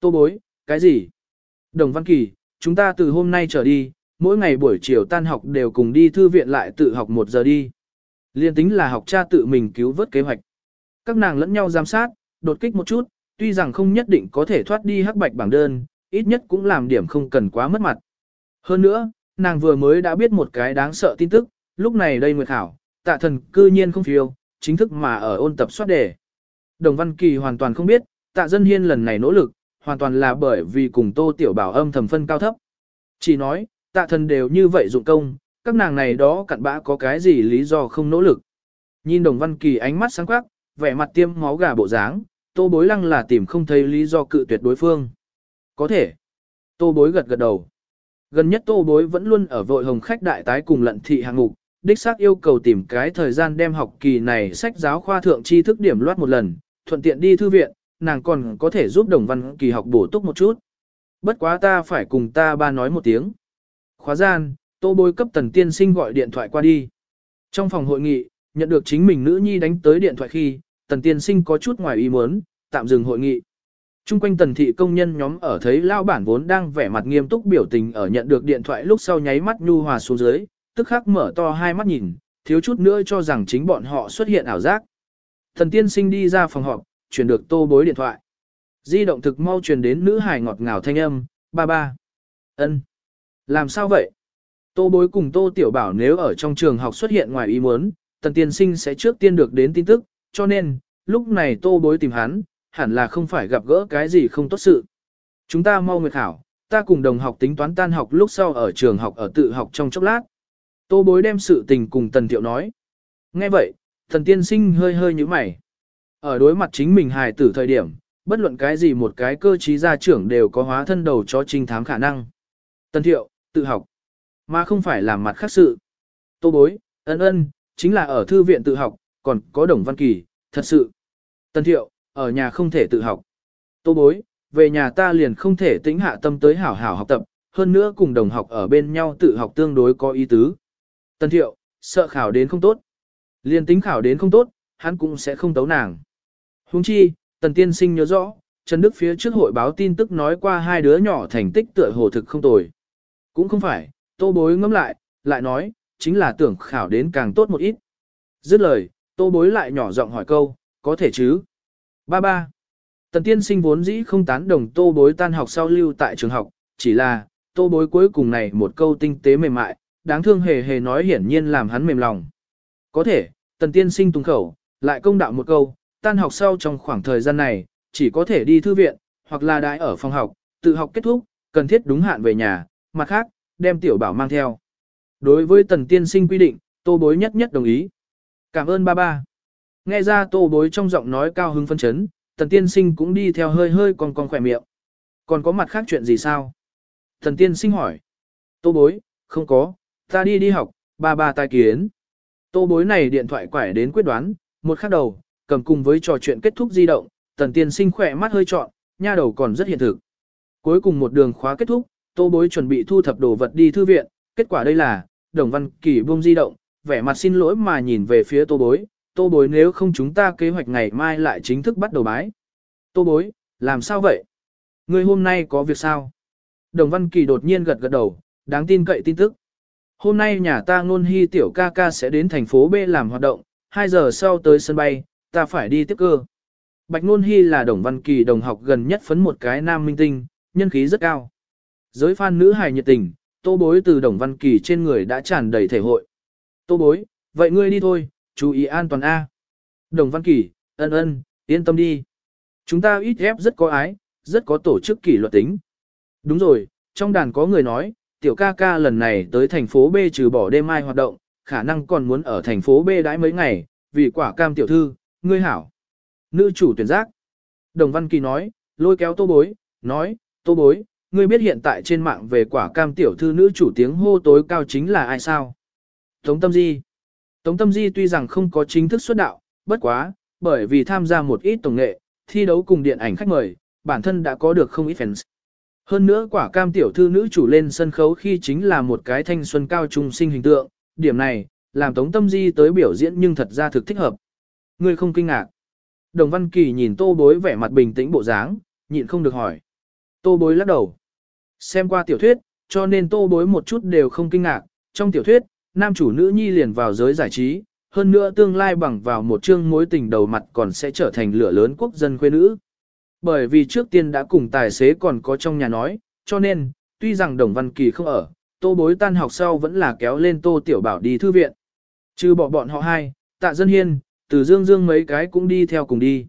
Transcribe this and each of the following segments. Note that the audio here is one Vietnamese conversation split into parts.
Tô bối, cái gì? Đồng Văn Kỳ, chúng ta từ hôm nay trở đi, mỗi ngày buổi chiều tan học đều cùng đi thư viện lại tự học một giờ đi. Liên tính là học cha tự mình cứu vớt kế hoạch. Các nàng lẫn nhau giám sát, đột kích một chút, tuy rằng không nhất định có thể thoát đi hắc bạch bảng đơn, ít nhất cũng làm điểm không cần quá mất mặt. Hơn nữa, nàng vừa mới đã biết một cái đáng sợ tin tức, lúc này đây Nguyệt khảo, tạ thần cư nhiên không phiêu, chính thức mà ở ôn tập soát đề. Đồng Văn Kỳ hoàn toàn không biết, tạ dân hiên lần này nỗ lực, hoàn toàn là bởi vì cùng tô tiểu bảo âm thầm phân cao thấp. Chỉ nói, tạ thần đều như vậy dụng công, các nàng này đó cặn bã có cái gì lý do không nỗ lực. Nhìn đồng văn kỳ ánh mắt sáng quắc, vẻ mặt tiêm máu gà bộ dáng, tô bối lăng là tìm không thấy lý do cự tuyệt đối phương. Có thể. Tô bối gật gật đầu. Gần nhất tô bối vẫn luôn ở vội hồng khách đại tái cùng lận thị hạng mục, đích xác yêu cầu tìm cái thời gian đem học kỳ này sách giáo khoa thượng tri thức điểm loát một lần, thuận tiện đi thư viện, nàng còn có thể giúp đồng văn kỳ học bổ túc một chút. Bất quá ta phải cùng ta ba nói một tiếng. Khóa gian, tô bối cấp tần tiên sinh gọi điện thoại qua đi. Trong phòng hội nghị, nhận được chính mình nữ nhi đánh tới điện thoại khi, tần tiên sinh có chút ngoài ý muốn, tạm dừng hội nghị. Trung quanh tần thị công nhân nhóm ở thấy lao bản vốn đang vẻ mặt nghiêm túc biểu tình ở nhận được điện thoại lúc sau nháy mắt nhu hòa xuống dưới, tức khắc mở to hai mắt nhìn, thiếu chút nữa cho rằng chính bọn họ xuất hiện ảo giác. Thần tiên sinh đi ra phòng họp, chuyển được tô bối điện thoại. Di động thực mau truyền đến nữ hài ngọt ngào thanh âm, ba ba. ân, Làm sao vậy? Tô bối cùng tô tiểu bảo nếu ở trong trường học xuất hiện ngoài ý muốn, tần tiên sinh sẽ trước tiên được đến tin tức, cho nên, lúc này tô bối tìm hắn, hẳn là không phải gặp gỡ cái gì không tốt sự. Chúng ta mau nguyệt khảo, ta cùng đồng học tính toán tan học lúc sau ở trường học ở tự học trong chốc lát. Tô bối đem sự tình cùng tần tiệu nói. Nghe vậy, thần tiên sinh hơi hơi như mày. Ở đối mặt chính mình hài tử thời điểm, bất luận cái gì một cái cơ trí gia trưởng đều có hóa thân đầu cho trinh thám khả năng. Tân thiệu, tự học, mà không phải làm mặt khác sự. Tô bối, ân ân, chính là ở thư viện tự học, còn có đồng văn kỳ, thật sự. Tân thiệu, ở nhà không thể tự học. Tô bối, về nhà ta liền không thể tĩnh hạ tâm tới hảo hảo học tập, hơn nữa cùng đồng học ở bên nhau tự học tương đối có ý tứ. Tân thiệu, sợ khảo đến không tốt. Liền tính khảo đến không tốt, hắn cũng sẽ không tấu nàng. Huống chi, Tần Tiên Sinh nhớ rõ, Trần Đức phía trước hội báo tin tức nói qua hai đứa nhỏ thành tích tựa hồ thực không tồi. Cũng không phải, tô bối ngẫm lại, lại nói, chính là tưởng khảo đến càng tốt một ít. Dứt lời, tô bối lại nhỏ giọng hỏi câu, có thể chứ? Ba ba. Tần tiên sinh vốn dĩ không tán đồng tô bối tan học sau lưu tại trường học, chỉ là, tô bối cuối cùng này một câu tinh tế mềm mại, đáng thương hề hề nói hiển nhiên làm hắn mềm lòng. Có thể, tần tiên sinh tung khẩu, lại công đạo một câu, tan học sau trong khoảng thời gian này, chỉ có thể đi thư viện, hoặc là đại ở phòng học, tự học kết thúc, cần thiết đúng hạn về nhà, mặt khác, đem tiểu bảo mang theo. Đối với tần tiên sinh quy định, tô bối nhất nhất đồng ý. Cảm ơn ba ba. Nghe ra tô bối trong giọng nói cao hứng phân chấn, tần tiên sinh cũng đi theo hơi hơi còn còn khỏe miệng. Còn có mặt khác chuyện gì sao? Tần tiên sinh hỏi. Tô bối, không có, ta đi đi học, ba ba tai kiến. Tô bối này điện thoại quải đến quyết đoán, một khắc đầu, cầm cùng với trò chuyện kết thúc di động, tần tiên sinh khỏe mắt hơi trọn, nha đầu còn rất hiện thực. Cuối cùng một đường khóa kết thúc, tô bối chuẩn bị thu thập đồ vật đi thư viện, kết quả đây là, đồng văn kỳ buông di động, vẻ mặt xin lỗi mà nhìn về phía tô bối, tô bối nếu không chúng ta kế hoạch ngày mai lại chính thức bắt đầu bái. Tô bối, làm sao vậy? Ngươi hôm nay có việc sao? Đồng văn kỳ đột nhiên gật gật đầu, đáng tin cậy tin tức. Hôm nay nhà ta ngôn hy tiểu ca ca sẽ đến thành phố B làm hoạt động, 2 giờ sau tới sân bay, ta phải đi tiếp cơ. Bạch Nôn Hy là đồng văn kỳ đồng học gần nhất phấn một cái nam minh tinh, nhân khí rất cao. Giới fan nữ hài nhiệt tình, tô bối từ đồng văn kỳ trên người đã tràn đầy thể hội. Tô bối, vậy ngươi đi thôi, chú ý an toàn A. Đồng văn kỳ, ân ân, yên tâm đi. Chúng ta ít ép rất có ái, rất có tổ chức kỷ luật tính. Đúng rồi, trong đàn có người nói, tiểu ca ca lần này tới thành phố B trừ bỏ đêm mai hoạt động, khả năng còn muốn ở thành phố B đãi mấy ngày, vì quả cam tiểu thư, ngươi hảo. Nữ chủ tuyển giác. Đồng Văn Kỳ nói, lôi kéo tô bối, nói, tô bối, ngươi biết hiện tại trên mạng về quả cam tiểu thư nữ chủ tiếng hô tối cao chính là ai sao? Tống Tâm Di. Tống Tâm Di tuy rằng không có chính thức xuất đạo, bất quá, bởi vì tham gia một ít tổng nghệ, thi đấu cùng điện ảnh khách mời, bản thân đã có được không ít fans. Hơn nữa quả cam tiểu thư nữ chủ lên sân khấu khi chính là một cái thanh xuân cao trung sinh hình tượng, điểm này, làm Tống Tâm Di tới biểu diễn nhưng thật ra thực thích hợp. Ngươi không kinh ngạc. Đồng Văn Kỳ nhìn tô bối vẻ mặt bình tĩnh bộ dáng, nhịn không được hỏi. Tô bối lắc đầu. Xem qua tiểu thuyết, cho nên tô bối một chút đều không kinh ngạc. Trong tiểu thuyết, nam chủ nữ nhi liền vào giới giải trí, hơn nữa tương lai bằng vào một chương mối tình đầu mặt còn sẽ trở thành lửa lớn quốc dân quê nữ. Bởi vì trước tiên đã cùng tài xế còn có trong nhà nói, cho nên, tuy rằng Đồng Văn Kỳ không ở, tô bối tan học sau vẫn là kéo lên tô tiểu bảo đi thư viện. Trừ bỏ bọn họ hai, tạ dân hiên, từ dương dương mấy cái cũng đi theo cùng đi.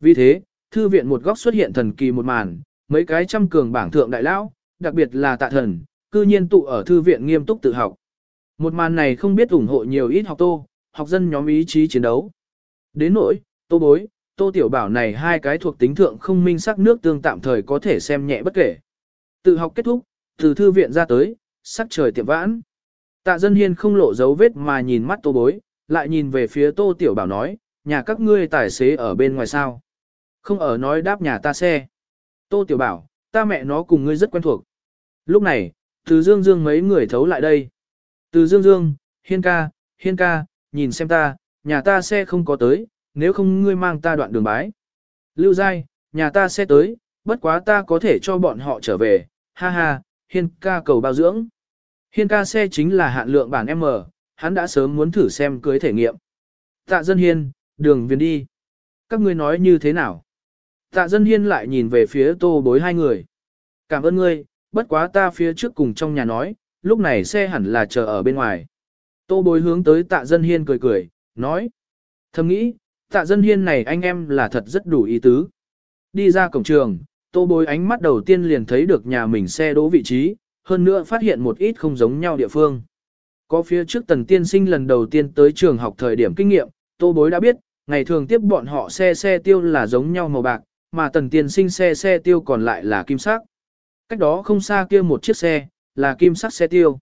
Vì thế, thư viện một góc xuất hiện thần kỳ một màn, mấy cái trăm cường bảng thượng đại lão, đặc biệt là tạ thần, cư nhiên tụ ở thư viện nghiêm túc tự học. Một màn này không biết ủng hộ nhiều ít học tô, học dân nhóm ý chí chiến đấu. Đến nỗi, tô bối, tô tiểu bảo này hai cái thuộc tính thượng không minh sắc nước tương tạm thời có thể xem nhẹ bất kể. Tự học kết thúc, từ thư viện ra tới, sắc trời tiệm vãn. Tạ dân hiên không lộ dấu vết mà nhìn mắt tô bối, lại nhìn về phía tô tiểu bảo nói, nhà các ngươi tài xế ở bên ngoài sao. Không ở nói đáp nhà ta xe. Tô tiểu bảo, ta mẹ nó cùng ngươi rất quen thuộc. Lúc này, từ dương dương mấy người thấu lại đây. Từ dương dương, hiên ca, hiên ca, nhìn xem ta, nhà ta xe không có tới, nếu không ngươi mang ta đoạn đường bái. Lưu Giai, nhà ta xe tới, bất quá ta có thể cho bọn họ trở về, ha ha, hiên ca cầu bao dưỡng. Hiên ca xe chính là hạn lượng bản M, hắn đã sớm muốn thử xem cưới thể nghiệm. Tạ dân hiên, đường viên đi. Các ngươi nói như thế nào? Tạ dân hiên lại nhìn về phía tô bối hai người. Cảm ơn ngươi, bất quá ta phía trước cùng trong nhà nói, lúc này xe hẳn là chờ ở bên ngoài. Tô bối hướng tới tạ dân hiên cười cười, nói. Thầm nghĩ, tạ dân hiên này anh em là thật rất đủ ý tứ. Đi ra cổng trường, tô bối ánh mắt đầu tiên liền thấy được nhà mình xe đỗ vị trí, hơn nữa phát hiện một ít không giống nhau địa phương. Có phía trước tần tiên sinh lần đầu tiên tới trường học thời điểm kinh nghiệm, tô bối đã biết, ngày thường tiếp bọn họ xe xe tiêu là giống nhau màu bạc, mà tần tiên sinh xe xe tiêu còn lại là kim sắc. Cách đó không xa kia một chiếc xe, là kim sắc xe tiêu.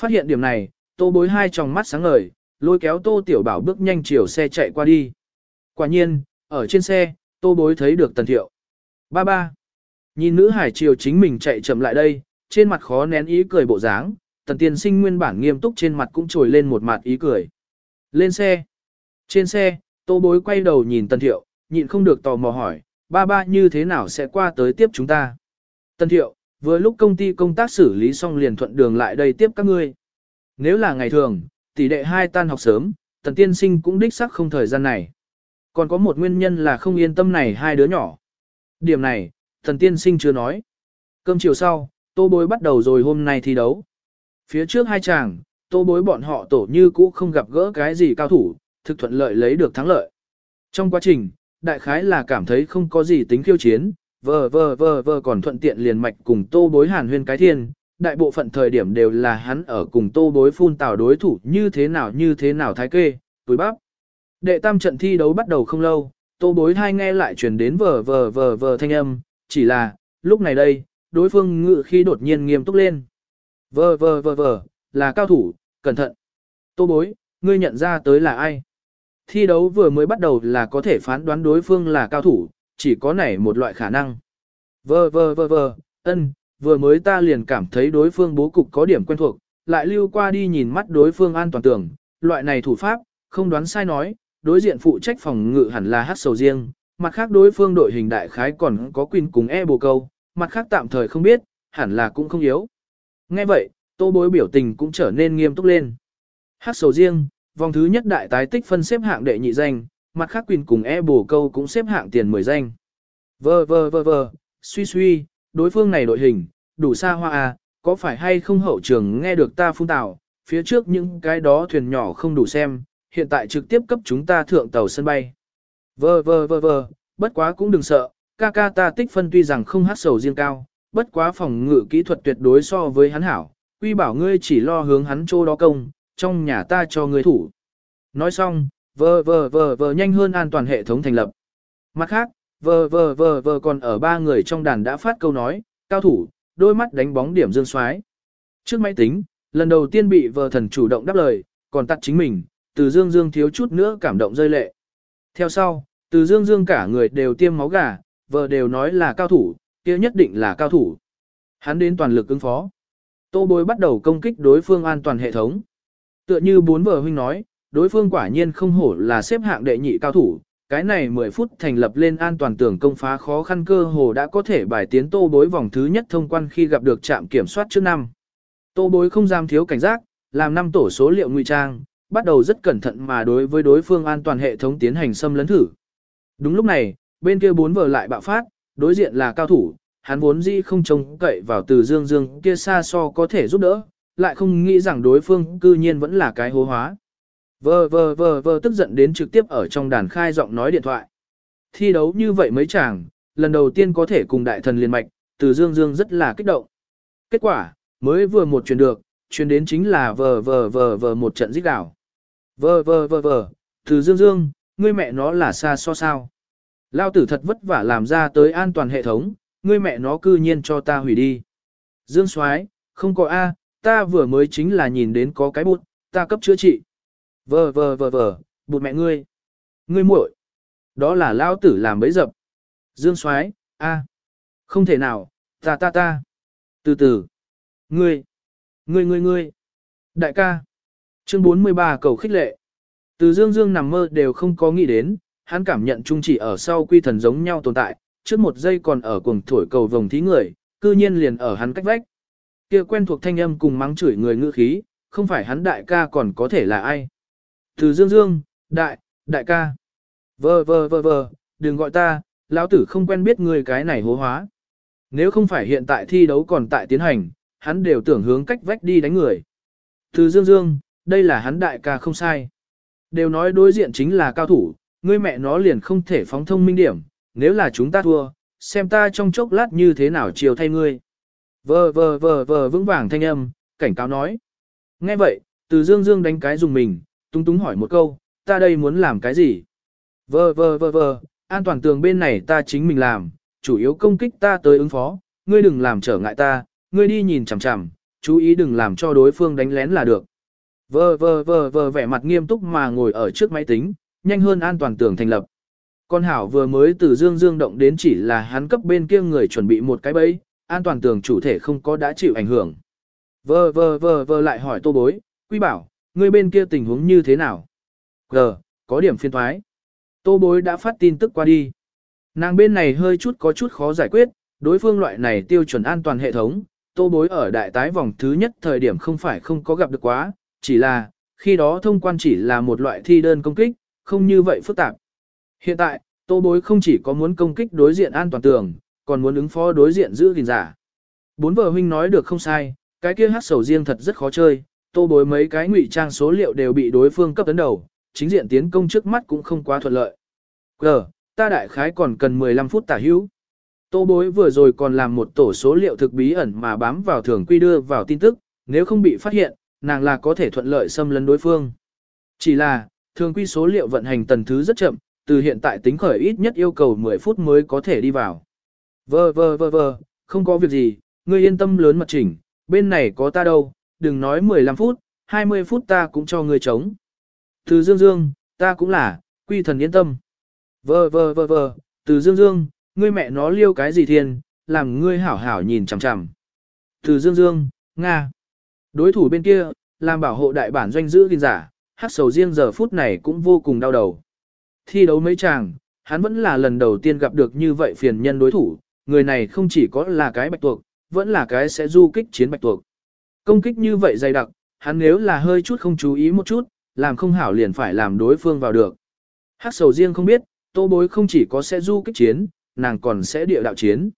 Phát hiện điểm này, tô bối hai tròng mắt sáng ngời, lôi kéo tô tiểu bảo bước nhanh chiều xe chạy qua đi. Quả nhiên, ở trên xe, tô bối thấy được tần thiệu. Ba ba. Nhìn nữ hải chiều chính mình chạy chậm lại đây, trên mặt khó nén ý cười bộ dáng, tần tiên sinh nguyên bản nghiêm túc trên mặt cũng trồi lên một mặt ý cười. Lên xe. Trên xe, tô bối quay đầu nhìn tần thiệu, nhịn không được tò mò hỏi, ba ba như thế nào sẽ qua tới tiếp chúng ta. Tần thiệu, vừa lúc công ty công tác xử lý xong liền thuận đường lại đây tiếp các ngươi. Nếu là ngày thường, tỷ đệ hai tan học sớm, tần tiên sinh cũng đích xác không thời gian này. Còn có một nguyên nhân là không yên tâm này hai đứa nhỏ. Điểm này, tần tiên sinh chưa nói. Cơm chiều sau, tô bối bắt đầu rồi hôm nay thi đấu. Phía trước hai chàng, tô bối bọn họ tổ như cũ không gặp gỡ cái gì cao thủ, thực thuận lợi lấy được thắng lợi. Trong quá trình, đại khái là cảm thấy không có gì tính khiêu chiến, vờ vờ vờ vờ còn thuận tiện liền mạch cùng tô bối hàn huyên cái thiên, đại bộ phận thời điểm đều là hắn ở cùng tô bối phun tào đối thủ như thế nào như thế nào thái kê, túi bắp. Đệ tam trận thi đấu bắt đầu không lâu, tô bối hai nghe lại truyền đến vờ vờ vờ vờ thanh âm, chỉ là, lúc này đây, đối phương ngự khi đột nhiên nghiêm túc lên. Vờ vờ vờ vờ, là cao thủ, cẩn thận. Tô bối, ngươi nhận ra tới là ai? Thi đấu vừa mới bắt đầu là có thể phán đoán đối phương là cao thủ, chỉ có nảy một loại khả năng. Vờ vờ vờ vờ, ân, vừa mới ta liền cảm thấy đối phương bố cục có điểm quen thuộc, lại lưu qua đi nhìn mắt đối phương an toàn tưởng, loại này thủ pháp, không đoán sai nói, đối diện phụ trách phòng ngự hẳn là hát sầu riêng, mặt khác đối phương đội hình đại khái còn có quyền cùng e bồ câu, mặt khác tạm thời không biết, hẳn là cũng không yếu. Nghe vậy, tô bối biểu tình cũng trở nên nghiêm túc lên. Hát sầu riêng, vòng thứ nhất đại tái tích phân xếp hạng đệ nhị danh, mặt khác quyền cùng e bổ câu cũng xếp hạng tiền 10 danh. Vơ vơ vơ vơ, suy suy, đối phương này đội hình, đủ xa hoa à, có phải hay không hậu trường nghe được ta phun tào, phía trước những cái đó thuyền nhỏ không đủ xem, hiện tại trực tiếp cấp chúng ta thượng tàu sân bay. Vơ vơ vơ vơ, bất quá cũng đừng sợ, ca ca ta tích phân tuy rằng không hát sầu riêng cao, bất quá phòng ngự kỹ thuật tuyệt đối so với hắn hảo, quy bảo ngươi chỉ lo hướng hắn chỗ đó công, trong nhà ta cho ngươi thủ. Nói xong, vờ vờ vờ vờ nhanh hơn an toàn hệ thống thành lập. Mặt khác, vờ vờ vờ vờ còn ở ba người trong đàn đã phát câu nói, cao thủ, đôi mắt đánh bóng điểm dương xoái. Trước máy tính, lần đầu tiên bị vờ thần chủ động đáp lời, còn tắt chính mình, từ dương dương thiếu chút nữa cảm động rơi lệ. Theo sau, từ dương dương cả người đều tiêm máu gà, vợ đều nói là cao thủ, kia nhất định là cao thủ. Hắn đến toàn lực ứng phó. Tô bối bắt đầu công kích đối phương an toàn hệ thống. Tựa như bốn vợ huynh nói, đối phương quả nhiên không hổ là xếp hạng đệ nhị cao thủ, cái này 10 phút thành lập lên an toàn tưởng công phá khó khăn cơ hồ đã có thể bài tiến tô bối vòng thứ nhất thông quan khi gặp được trạm kiểm soát trước năm. Tô bối không dám thiếu cảnh giác, làm năm tổ số liệu ngụy trang, bắt đầu rất cẩn thận mà đối với đối phương an toàn hệ thống tiến hành xâm lấn thử. Đúng lúc này, bên kia bốn vợ lại bạo phát, đối diện là cao thủ, hắn vốn dĩ không trông cậy vào từ dương dương kia xa so có thể giúp đỡ, lại không nghĩ rằng đối phương cư nhiên vẫn là cái hố hóa. Vờ vờ vờ vờ tức giận đến trực tiếp ở trong đàn khai giọng nói điện thoại. Thi đấu như vậy mấy chàng, lần đầu tiên có thể cùng đại thần liên mạch, từ dương dương rất là kích động. Kết quả, mới vừa một truyền được, truyền đến chính là vờ vờ vờ vờ một trận giết đảo. Vờ vờ vờ vờ, từ dương dương, ngươi mẹ nó là xa so sao. Lao tử thật vất vả làm ra tới an toàn hệ thống, ngươi mẹ nó cư nhiên cho ta hủy đi. Dương Soái, không có A, ta vừa mới chính là nhìn đến có cái bụt, ta cấp chữa trị. Vờ vờ vờ vờ, bụt mẹ ngươi. Ngươi muội. Đó là lao tử làm bấy dập. Dương Soái, A. Không thể nào, ta ta ta. Từ từ. Ngươi. Ngươi ngươi ngươi. Đại ca. Chương 43 cầu khích lệ. Từ Dương Dương nằm mơ đều không có nghĩ đến, hắn cảm nhận chung chỉ ở sau quy thần giống nhau tồn tại, trước một giây còn ở cuồng thổi cầu vồng thí người, cư nhiên liền ở hắn cách vách. Kia quen thuộc thanh âm cùng mắng chửi người ngữ khí, không phải hắn đại ca còn có thể là ai. Từ Dương Dương, đại, đại ca. Vơ vơ vơ vơ, đừng gọi ta, lão tử không quen biết người cái này hố hóa. Nếu không phải hiện tại thi đấu còn tại tiến hành, hắn đều tưởng hướng cách vách đi đánh người. Từ Dương Dương, đây là hắn đại ca không sai. Đều nói đối diện chính là cao thủ, ngươi mẹ nó liền không thể phóng thông minh điểm, nếu là chúng ta thua, xem ta trong chốc lát như thế nào chiều thay ngươi. Vờ vờ vờ vờ vững vàng thanh âm, cảnh cáo nói. Nghe vậy, từ dương dương đánh cái dùng mình, túng túng hỏi một câu, ta đây muốn làm cái gì? Vờ vờ vờ vờ, an toàn tường bên này ta chính mình làm, chủ yếu công kích ta tới ứng phó, ngươi đừng làm trở ngại ta, ngươi đi nhìn chằm chằm, chú ý đừng làm cho đối phương đánh lén là được. Vờ vờ vờ vờ vẻ mặt nghiêm túc mà ngồi ở trước máy tính, nhanh hơn an toàn tường thành lập. Con Hảo vừa mới từ dương dương động đến chỉ là hắn cấp bên kia người chuẩn bị một cái bẫy, an toàn tường chủ thể không có đã chịu ảnh hưởng. Vơ vơ vơ vơ lại hỏi tô bối, quy bảo, người bên kia tình huống như thế nào? Gờ, có điểm phiên thoái. Tô bối đã phát tin tức qua đi. Nàng bên này hơi chút có chút khó giải quyết, đối phương loại này tiêu chuẩn an toàn hệ thống, tô bối ở đại tái vòng thứ nhất thời điểm không phải không có gặp được quá, chỉ là, khi đó thông quan chỉ là một loại thi đơn công kích, không như vậy phức tạp. Hiện tại, tô bối không chỉ có muốn công kích đối diện an toàn tường, còn muốn ứng phó đối diện giữ gìn giả. Bốn vợ huynh nói được không sai, cái kia hát sầu riêng thật rất khó chơi, tô bối mấy cái ngụy trang số liệu đều bị đối phương cấp tấn đầu, chính diện tiến công trước mắt cũng không quá thuận lợi. Gờ, ta đại khái còn cần 15 phút tả hữu. Tô bối vừa rồi còn làm một tổ số liệu thực bí ẩn mà bám vào thường quy đưa vào tin tức, nếu không bị phát hiện, nàng là có thể thuận lợi xâm lấn đối phương. Chỉ là, thường quy số liệu vận hành tần thứ rất chậm, từ hiện tại tính khởi ít nhất yêu cầu 10 phút mới có thể đi vào. Vơ vơ vơ vơ, không có việc gì, ngươi yên tâm lớn mật chỉnh, bên này có ta đâu, đừng nói 15 phút, 20 phút ta cũng cho ngươi chống. Từ dương dương, ta cũng là, quy thần yên tâm. Vơ vơ vơ vơ, từ dương dương, ngươi mẹ nó liêu cái gì thiên, làm ngươi hảo hảo nhìn chằm chằm. Từ dương dương, Nga. Đối thủ bên kia, làm bảo hộ đại bản doanh giữ gìn giả, hát sầu riêng giờ phút này cũng vô cùng đau đầu. Thi đấu mấy chàng, hắn vẫn là lần đầu tiên gặp được như vậy phiền nhân đối thủ, người này không chỉ có là cái bạch tuộc, vẫn là cái sẽ du kích chiến bạch tuộc. Công kích như vậy dày đặc, hắn nếu là hơi chút không chú ý một chút, làm không hảo liền phải làm đối phương vào được. Hát sầu riêng không biết, tô bối không chỉ có sẽ du kích chiến, nàng còn sẽ địa đạo chiến.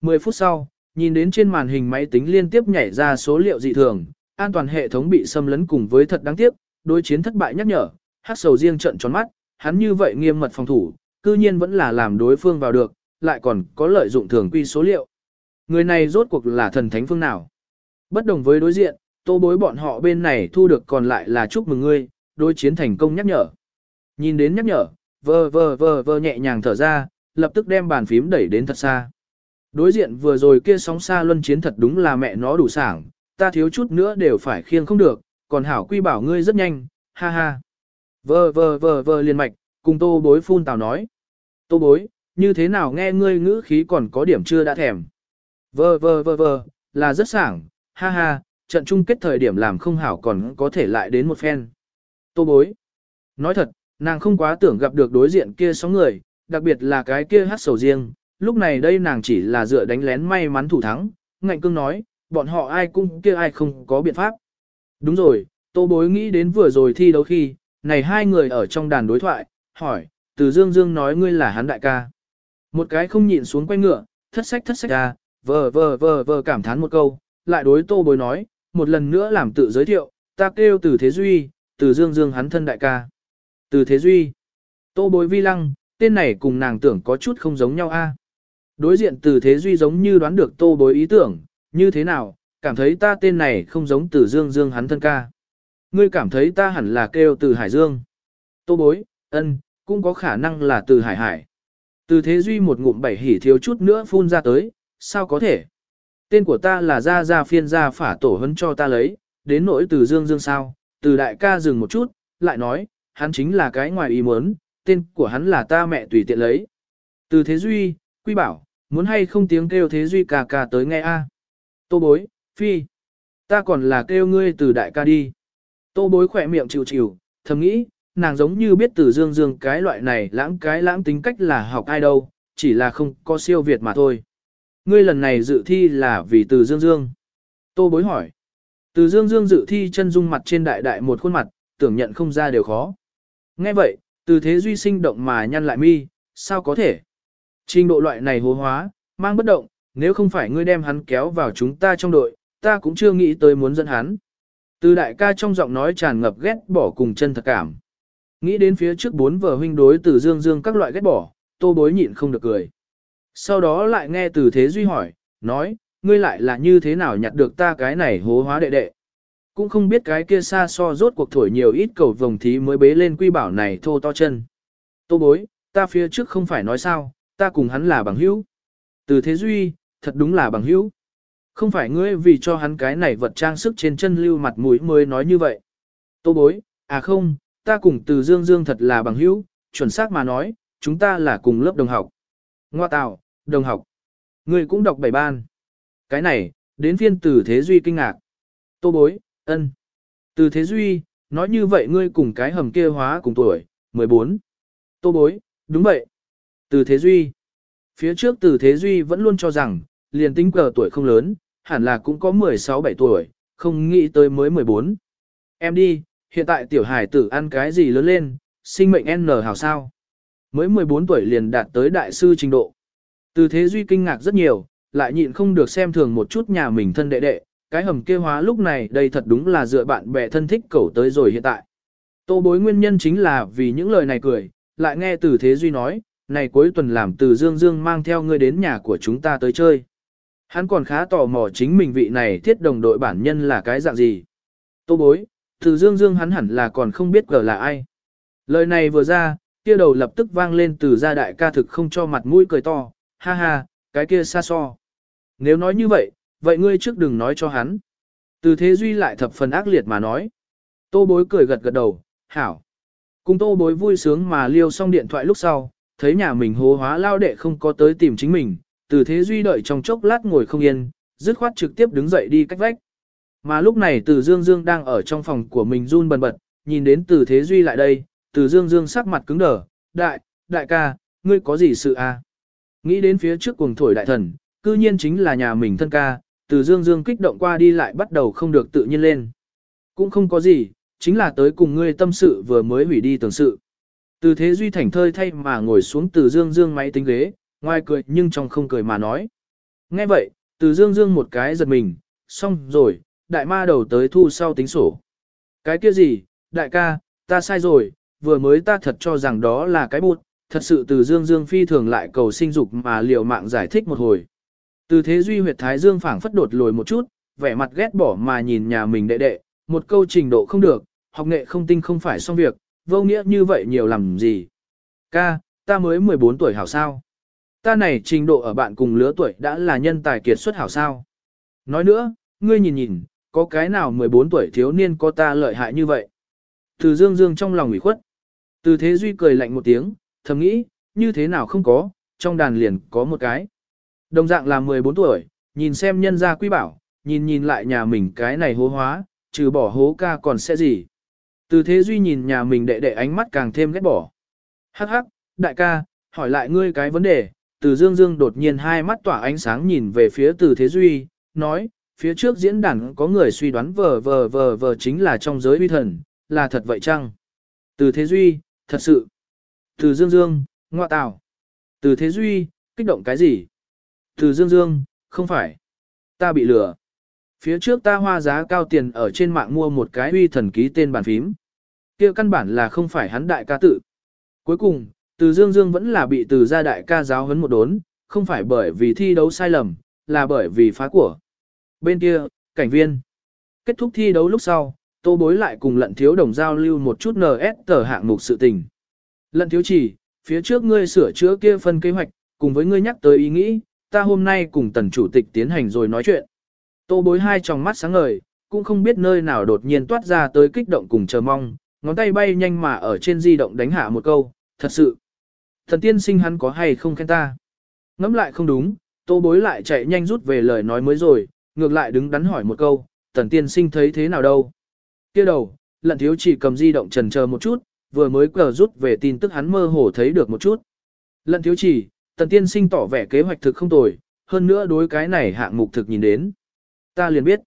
10 phút sau, nhìn đến trên màn hình máy tính liên tiếp nhảy ra số liệu dị thường, an toàn hệ thống bị xâm lấn cùng với thật đáng tiếc, đối chiến thất bại nhắc nhở, hát sầu riêng trận tròn mắt, hắn như vậy nghiêm mật phòng thủ, cư nhiên vẫn là làm đối phương vào được, lại còn có lợi dụng thường quy số liệu. Người này rốt cuộc là thần thánh phương nào? Bất đồng với đối diện, tô bối bọn họ bên này thu được còn lại là chúc mừng ngươi, đối chiến thành công nhắc nhở. Nhìn đến nhắc nhở, vờ vờ vờ vờ nhẹ nhàng thở ra, lập tức đem bàn phím đẩy đến thật xa. Đối diện vừa rồi kia sóng xa luân chiến thật đúng là mẹ nó đủ sảng, ta thiếu chút nữa đều phải khiêng không được, còn hảo quy bảo ngươi rất nhanh, ha ha. Vờ vờ vờ vờ liền mạch, cùng tô bối phun tào nói. Tô bối, như thế nào nghe ngươi ngữ khí còn có điểm chưa đã thèm. Vờ vờ vờ vờ, là rất sảng, ha ha, trận chung kết thời điểm làm không hảo còn có thể lại đến một phen. Tô bối. Nói thật, Nàng không quá tưởng gặp được đối diện kia sáu người, đặc biệt là cái kia hát sầu riêng, lúc này đây nàng chỉ là dựa đánh lén may mắn thủ thắng, ngạnh cương nói, bọn họ ai cũng kia ai không có biện pháp. Đúng rồi, tô bối nghĩ đến vừa rồi thi đấu khi, này hai người ở trong đàn đối thoại, hỏi, từ dương dương nói ngươi là hắn đại ca. Một cái không nhịn xuống quay ngựa, thất sách thất sách ra, vờ vờ vờ vờ cảm thán một câu, lại đối tô bối nói, một lần nữa làm tự giới thiệu, ta kêu từ thế duy, từ dương dương hắn thân đại ca. Từ thế duy, tô bối vi lăng, tên này cùng nàng tưởng có chút không giống nhau a. Đối diện từ thế duy giống như đoán được tô bối ý tưởng, như thế nào, cảm thấy ta tên này không giống từ dương dương hắn thân ca. Ngươi cảm thấy ta hẳn là kêu từ hải dương. Tô bối, ân, cũng có khả năng là từ hải hải. Từ thế duy một ngụm bảy hỉ thiếu chút nữa phun ra tới, sao có thể? Tên của ta là Gia Gia phiên gia phả tổ hấn cho ta lấy, đến nỗi từ dương dương sao, từ đại ca dừng một chút, lại nói, hắn chính là cái ngoài ý muốn, tên của hắn là ta mẹ tùy tiện lấy. Từ thế duy, quy bảo, muốn hay không tiếng kêu thế duy ca ca tới nghe a. Tô bối, phi, ta còn là kêu ngươi từ đại ca đi. Tô bối khỏe miệng chịu chịu, thầm nghĩ, nàng giống như biết từ dương dương cái loại này lãng cái lãng tính cách là học ai đâu, chỉ là không có siêu việt mà thôi. Ngươi lần này dự thi là vì từ dương dương. Tô bối hỏi. Từ dương dương dự thi chân dung mặt trên đại đại một khuôn mặt, tưởng nhận không ra đều khó. Nghe vậy, từ thế duy sinh động mà nhăn lại mi, sao có thể? Trình độ loại này hố hóa, mang bất động, nếu không phải ngươi đem hắn kéo vào chúng ta trong đội, ta cũng chưa nghĩ tới muốn dẫn hắn. Từ đại ca trong giọng nói tràn ngập ghét bỏ cùng chân thật cảm. Nghĩ đến phía trước bốn vợ huynh đối từ dương dương các loại ghét bỏ, tô bối nhịn không được cười. Sau đó lại nghe từ thế duy hỏi, nói, ngươi lại là như thế nào nhặt được ta cái này hố hóa đệ đệ. Cũng không biết cái kia xa so rốt cuộc thổi nhiều ít cầu vồng thí mới bế lên quy bảo này thô to chân. Tô bối, ta phía trước không phải nói sao, ta cùng hắn là bằng hữu. Từ thế duy, thật đúng là bằng hữu. Không phải ngươi vì cho hắn cái này vật trang sức trên chân lưu mặt mũi mới nói như vậy. Tô bối, à không, ta cùng từ dương dương thật là bằng hữu, chuẩn xác mà nói, chúng ta là cùng lớp đồng học. Ngoa tạo, đồng học. Ngươi cũng đọc bảy ban. Cái này, đến phiên từ thế duy kinh ngạc. Tô bối, ân. Từ thế duy, nói như vậy ngươi cùng cái hầm kia hóa cùng tuổi, 14. Tô bối, đúng vậy. Từ thế duy. Phía trước từ thế duy vẫn luôn cho rằng, liền tính cờ tuổi không lớn, hẳn là cũng có 16-17 tuổi, không nghĩ tới mới 14. Em đi, hiện tại tiểu hải tử ăn cái gì lớn lên, sinh mệnh N hào sao. Mới 14 tuổi liền đạt tới đại sư trình độ. Từ thế duy kinh ngạc rất nhiều, lại nhịn không được xem thường một chút nhà mình thân đệ đệ, cái hầm kia hóa lúc này đây thật đúng là dựa bạn bè thân thích cầu tới rồi hiện tại. Tô bối nguyên nhân chính là vì những lời này cười, lại nghe từ thế duy nói, này cuối tuần làm từ Dương Dương mang theo ngươi đến nhà của chúng ta tới chơi. Hắn còn khá tò mò chính mình vị này thiết đồng đội bản nhân là cái dạng gì. Tô bối, từ Dương Dương hắn hẳn là còn không biết gờ là ai. Lời này vừa ra, kia đầu lập tức vang lên từ gia đại ca thực không cho mặt mũi cười to, ha ha, cái kia xa so. Nếu nói như vậy, vậy ngươi trước đừng nói cho hắn. Từ thế duy lại thập phần ác liệt mà nói. Tô bối cười gật gật đầu, hảo. Cùng tô bối vui sướng mà liêu xong điện thoại lúc sau, thấy nhà mình hố hóa lao đệ không có tới tìm chính mình, từ thế duy đợi trong chốc lát ngồi không yên, dứt khoát trực tiếp đứng dậy đi cách vách. Mà lúc này từ dương dương đang ở trong phòng của mình run bần bật, nhìn đến từ thế duy lại đây, từ dương dương sắc mặt cứng đờ, đại, đại ca, ngươi có gì sự à? Nghĩ đến phía trước cuồng thổi đại thần, cư nhiên chính là nhà mình thân ca, từ dương dương kích động qua đi lại bắt đầu không được tự nhiên lên. Cũng không có gì, chính là tới cùng ngươi tâm sự vừa mới hủy đi tưởng sự. Từ thế duy thảnh thơi thay mà ngồi xuống từ dương dương máy tính ghế, ngoài cười nhưng trong không cười mà nói. Nghe vậy, từ dương dương một cái giật mình, xong rồi, đại ma đầu tới thu sau tính sổ. Cái kia gì, đại ca, ta sai rồi, vừa mới ta thật cho rằng đó là cái bụt, thật sự từ dương dương phi thường lại cầu sinh dục mà liều mạng giải thích một hồi. Từ thế duy huyệt thái dương phảng phất đột lồi một chút, vẻ mặt ghét bỏ mà nhìn nhà mình đệ đệ, một câu trình độ không được, học nghệ không tinh không phải xong việc, vô nghĩa như vậy nhiều làm gì. Ca, ta mới 14 tuổi hảo sao. Ta này trình độ ở bạn cùng lứa tuổi đã là nhân tài kiệt xuất hảo sao. Nói nữa, ngươi nhìn nhìn, có cái nào 14 tuổi thiếu niên có ta lợi hại như vậy. Từ dương dương trong lòng ủy khuất. Từ thế duy cười lạnh một tiếng, thầm nghĩ, như thế nào không có, trong đàn liền có một cái. Đồng dạng là 14 tuổi, nhìn xem nhân gia quý bảo, nhìn nhìn lại nhà mình cái này hố hóa, trừ bỏ hố ca còn sẽ gì. Từ thế duy nhìn nhà mình đệ đệ ánh mắt càng thêm ghét bỏ. Hắc hắc, đại ca, hỏi lại ngươi cái vấn đề, từ dương dương đột nhiên hai mắt tỏa ánh sáng nhìn về phía từ thế duy, nói, phía trước diễn đàn có người suy đoán vờ vờ vờ vờ chính là trong giới uy thần, là thật vậy chăng? Từ thế duy, thật sự. Từ dương dương, ngoa tào. Từ thế duy, kích động cái gì? Từ dương dương, không phải. Ta bị lừa. Phía trước ta hoa giá cao tiền ở trên mạng mua một cái uy thần ký tên bàn phím. kia căn bản là không phải hắn đại ca tự. Cuối cùng, từ dương dương vẫn là bị từ gia đại ca giáo huấn một đốn, không phải bởi vì thi đấu sai lầm, là bởi vì phá của. Bên kia, cảnh viên. Kết thúc thi đấu lúc sau, tô bối lại cùng lận thiếu đồng giao lưu một chút NS tờ hạng mục sự tình. Lận thiếu chỉ, phía trước ngươi sửa chữa kia phân kế hoạch, cùng với ngươi nhắc tới ý nghĩ, ta hôm nay cùng tần chủ tịch tiến hành rồi nói chuyện. Tô bối hai tròng mắt sáng ngời, cũng không biết nơi nào đột nhiên toát ra tới kích động cùng chờ mong, ngón tay bay nhanh mà ở trên di động đánh hạ một câu, thật sự. Thần tiên sinh hắn có hay không khen ta? Ngắm lại không đúng, tô bối lại chạy nhanh rút về lời nói mới rồi, ngược lại đứng đắn hỏi một câu, thần tiên sinh thấy thế nào đâu? kia đầu, lận thiếu chỉ cầm di động trần chờ một chút, vừa mới cờ rút về tin tức hắn mơ hồ thấy được một chút. Lận thiếu chỉ, tần tiên sinh tỏ vẻ kế hoạch thực không tồi, hơn nữa đối cái này hạng mục thực nhìn đến. Ta liền biết.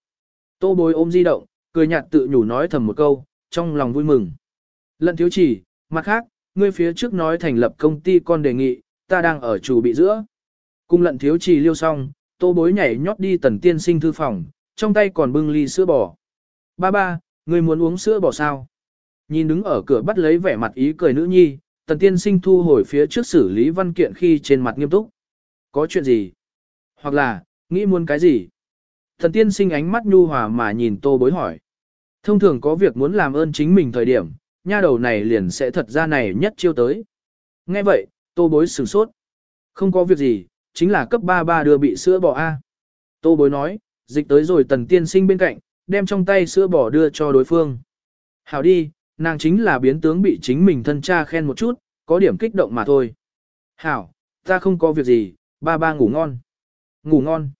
Tô bối ôm di động, cười nhạt tự nhủ nói thầm một câu, trong lòng vui mừng. Lận thiếu chỉ, mặt khác, ngươi phía trước nói thành lập công ty con đề nghị, ta đang ở chủ bị giữa. Cung lận thiếu trì liêu xong, tô bối nhảy nhót đi tần tiên sinh thư phòng, trong tay còn bưng ly sữa bò. Ba ba, ngươi muốn uống sữa bò sao? Nhìn đứng ở cửa bắt lấy vẻ mặt ý cười nữ nhi, tần tiên sinh thu hồi phía trước xử lý văn kiện khi trên mặt nghiêm túc. Có chuyện gì? Hoặc là, nghĩ muốn cái gì? Thần tiên sinh ánh mắt nhu hòa mà nhìn tô bối hỏi. Thông thường có việc muốn làm ơn chính mình thời điểm, nha đầu này liền sẽ thật ra này nhất chiêu tới. Nghe vậy, tô bối sửng sốt. Không có việc gì, chính là cấp 33 đưa bị sữa bò A. Tô bối nói, dịch tới rồi tần tiên sinh bên cạnh, đem trong tay sữa bò đưa cho đối phương. Hảo đi, nàng chính là biến tướng bị chính mình thân cha khen một chút, có điểm kích động mà thôi. Hảo, ta không có việc gì, ba ba ngủ ngon. Ngủ ngon.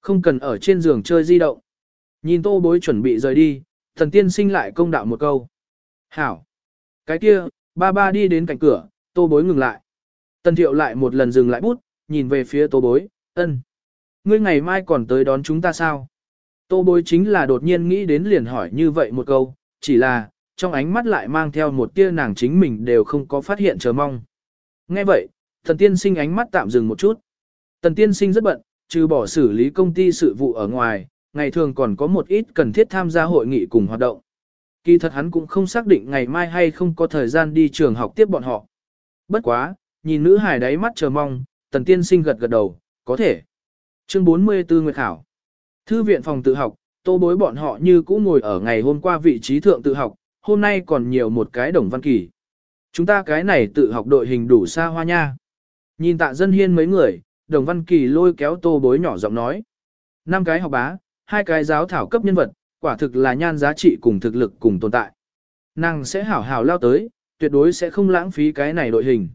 Không cần ở trên giường chơi di động. Nhìn tô bối chuẩn bị rời đi, thần tiên sinh lại công đạo một câu. Hảo. Cái kia, ba ba đi đến cạnh cửa, tô bối ngừng lại. Tần thiệu lại một lần dừng lại bút, nhìn về phía tô bối, ân. Ngươi ngày mai còn tới đón chúng ta sao? Tô bối chính là đột nhiên nghĩ đến liền hỏi như vậy một câu, chỉ là, trong ánh mắt lại mang theo một tia nàng chính mình đều không có phát hiện chờ mong. Nghe vậy, thần tiên sinh ánh mắt tạm dừng một chút. Tần tiên sinh rất bận, trừ bỏ xử lý công ty sự vụ ở ngoài, ngày thường còn có một ít cần thiết tham gia hội nghị cùng hoạt động. Kỳ thật hắn cũng không xác định ngày mai hay không có thời gian đi trường học tiếp bọn họ. Bất quá, nhìn nữ hải đáy mắt chờ mong, tần tiên sinh gật gật đầu, có thể. Chương 44 Nguyệt Khảo Thư viện phòng tự học, tô bối bọn họ như cũ ngồi ở ngày hôm qua vị trí thượng tự học, hôm nay còn nhiều một cái đồng văn kỳ. Chúng ta cái này tự học đội hình đủ xa hoa nha. Nhìn tạ dân hiên mấy người, đồng văn kỳ lôi kéo tô bối nhỏ giọng nói. năm cái học bá, hai cái giáo thảo cấp nhân vật, quả thực là nhan giá trị cùng thực lực cùng tồn tại. Nàng sẽ hảo hảo lao tới, tuyệt đối sẽ không lãng phí cái này đội hình.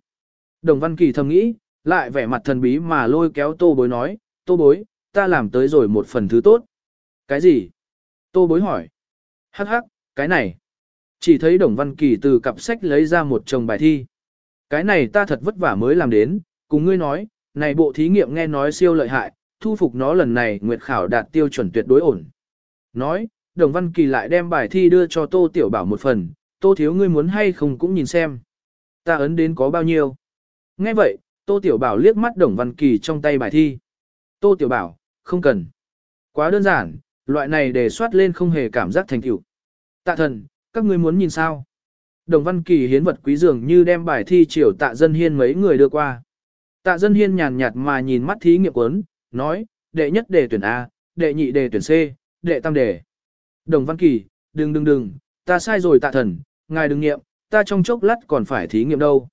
Đồng văn kỳ thầm nghĩ, lại vẻ mặt thần bí mà lôi kéo tô bối nói, tô bối, ta làm tới rồi một phần thứ tốt. Cái gì? Tô bối hỏi. Hắc hắc, cái này. Chỉ thấy Đồng Văn Kỳ từ cặp sách lấy ra một chồng bài thi. Cái này ta thật vất vả mới làm đến, cùng ngươi nói, này bộ thí nghiệm nghe nói siêu lợi hại, thu phục nó lần này nguyệt khảo đạt tiêu chuẩn tuyệt đối ổn. Nói, Đồng Văn Kỳ lại đem bài thi đưa cho Tô Tiểu Bảo một phần, Tô Thiếu ngươi muốn hay không cũng nhìn xem. Ta ấn đến có bao nhiêu. Nghe vậy, Tô Tiểu Bảo liếc mắt Đồng Văn Kỳ trong tay bài thi. Tô Tiểu Bảo, không cần. Quá đơn giản, loại này đề soát lên không hề cảm giác thành tựu. Tạ thần, các ngươi muốn nhìn sao? Đồng Văn Kỳ hiến vật quý dường như đem bài thi chiều tạ dân hiên mấy người đưa qua. Tạ dân hiên nhàn nhạt mà nhìn mắt thí nghiệm cuốn, nói, đệ nhất đề tuyển A, đệ nhị đề tuyển C, đệ tam đề. Đồng Văn Kỳ, đừng đừng đừng, ta sai rồi tạ thần, ngài đừng nghiệm, ta trong chốc lát còn phải thí nghiệm đâu.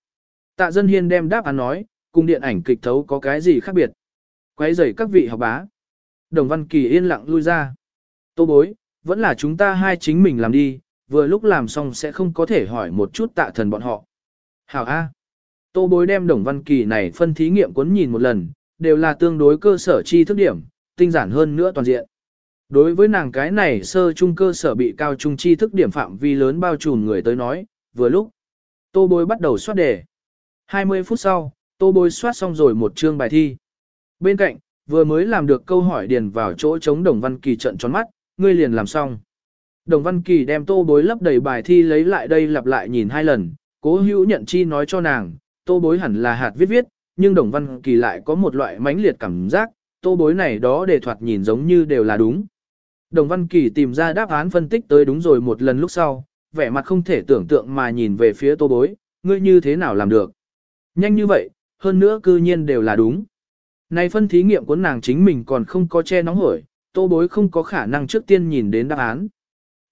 Tạ dân hiên đem đáp án nói, cùng điện ảnh kịch thấu có cái gì khác biệt. Quay rầy các vị học bá. Đồng Văn Kỳ yên lặng lui ra. Tô bối, vẫn là chúng ta hai chính mình làm đi, vừa lúc làm xong sẽ không có thể hỏi một chút tạ thần bọn họ. Hảo A. Tô bối đem Đồng Văn Kỳ này phân thí nghiệm cuốn nhìn một lần, đều là tương đối cơ sở chi thức điểm, tinh giản hơn nữa toàn diện. Đối với nàng cái này sơ trung cơ sở bị cao trung tri thức điểm phạm vi lớn bao trùm người tới nói, vừa lúc. Tô bối bắt đầu soát đề. 20 phút sau, tô bối soát xong rồi một chương bài thi. Bên cạnh, vừa mới làm được câu hỏi điền vào chỗ chống Đồng Văn Kỳ trận tròn mắt, ngươi liền làm xong. Đồng Văn Kỳ đem tô bối lấp đầy bài thi lấy lại đây lặp lại nhìn hai lần, cố hữu nhận chi nói cho nàng, tô bối hẳn là hạt viết viết, nhưng Đồng Văn Kỳ lại có một loại mãnh liệt cảm giác, tô bối này đó để thoạt nhìn giống như đều là đúng. Đồng Văn Kỳ tìm ra đáp án phân tích tới đúng rồi một lần lúc sau, vẻ mặt không thể tưởng tượng mà nhìn về phía tô bối, ngươi như thế nào làm được. Nhanh như vậy, hơn nữa cư nhiên đều là đúng. Này phân thí nghiệm của nàng chính mình còn không có che nóng hổi, tô bối không có khả năng trước tiên nhìn đến đáp án.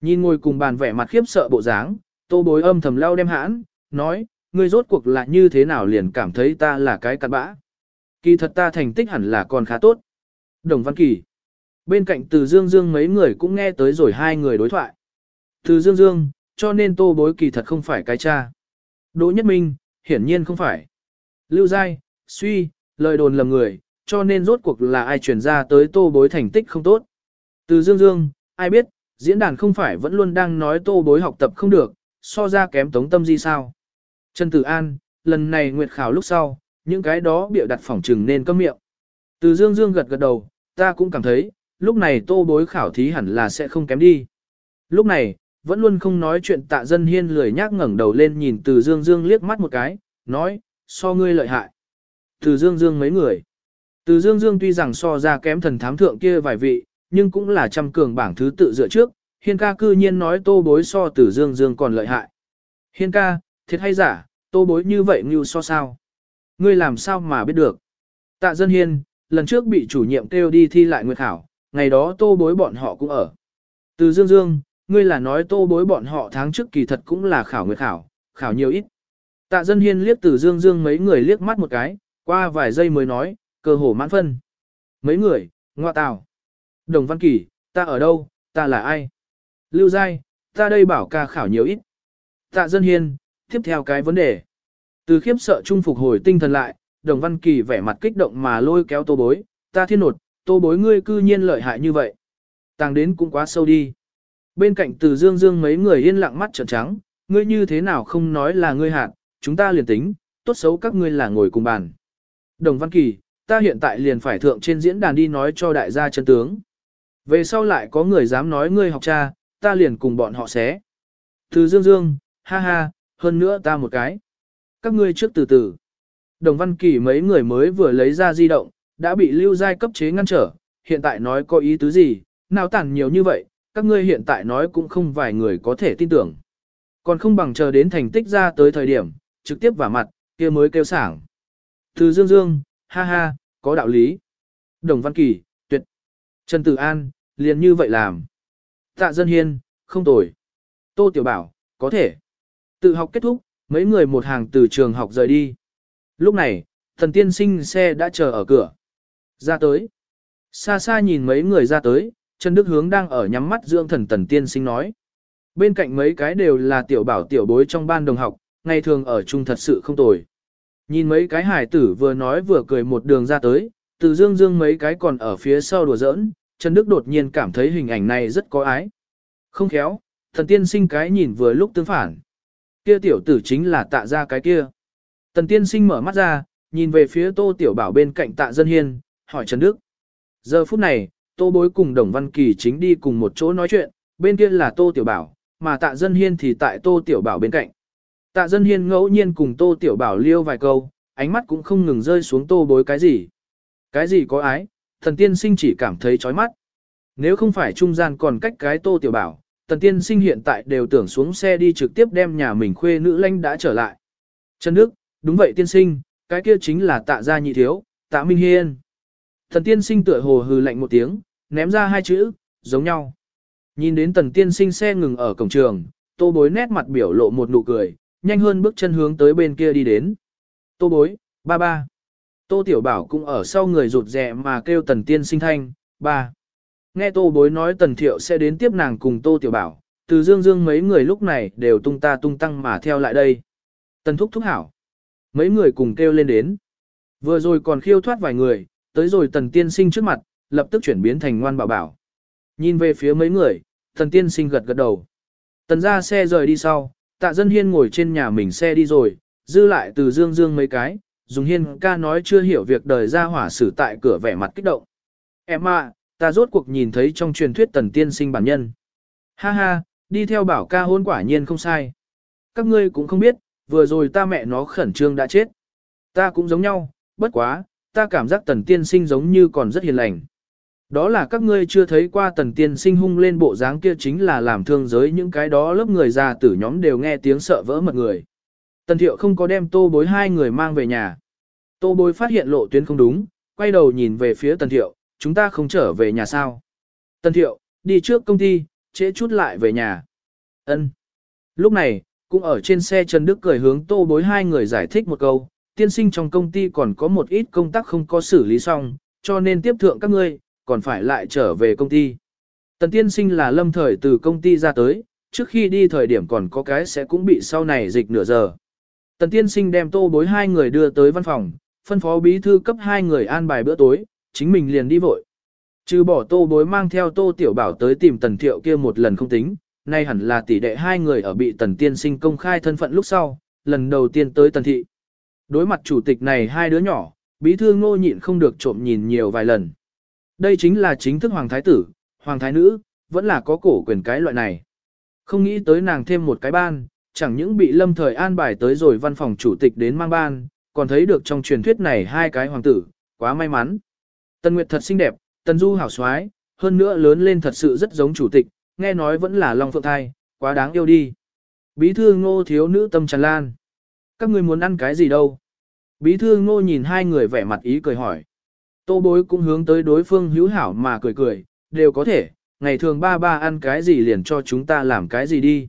Nhìn ngồi cùng bàn vẻ mặt khiếp sợ bộ dáng, tô bối âm thầm lao đem hãn, nói, ngươi rốt cuộc là như thế nào liền cảm thấy ta là cái cặn bã. Kỳ thật ta thành tích hẳn là còn khá tốt. Đồng Văn Kỳ. Bên cạnh từ Dương Dương mấy người cũng nghe tới rồi hai người đối thoại. Từ Dương Dương, cho nên tô bối kỳ thật không phải cái cha. Đỗ Nhất Minh, hiển nhiên không phải. Lưu Giai, suy, lời đồn lầm người, cho nên rốt cuộc là ai truyền ra tới tô bối thành tích không tốt. Từ Dương Dương, ai biết, diễn đàn không phải vẫn luôn đang nói tô bối học tập không được, so ra kém tống tâm gì sao. Trần Tử An, lần này nguyệt khảo lúc sau, những cái đó biểu đặt phỏng trừng nên cấm miệng. Từ Dương Dương gật gật đầu, ta cũng cảm thấy, lúc này tô bối khảo thí hẳn là sẽ không kém đi. Lúc này, vẫn luôn không nói chuyện tạ dân hiên lười nhác ngẩng đầu lên nhìn từ Dương Dương liếc mắt một cái, nói, so ngươi lợi hại. Từ Dương Dương mấy người. Từ Dương Dương tuy rằng so ra kém thần thám thượng kia vài vị, nhưng cũng là trăm cường bảng thứ tự dựa trước, hiên ca cư nhiên nói tô bối so từ Dương Dương còn lợi hại. Hiên ca, thiệt hay giả, tô bối như vậy như so sao? Ngươi làm sao mà biết được? Tạ dân hiên, lần trước bị chủ nhiệm kêu đi thi lại nguyệt khảo, ngày đó tô bối bọn họ cũng ở. Từ Dương Dương, ngươi là nói tô bối bọn họ tháng trước kỳ thật cũng là khảo nguyệt khảo, khảo nhiều ít. Tạ dân hiên liếc từ Dương Dương mấy người liếc mắt một cái, qua vài giây mới nói, cơ hồ mãn phân. Mấy người, ngoa tào. Đồng Văn Kỳ, ta ở đâu, ta là ai? Lưu Giai, ta đây bảo ca khảo nhiều ít. Tạ dân hiên, tiếp theo cái vấn đề. Từ khiếp sợ trung phục hồi tinh thần lại, Đồng Văn Kỳ vẻ mặt kích động mà lôi kéo tô bối, ta thiên nột, tô bối ngươi cư nhiên lợi hại như vậy. Tàng đến cũng quá sâu đi. Bên cạnh từ dương dương mấy người yên lặng mắt trợn trắng, ngươi như thế nào không nói là ngươi hạt, chúng ta liền tính, tốt xấu các ngươi là ngồi cùng bàn. Đồng Văn Kỳ, ta hiện tại liền phải thượng trên diễn đàn đi nói cho đại gia chân tướng. Về sau lại có người dám nói ngươi học cha, ta liền cùng bọn họ xé. Từ dương dương, ha ha, hơn nữa ta một cái. Các ngươi trước từ từ. Đồng Văn Kỳ mấy người mới vừa lấy ra di động, đã bị lưu giai cấp chế ngăn trở, hiện tại nói có ý tứ gì, nào tản nhiều như vậy, các ngươi hiện tại nói cũng không vài người có thể tin tưởng. Còn không bằng chờ đến thành tích ra tới thời điểm, trực tiếp vào mặt, kia mới kêu sảng. Từ Dương Dương, ha ha, có đạo lý. Đồng Văn Kỳ, tuyệt. Trần Tử An, liền như vậy làm. Tạ Dân Hiên, không tồi. Tô Tiểu Bảo, có thể. Tự học kết thúc, mấy người một hàng từ trường học rời đi. Lúc này, thần tiên sinh xe đã chờ ở cửa. Ra tới. Xa xa nhìn mấy người ra tới, Trần Đức Hướng đang ở nhắm mắt dưỡng thần tần tiên sinh nói. Bên cạnh mấy cái đều là tiểu bảo tiểu bối trong ban đồng học, ngày thường ở chung thật sự không tồi. Nhìn mấy cái hải tử vừa nói vừa cười một đường ra tới, từ dương dương mấy cái còn ở phía sau đùa giỡn, Trần Đức đột nhiên cảm thấy hình ảnh này rất có ái. Không khéo, thần tiên sinh cái nhìn vừa lúc tương phản. Kia tiểu tử chính là tạ ra cái kia. Tần tiên sinh mở mắt ra, nhìn về phía tô tiểu bảo bên cạnh tạ dân hiên, hỏi Trần Đức. Giờ phút này, tô bối cùng Đồng Văn Kỳ chính đi cùng một chỗ nói chuyện, bên kia là tô tiểu bảo, mà tạ dân hiên thì tại tô tiểu bảo bên cạnh. Tạ dân hiên ngẫu nhiên cùng tô tiểu bảo liêu vài câu, ánh mắt cũng không ngừng rơi xuống tô bối cái gì. Cái gì có ái, thần tiên sinh chỉ cảm thấy chói mắt. Nếu không phải trung gian còn cách cái tô tiểu bảo, thần tiên sinh hiện tại đều tưởng xuống xe đi trực tiếp đem nhà mình khuê nữ lanh đã trở lại. Trần Đức, đúng vậy tiên sinh, cái kia chính là tạ gia nhị thiếu, tạ Minh Hiên. Thần tiên sinh tựa hồ hừ lạnh một tiếng, ném ra hai chữ, giống nhau. Nhìn đến tần tiên sinh xe ngừng ở cổng trường, tô bối nét mặt biểu lộ một nụ cười, nhanh hơn bước chân hướng tới bên kia đi đến. Tô bối, ba ba. Tô tiểu bảo cũng ở sau người rụt rè mà kêu tần tiên sinh thanh, ba. Nghe tô bối nói tần thiệu sẽ đến tiếp nàng cùng tô tiểu bảo, từ dương dương mấy người lúc này đều tung ta tung tăng mà theo lại đây. Tần thúc thúc hảo. Mấy người cùng kêu lên đến. Vừa rồi còn khiêu thoát vài người, tới rồi tần tiên sinh trước mặt, lập tức chuyển biến thành ngoan bảo bảo. Nhìn về phía mấy người, tần tiên sinh gật gật đầu. Tần ra xe rời đi sau, tạ dân hiên ngồi trên nhà mình xe đi rồi, dư lại từ dương dương mấy cái, dùng hiên ca nói chưa hiểu việc đời ra hỏa xử tại cửa vẻ mặt kích động. Em à, ta rốt cuộc nhìn thấy trong truyền thuyết tần tiên sinh bản nhân. Ha ha, đi theo bảo ca hôn quả nhiên không sai. Các ngươi cũng không biết, vừa rồi ta mẹ nó khẩn trương đã chết. Ta cũng giống nhau, bất quá, ta cảm giác tần tiên sinh giống như còn rất hiền lành. Đó là các ngươi chưa thấy qua tần tiên sinh hung lên bộ dáng kia chính là làm thương giới những cái đó lớp người già tử nhóm đều nghe tiếng sợ vỡ mật người. Tần thiệu không có đem tô bối hai người mang về nhà. Tô bối phát hiện lộ tuyến không đúng, quay đầu nhìn về phía tần thiệu, chúng ta không trở về nhà sao. Tần thiệu, đi trước công ty, trễ chút lại về nhà. ân Lúc này, cũng ở trên xe Trần Đức cười hướng tô bối hai người giải thích một câu, tiên sinh trong công ty còn có một ít công tác không có xử lý xong, cho nên tiếp thượng các ngươi, còn phải lại trở về công ty. Tần tiên sinh là lâm thời từ công ty ra tới, trước khi đi thời điểm còn có cái sẽ cũng bị sau này dịch nửa giờ. Tần tiên sinh đem tô bối hai người đưa tới văn phòng, phân phó bí thư cấp hai người an bài bữa tối, chính mình liền đi vội. Trừ bỏ tô bối mang theo tô tiểu bảo tới tìm tần thiệu kia một lần không tính, nay hẳn là tỷ đệ hai người ở bị tần tiên sinh công khai thân phận lúc sau, lần đầu tiên tới tần thị. Đối mặt chủ tịch này hai đứa nhỏ, bí thư ngô nhịn không được trộm nhìn nhiều vài lần. Đây chính là chính thức hoàng thái tử, hoàng thái nữ, vẫn là có cổ quyền cái loại này. Không nghĩ tới nàng thêm một cái ban, chẳng những bị lâm thời an bài tới rồi văn phòng chủ tịch đến mang ban, còn thấy được trong truyền thuyết này hai cái hoàng tử, quá may mắn. Tần Nguyệt thật xinh đẹp, Tần Du hảo xoái, hơn nữa lớn lên thật sự rất giống chủ tịch, nghe nói vẫn là Long Phượng Thai, quá đáng yêu đi. Bí thư ngô thiếu nữ tâm tràn lan. Các người muốn ăn cái gì đâu? Bí thư ngô nhìn hai người vẻ mặt ý cười hỏi. Tô bối cũng hướng tới đối phương hữu hảo mà cười cười, đều có thể, ngày thường ba ba ăn cái gì liền cho chúng ta làm cái gì đi.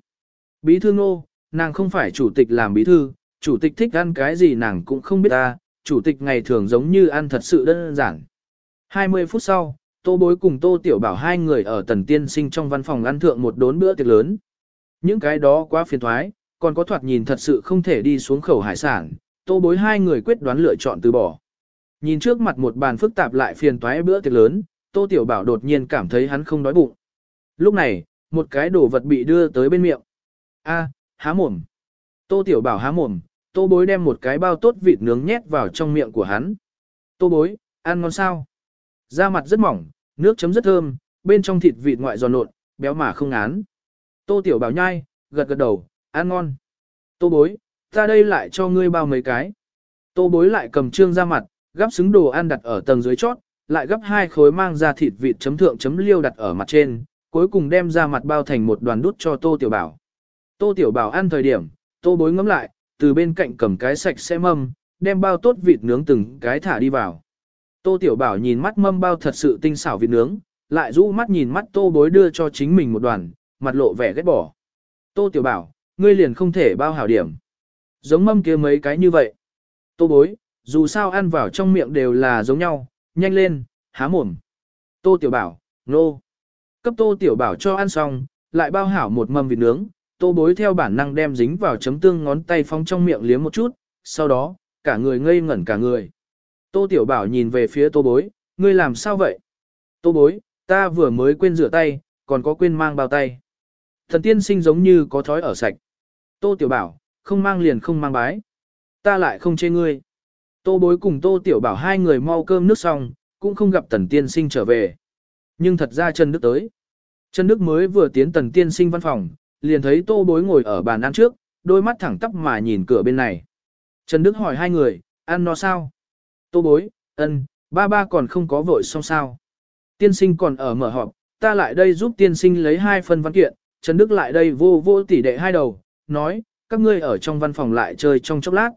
Bí thư ngô, nàng không phải chủ tịch làm bí thư, chủ tịch thích ăn cái gì nàng cũng không biết ta, chủ tịch ngày thường giống như ăn thật sự đơn giản. 20 phút sau, Tô Bối cùng Tô Tiểu Bảo hai người ở tần tiên sinh trong văn phòng ăn thượng một đốn bữa tiệc lớn. Những cái đó quá phiền thoái, còn có thoạt nhìn thật sự không thể đi xuống khẩu hải sản, Tô Bối hai người quyết đoán lựa chọn từ bỏ. Nhìn trước mặt một bàn phức tạp lại phiền toái bữa tiệc lớn, Tô Tiểu Bảo đột nhiên cảm thấy hắn không đói bụng. Lúc này, một cái đồ vật bị đưa tới bên miệng. A, há mồm. Tô Tiểu Bảo há mồm, Tô Bối đem một cái bao tốt vịt nướng nhét vào trong miệng của hắn. Tô Bối, ăn ngon sao? Da mặt rất mỏng, nước chấm rất thơm, bên trong thịt vịt ngoại giòn nộn, béo mà không ngán. Tô Tiểu Bảo nhai, gật gật đầu, ăn ngon. Tô Bối, ta đây lại cho ngươi bao mấy cái. Tô Bối lại cầm trương ra mặt, gắp xứng đồ ăn đặt ở tầng dưới chót, lại gấp hai khối mang ra thịt vịt chấm thượng chấm liêu đặt ở mặt trên, cuối cùng đem ra mặt bao thành một đoàn đút cho Tô Tiểu Bảo. Tô Tiểu Bảo ăn thời điểm, Tô Bối ngấm lại, từ bên cạnh cầm cái sạch sẽ mâm, đem bao tốt vịt nướng từng cái thả đi vào. Tô Tiểu Bảo nhìn mắt mâm bao thật sự tinh xảo vịt nướng, lại rũ mắt nhìn mắt Tô Bối đưa cho chính mình một đoàn, mặt lộ vẻ ghét bỏ. Tô Tiểu Bảo, ngươi liền không thể bao hảo điểm. Giống mâm kia mấy cái như vậy. Tô Bối, dù sao ăn vào trong miệng đều là giống nhau, nhanh lên, há mồm. Tô Tiểu Bảo, nô. Cấp Tô Tiểu Bảo cho ăn xong, lại bao hảo một mâm vịt nướng, Tô Bối theo bản năng đem dính vào chấm tương ngón tay phong trong miệng liếm một chút, sau đó, cả người ngây ngẩn cả người. Tô Tiểu Bảo nhìn về phía Tô Bối, ngươi làm sao vậy? Tô Bối, ta vừa mới quên rửa tay, còn có quên mang bao tay. Thần tiên sinh giống như có thói ở sạch. Tô Tiểu Bảo, không mang liền không mang bái. Ta lại không chê ngươi. Tô bối cùng tô tiểu bảo hai người mau cơm nước xong, cũng không gặp tần tiên sinh trở về. Nhưng thật ra Trần Đức tới. Trần Đức mới vừa tiến tần tiên sinh văn phòng, liền thấy tô bối ngồi ở bàn ăn trước, đôi mắt thẳng tắp mà nhìn cửa bên này. Trần Đức hỏi hai người, ăn nó sao? Tô bối, ân, ba ba còn không có vội xong sao? Tiên sinh còn ở mở họp, ta lại đây giúp tiên sinh lấy hai phần văn kiện, Trần Đức lại đây vô vô tỉ đệ hai đầu, nói, các ngươi ở trong văn phòng lại chơi trong chốc lát.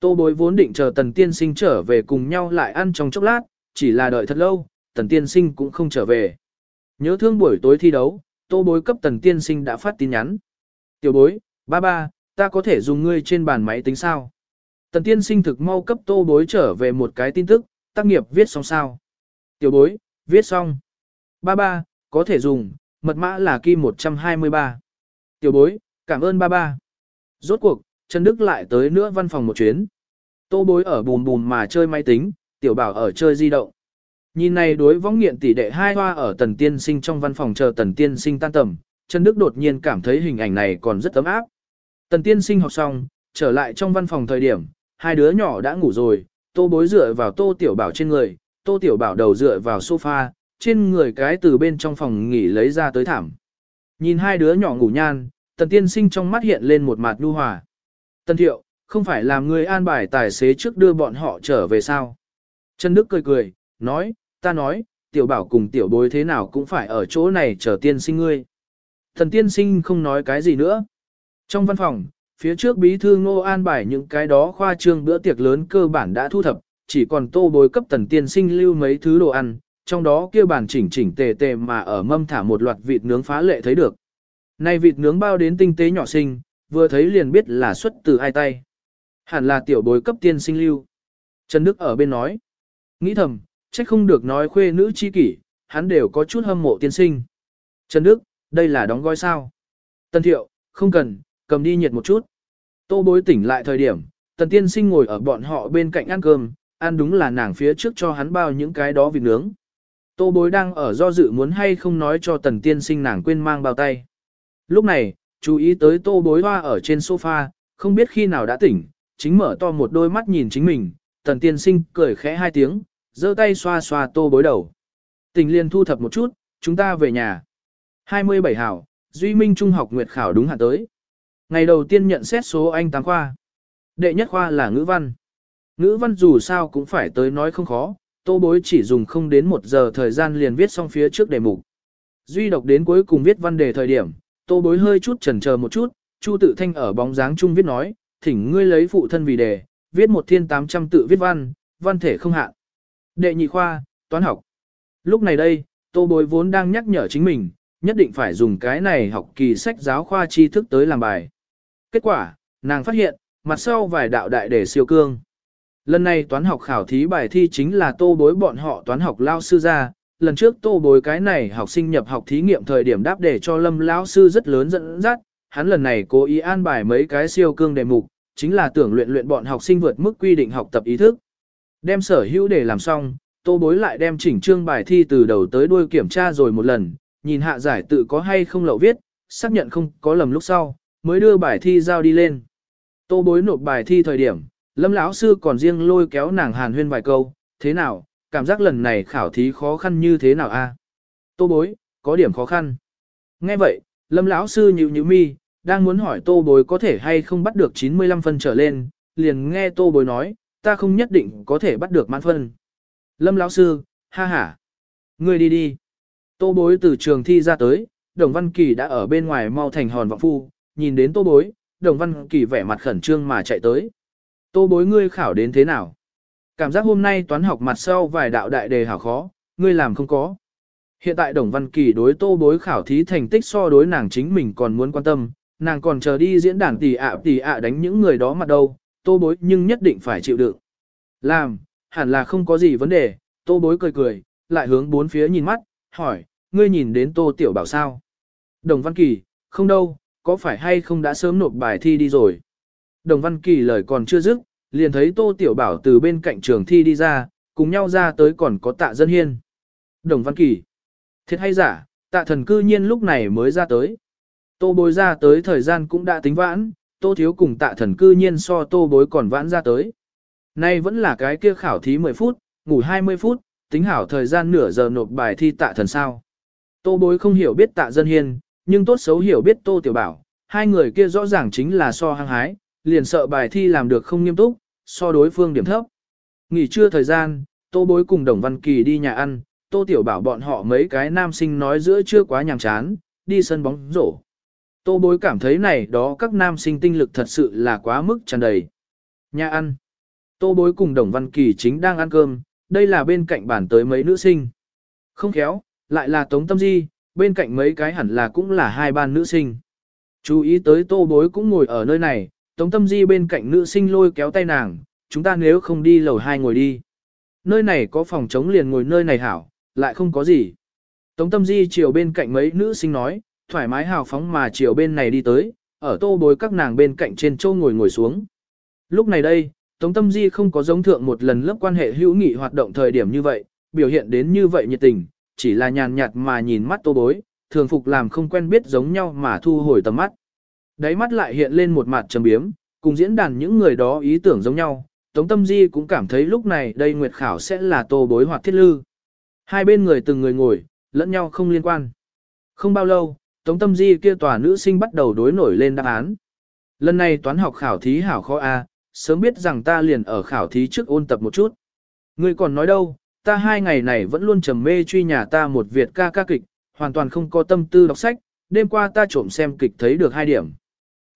Tô bối vốn định chờ tần tiên sinh trở về cùng nhau lại ăn trong chốc lát, chỉ là đợi thật lâu, tần tiên sinh cũng không trở về. Nhớ thương buổi tối thi đấu, tô bối cấp tần tiên sinh đã phát tin nhắn. Tiểu bối, ba ba, ta có thể dùng ngươi trên bàn máy tính sao? Tần tiên sinh thực mau cấp tô bối trở về một cái tin tức, tác nghiệp viết xong sao? Tiểu bối, viết xong. Ba ba, có thể dùng, mật mã là kim 123. Tiểu bối, cảm ơn ba ba. Rốt cuộc, Trần Đức lại tới nữa văn phòng một chuyến. Tô bối ở bùm bùm mà chơi máy tính, tiểu bảo ở chơi di động. Nhìn này đối võng nghiện tỷ đệ hai hoa ở tần tiên sinh trong văn phòng chờ tần tiên sinh tan tầm, Trần Đức đột nhiên cảm thấy hình ảnh này còn rất ấm áp. Tần tiên sinh học xong, trở lại trong văn phòng thời điểm, hai đứa nhỏ đã ngủ rồi, tô bối dựa vào tô tiểu bảo trên người, tô tiểu bảo đầu dựa vào sofa, trên người cái từ bên trong phòng nghỉ lấy ra tới thảm. Nhìn hai đứa nhỏ ngủ nhan, tần tiên sinh trong mắt hiện lên một mặt nhu hòa. Tần thiệu, không phải làm người an bài tài xế trước đưa bọn họ trở về sao? Trần Đức cười cười, nói, ta nói, tiểu bảo cùng tiểu bối thế nào cũng phải ở chỗ này chờ tiên sinh ngươi. Thần tiên sinh không nói cái gì nữa. Trong văn phòng, phía trước bí thư ngô an bài những cái đó khoa trương bữa tiệc lớn cơ bản đã thu thập, chỉ còn tô bối cấp tần tiên sinh lưu mấy thứ đồ ăn, trong đó kia bản chỉnh chỉnh tề tề mà ở mâm thả một loạt vịt nướng phá lệ thấy được. Này vịt nướng bao đến tinh tế nhỏ xinh, vừa thấy liền biết là xuất từ hai tay. Hẳn là tiểu bối cấp tiên sinh lưu. Trần Đức ở bên nói. Nghĩ thầm, trách không được nói khuê nữ chi kỷ, hắn đều có chút hâm mộ tiên sinh. Trần Đức, đây là đóng gói sao? Tân thiệu, không cần, cầm đi nhiệt một chút. Tô bối tỉnh lại thời điểm, tần tiên sinh ngồi ở bọn họ bên cạnh ăn cơm, ăn đúng là nàng phía trước cho hắn bao những cái đó vịt nướng. Tô bối đang ở do dự muốn hay không nói cho tần tiên sinh nàng quên mang bao tay. Lúc này, chú ý tới tô bối hoa ở trên sofa, không biết khi nào đã tỉnh, chính mở to một đôi mắt nhìn chính mình, tần tiên sinh cười khẽ hai tiếng, giơ tay xoa xoa tô bối đầu. Tình liên thu thập một chút, chúng ta về nhà. 27 hảo, Duy Minh Trung học Nguyệt Khảo đúng hạn tới. Ngày đầu tiên nhận xét số anh tám khoa. Đệ nhất khoa là ngữ văn. Ngữ văn dù sao cũng phải tới nói không khó, tô bối chỉ dùng không đến một giờ thời gian liền viết xong phía trước đề mục. Duy đọc đến cuối cùng viết văn đề thời điểm, tô bối hơi chút chần chờ một chút, Chu tự thanh ở bóng dáng chung viết nói, thỉnh ngươi lấy phụ thân vì đề, viết một thiên 800 tự viết văn, văn thể không hạn. Đệ nhị khoa, toán học. Lúc này đây, tô bối vốn đang nhắc nhở chính mình, nhất định phải dùng cái này học kỳ sách giáo khoa tri thức tới làm bài. Kết quả, nàng phát hiện, mặt sau vài đạo đại đề siêu cương. Lần này toán học khảo thí bài thi chính là tô bối bọn họ toán học lao sư ra, lần trước tô bối cái này học sinh nhập học thí nghiệm thời điểm đáp để cho lâm lão sư rất lớn dẫn dắt, hắn lần này cố ý an bài mấy cái siêu cương đề mục, chính là tưởng luyện luyện bọn học sinh vượt mức quy định học tập ý thức. Đem sở hữu để làm xong, tô bối lại đem chỉnh trương bài thi từ đầu tới đuôi kiểm tra rồi một lần, nhìn hạ giải tự có hay không lậu viết, xác nhận không có lầm lúc sau, mới đưa bài thi giao đi lên. Tô bối nộp bài thi thời điểm, lâm lão sư còn riêng lôi kéo nàng hàn huyên vài câu, thế nào, cảm giác lần này khảo thí khó khăn như thế nào a? Tô bối, có điểm khó khăn. Nghe vậy, lâm lão sư nhịu nhịu mi, đang muốn hỏi tô bối có thể hay không bắt được 95 phân trở lên, liền nghe tô bối nói, ta không nhất định có thể bắt được mãn phân. Lâm lão sư, ha ha. Ngươi đi đi. Tô bối từ trường thi ra tới, Đồng Văn Kỳ đã ở bên ngoài mau thành hòn vọng phu, nhìn đến tô bối, Đồng Văn Kỳ vẻ mặt khẩn trương mà chạy tới. Tô bối ngươi khảo đến thế nào? Cảm giác hôm nay toán học mặt sau vài đạo đại đề hảo khó, ngươi làm không có. Hiện tại Đồng Văn Kỳ đối tô bối khảo thí thành tích so đối nàng chính mình còn muốn quan tâm, nàng còn chờ đi diễn đàn tỷ ạ tỷ ạ đánh những người đó mặt đâu, tô bối nhưng nhất định phải chịu đựng. Làm, hẳn là không có gì vấn đề, tô bối cười cười, lại hướng bốn phía nhìn mắt, hỏi, ngươi nhìn đến tô tiểu bảo sao? Đồng Văn Kỳ, không đâu, có phải hay không đã sớm nộp bài thi đi rồi? Đồng Văn Kỳ lời còn chưa dứt, liền thấy tô tiểu bảo từ bên cạnh trường thi đi ra, cùng nhau ra tới còn có tạ dân hiên. Đồng Văn Kỳ, thiệt hay giả, tạ thần cư nhiên lúc này mới ra tới. Tô bối ra tới thời gian cũng đã tính vãn, tô thiếu cùng tạ thần cư nhiên so tô bối còn vãn ra tới. Nay vẫn là cái kia khảo thí 10 phút, ngủ 20 phút, tính hảo thời gian nửa giờ nộp bài thi tạ thần sao. Tô bối không hiểu biết tạ dân hiên, nhưng tốt xấu hiểu biết tô tiểu bảo, hai người kia rõ ràng chính là so hăng hái, liền sợ bài thi làm được không nghiêm túc, so đối phương điểm thấp. Nghỉ trưa thời gian, tô bối cùng Đồng Văn Kỳ đi nhà ăn, tô tiểu bảo bọn họ mấy cái nam sinh nói giữa chưa quá nhàm chán, đi sân bóng rổ. Tô bối cảm thấy này đó các nam sinh tinh lực thật sự là quá mức tràn đầy. Nhà ăn. Tô bối cùng Đồng Văn Kỳ chính đang ăn cơm, đây là bên cạnh bàn tới mấy nữ sinh. Không khéo, lại là Tống Tâm Di, bên cạnh mấy cái hẳn là cũng là hai ban nữ sinh. Chú ý tới tô bối cũng ngồi ở nơi này, Tống Tâm Di bên cạnh nữ sinh lôi kéo tay nàng, chúng ta nếu không đi lầu hai ngồi đi. Nơi này có phòng chống liền ngồi nơi này hảo, lại không có gì. Tống Tâm Di chiều bên cạnh mấy nữ sinh nói, thoải mái hào phóng mà chiều bên này đi tới, ở tô bối các nàng bên cạnh trên châu ngồi ngồi xuống. Lúc này đây, Tống Tâm Di không có giống thượng một lần lớp quan hệ hữu nghị hoạt động thời điểm như vậy, biểu hiện đến như vậy nhiệt tình, chỉ là nhàn nhạt mà nhìn mắt tô bối, thường phục làm không quen biết giống nhau mà thu hồi tầm mắt. Đáy mắt lại hiện lên một mặt trầm biếm, cùng diễn đàn những người đó ý tưởng giống nhau, Tống Tâm Di cũng cảm thấy lúc này đây Nguyệt Khảo sẽ là tô bối hoặc thiết lư. Hai bên người từng người ngồi, lẫn nhau không liên quan. Không bao lâu, Tống Tâm Di kia tòa nữ sinh bắt đầu đối nổi lên đáp án. Lần này toán học khảo thí hảo khó A, sớm biết rằng ta liền ở khảo thí trước ôn tập một chút. Ngươi còn nói đâu, ta hai ngày này vẫn luôn trầm mê truy nhà ta một Việt ca ca kịch, hoàn toàn không có tâm tư đọc sách, đêm qua ta trộm xem kịch thấy được hai điểm.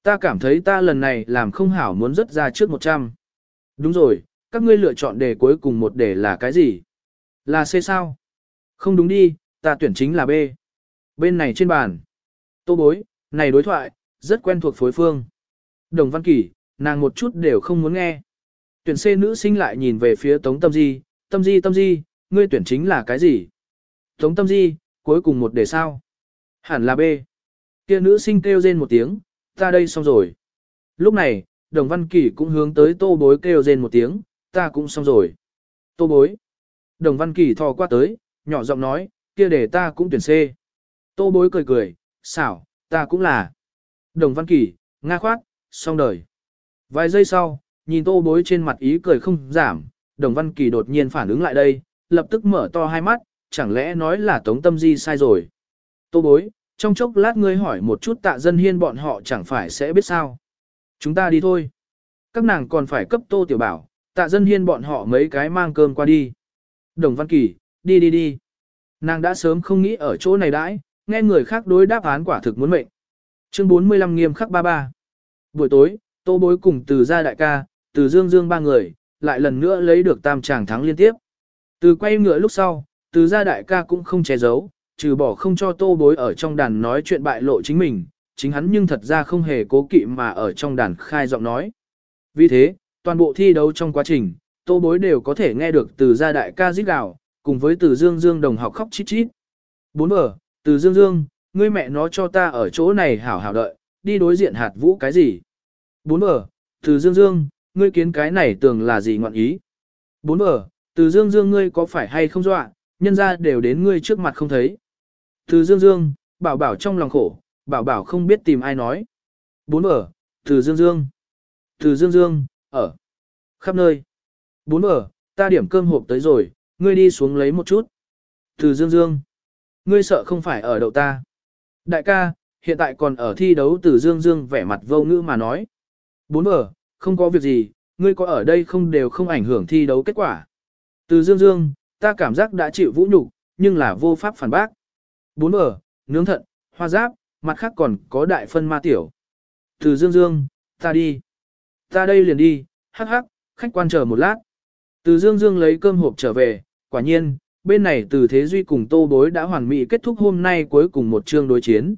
Ta cảm thấy ta lần này làm không hảo muốn rất ra trước 100. Đúng rồi, các ngươi lựa chọn đề cuối cùng một đề là cái gì? Là C sao? Không đúng đi, ta tuyển chính là B. Bên này trên bàn. Tô bối, này đối thoại, rất quen thuộc phối phương. Đồng Văn Kỳ, nàng một chút đều không muốn nghe. Tuyển C nữ sinh lại nhìn về phía Tống Tâm Di, Tâm Di Tâm Di, ngươi tuyển chính là cái gì? Tống Tâm Di, cuối cùng một đề sao? Hẳn là B. Kia nữ sinh kêu rên một tiếng, ta đây xong rồi. Lúc này, Đồng Văn Kỳ cũng hướng tới tô bối kêu rên một tiếng, ta cũng xong rồi. Tô bối. Đồng Văn Kỳ thò qua tới, nhỏ giọng nói, kia để ta cũng tuyển C. Tô bối cười cười, xảo, ta cũng là. Đồng Văn Kỳ, nga khoát, xong đời. Vài giây sau, nhìn tô bối trên mặt ý cười không giảm, Đồng Văn Kỳ đột nhiên phản ứng lại đây, lập tức mở to hai mắt, chẳng lẽ nói là Tống Tâm Di sai rồi. Tô bối, trong chốc lát ngươi hỏi một chút tạ dân hiên bọn họ chẳng phải sẽ biết sao. Chúng ta đi thôi. Các nàng còn phải cấp tô tiểu bảo, tạ dân hiên bọn họ mấy cái mang cơm qua đi. Đồng Văn Kỳ, đi đi đi. Nàng đã sớm không nghĩ ở chỗ này đãi, nghe người khác đối đáp án quả thực muốn mệnh. Chương 45 nghiêm khắc ba ba. Buổi tối, tô bối cùng từ gia đại ca, từ dương dương ba người, lại lần nữa lấy được tam tràng thắng liên tiếp. Từ quay ngựa lúc sau, từ gia đại ca cũng không che giấu, trừ bỏ không cho tô bối ở trong đàn nói chuyện bại lộ chính mình, chính hắn nhưng thật ra không hề cố kỵ mà ở trong đàn khai giọng nói. Vì thế, toàn bộ thi đấu trong quá trình, tô bối đều có thể nghe được từ gia đại ca giết gào, cùng với từ dương dương đồng học khóc chít chít. Bốn mở, từ dương dương, ngươi mẹ nó cho ta ở chỗ này hảo hảo đợi, đi đối diện hạt vũ cái gì. Bốn mở, từ dương dương, ngươi kiến cái này tưởng là gì ngọn ý. Bốn mở, từ dương dương ngươi có phải hay không dọa, nhân ra đều đến ngươi trước mặt không thấy. Từ dương dương, bảo bảo trong lòng khổ, bảo bảo không biết tìm ai nói. Bốn ở, từ dương dương. Từ dương dương, ở. Khắp nơi. Bốn ở, ta điểm cơm hộp tới rồi, ngươi đi xuống lấy một chút. Từ dương dương. Ngươi sợ không phải ở đậu ta. Đại ca, hiện tại còn ở thi đấu từ dương dương vẻ mặt vô ngữ mà nói. Bốn ở, không có việc gì, ngươi có ở đây không đều không ảnh hưởng thi đấu kết quả. Từ dương dương, ta cảm giác đã chịu vũ nhục, nhưng là vô pháp phản bác. Bốn bờ, nướng thận, hoa giáp, mặt khác còn có đại phân ma tiểu. Từ dương dương, ta đi. Ta đây liền đi, hắc hắc, khách quan chờ một lát. Từ dương dương lấy cơm hộp trở về, quả nhiên, bên này từ thế duy cùng tô bối đã hoàn mỹ kết thúc hôm nay cuối cùng một chương đối chiến.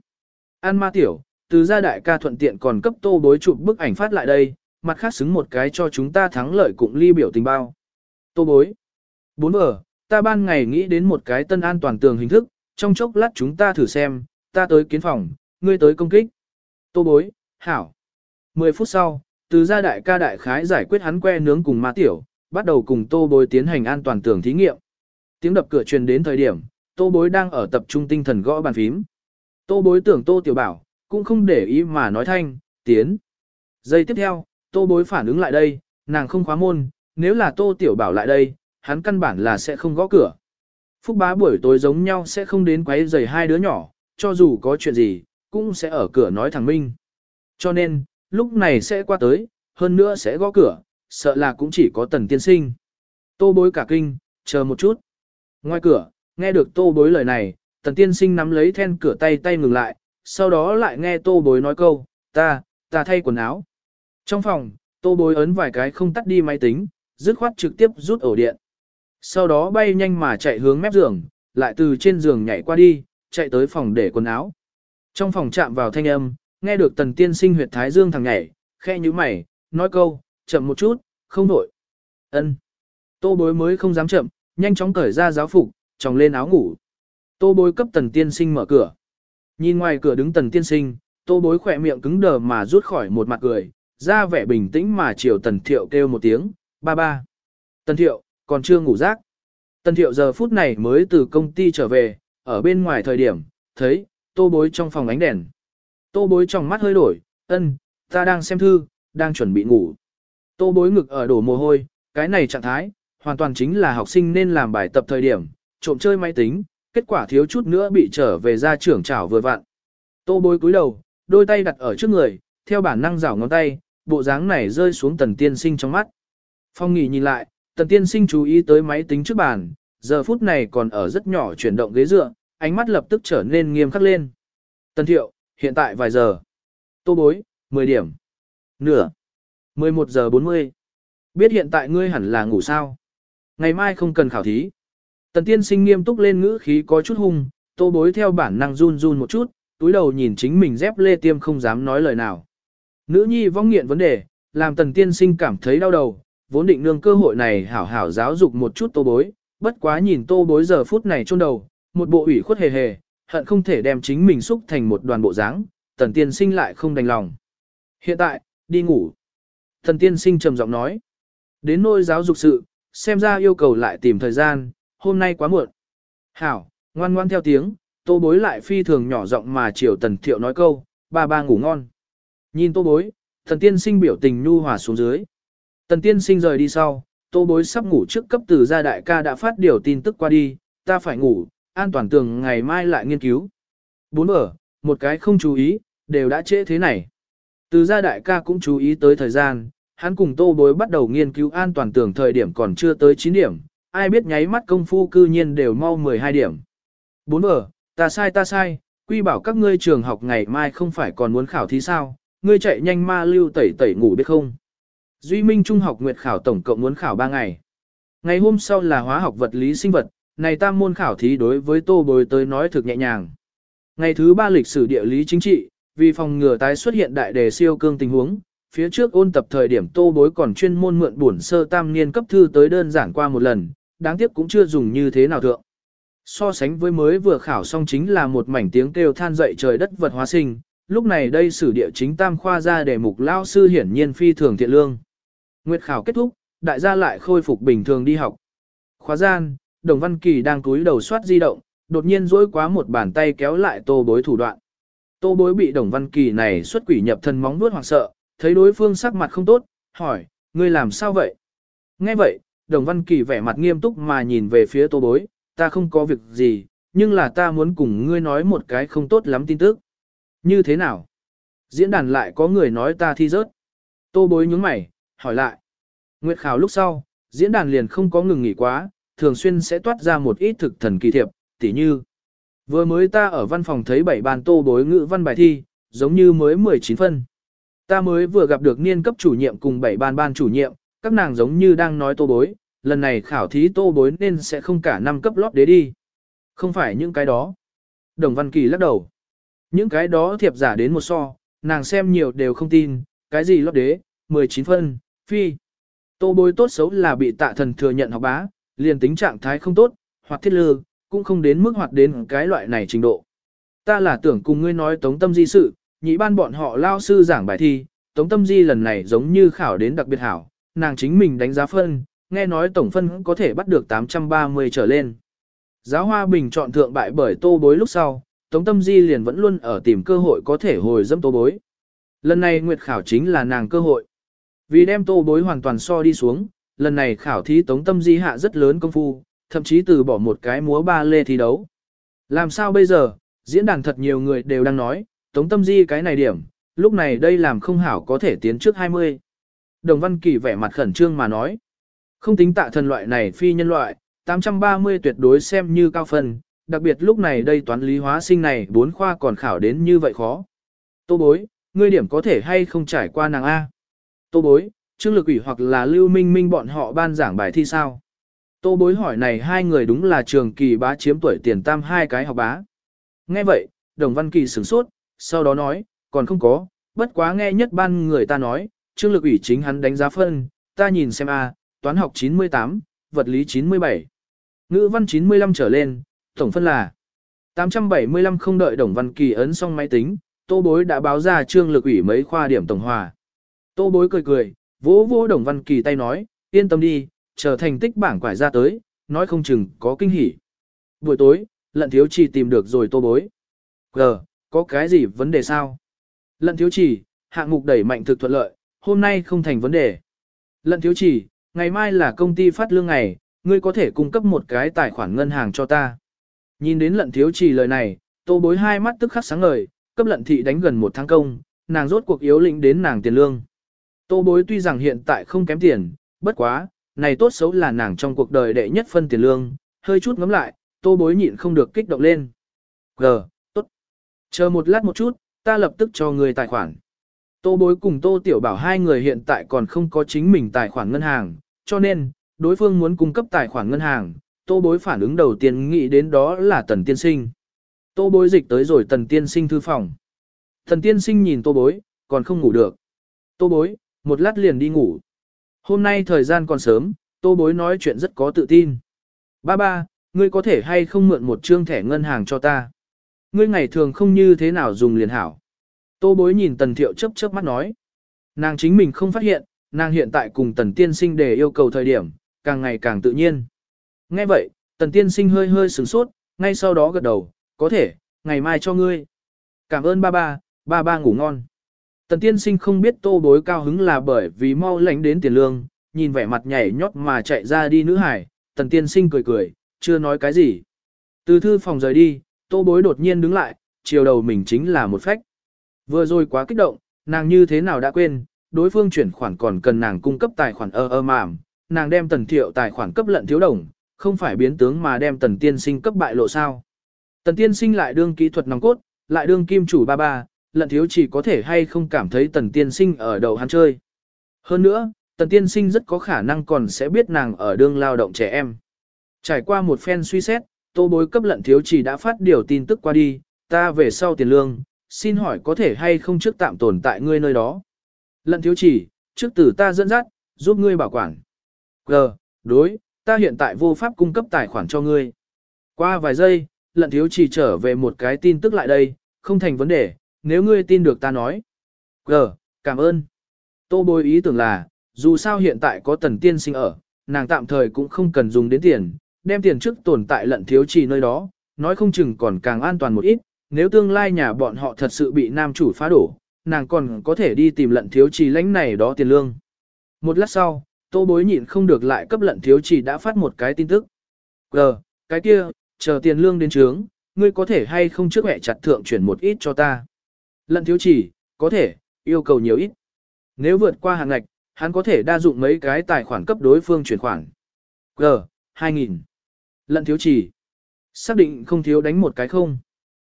An ma tiểu, từ gia đại ca thuận tiện còn cấp tô bối chụp bức ảnh phát lại đây, mặt khác xứng một cái cho chúng ta thắng lợi cũng ly biểu tình bao. Tô bối. Bốn vở, ta ban ngày nghĩ đến một cái tân an toàn tường hình thức, trong chốc lát chúng ta thử xem, ta tới kiến phòng, ngươi tới công kích. Tô bối, hảo. 10 phút sau, từ gia đại ca đại khái giải quyết hắn que nướng cùng ma tiểu, bắt đầu cùng tô bối tiến hành an toàn tưởng thí nghiệm. Tiếng đập cửa truyền đến thời điểm, tô bối đang ở tập trung tinh thần gõ bàn phím. Tô bối tưởng tô tiểu bảo, cũng không để ý mà nói thanh, tiến. Giây tiếp theo, tô bối phản ứng lại đây, nàng không khóa môn, nếu là tô tiểu bảo lại đây, hắn căn bản là sẽ không gõ cửa. Phúc bá buổi tối giống nhau sẽ không đến quấy rầy hai đứa nhỏ, cho dù có chuyện gì, cũng sẽ ở cửa nói thẳng minh. Cho nên, lúc này sẽ qua tới, hơn nữa sẽ gõ cửa, sợ là cũng chỉ có tần tiên sinh. Tô bối cả kinh, chờ một chút. Ngoài cửa, nghe được tô bối lời này, tần tiên sinh nắm lấy then cửa tay tay ngừng lại, sau đó lại nghe tô bối nói câu, ta, ta thay quần áo. Trong phòng, tô bối ấn vài cái không tắt đi máy tính, dứt khoát trực tiếp rút ổ điện. Sau đó bay nhanh mà chạy hướng mép giường, lại từ trên giường nhảy qua đi, chạy tới phòng để quần áo. Trong phòng chạm vào thanh âm, nghe được tần tiên sinh huyệt thái dương thằng nhảy, khe như mày, nói câu, chậm một chút, không nổi. ân Tô bối mới không dám chậm, nhanh chóng cởi ra giáo phục, tròng lên áo ngủ. Tô bối cấp tần tiên sinh mở cửa. Nhìn ngoài cửa đứng tần tiên sinh, tô bối khỏe miệng cứng đờ mà rút khỏi một mặt cười, ra vẻ bình tĩnh mà chiều tần thiệu kêu một tiếng, ba ba. Tần thiệu, còn chưa ngủ rác. Tần thiệu giờ phút này mới từ công ty trở về, ở bên ngoài thời điểm, thấy, tô bối trong phòng ánh đèn. Tô bối trong mắt hơi đổi, ân, ta đang xem thư, đang chuẩn bị ngủ. Tô bối ngực ở đổ mồ hôi, cái này trạng thái, hoàn toàn chính là học sinh nên làm bài tập thời điểm, trộm chơi máy tính, kết quả thiếu chút nữa bị trở về ra trưởng trảo vừa vặn. Tô bối cúi đầu, đôi tay đặt ở trước người, theo bản năng rảo ngón tay, bộ dáng này rơi xuống tần tiên sinh trong mắt. Phong nghỉ nhìn lại, tần tiên sinh chú ý tới máy tính trước bàn, giờ phút này còn ở rất nhỏ chuyển động ghế dựa, ánh mắt lập tức trở nên nghiêm khắc lên. Tần thiệu, hiện tại vài giờ. Tô bối, 10 điểm. Nửa. 11 giờ 40. Biết hiện tại ngươi hẳn là ngủ sao. Ngày mai không cần khảo thí. Tần tiên sinh nghiêm túc lên ngữ khí có chút hung, tô bối theo bản năng run run một chút, túi đầu nhìn chính mình dép lê tiêm không dám nói lời nào. Nữ nhi vong nghiện vấn đề, làm tần tiên sinh cảm thấy đau đầu, vốn định nương cơ hội này hảo hảo giáo dục một chút tô bối, bất quá nhìn tô bối giờ phút này chôn đầu, một bộ ủy khuất hề hề, hận không thể đem chính mình xúc thành một đoàn bộ dáng, tần tiên sinh lại không đành lòng. Hiện tại, đi ngủ. thần tiên sinh trầm giọng nói. Đến nôi giáo dục sự, xem ra yêu cầu lại tìm thời gian, hôm nay quá muộn. Hảo, ngoan ngoan theo tiếng, tô bối lại phi thường nhỏ giọng mà chiều tần thiệu nói câu, ba ba ngủ ngon. Nhìn tô bối, thần tiên sinh biểu tình nhu hòa xuống dưới. Tần tiên sinh rời đi sau, tô bối sắp ngủ trước cấp từ gia đại ca đã phát điều tin tức qua đi, ta phải ngủ, an toàn tường ngày mai lại nghiên cứu. Bốn ở, một cái không chú ý, đều đã trễ thế này. Từ gia đại ca cũng chú ý tới thời gian, hắn cùng tô bối bắt đầu nghiên cứu an toàn tường thời điểm còn chưa tới 9 điểm, ai biết nháy mắt công phu cư nhiên đều mau 12 điểm. Bốn ở, ta sai ta sai, quy bảo các ngươi trường học ngày mai không phải còn muốn khảo thí sao, ngươi chạy nhanh ma lưu tẩy tẩy ngủ biết không. Duy Minh Trung học nguyệt khảo tổng cộng muốn khảo 3 ngày. Ngày hôm sau là hóa học vật lý sinh vật, này tam môn khảo thí đối với tô bối tới nói thực nhẹ nhàng. Ngày thứ ba lịch sử địa lý chính trị, vì phòng ngừa tái xuất hiện đại đề siêu cương tình huống, phía trước ôn tập thời điểm tô bối còn chuyên môn mượn bổn sơ tam niên cấp thư tới đơn giản qua một lần, đáng tiếc cũng chưa dùng như thế nào thượng. So sánh với mới vừa khảo xong chính là một mảnh tiếng kêu than dậy trời đất vật hóa sinh, lúc này đây sử địa chính tam khoa ra đề mục lao sư hiển nhiên phi thường thiện lương. Nguyệt khảo kết thúc, đại gia lại khôi phục bình thường đi học. Khóa gian, Đồng Văn Kỳ đang túi đầu soát di động, đột nhiên dỗi quá một bàn tay kéo lại tô bối thủ đoạn. Tô bối bị Đồng Văn Kỳ này xuất quỷ nhập thân móng nuốt hoặc sợ, thấy đối phương sắc mặt không tốt, hỏi, ngươi làm sao vậy? Nghe vậy, Đồng Văn Kỳ vẻ mặt nghiêm túc mà nhìn về phía tô bối, ta không có việc gì, nhưng là ta muốn cùng ngươi nói một cái không tốt lắm tin tức. Như thế nào? Diễn đàn lại có người nói ta thi rớt. Tô bối nhướng mày, hỏi lại. Nguyệt khảo lúc sau, diễn đàn liền không có ngừng nghỉ quá, thường xuyên sẽ toát ra một ít thực thần kỳ thiệp, tỉ như. Vừa mới ta ở văn phòng thấy bảy bàn tô bối ngữ văn bài thi, giống như mới 19 phân. Ta mới vừa gặp được niên cấp chủ nhiệm cùng bảy ban ban chủ nhiệm, các nàng giống như đang nói tô bối, lần này khảo thí tô bối nên sẽ không cả năm cấp lót đế đi. Không phải những cái đó. Đồng Văn Kỳ lắc đầu. Những cái đó thiệp giả đến một so, nàng xem nhiều đều không tin, cái gì lót đế, 19 phân, phi. Tô bối tốt xấu là bị tạ thần thừa nhận học bá, liền tính trạng thái không tốt, hoặc thiết lư, cũng không đến mức hoặc đến cái loại này trình độ. Ta là tưởng cùng ngươi nói tống tâm di sự, nhị ban bọn họ lao sư giảng bài thi, tống tâm di lần này giống như khảo đến đặc biệt hảo, nàng chính mình đánh giá phân, nghe nói tổng phân có thể bắt được 830 trở lên. Giáo hoa bình chọn thượng bại bởi tô bối lúc sau, tống tâm di liền vẫn luôn ở tìm cơ hội có thể hồi dâm tô bối. Lần này nguyệt khảo chính là nàng cơ hội. Vì đem tô bối hoàn toàn so đi xuống, lần này khảo thí tống tâm di hạ rất lớn công phu, thậm chí từ bỏ một cái múa ba lê thi đấu. Làm sao bây giờ, diễn đàn thật nhiều người đều đang nói, tống tâm di cái này điểm, lúc này đây làm không hảo có thể tiến trước 20. Đồng Văn Kỳ vẻ mặt khẩn trương mà nói, không tính tạ thần loại này phi nhân loại, 830 tuyệt đối xem như cao phần, đặc biệt lúc này đây toán lý hóa sinh này bốn khoa còn khảo đến như vậy khó. Tô bối, ngươi điểm có thể hay không trải qua nàng A. Tô bối, Trương Lực ủy hoặc là Lưu Minh Minh bọn họ ban giảng bài thi sao? Tô bối hỏi này hai người đúng là trường kỳ bá chiếm tuổi tiền tam hai cái học bá. Nghe vậy, Đồng Văn Kỳ sửng sốt, sau đó nói, còn không có, bất quá nghe nhất ban người ta nói, Trương Lực ủy chính hắn đánh giá phân, ta nhìn xem a, toán học 98, vật lý 97, ngữ văn 95 trở lên, tổng phân là 875 không đợi Đồng Văn Kỳ ấn xong máy tính, Tô Bối đã báo ra Trương Lực ủy mấy khoa điểm tổng hòa. Tô Bối cười cười, vỗ vỗ Đồng Văn Kỳ tay nói, yên tâm đi, chờ thành tích bảng quải ra tới, nói không chừng có kinh hỉ. Buổi tối, lận thiếu chỉ tìm được rồi tô bối. Gờ, có cái gì vấn đề sao? Lận thiếu chỉ, hạng mục đẩy mạnh thực thuận lợi, hôm nay không thành vấn đề. Lận thiếu chỉ, ngày mai là công ty phát lương ngày, ngươi có thể cung cấp một cái tài khoản ngân hàng cho ta. Nhìn đến lận thiếu chỉ lời này, tô bối hai mắt tức khắc sáng ngời, cấp lận thị đánh gần một tháng công, nàng rốt cuộc yếu lĩnh đến nàng tiền lương. Tô bối tuy rằng hiện tại không kém tiền, bất quá, này tốt xấu là nàng trong cuộc đời đệ nhất phân tiền lương, hơi chút ngắm lại, tô bối nhịn không được kích động lên. G, tốt. Chờ một lát một chút, ta lập tức cho người tài khoản. Tô bối cùng tô tiểu bảo hai người hiện tại còn không có chính mình tài khoản ngân hàng, cho nên, đối phương muốn cung cấp tài khoản ngân hàng, tô bối phản ứng đầu tiên nghĩ đến đó là tần tiên sinh. Tô bối dịch tới rồi tần tiên sinh thư phòng. Tần tiên sinh nhìn tô bối, còn không ngủ được. Tô bối, một lát liền đi ngủ. Hôm nay thời gian còn sớm, tô bối nói chuyện rất có tự tin. Ba ba, ngươi có thể hay không mượn một trương thẻ ngân hàng cho ta? Ngươi ngày thường không như thế nào dùng liền hảo. Tô bối nhìn tần thiệu chấp chớp mắt nói. Nàng chính mình không phát hiện, nàng hiện tại cùng tần tiên sinh để yêu cầu thời điểm, càng ngày càng tự nhiên. Nghe vậy, tần tiên sinh hơi hơi sửng sốt, ngay sau đó gật đầu, có thể, ngày mai cho ngươi. Cảm ơn ba ba, ba ba ngủ ngon. Tần tiên sinh không biết tô bối cao hứng là bởi vì mau lánh đến tiền lương, nhìn vẻ mặt nhảy nhót mà chạy ra đi nữ hải, tần tiên sinh cười cười, chưa nói cái gì. Từ thư phòng rời đi, tô bối đột nhiên đứng lại, chiều đầu mình chính là một phách. Vừa rồi quá kích động, nàng như thế nào đã quên, đối phương chuyển khoản còn cần nàng cung cấp tài khoản ơ ơ màm, nàng đem tần thiệu tài khoản cấp lận thiếu đồng, không phải biến tướng mà đem tần tiên sinh cấp bại lộ sao. Tần tiên sinh lại đương kỹ thuật nòng cốt, lại đương kim chủ ba ba, lận thiếu chỉ có thể hay không cảm thấy tần tiên sinh ở đầu hắn chơi. Hơn nữa, tần tiên sinh rất có khả năng còn sẽ biết nàng ở đương lao động trẻ em. Trải qua một phen suy xét, tô bối cấp lận thiếu chỉ đã phát điều tin tức qua đi, ta về sau tiền lương, xin hỏi có thể hay không trước tạm tồn tại ngươi nơi đó. Lận thiếu chỉ, trước tử ta dẫn dắt, giúp ngươi bảo quản. G, đối, ta hiện tại vô pháp cung cấp tài khoản cho ngươi. Qua vài giây, lận thiếu chỉ trở về một cái tin tức lại đây, không thành vấn đề, nếu ngươi tin được ta nói. gờ, cảm ơn. Tô bối ý tưởng là, dù sao hiện tại có tần tiên sinh ở, nàng tạm thời cũng không cần dùng đến tiền, đem tiền trước tồn tại lận thiếu trì nơi đó, nói không chừng còn càng an toàn một ít, nếu tương lai nhà bọn họ thật sự bị nam chủ phá đổ, nàng còn có thể đi tìm lận thiếu trì lãnh này đó tiền lương. Một lát sau, tô bối nhịn không được lại cấp lận thiếu trì đã phát một cái tin tức. gờ, cái kia, chờ tiền lương đến trướng, ngươi có thể hay không trước hẹ chặt thượng chuyển một ít cho ta. Lận thiếu chỉ có thể, yêu cầu nhiều ít. Nếu vượt qua hàng ngạch, hắn có thể đa dụng mấy cái tài khoản cấp đối phương chuyển khoản. G, 2000. Lận thiếu chỉ Xác định không thiếu đánh một cái không.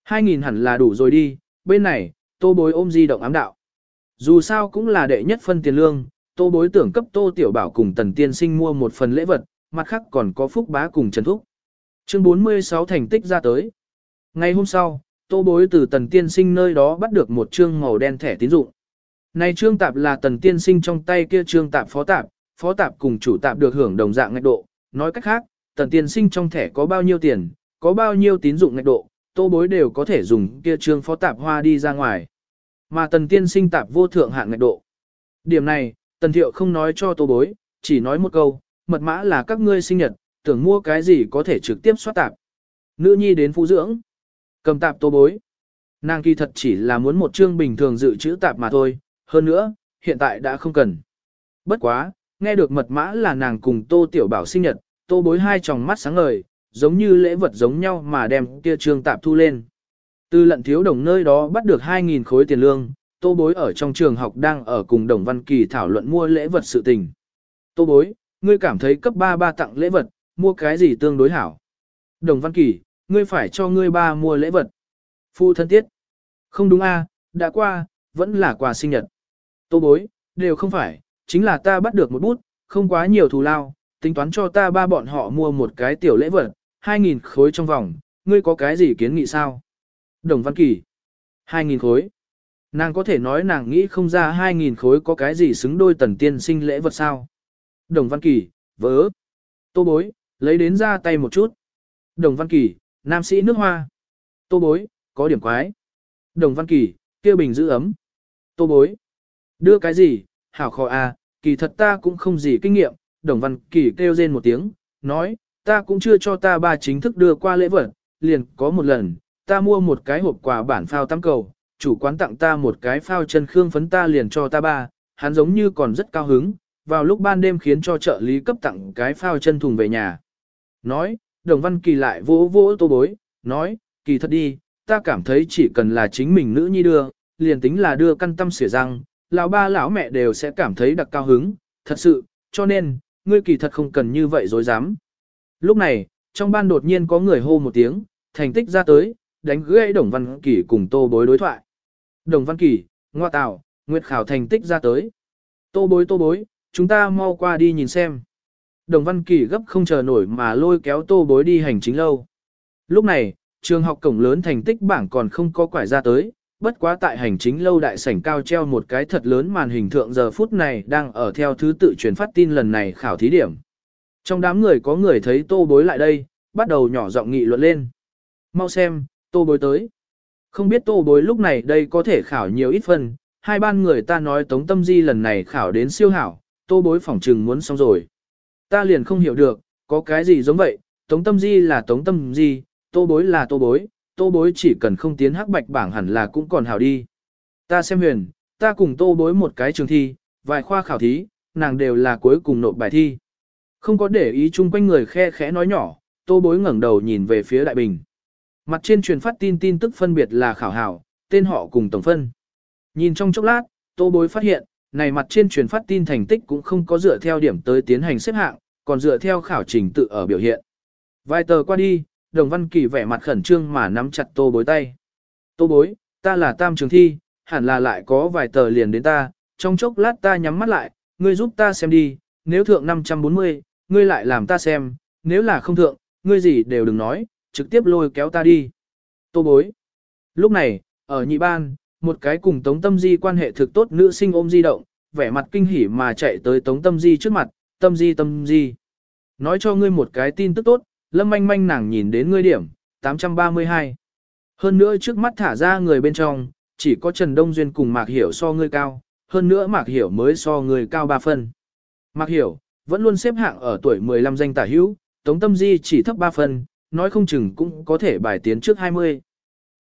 2000 hẳn là đủ rồi đi, bên này, tô bối ôm di động ám đạo. Dù sao cũng là đệ nhất phân tiền lương, tô bối tưởng cấp tô tiểu bảo cùng tần tiên sinh mua một phần lễ vật, mặt khác còn có phúc bá cùng trần thúc. Chương 46 thành tích ra tới. Ngày hôm sau, tô bối từ tần tiên sinh nơi đó bắt được một chương màu đen thẻ tín dụng. Này trương tạp là tần tiên sinh trong tay kia trương tạp phó tạp, phó tạp cùng chủ tạp được hưởng đồng dạng ngạch độ. Nói cách khác, tần tiên sinh trong thẻ có bao nhiêu tiền, có bao nhiêu tín dụng ngạch độ, tô bối đều có thể dùng kia trương phó tạp hoa đi ra ngoài. Mà tần tiên sinh tạp vô thượng hạng ngạch độ. Điểm này, tần thiệu không nói cho tô bối, chỉ nói một câu, mật mã là các ngươi sinh nhật, tưởng mua cái gì có thể trực tiếp soát tạp. Nữ nhi đến phụ dưỡng, cầm tạp tô bối. Nàng kỳ thật chỉ là muốn một chương bình thường dự trữ tạp mà thôi, hơn nữa, hiện tại đã không cần. Bất quá, nghe được mật mã là nàng cùng tô tiểu bảo sinh nhật, tô bối hai tròng mắt sáng ngời, giống như lễ vật giống nhau mà đem kia trương tạp thu lên. Từ lận thiếu đồng nơi đó bắt được 2.000 khối tiền lương, tô bối ở trong trường học đang ở cùng đồng văn kỳ thảo luận mua lễ vật sự tình. Tô bối, ngươi cảm thấy cấp 3 ba tặng lễ vật, mua cái gì tương đối hảo? Đồng văn kỳ, ngươi phải cho ngươi ba mua lễ vật. Phu thân tiết. Không đúng a, đã qua, vẫn là quà sinh nhật. Tô bối, đều không phải, chính là ta bắt được một bút, không quá nhiều thù lao, tính toán cho ta ba bọn họ mua một cái tiểu lễ vật, 2.000 khối trong vòng, ngươi có cái gì kiến nghị sao? Đồng Văn Kỳ. 2.000 khối. Nàng có thể nói nàng nghĩ không ra 2.000 khối có cái gì xứng đôi tần tiên sinh lễ vật sao? Đồng Văn Kỳ, vớ. Tô bối, lấy đến ra tay một chút. Đồng Văn Kỳ, nam sĩ nước hoa. Tô bối, có điểm quái. Đồng Văn Kỳ, kia bình giữ ấm. Tô bối. Đưa cái gì, hảo khó à, kỳ thật ta cũng không gì kinh nghiệm. Đồng Văn Kỳ kêu rên một tiếng, nói, ta cũng chưa cho ta ba chính thức đưa qua lễ vật, liền có một lần, ta mua một cái hộp quà bản phao tắm cầu, chủ quán tặng ta một cái phao chân khương phấn ta liền cho ta ba, hắn giống như còn rất cao hứng, vào lúc ban đêm khiến cho trợ lý cấp tặng cái phao chân thùng về nhà. Nói, đồng văn kỳ lại vỗ vỗ tô bối, nói, kỳ thật đi, ta cảm thấy chỉ cần là chính mình nữ nhi đưa, liền tính là đưa căn tâm xỉa răng, lão ba lão mẹ đều sẽ cảm thấy đặc cao hứng, thật sự, cho nên, ngươi kỳ thật không cần như vậy dối dám. Lúc này, trong ban đột nhiên có người hô một tiếng, thành tích ra tới, đánh gãy Đồng Văn Kỳ cùng Tô Bối đối thoại. Đồng Văn Kỳ, Ngoa Tào, Nguyệt Khảo thành tích ra tới. Tô Bối Tô Bối, chúng ta mau qua đi nhìn xem. Đồng Văn Kỳ gấp không chờ nổi mà lôi kéo Tô Bối đi hành chính lâu. Lúc này, trường học cổng lớn thành tích bảng còn không có quải ra tới, bất quá tại hành chính lâu đại sảnh cao treo một cái thật lớn màn hình thượng giờ phút này đang ở theo thứ tự truyền phát tin lần này khảo thí điểm. Trong đám người có người thấy tô bối lại đây, bắt đầu nhỏ giọng nghị luận lên. Mau xem, tô bối tới. Không biết tô bối lúc này đây có thể khảo nhiều ít phần, hai ban người ta nói tống tâm di lần này khảo đến siêu hảo, tô bối phỏng trừng muốn xong rồi. Ta liền không hiểu được, có cái gì giống vậy, tống tâm di là tống tâm di, tô bối là tô bối, tô bối chỉ cần không tiến hắc bạch bảng hẳn là cũng còn hảo đi. Ta xem huyền, ta cùng tô bối một cái trường thi, vài khoa khảo thí, nàng đều là cuối cùng nộp bài thi. Không có để ý chung quanh người khe khẽ nói nhỏ, tô bối ngẩng đầu nhìn về phía đại bình. Mặt trên truyền phát tin tin tức phân biệt là khảo hảo, tên họ cùng tổng phân. Nhìn trong chốc lát, tô bối phát hiện, này mặt trên truyền phát tin thành tích cũng không có dựa theo điểm tới tiến hành xếp hạng, còn dựa theo khảo trình tự ở biểu hiện. Vài tờ qua đi, đồng văn kỳ vẻ mặt khẩn trương mà nắm chặt tô bối tay. Tô bối, ta là tam trường thi, hẳn là lại có vài tờ liền đến ta, trong chốc lát ta nhắm mắt lại, ngươi giúp ta xem đi, nếu thượng 540, ngươi lại làm ta xem, nếu là không thượng, ngươi gì đều đừng nói, trực tiếp lôi kéo ta đi. Tô bối. Lúc này, ở nhị ban, một cái cùng Tống Tâm Di quan hệ thực tốt nữ sinh ôm di động, vẻ mặt kinh hỉ mà chạy tới Tống Tâm Di trước mặt, Tâm Di Tâm Di. Nói cho ngươi một cái tin tức tốt, lâm manh manh nàng nhìn đến ngươi điểm, 832. Hơn nữa trước mắt thả ra người bên trong, chỉ có Trần Đông Duyên cùng Mạc Hiểu so ngươi cao, hơn nữa Mạc Hiểu mới so ngươi cao 3 phân. Mạc Hiểu, vẫn luôn xếp hạng ở tuổi 15 danh tả hữu, Tống Tâm Di chỉ thấp 3 phân, nói không chừng cũng có thể bài tiến trước 20.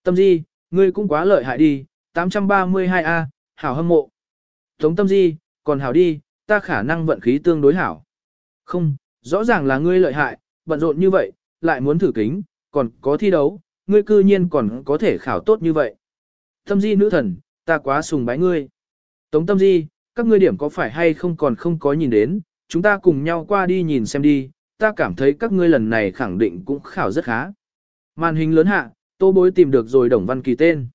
Tâm Di, ngươi cũng quá lợi hại đi, 832A, hảo hâm mộ. Tống Tâm Di, còn hảo đi, ta khả năng vận khí tương đối hảo. Không, rõ ràng là ngươi lợi hại, bận rộn như vậy, lại muốn thử kính, còn có thi đấu, ngươi cư nhiên còn có thể khảo tốt như vậy. Tâm Di nữ thần, ta quá sùng bái ngươi. Tống Tâm Di, các ngươi điểm có phải hay không còn không có nhìn đến, chúng ta cùng nhau qua đi nhìn xem đi, ta cảm thấy các ngươi lần này khẳng định cũng khảo rất khá. Màn hình lớn hạ, Tô Bối tìm được rồi Đồng Văn Kỳ tên.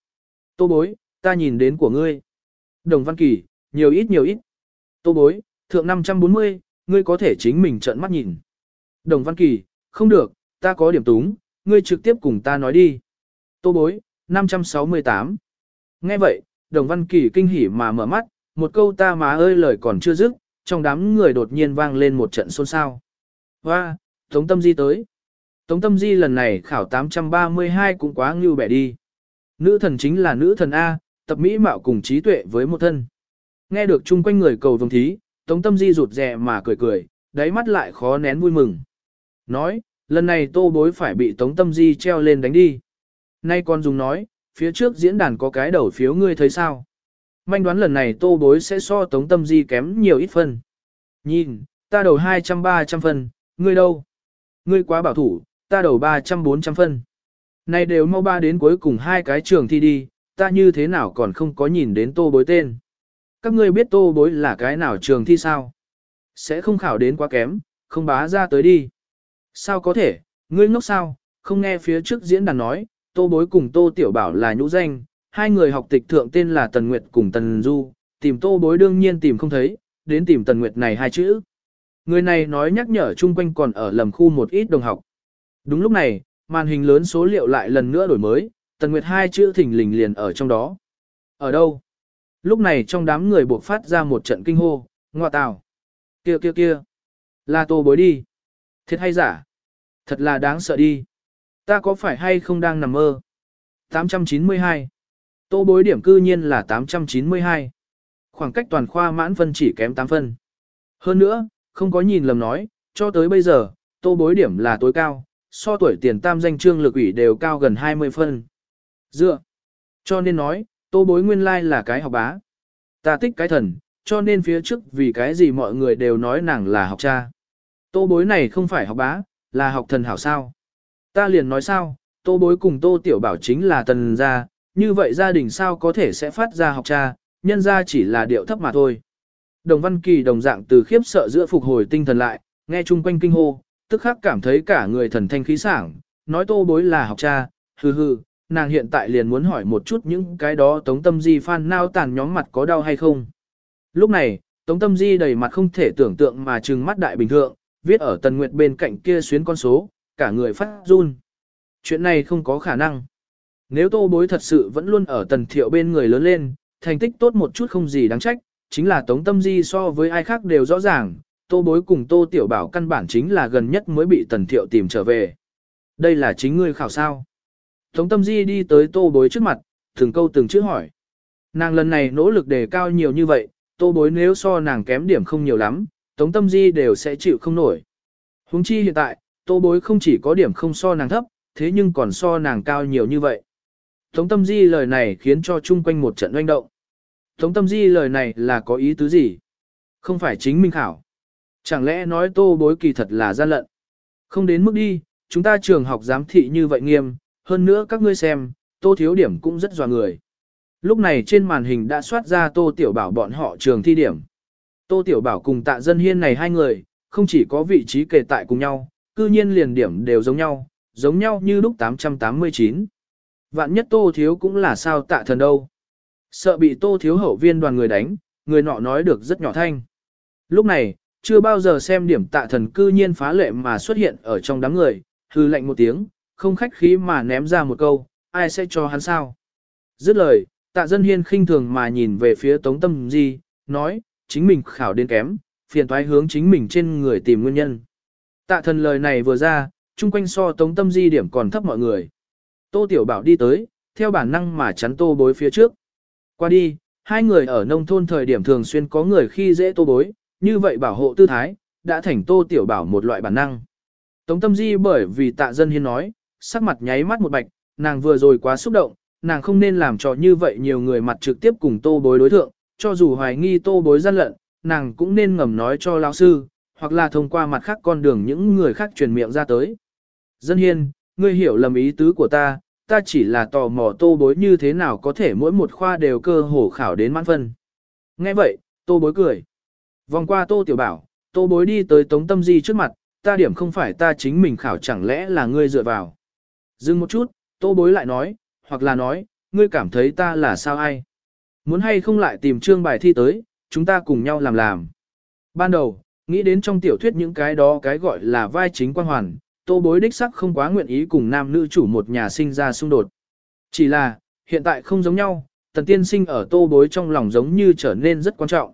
Tô Bối, ta nhìn đến của ngươi. Đồng Văn Kỳ, nhiều ít nhiều ít. Tô Bối, thượng 540, ngươi có thể chính mình trợn mắt nhìn. Đồng Văn Kỳ, không được, ta có điểm túng, ngươi trực tiếp cùng ta nói đi. Tô Bối, 568. Nghe vậy, Đồng Văn Kỳ kinh hỉ mà mở mắt, một câu ta má ơi lời còn chưa dứt, trong đám người đột nhiên vang lên một trận xôn xao. Hoa, Tống Tâm Di tới. Tống Tâm Di lần này khảo 832 cũng quá ngưu bẻ đi. Nữ thần chính là nữ thần A, tập mỹ mạo cùng trí tuệ với một thân. Nghe được chung quanh người cầu vồng thí, Tống Tâm Di rụt rè mà cười cười, đáy mắt lại khó nén vui mừng. Nói, lần này tô bối phải bị Tống Tâm Di treo lên đánh đi. Nay con dùng nói, phía trước diễn đàn có cái đầu phiếu ngươi thấy sao? Manh đoán lần này tô bối sẽ so Tống Tâm Di kém nhiều ít phân. Nhìn, ta đầu 200-300 phân, ngươi đâu? Ngươi quá bảo thủ, ta đầu 300-400 phân. Này đều mau ba đến cuối cùng hai cái trường thi đi, ta như thế nào còn không có nhìn đến tô bối tên. Các ngươi biết tô bối là cái nào trường thi sao? Sẽ không khảo đến quá kém, không bá ra tới đi. Sao có thể, ngươi ngốc sao, không nghe phía trước diễn đàn nói, tô bối cùng tô tiểu bảo là nhũ danh, hai người học tịch thượng tên là Tần Nguyệt cùng Tần Du, tìm tô bối đương nhiên tìm không thấy, đến tìm Tần Nguyệt này hai chữ. Người này nói nhắc nhở chung quanh còn ở lầm khu một ít đồng học. Đúng lúc này, màn hình lớn số liệu lại lần nữa đổi mới, Tần Nguyệt hai chữ thỉnh lình liền ở trong đó. Ở đâu? Lúc này trong đám người buộc phát ra một trận kinh hô, ngoa tào. Kia kia kia. Là tô bối đi. Thiệt hay giả? Thật là đáng sợ đi. Ta có phải hay không đang nằm mơ? 892. Tô bối điểm cư nhiên là 892. Khoảng cách toàn khoa mãn phân chỉ kém 8 phân. Hơn nữa, không có nhìn lầm nói, cho tới bây giờ, tô bối điểm là tối cao, so tuổi tiền tam danh trương lực ủy đều cao gần 20 phân. Dựa. Cho nên nói, tô bối nguyên lai là cái học bá. Ta thích cái thần, cho nên phía trước vì cái gì mọi người đều nói nàng là học cha. Tô bối này không phải học bá, là học thần hảo sao. Ta liền nói sao, tô bối cùng tô tiểu bảo chính là tần gia, như vậy gia đình sao có thể sẽ phát ra học cha, nhân ra chỉ là điệu thấp mà thôi. Đồng Văn Kỳ đồng dạng từ khiếp sợ giữa phục hồi tinh thần lại, nghe chung quanh kinh hô, tức khắc cảm thấy cả người thần thanh khí sảng, nói tô bối là học cha, hừ hừ, nàng hiện tại liền muốn hỏi một chút những cái đó tống tâm di phan nao tàn nhóm mặt có đau hay không. Lúc này, tống tâm di đầy mặt không thể tưởng tượng mà trừng mắt đại bình thượng, viết ở tần nguyệt bên cạnh kia xuyến con số, cả người phát run. Chuyện này không có khả năng. Nếu tô bối thật sự vẫn luôn ở tần thiệu bên người lớn lên, thành tích tốt một chút không gì đáng trách, chính là tống tâm di so với ai khác đều rõ ràng, tô bối cùng tô tiểu bảo căn bản chính là gần nhất mới bị tần thiệu tìm trở về. Đây là chính ngươi khảo sao. Tống tâm di đi tới tô bối trước mặt, từng câu từng chữ hỏi. Nàng lần này nỗ lực đề cao nhiều như vậy, tô bối nếu so nàng kém điểm không nhiều lắm, tống tâm di đều sẽ chịu không nổi. Huống chi hiện tại, tô bối không chỉ có điểm không so nàng thấp, thế nhưng còn so nàng cao nhiều như vậy. Tống tâm di lời này khiến cho chung quanh một trận oanh động. Tống tâm di lời này là có ý tứ gì? Không phải chính minh khảo. Chẳng lẽ nói tô bối kỳ thật là gian lận? Không đến mức đi, chúng ta trường học giám thị như vậy nghiêm, hơn nữa các ngươi xem, tô thiếu điểm cũng rất dò người. Lúc này trên màn hình đã soát ra tô tiểu bảo bọn họ trường thi điểm. Tô tiểu bảo cùng tạ dân hiên này hai người, không chỉ có vị trí kề tại cùng nhau, cư nhiên liền điểm đều giống nhau, giống nhau như lúc 889. Vạn nhất tô thiếu cũng là sao tạ thần đâu. Sợ bị tô thiếu hậu viên đoàn người đánh, người nọ nói được rất nhỏ thanh. Lúc này, chưa bao giờ xem điểm tạ thần cư nhiên phá lệ mà xuất hiện ở trong đám người, hư lệnh một tiếng, không khách khí mà ném ra một câu, ai sẽ cho hắn sao. Dứt lời, tạ dân hiên khinh thường mà nhìn về phía tống tâm di, nói, chính mình khảo đến kém, phiền toái hướng chính mình trên người tìm nguyên nhân. Tạ thần lời này vừa ra, chung quanh so tống tâm di điểm còn thấp mọi người. Tô Tiểu Bảo đi tới, theo bản năng mà chắn tô bối phía trước. Qua đi, hai người ở nông thôn thời điểm thường xuyên có người khi dễ tô bối, như vậy bảo hộ tư thái, đã thành Tô Tiểu Bảo một loại bản năng. Tống tâm di bởi vì tạ dân hiên nói, sắc mặt nháy mắt một bạch, nàng vừa rồi quá xúc động, nàng không nên làm cho như vậy nhiều người mặt trực tiếp cùng tô bối đối thượng, cho dù hoài nghi tô bối gian lận, nàng cũng nên ngầm nói cho lão sư, hoặc là thông qua mặt khác con đường những người khác truyền miệng ra tới. Dân hiên, ngươi hiểu lầm ý tứ của ta, ta chỉ là tò mò tô bối như thế nào có thể mỗi một khoa đều cơ hồ khảo đến mãn phân. Nghe vậy, tô bối cười. Vòng qua tô tiểu bảo, tô bối đi tới tống tâm di trước mặt, ta điểm không phải ta chính mình khảo chẳng lẽ là ngươi dựa vào. Dừng một chút, tô bối lại nói, hoặc là nói, ngươi cảm thấy ta là sao ai. Muốn hay không lại tìm trương bài thi tới, chúng ta cùng nhau làm làm. Ban đầu, nghĩ đến trong tiểu thuyết những cái đó cái gọi là vai chính quan hoàn, tô bối đích sắc không quá nguyện ý cùng nam nữ chủ một nhà sinh ra xung đột. Chỉ là, hiện tại không giống nhau, tần tiên sinh ở tô bối trong lòng giống như trở nên rất quan trọng.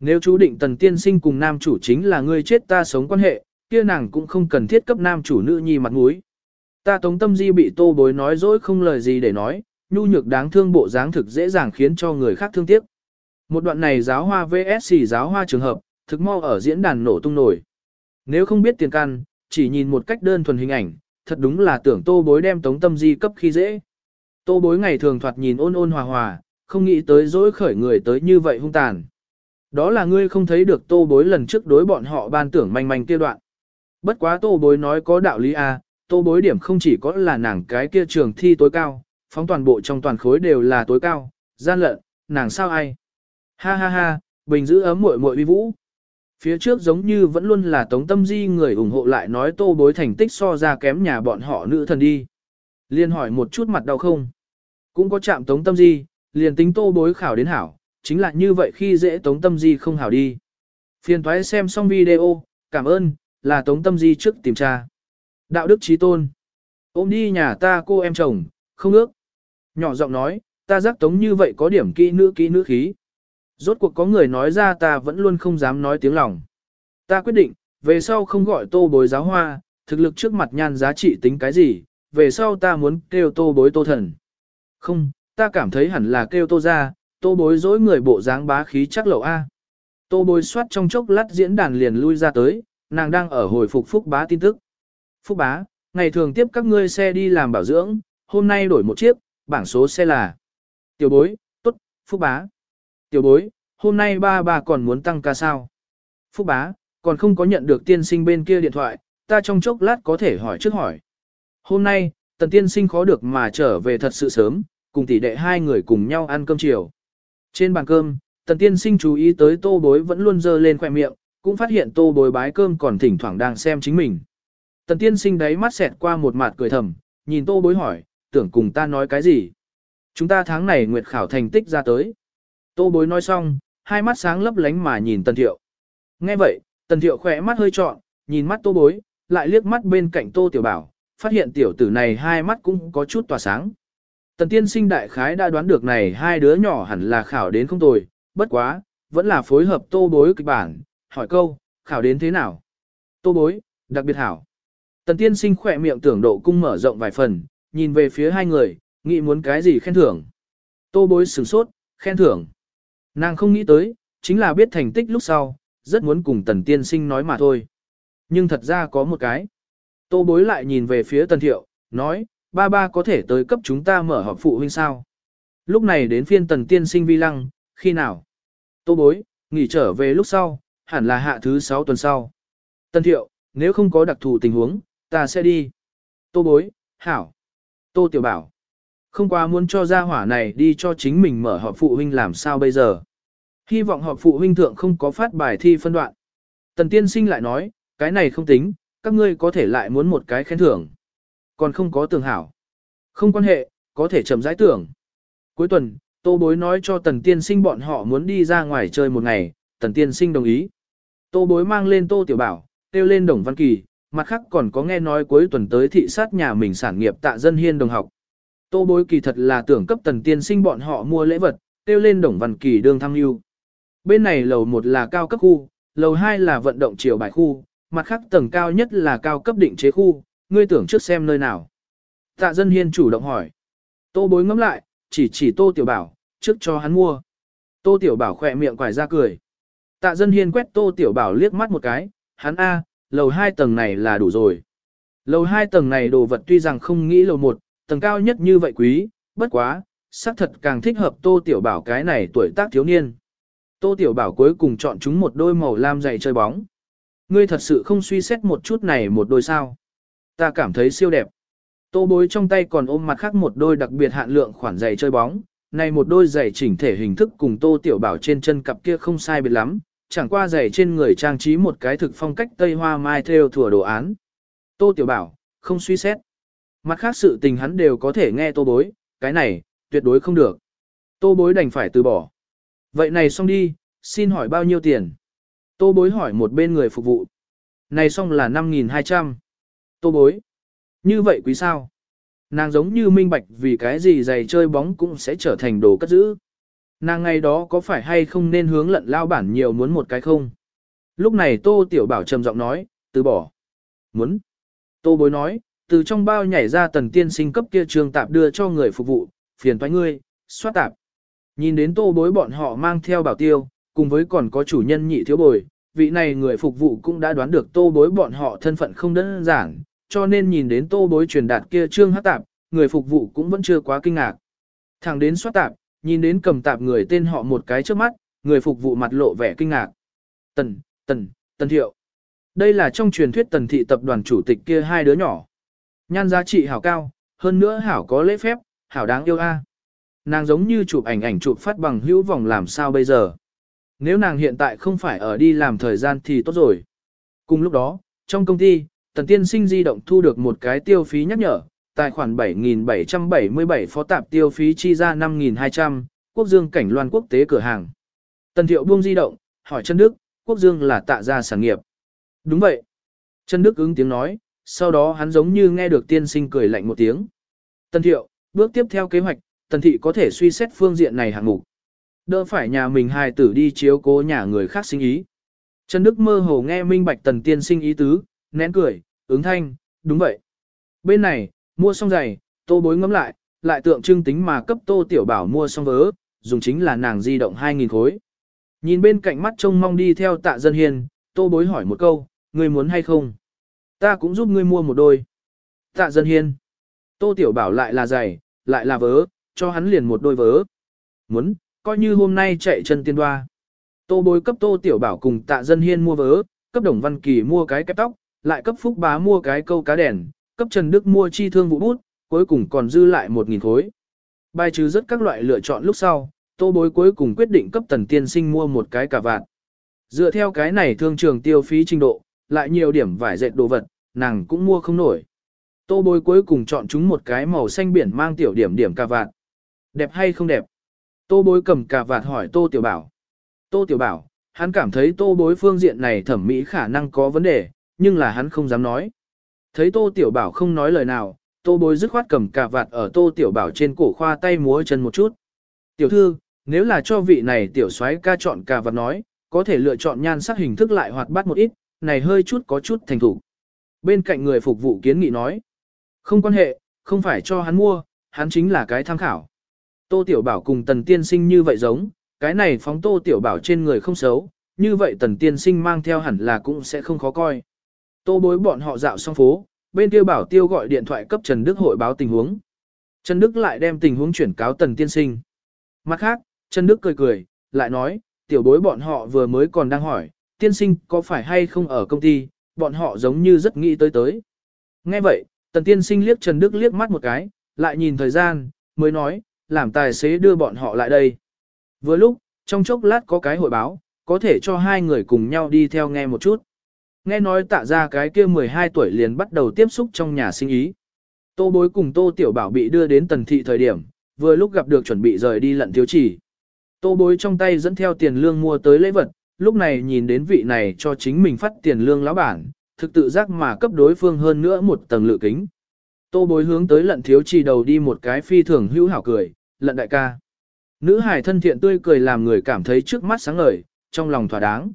Nếu chú định tần tiên sinh cùng nam chủ chính là người chết ta sống quan hệ, kia nàng cũng không cần thiết cấp nam chủ nữ nhi mặt mũi. Ta tống tâm di bị tô bối nói dối không lời gì để nói, nhu nhược đáng thương bộ dáng thực dễ dàng khiến cho người khác thương tiếc. Một đoạn này giáo hoa VS giáo hoa trường hợp, thực mau ở diễn đàn nổ tung nổi. Nếu không biết tiền căn, chỉ nhìn một cách đơn thuần hình ảnh, thật đúng là tưởng tô bối đem tống tâm di cấp khi dễ. Tô bối ngày thường thoạt nhìn ôn ôn hòa hòa, không nghĩ tới dối khởi người tới như vậy hung tàn. Đó là ngươi không thấy được tô bối lần trước đối bọn họ ban tưởng manh manh kia đoạn. Bất quá tô bối nói có đạo lý à, tô bối điểm không chỉ có là nàng cái kia trường thi tối cao, phóng toàn bộ trong toàn khối đều là tối cao, gian lận, nàng sao ai. Ha ha ha, bình giữ ấm muội muội uy vũ. Phía trước giống như vẫn luôn là Tống Tâm Di người ủng hộ lại nói tô bối thành tích so ra kém nhà bọn họ nữ thần đi. Liên hỏi một chút mặt đau không? Cũng có chạm Tống Tâm Di, liền tính tô bối khảo đến hảo, chính là như vậy khi dễ Tống Tâm Di không hảo đi. Phiền thoái xem xong video, cảm ơn, là Tống Tâm Di trước tìm tra. Đạo đức trí tôn. Ôm đi nhà ta cô em chồng, không ước. Nhỏ giọng nói, ta giác Tống như vậy có điểm kỹ nữ kỹ nữ khí. Rốt cuộc có người nói ra ta vẫn luôn không dám nói tiếng lòng. Ta quyết định, về sau không gọi tô bối giáo hoa, thực lực trước mặt nhan giá trị tính cái gì, về sau ta muốn kêu tô bối tô thần. Không, ta cảm thấy hẳn là kêu tô ra, tô bối dối người bộ dáng bá khí chắc lậu A. Tô bối soát trong chốc lát diễn đàn liền lui ra tới, nàng đang ở hồi phục Phúc Bá tin tức. Phúc Bá, ngày thường tiếp các ngươi xe đi làm bảo dưỡng, hôm nay đổi một chiếc, bảng số xe là. Tiểu bối, tốt, Phúc Bá. Tiểu bối, hôm nay ba bà còn muốn tăng ca sao? Phúc Bá, còn không có nhận được tiên sinh bên kia điện thoại, ta trong chốc lát có thể hỏi trước hỏi. Hôm nay, tần tiên sinh khó được mà trở về thật sự sớm, cùng tỷ đệ hai người cùng nhau ăn cơm chiều. Trên bàn cơm, tần tiên sinh chú ý tới tô bối vẫn luôn dơ lên khoẻ miệng, cũng phát hiện tô bối bái cơm còn thỉnh thoảng đang xem chính mình. Tần tiên sinh đáy mắt xẹt qua một mặt cười thầm, nhìn tô bối hỏi, tưởng cùng ta nói cái gì? Chúng ta tháng này nguyệt khảo thành tích ra tới. Tô bối nói xong, hai mắt sáng lấp lánh mà nhìn tần thiệu. Nghe vậy, tần thiệu khỏe mắt hơi trọn, nhìn mắt tô bối, lại liếc mắt bên cạnh tô tiểu bảo, phát hiện tiểu tử này hai mắt cũng có chút tỏa sáng. Tần tiên sinh đại khái đã đoán được này hai đứa nhỏ hẳn là khảo đến không tồi, bất quá, vẫn là phối hợp tô bối kịch bản, hỏi câu, khảo đến thế nào? Tô bối, đặc biệt hảo. Tần tiên sinh khỏe miệng tưởng độ cung mở rộng vài phần, nhìn về phía hai người, nghĩ muốn cái gì khen thưởng. Tô bối sửng sốt, khen thưởng. Nàng không nghĩ tới, chính là biết thành tích lúc sau, rất muốn cùng tần tiên sinh nói mà thôi. Nhưng thật ra có một cái. Tô bối lại nhìn về phía tần thiệu, nói, ba ba có thể tới cấp chúng ta mở họp phụ huynh sao. Lúc này đến phiên tần tiên sinh vi lăng, khi nào? Tô bối, nghỉ trở về lúc sau, hẳn là hạ thứ 6 tuần sau. Tần thiệu, nếu không có đặc thù tình huống, ta sẽ đi. Tô bối, hảo. Tô tiểu bảo. Không quá muốn cho gia hỏa này đi cho chính mình mở họp phụ huynh làm sao bây giờ. Hy vọng họp phụ huynh thượng không có phát bài thi phân đoạn. Tần tiên sinh lại nói, cái này không tính, các ngươi có thể lại muốn một cái khen thưởng. Còn không có tường hảo. Không quan hệ, có thể chậm giải tưởng. Cuối tuần, Tô Bối nói cho Tần Tiên Sinh bọn họ muốn đi ra ngoài chơi một ngày, Tần Tiên Sinh đồng ý. Tô Bối mang lên Tô Tiểu Bảo, kêu lên Đồng Văn Kỳ, mặt khác còn có nghe nói cuối tuần tới thị sát nhà mình sản nghiệp tạ dân hiên đồng học. Tô Bối kỳ thật là tưởng cấp Tần Tiên Sinh bọn họ mua lễ vật, tiêu lên Đồng Văn Kỳ đương thăng lưu. Bên này lầu 1 là cao cấp khu, lầu 2 là vận động chiều bài khu, mặt khác tầng cao nhất là cao cấp định chế khu, ngươi tưởng trước xem nơi nào. Tạ dân hiên chủ động hỏi. Tô bối ngắm lại, chỉ chỉ tô tiểu bảo, trước cho hắn mua. Tô tiểu bảo khỏe miệng quải ra cười. Tạ dân hiên quét tô tiểu bảo liếc mắt một cái, hắn A, lầu hai tầng này là đủ rồi. Lầu hai tầng này đồ vật tuy rằng không nghĩ lầu một, tầng cao nhất như vậy quý, bất quá, xác thật càng thích hợp tô tiểu bảo cái này tuổi tác thiếu niên. Tô tiểu bảo cuối cùng chọn chúng một đôi màu lam dày chơi bóng. Ngươi thật sự không suy xét một chút này một đôi sao. Ta cảm thấy siêu đẹp. Tô bối trong tay còn ôm mặt khác một đôi đặc biệt hạn lượng khoản giày chơi bóng. Này một đôi giày chỉnh thể hình thức cùng tô tiểu bảo trên chân cặp kia không sai biệt lắm. Chẳng qua giày trên người trang trí một cái thực phong cách tây hoa mai theo thủa đồ án. Tô tiểu bảo, không suy xét. Mặt khác sự tình hắn đều có thể nghe tô bối, cái này, tuyệt đối không được. Tô bối đành phải từ bỏ. Vậy này xong đi, xin hỏi bao nhiêu tiền? Tô bối hỏi một bên người phục vụ. Này xong là 5.200. Tô bối. Như vậy quý sao? Nàng giống như minh bạch vì cái gì giày chơi bóng cũng sẽ trở thành đồ cất giữ. Nàng ngày đó có phải hay không nên hướng lận lao bản nhiều muốn một cái không? Lúc này Tô Tiểu Bảo trầm giọng nói, từ bỏ. Muốn. Tô bối nói, từ trong bao nhảy ra tần tiên sinh cấp kia trường tạp đưa cho người phục vụ, phiền toái ngươi, soát tạp. Nhìn đến tô bối bọn họ mang theo bảo tiêu, cùng với còn có chủ nhân nhị thiếu bồi, vị này người phục vụ cũng đã đoán được tô bối bọn họ thân phận không đơn giản, cho nên nhìn đến tô bối truyền đạt kia trương hát tạp, người phục vụ cũng vẫn chưa quá kinh ngạc. Thẳng đến soát tạp, nhìn đến cầm tạp người tên họ một cái trước mắt, người phục vụ mặt lộ vẻ kinh ngạc. Tần, Tần, Tần Thiệu. Đây là trong truyền thuyết Tần Thị tập đoàn chủ tịch kia hai đứa nhỏ. Nhan giá trị hảo cao, hơn nữa hảo có lễ phép, hảo đáng yêu a. À. Nàng giống như chụp ảnh ảnh chụp phát bằng hữu vòng làm sao bây giờ. Nếu nàng hiện tại không phải ở đi làm thời gian thì tốt rồi. Cùng lúc đó, trong công ty, Tần Tiên Sinh di động thu được một cái tiêu phí nhắc nhở, tài khoản 7.777 phó tạp tiêu phí chi ra 5.200, Quốc Dương Cảnh Loan Quốc tế cửa hàng. Tần Thiệu buông di động, hỏi Trần Đức, Quốc Dương là tạ gia sản nghiệp. Đúng vậy. Trần Đức ứng tiếng nói, sau đó hắn giống như nghe được tiên sinh cười lạnh một tiếng. Tần Thiệu, bước tiếp theo kế hoạch, Tần Thị có thể suy xét phương diện này hạng mục. Đỡ phải nhà mình hài tử đi chiếu cố nhà người khác sinh ý. Trần Đức mơ hồ nghe minh bạch tần tiên sinh ý tứ, nén cười, ứng thanh, đúng vậy. Bên này, mua xong giày, tô bối ngắm lại, lại tượng trưng tính mà cấp tô tiểu bảo mua xong vớ, dùng chính là nàng di động 2.000 khối. Nhìn bên cạnh mắt trông mong đi theo tạ dân hiền, tô bối hỏi một câu, ngươi muốn hay không? Ta cũng giúp ngươi mua một đôi. Tạ dân hiên. Tô Tiểu Bảo lại là giày, lại là vớ, cho hắn liền một đôi vớ. Muốn, coi như hôm nay chạy chân tiên đoa. Tô bối cấp Tô Tiểu Bảo cùng tạ dân hiên mua vớ, cấp Đồng Văn Kỳ mua cái kép tóc, lại cấp Phúc Bá mua cái câu cá đèn, cấp Trần Đức mua chi thương vụ bút, cuối cùng còn dư lại một nghìn khối. Bài trừ rất các loại lựa chọn lúc sau, Tô bối cuối cùng quyết định cấp Tần Tiên Sinh mua một cái cả vạn. Dựa theo cái này thương trường tiêu phí trình độ, lại nhiều điểm vải dệt đồ vật, nàng cũng mua không nổi. Tô bối cuối cùng chọn chúng một cái màu xanh biển mang tiểu điểm điểm cà vạt. Đẹp hay không đẹp? Tô bối cầm cà vạt hỏi Tô Tiểu Bảo. Tô Tiểu Bảo, hắn cảm thấy tô bối phương diện này thẩm mỹ khả năng có vấn đề, nhưng là hắn không dám nói. Thấy Tô Tiểu Bảo không nói lời nào, Tô bối dứt khoát cầm cà vạt ở Tô Tiểu Bảo trên cổ khoa tay múa chân một chút. Tiểu thư, nếu là cho vị này tiểu soái ca chọn cà vạt nói, có thể lựa chọn nhan sắc hình thức lại hoạt bát một ít, này hơi chút có chút thành thủ. Bên cạnh người phục vụ kiến nghị nói, không quan hệ, không phải cho hắn mua, hắn chính là cái tham khảo. Tô Tiểu Bảo cùng Tần Tiên Sinh như vậy giống, cái này phóng Tô Tiểu Bảo trên người không xấu, như vậy Tần Tiên Sinh mang theo hẳn là cũng sẽ không khó coi. Tô bối bọn họ dạo xong phố, bên kia Bảo Tiêu gọi điện thoại cấp Trần Đức hội báo tình huống. Trần Đức lại đem tình huống chuyển cáo Tần Tiên Sinh. Mặt khác, Trần Đức cười cười, lại nói, tiểu bối bọn họ vừa mới còn đang hỏi, tiên sinh có phải hay không ở công ty, bọn họ giống như rất nghĩ tới tới. Nghe vậy, tần tiên sinh liếc Trần Đức liếc mắt một cái, lại nhìn thời gian, mới nói, làm tài xế đưa bọn họ lại đây. Vừa lúc, trong chốc lát có cái hội báo, có thể cho hai người cùng nhau đi theo nghe một chút. Nghe nói tạ ra cái kia 12 tuổi liền bắt đầu tiếp xúc trong nhà sinh ý. Tô bối cùng tô tiểu bảo bị đưa đến tần thị thời điểm, vừa lúc gặp được chuẩn bị rời đi lận thiếu chỉ. Tô bối trong tay dẫn theo tiền lương mua tới lễ vật, lúc này nhìn đến vị này cho chính mình phát tiền lương lão bản, thực tự giác mà cấp đối phương hơn nữa một tầng lự kính. Tô bối hướng tới lận thiếu chỉ đầu đi một cái phi thường hữu hảo cười, lận đại ca. Nữ hải thân thiện tươi cười làm người cảm thấy trước mắt sáng ngời, trong lòng thỏa đáng.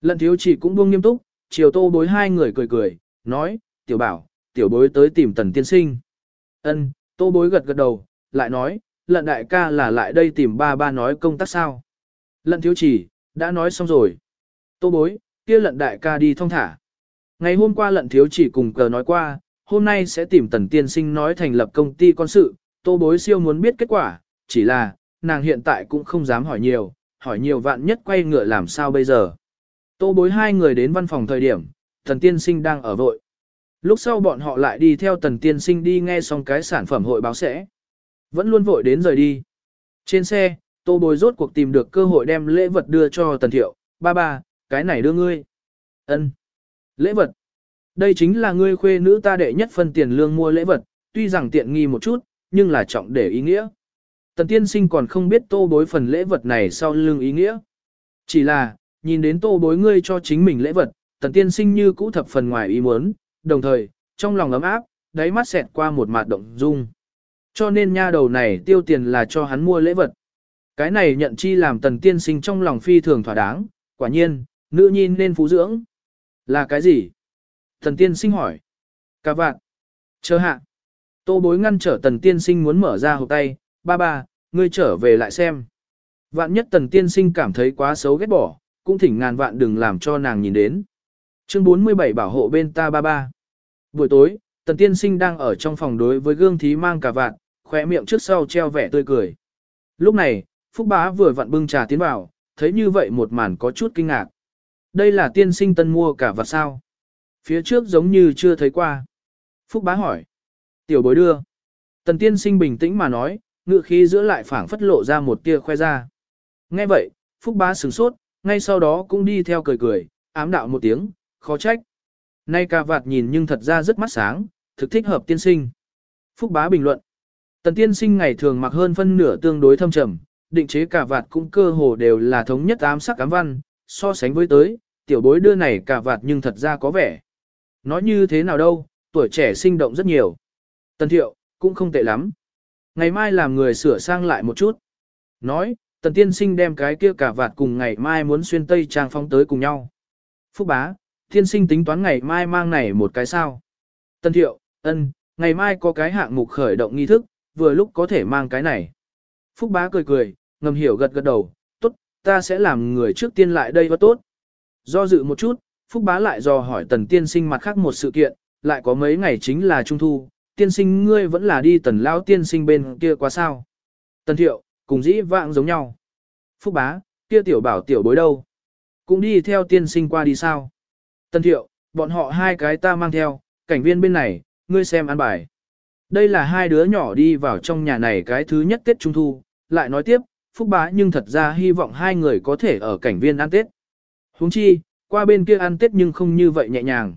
Lận thiếu chỉ cũng buông nghiêm túc, chiều tô bối hai người cười cười, nói, tiểu bảo, tiểu bối tới tìm tần tiên sinh. Ân, tô bối gật gật đầu, lại nói, lận đại ca là lại đây tìm ba ba nói công tác sao. Lận thiếu chỉ, đã nói xong rồi. Tô bối, kia lận đại ca đi thông thả. Ngày hôm qua lận thiếu chỉ cùng cờ nói qua, hôm nay sẽ tìm tần tiên sinh nói thành lập công ty con sự, tô bối siêu muốn biết kết quả, chỉ là, nàng hiện tại cũng không dám hỏi nhiều, hỏi nhiều vạn nhất quay ngựa làm sao bây giờ. Tô bối hai người đến văn phòng thời điểm, thần tiên sinh đang ở vội. Lúc sau bọn họ lại đi theo tần tiên sinh đi nghe xong cái sản phẩm hội báo sẽ. Vẫn luôn vội đến rời đi. Trên xe, tô bối rốt cuộc tìm được cơ hội đem lễ vật đưa cho tần thiệu, ba ba, cái này đưa ngươi. ân Lễ vật. Đây chính là ngươi khuê nữ ta đệ nhất phân tiền lương mua lễ vật, tuy rằng tiện nghi một chút, nhưng là trọng để ý nghĩa. Tần tiên sinh còn không biết tô bối phần lễ vật này sau lương ý nghĩa. Chỉ là, nhìn đến tô bối ngươi cho chính mình lễ vật, tần tiên sinh như cũ thập phần ngoài ý muốn, đồng thời, trong lòng ấm áp, đáy mắt xẹt qua một mạt động dung. Cho nên nha đầu này tiêu tiền là cho hắn mua lễ vật. Cái này nhận chi làm tần tiên sinh trong lòng phi thường thỏa đáng, quả nhiên, nữ nhìn nên phú dưỡng. Là cái gì? Tần tiên sinh hỏi. Cà vạn. Chờ hạ. Tô bối ngăn trở tần tiên sinh muốn mở ra hộp tay, ba ba, ngươi trở về lại xem. Vạn nhất tần tiên sinh cảm thấy quá xấu ghét bỏ, cũng thỉnh ngàn vạn đừng làm cho nàng nhìn đến. Chương 47 bảo hộ bên ta ba ba. Buổi tối, tần tiên sinh đang ở trong phòng đối với gương thí mang cả vạn, khỏe miệng trước sau treo vẻ tươi cười. Lúc này, Phúc Bá vừa vặn bưng trà tiến vào, thấy như vậy một màn có chút kinh ngạc. Đây là tiên sinh tân mua cả vạn sao? Phía trước giống như chưa thấy qua. Phúc Bá hỏi. Tiểu bối đưa. Tần tiên sinh bình tĩnh mà nói, ngựa khí giữa lại phảng phất lộ ra một tia khoe ra. Nghe vậy, Phúc Bá sửng sốt, ngay sau đó cũng đi theo cười cười, ám đạo một tiếng, khó trách. Nay cà vạt nhìn nhưng thật ra rất mắt sáng, thực thích hợp tiên sinh. Phúc Bá bình luận. Tần tiên sinh ngày thường mặc hơn phân nửa tương đối thâm trầm, định chế cả vạt cũng cơ hồ đều là thống nhất ám sắc ám văn, so sánh với tới, tiểu bối đưa này cả vạt nhưng thật ra có vẻ. Nói như thế nào đâu, tuổi trẻ sinh động rất nhiều. Tần thiệu, cũng không tệ lắm. Ngày mai làm người sửa sang lại một chút. Nói, tần tiên sinh đem cái kia cả vạt cùng ngày mai muốn xuyên tây trang phong tới cùng nhau. Phúc bá, tiên sinh tính toán ngày mai mang này một cái sao. Tần thiệu, ân, ngày mai có cái hạng mục khởi động nghi thức, vừa lúc có thể mang cái này. Phúc bá cười cười, ngầm hiểu gật gật đầu, tốt, ta sẽ làm người trước tiên lại đây và tốt. Do dự một chút, Phúc Bá lại dò hỏi tần tiên sinh mặt khác một sự kiện, lại có mấy ngày chính là trung thu, tiên sinh ngươi vẫn là đi tần lao tiên sinh bên kia quá sao. Tần thiệu, cùng dĩ vãng giống nhau. Phúc Bá, kia tiểu bảo tiểu bối đâu? Cũng đi theo tiên sinh qua đi sao? tân thiệu, bọn họ hai cái ta mang theo, cảnh viên bên này, ngươi xem ăn bài. Đây là hai đứa nhỏ đi vào trong nhà này cái thứ nhất Tết Trung Thu, lại nói tiếp, Phúc Bá nhưng thật ra hy vọng hai người có thể ở cảnh viên ăn Tết. huống chi, qua bên kia ăn Tết nhưng không như vậy nhẹ nhàng.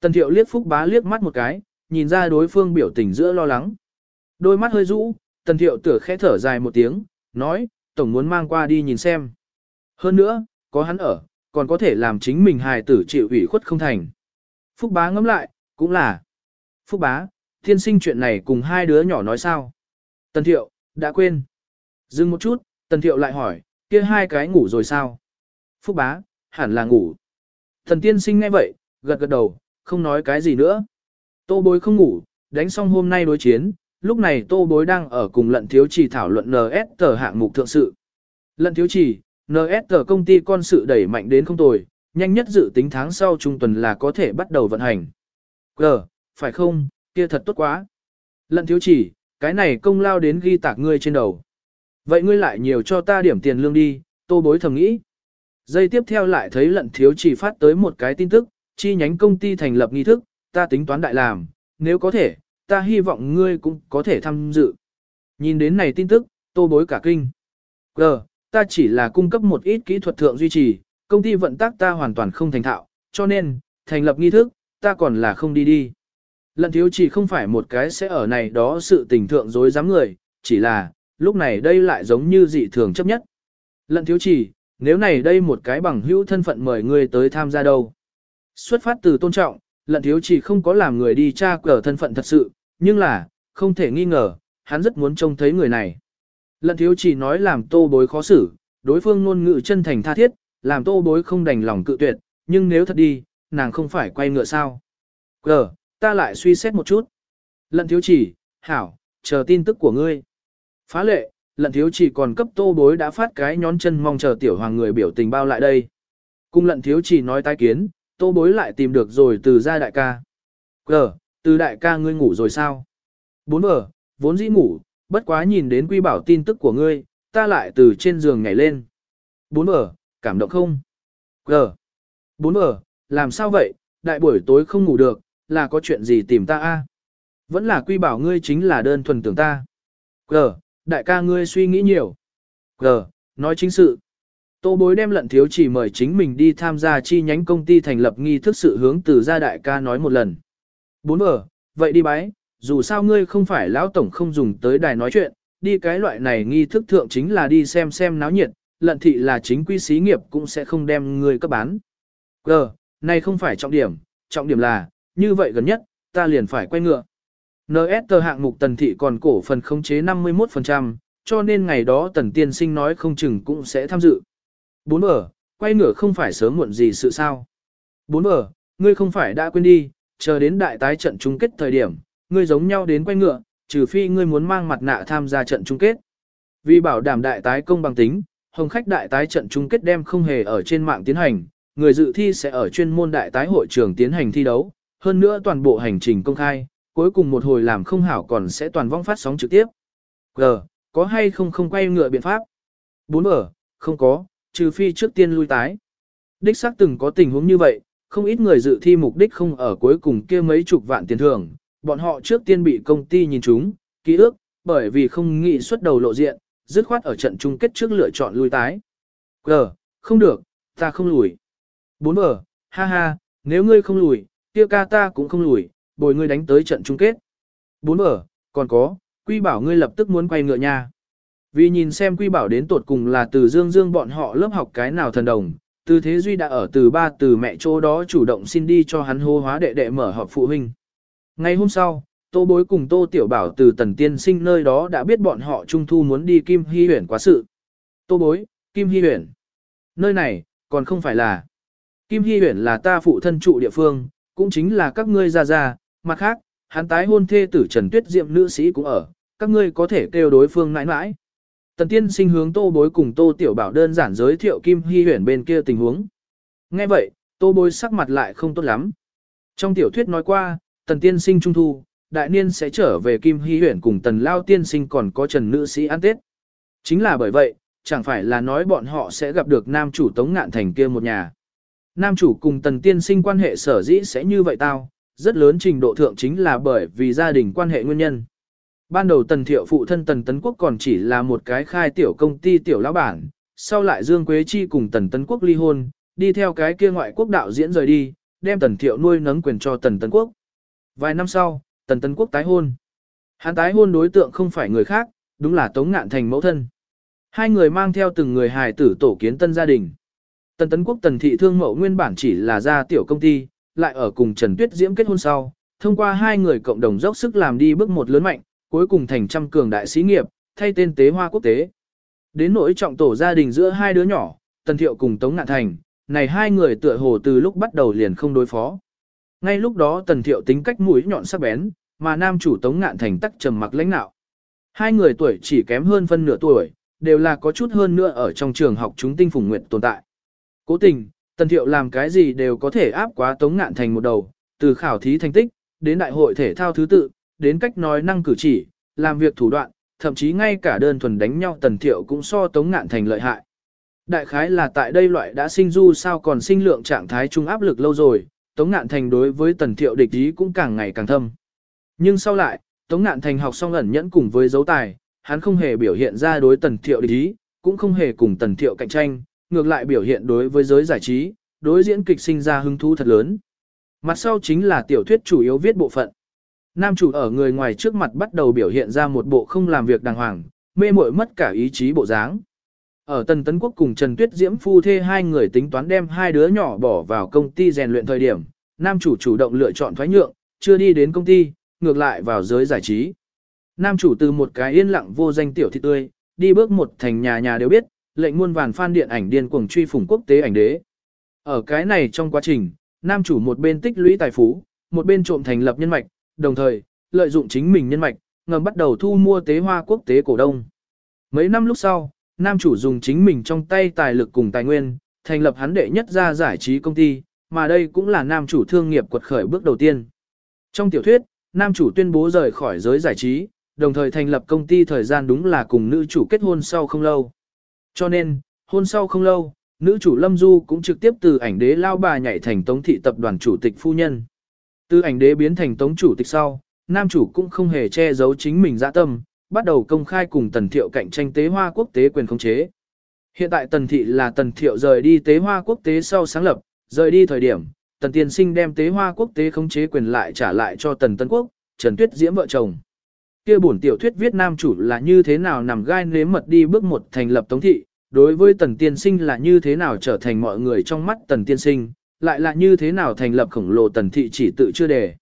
Tần Thiệu liếc Phúc Bá liếc mắt một cái, nhìn ra đối phương biểu tình giữa lo lắng. Đôi mắt hơi rũ, Tần Thiệu tựa khẽ thở dài một tiếng, nói, Tổng muốn mang qua đi nhìn xem. Hơn nữa, có hắn ở, còn có thể làm chính mình hài tử chịu ủy khuất không thành. Phúc Bá ngẫm lại, cũng là. Phúc Bá, thiên sinh chuyện này cùng hai đứa nhỏ nói sao? Tần Thiệu, đã quên. Dừng một chút, Tần Thiệu lại hỏi, kia hai cái ngủ rồi sao? Phúc Bá, hẳn là ngủ. Thần tiên sinh nghe vậy, gật gật đầu, không nói cái gì nữa. Tô bối không ngủ, đánh xong hôm nay đối chiến, lúc này tô bối đang ở cùng lận thiếu chỉ thảo luận NS tờ hạng mục thượng sự. Lận thiếu chỉ, NS tờ công ty con sự đẩy mạnh đến không tồi, nhanh nhất dự tính tháng sau trung tuần là có thể bắt đầu vận hành. ờ phải không, kia thật tốt quá. Lận thiếu chỉ, cái này công lao đến ghi tạc ngươi trên đầu. Vậy ngươi lại nhiều cho ta điểm tiền lương đi, tô bối thầm nghĩ. Giây tiếp theo lại thấy lận thiếu chỉ phát tới một cái tin tức, chi nhánh công ty thành lập nghi thức, ta tính toán đại làm, nếu có thể, ta hy vọng ngươi cũng có thể tham dự. Nhìn đến này tin tức, tô bối cả kinh. G, ta chỉ là cung cấp một ít kỹ thuật thượng duy trì, công ty vận tác ta hoàn toàn không thành thạo, cho nên, thành lập nghi thức, ta còn là không đi đi. Lận thiếu chỉ không phải một cái sẽ ở này đó sự tình thượng dối dám người, chỉ là, lúc này đây lại giống như dị thường chấp nhất. Lận thiếu chỉ, nếu này đây một cái bằng hữu thân phận mời ngươi tới tham gia đâu. Xuất phát từ tôn trọng, lận thiếu chỉ không có làm người đi tra cờ thân phận thật sự, nhưng là, không thể nghi ngờ, hắn rất muốn trông thấy người này. Lận thiếu chỉ nói làm tô bối khó xử, đối phương ngôn ngữ chân thành tha thiết, làm tô bối không đành lòng cự tuyệt, nhưng nếu thật đi, nàng không phải quay ngựa sao. Cờ, ta lại suy xét một chút. Lận thiếu chỉ, hảo, chờ tin tức của ngươi. Phá lệ, lận thiếu chỉ còn cấp tô bối đã phát cái nhón chân mong chờ tiểu hoàng người biểu tình bao lại đây. Cung lận thiếu chỉ nói tái kiến, tô bối lại tìm được rồi từ gia đại ca. Cờ, từ đại ca ngươi ngủ rồi sao? Bốn bờ, vốn dĩ ngủ, bất quá nhìn đến quy bảo tin tức của ngươi, ta lại từ trên giường nhảy lên. Bốn bờ, cảm động không? Cờ. Bốn bờ, làm sao vậy, đại buổi tối không ngủ được, là có chuyện gì tìm ta a? Vẫn là quy bảo ngươi chính là đơn thuần tưởng ta. Cờ, đại ca ngươi suy nghĩ nhiều. Cờ, nói chính sự. Tô bối đem lận thiếu chỉ mời chính mình đi tham gia chi nhánh công ty thành lập nghi thức sự hướng từ gia đại ca nói một lần. Bốn vở, vậy đi bái, dù sao ngươi không phải lão tổng không dùng tới đài nói chuyện, đi cái loại này nghi thức thượng chính là đi xem xem náo nhiệt, lận thị là chính quy xí nghiệp cũng sẽ không đem ngươi cấp bán. Gờ, này không phải trọng điểm, trọng điểm là, như vậy gần nhất, ta liền phải quay ngựa. NS tờ hạng mục tần thị còn cổ phần khống chế 51%, cho nên ngày đó tần tiên sinh nói không chừng cũng sẽ tham dự bốn bờ quay ngửa không phải sớm muộn gì sự sao. bốn bờ ngươi không phải đã quên đi, chờ đến đại tái trận chung kết thời điểm, ngươi giống nhau đến quay ngựa, trừ phi ngươi muốn mang mặt nạ tham gia trận chung kết. Vì bảo đảm đại tái công bằng tính, hồng khách đại tái trận chung kết đem không hề ở trên mạng tiến hành, người dự thi sẽ ở chuyên môn đại tái hội trường tiến hành thi đấu, hơn nữa toàn bộ hành trình công khai, cuối cùng một hồi làm không hảo còn sẽ toàn vong phát sóng trực tiếp. G. Có hay không không quay ngựa biện pháp? 4 bờ không có, trừ phi trước tiên lui tái. Đích xác từng có tình huống như vậy, không ít người dự thi mục đích không ở cuối cùng kia mấy chục vạn tiền thưởng, bọn họ trước tiên bị công ty nhìn chúng, ký ước bởi vì không nghĩ xuất đầu lộ diện, dứt khoát ở trận chung kết trước lựa chọn lui tái. G. Không được, ta không lùi. 4 mở, ha ha, nếu ngươi không lùi, kia ca ta cũng không lùi, bồi ngươi đánh tới trận chung kết. 4 mở, còn có, quy bảo ngươi lập tức muốn quay ngựa nha. Vì nhìn xem quy bảo đến tột cùng là từ dương dương bọn họ lớp học cái nào thần đồng, từ thế duy đã ở từ ba từ mẹ chỗ đó chủ động xin đi cho hắn hô hóa đệ đệ mở họp phụ huynh. Ngày hôm sau, tô bối cùng tô tiểu bảo từ tần tiên sinh nơi đó đã biết bọn họ trung thu muốn đi Kim Hy huyển quá sự. Tô bối, Kim Hy huyển. Nơi này, còn không phải là. Kim Hy huyển là ta phụ thân trụ địa phương, cũng chính là các ngươi ra ra, mặt khác, hắn tái hôn thê tử Trần Tuyết Diệm nữ sĩ cũng ở, các ngươi có thể kêu đối phương mãi mãi. Tần tiên sinh hướng tô bối cùng tô tiểu bảo đơn giản giới thiệu Kim Hy Huyền bên kia tình huống. Nghe vậy, Tô bối sắc mặt lại không tốt lắm. Trong tiểu thuyết nói qua, tần tiên sinh trung thu, đại niên sẽ trở về Kim Hy Huyền cùng tần lao tiên sinh còn có trần nữ sĩ ăn tết. Chính là bởi vậy, chẳng phải là nói bọn họ sẽ gặp được nam chủ tống ngạn thành kia một nhà. Nam chủ cùng tần tiên sinh quan hệ sở dĩ sẽ như vậy tao, rất lớn trình độ thượng chính là bởi vì gia đình quan hệ nguyên nhân. Ban đầu tần thiệu phụ thân tần tấn quốc còn chỉ là một cái khai tiểu công ty tiểu lão bản, sau lại Dương Quế Chi cùng tần tấn quốc ly hôn, đi theo cái kia ngoại quốc đạo diễn rời đi, đem tần thiệu nuôi nấng quyền cho tần tấn quốc. Vài năm sau, tần tấn quốc tái hôn. Hắn tái hôn đối tượng không phải người khác, đúng là Tống Ngạn Thành mẫu thân. Hai người mang theo từng người hài tử tổ kiến tân gia đình. Tần Tấn Quốc Tần Thị Thương Mậu nguyên bản chỉ là gia tiểu công ty, lại ở cùng Trần Tuyết Diễm kết hôn sau, thông qua hai người cộng đồng dốc sức làm đi bước một lớn mạnh, cuối cùng thành trăm cường đại sĩ nghiệp, thay tên Tế Hoa Quốc tế. Đến nỗi trọng tổ gia đình giữa hai đứa nhỏ, Tần Thiệu cùng Tống Ngạn Thành, này hai người tựa hồ từ lúc bắt đầu liền không đối phó. Ngay lúc đó Tần Thiệu tính cách mũi nhọn sắc bén, mà nam chủ Tống Ngạn Thành tắc trầm mặc lãnh nạo. Hai người tuổi chỉ kém hơn phân nửa tuổi, đều là có chút hơn nữa ở trong trường học chúng tinh phùng nguyện tồn tại. Cố tình, Tần Thiệu làm cái gì đều có thể áp quá Tống Ngạn Thành một đầu, từ khảo thí thành tích, đến đại hội thể thao thứ tự, đến cách nói năng cử chỉ, làm việc thủ đoạn, thậm chí ngay cả đơn thuần đánh nhau Tần Thiệu cũng so Tống Ngạn Thành lợi hại. Đại khái là tại đây loại đã sinh du sao còn sinh lượng trạng thái trung áp lực lâu rồi, Tống Ngạn Thành đối với Tần Thiệu địch ý cũng càng ngày càng thâm. Nhưng sau lại, Tống Ngạn Thành học xong ẩn nhẫn cùng với dấu tài, hắn không hề biểu hiện ra đối Tần Thiệu địch ý, cũng không hề cùng Tần Thiệu cạnh tranh, ngược lại biểu hiện đối với giới giải trí, đối diễn kịch sinh ra hứng thú thật lớn. Mặt sau chính là tiểu thuyết chủ yếu viết bộ phận. Nam chủ ở người ngoài trước mặt bắt đầu biểu hiện ra một bộ không làm việc đàng hoàng, mê muội mất cả ý chí bộ dáng. Ở Tần Tấn Quốc cùng Trần Tuyết Diễm phu thê hai người tính toán đem hai đứa nhỏ bỏ vào công ty rèn luyện thời điểm, nam chủ chủ động lựa chọn thoái nhượng, chưa đi đến công ty, ngược lại vào giới giải trí. Nam chủ từ một cái yên lặng vô danh tiểu thị tươi, đi bước một thành nhà nhà đều biết, lệnh muôn vàn fan điện ảnh điên cuồng truy phủng quốc tế ảnh đế. Ở cái này trong quá trình, nam chủ một bên tích lũy tài phú, một bên trộm thành lập nhân mạch, đồng thời, lợi dụng chính mình nhân mạch, ngầm bắt đầu thu mua tế hoa quốc tế cổ đông. Mấy năm lúc sau, nam chủ dùng chính mình trong tay tài lực cùng tài nguyên, thành lập hắn đệ nhất ra giải trí công ty, mà đây cũng là nam chủ thương nghiệp quật khởi bước đầu tiên. Trong tiểu thuyết, nam chủ tuyên bố rời khỏi giới giải trí, đồng thời thành lập công ty thời gian đúng là cùng nữ chủ kết hôn sau không lâu. Cho nên, hôn sau không lâu, nữ chủ Lâm Du cũng trực tiếp từ ảnh đế lao bà nhảy thành tống thị tập đoàn chủ tịch phu nhân. Từ ảnh đế biến thành tống chủ tịch sau, nam chủ cũng không hề che giấu chính mình dạ tâm, bắt đầu công khai cùng tần thiệu cạnh tranh tế hoa quốc tế quyền khống chế. Hiện tại tần thị là tần thiệu rời đi tế hoa quốc tế sau sáng lập, rời đi thời điểm, tần tiên sinh đem tế hoa quốc tế khống chế quyền lại trả lại cho tần tân quốc, Trần Tuyết Diễm vợ chồng. Kia bổn tiểu thuyết viết nam chủ là như thế nào nằm gai nếm mật đi bước một thành lập tống thị, đối với tần tiên sinh là như thế nào trở thành mọi người trong mắt tần tiên sinh, lại là như thế nào thành lập khổng lồ tần thị chỉ tự chưa đề.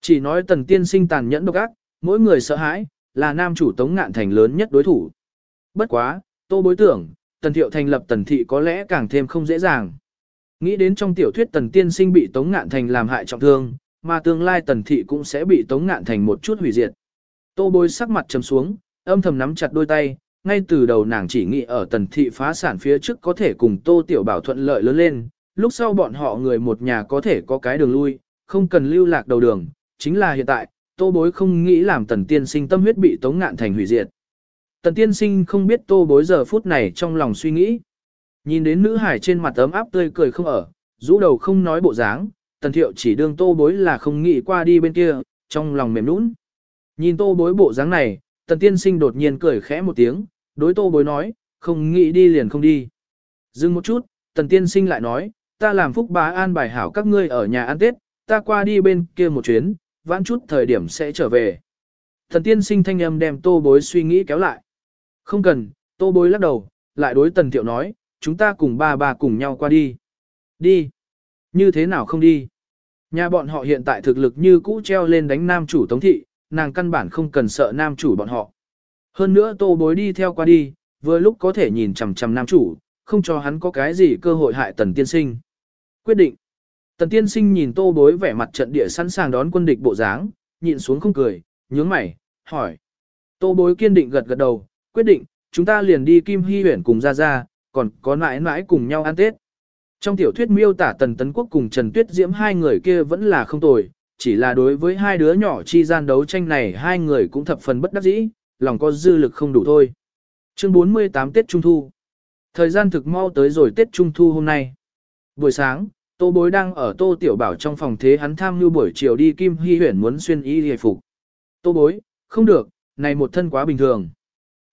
Chỉ nói tần tiên sinh tàn nhẫn độc ác, mỗi người sợ hãi, là nam chủ tống ngạn thành lớn nhất đối thủ. Bất quá, tô bối tưởng, tần thiệu thành lập tần thị có lẽ càng thêm không dễ dàng. Nghĩ đến trong tiểu thuyết tần tiên sinh bị tống ngạn thành làm hại trọng thương, mà tương lai tần thị cũng sẽ bị tống ngạn thành một chút hủy diệt. Tô bối sắc mặt trầm xuống, âm thầm nắm chặt đôi tay, ngay từ đầu nàng chỉ nghĩ ở tần thị phá sản phía trước có thể cùng tô tiểu bảo thuận lợi lớn lên, lúc sau bọn họ người một nhà có thể có cái đường lui, không cần lưu lạc đầu đường, chính là hiện tại, tô bối không nghĩ làm tần tiên sinh tâm huyết bị tống ngạn thành hủy diệt. Tần tiên sinh không biết tô bối giờ phút này trong lòng suy nghĩ. Nhìn đến nữ hải trên mặt ấm áp tươi cười không ở, rũ đầu không nói bộ dáng, tần thiệu chỉ đương tô bối là không nghĩ qua đi bên kia, trong lòng mềm nũng. Nhìn tô bối bộ dáng này, tần tiên sinh đột nhiên cười khẽ một tiếng, đối tô bối nói, không nghĩ đi liền không đi. Dừng một chút, tần tiên sinh lại nói, ta làm phúc bá an bài hảo các ngươi ở nhà ăn Tết, ta qua đi bên kia một chuyến, vãn chút thời điểm sẽ trở về. thần tiên sinh thanh âm đem tô bối suy nghĩ kéo lại. Không cần, tô bối lắc đầu, lại đối tần tiệu nói, chúng ta cùng ba bà cùng nhau qua đi. Đi. Như thế nào không đi? Nhà bọn họ hiện tại thực lực như cũ treo lên đánh nam chủ tống thị, nàng căn bản không cần sợ nam chủ bọn họ. Hơn nữa tô bối đi theo qua đi, vừa lúc có thể nhìn chằm chằm nam chủ, không cho hắn có cái gì cơ hội hại tần tiên sinh. Quyết định. Tần tiên sinh nhìn tô bối vẻ mặt trận địa sẵn sàng đón quân địch bộ dáng, nhịn xuống không cười, nhướng mày, hỏi. Tô bối kiên định gật gật đầu, quyết định, chúng ta liền đi Kim Hy huyển cùng ra ra, còn có mãi mãi cùng nhau ăn Tết. Trong tiểu thuyết miêu tả Tần Tấn Quốc cùng Trần Tuyết Diễm hai người kia vẫn là không tồi, chỉ là đối với hai đứa nhỏ chi gian đấu tranh này hai người cũng thập phần bất đắc dĩ, lòng có dư lực không đủ thôi. Chương 48 Tết Trung Thu Thời gian thực mau tới rồi Tết Trung Thu hôm nay. Buổi sáng, Tô Bối đang ở Tô Tiểu Bảo trong phòng thế hắn tham như buổi chiều đi Kim Hy Huyền muốn xuyên y hề phục. Tô Bối, không được, này một thân quá bình thường.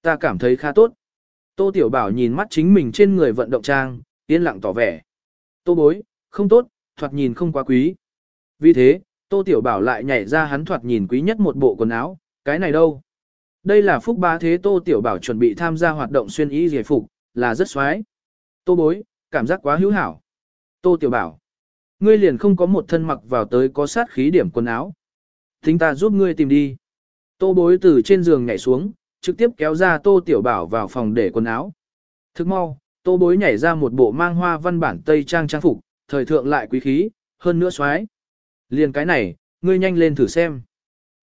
Ta cảm thấy khá tốt. Tô Tiểu Bảo nhìn mắt chính mình trên người vận động trang, yên lặng tỏ vẻ. Tô Bối, không tốt, thoạt nhìn không quá quý. Vì thế, Tô Tiểu Bảo lại nhảy ra hắn thoạt nhìn quý nhất một bộ quần áo, cái này đâu? Đây là phúc ba thế Tô Tiểu Bảo chuẩn bị tham gia hoạt động xuyên y giải phục, là rất xoái. Tô Bối, cảm giác quá hữu hảo. Tô Tiểu Bảo, ngươi liền không có một thân mặc vào tới có sát khí điểm quần áo. Thính ta giúp ngươi tìm đi. Tô Bối từ trên giường nhảy xuống, trực tiếp kéo ra Tô Tiểu Bảo vào phòng để quần áo. Thức mau, Tô Bối nhảy ra một bộ mang hoa văn bản Tây Trang trang phục, thời thượng lại quý khí, hơn nữa xoái. Liền cái này, ngươi nhanh lên thử xem.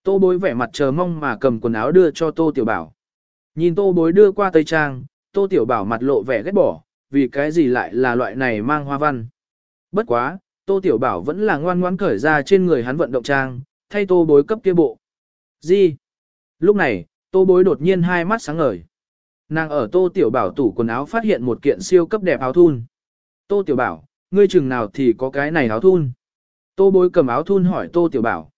Tô bối vẻ mặt chờ mong mà cầm quần áo đưa cho tô tiểu bảo. Nhìn tô bối đưa qua tây trang, tô tiểu bảo mặt lộ vẻ ghét bỏ, vì cái gì lại là loại này mang hoa văn. Bất quá, tô tiểu bảo vẫn là ngoan ngoãn cởi ra trên người hắn vận động trang, thay tô bối cấp kia bộ. Gì? Lúc này, tô bối đột nhiên hai mắt sáng ngời. Nàng ở tô tiểu bảo tủ quần áo phát hiện một kiện siêu cấp đẹp áo thun. Tô tiểu bảo, ngươi chừng nào thì có cái này áo thun. Tô bối cầm áo thun hỏi tô tiểu bảo.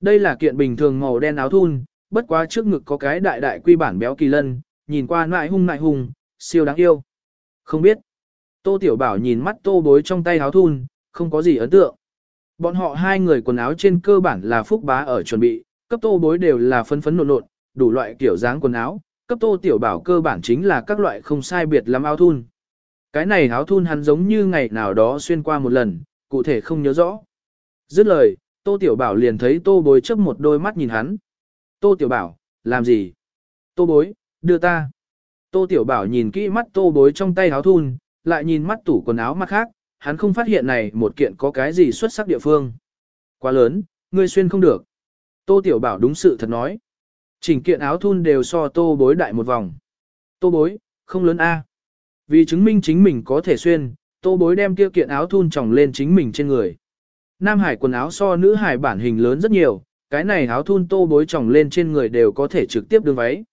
Đây là kiện bình thường màu đen áo thun, bất quá trước ngực có cái đại đại quy bản béo kỳ lân, nhìn qua nại hung nại hung, siêu đáng yêu. Không biết. Tô tiểu bảo nhìn mắt tô bối trong tay áo thun, không có gì ấn tượng. Bọn họ hai người quần áo trên cơ bản là phúc bá ở chuẩn bị, cấp tô bối đều là phấn phấn nộn nộn, đủ loại kiểu dáng quần áo, cấp tô tiểu bảo cơ bản chính là các loại không sai biệt lắm áo thun. Cái này áo thun hắn giống như ngày nào đó xuyên qua một lần, cụ thể không nhớ rõ. Dứt lời, Tô Tiểu Bảo liền thấy Tô Bối chấp một đôi mắt nhìn hắn. Tô Tiểu Bảo, làm gì? Tô Bối, đưa ta. Tô Tiểu Bảo nhìn kỹ mắt Tô Bối trong tay áo thun, lại nhìn mắt tủ quần áo mắt khác, hắn không phát hiện này một kiện có cái gì xuất sắc địa phương. Quá lớn, ngươi xuyên không được. Tô Tiểu Bảo đúng sự thật nói. Chỉnh kiện áo thun đều so Tô Bối đại một vòng. Tô Bối, không lớn A. Vì chứng minh chính mình có thể xuyên, Tô Bối đem kia kiện áo thun tròng lên chính mình trên người. Nam hải quần áo so nữ hải bản hình lớn rất nhiều, cái này áo thun tô bối tròng lên trên người đều có thể trực tiếp đương váy.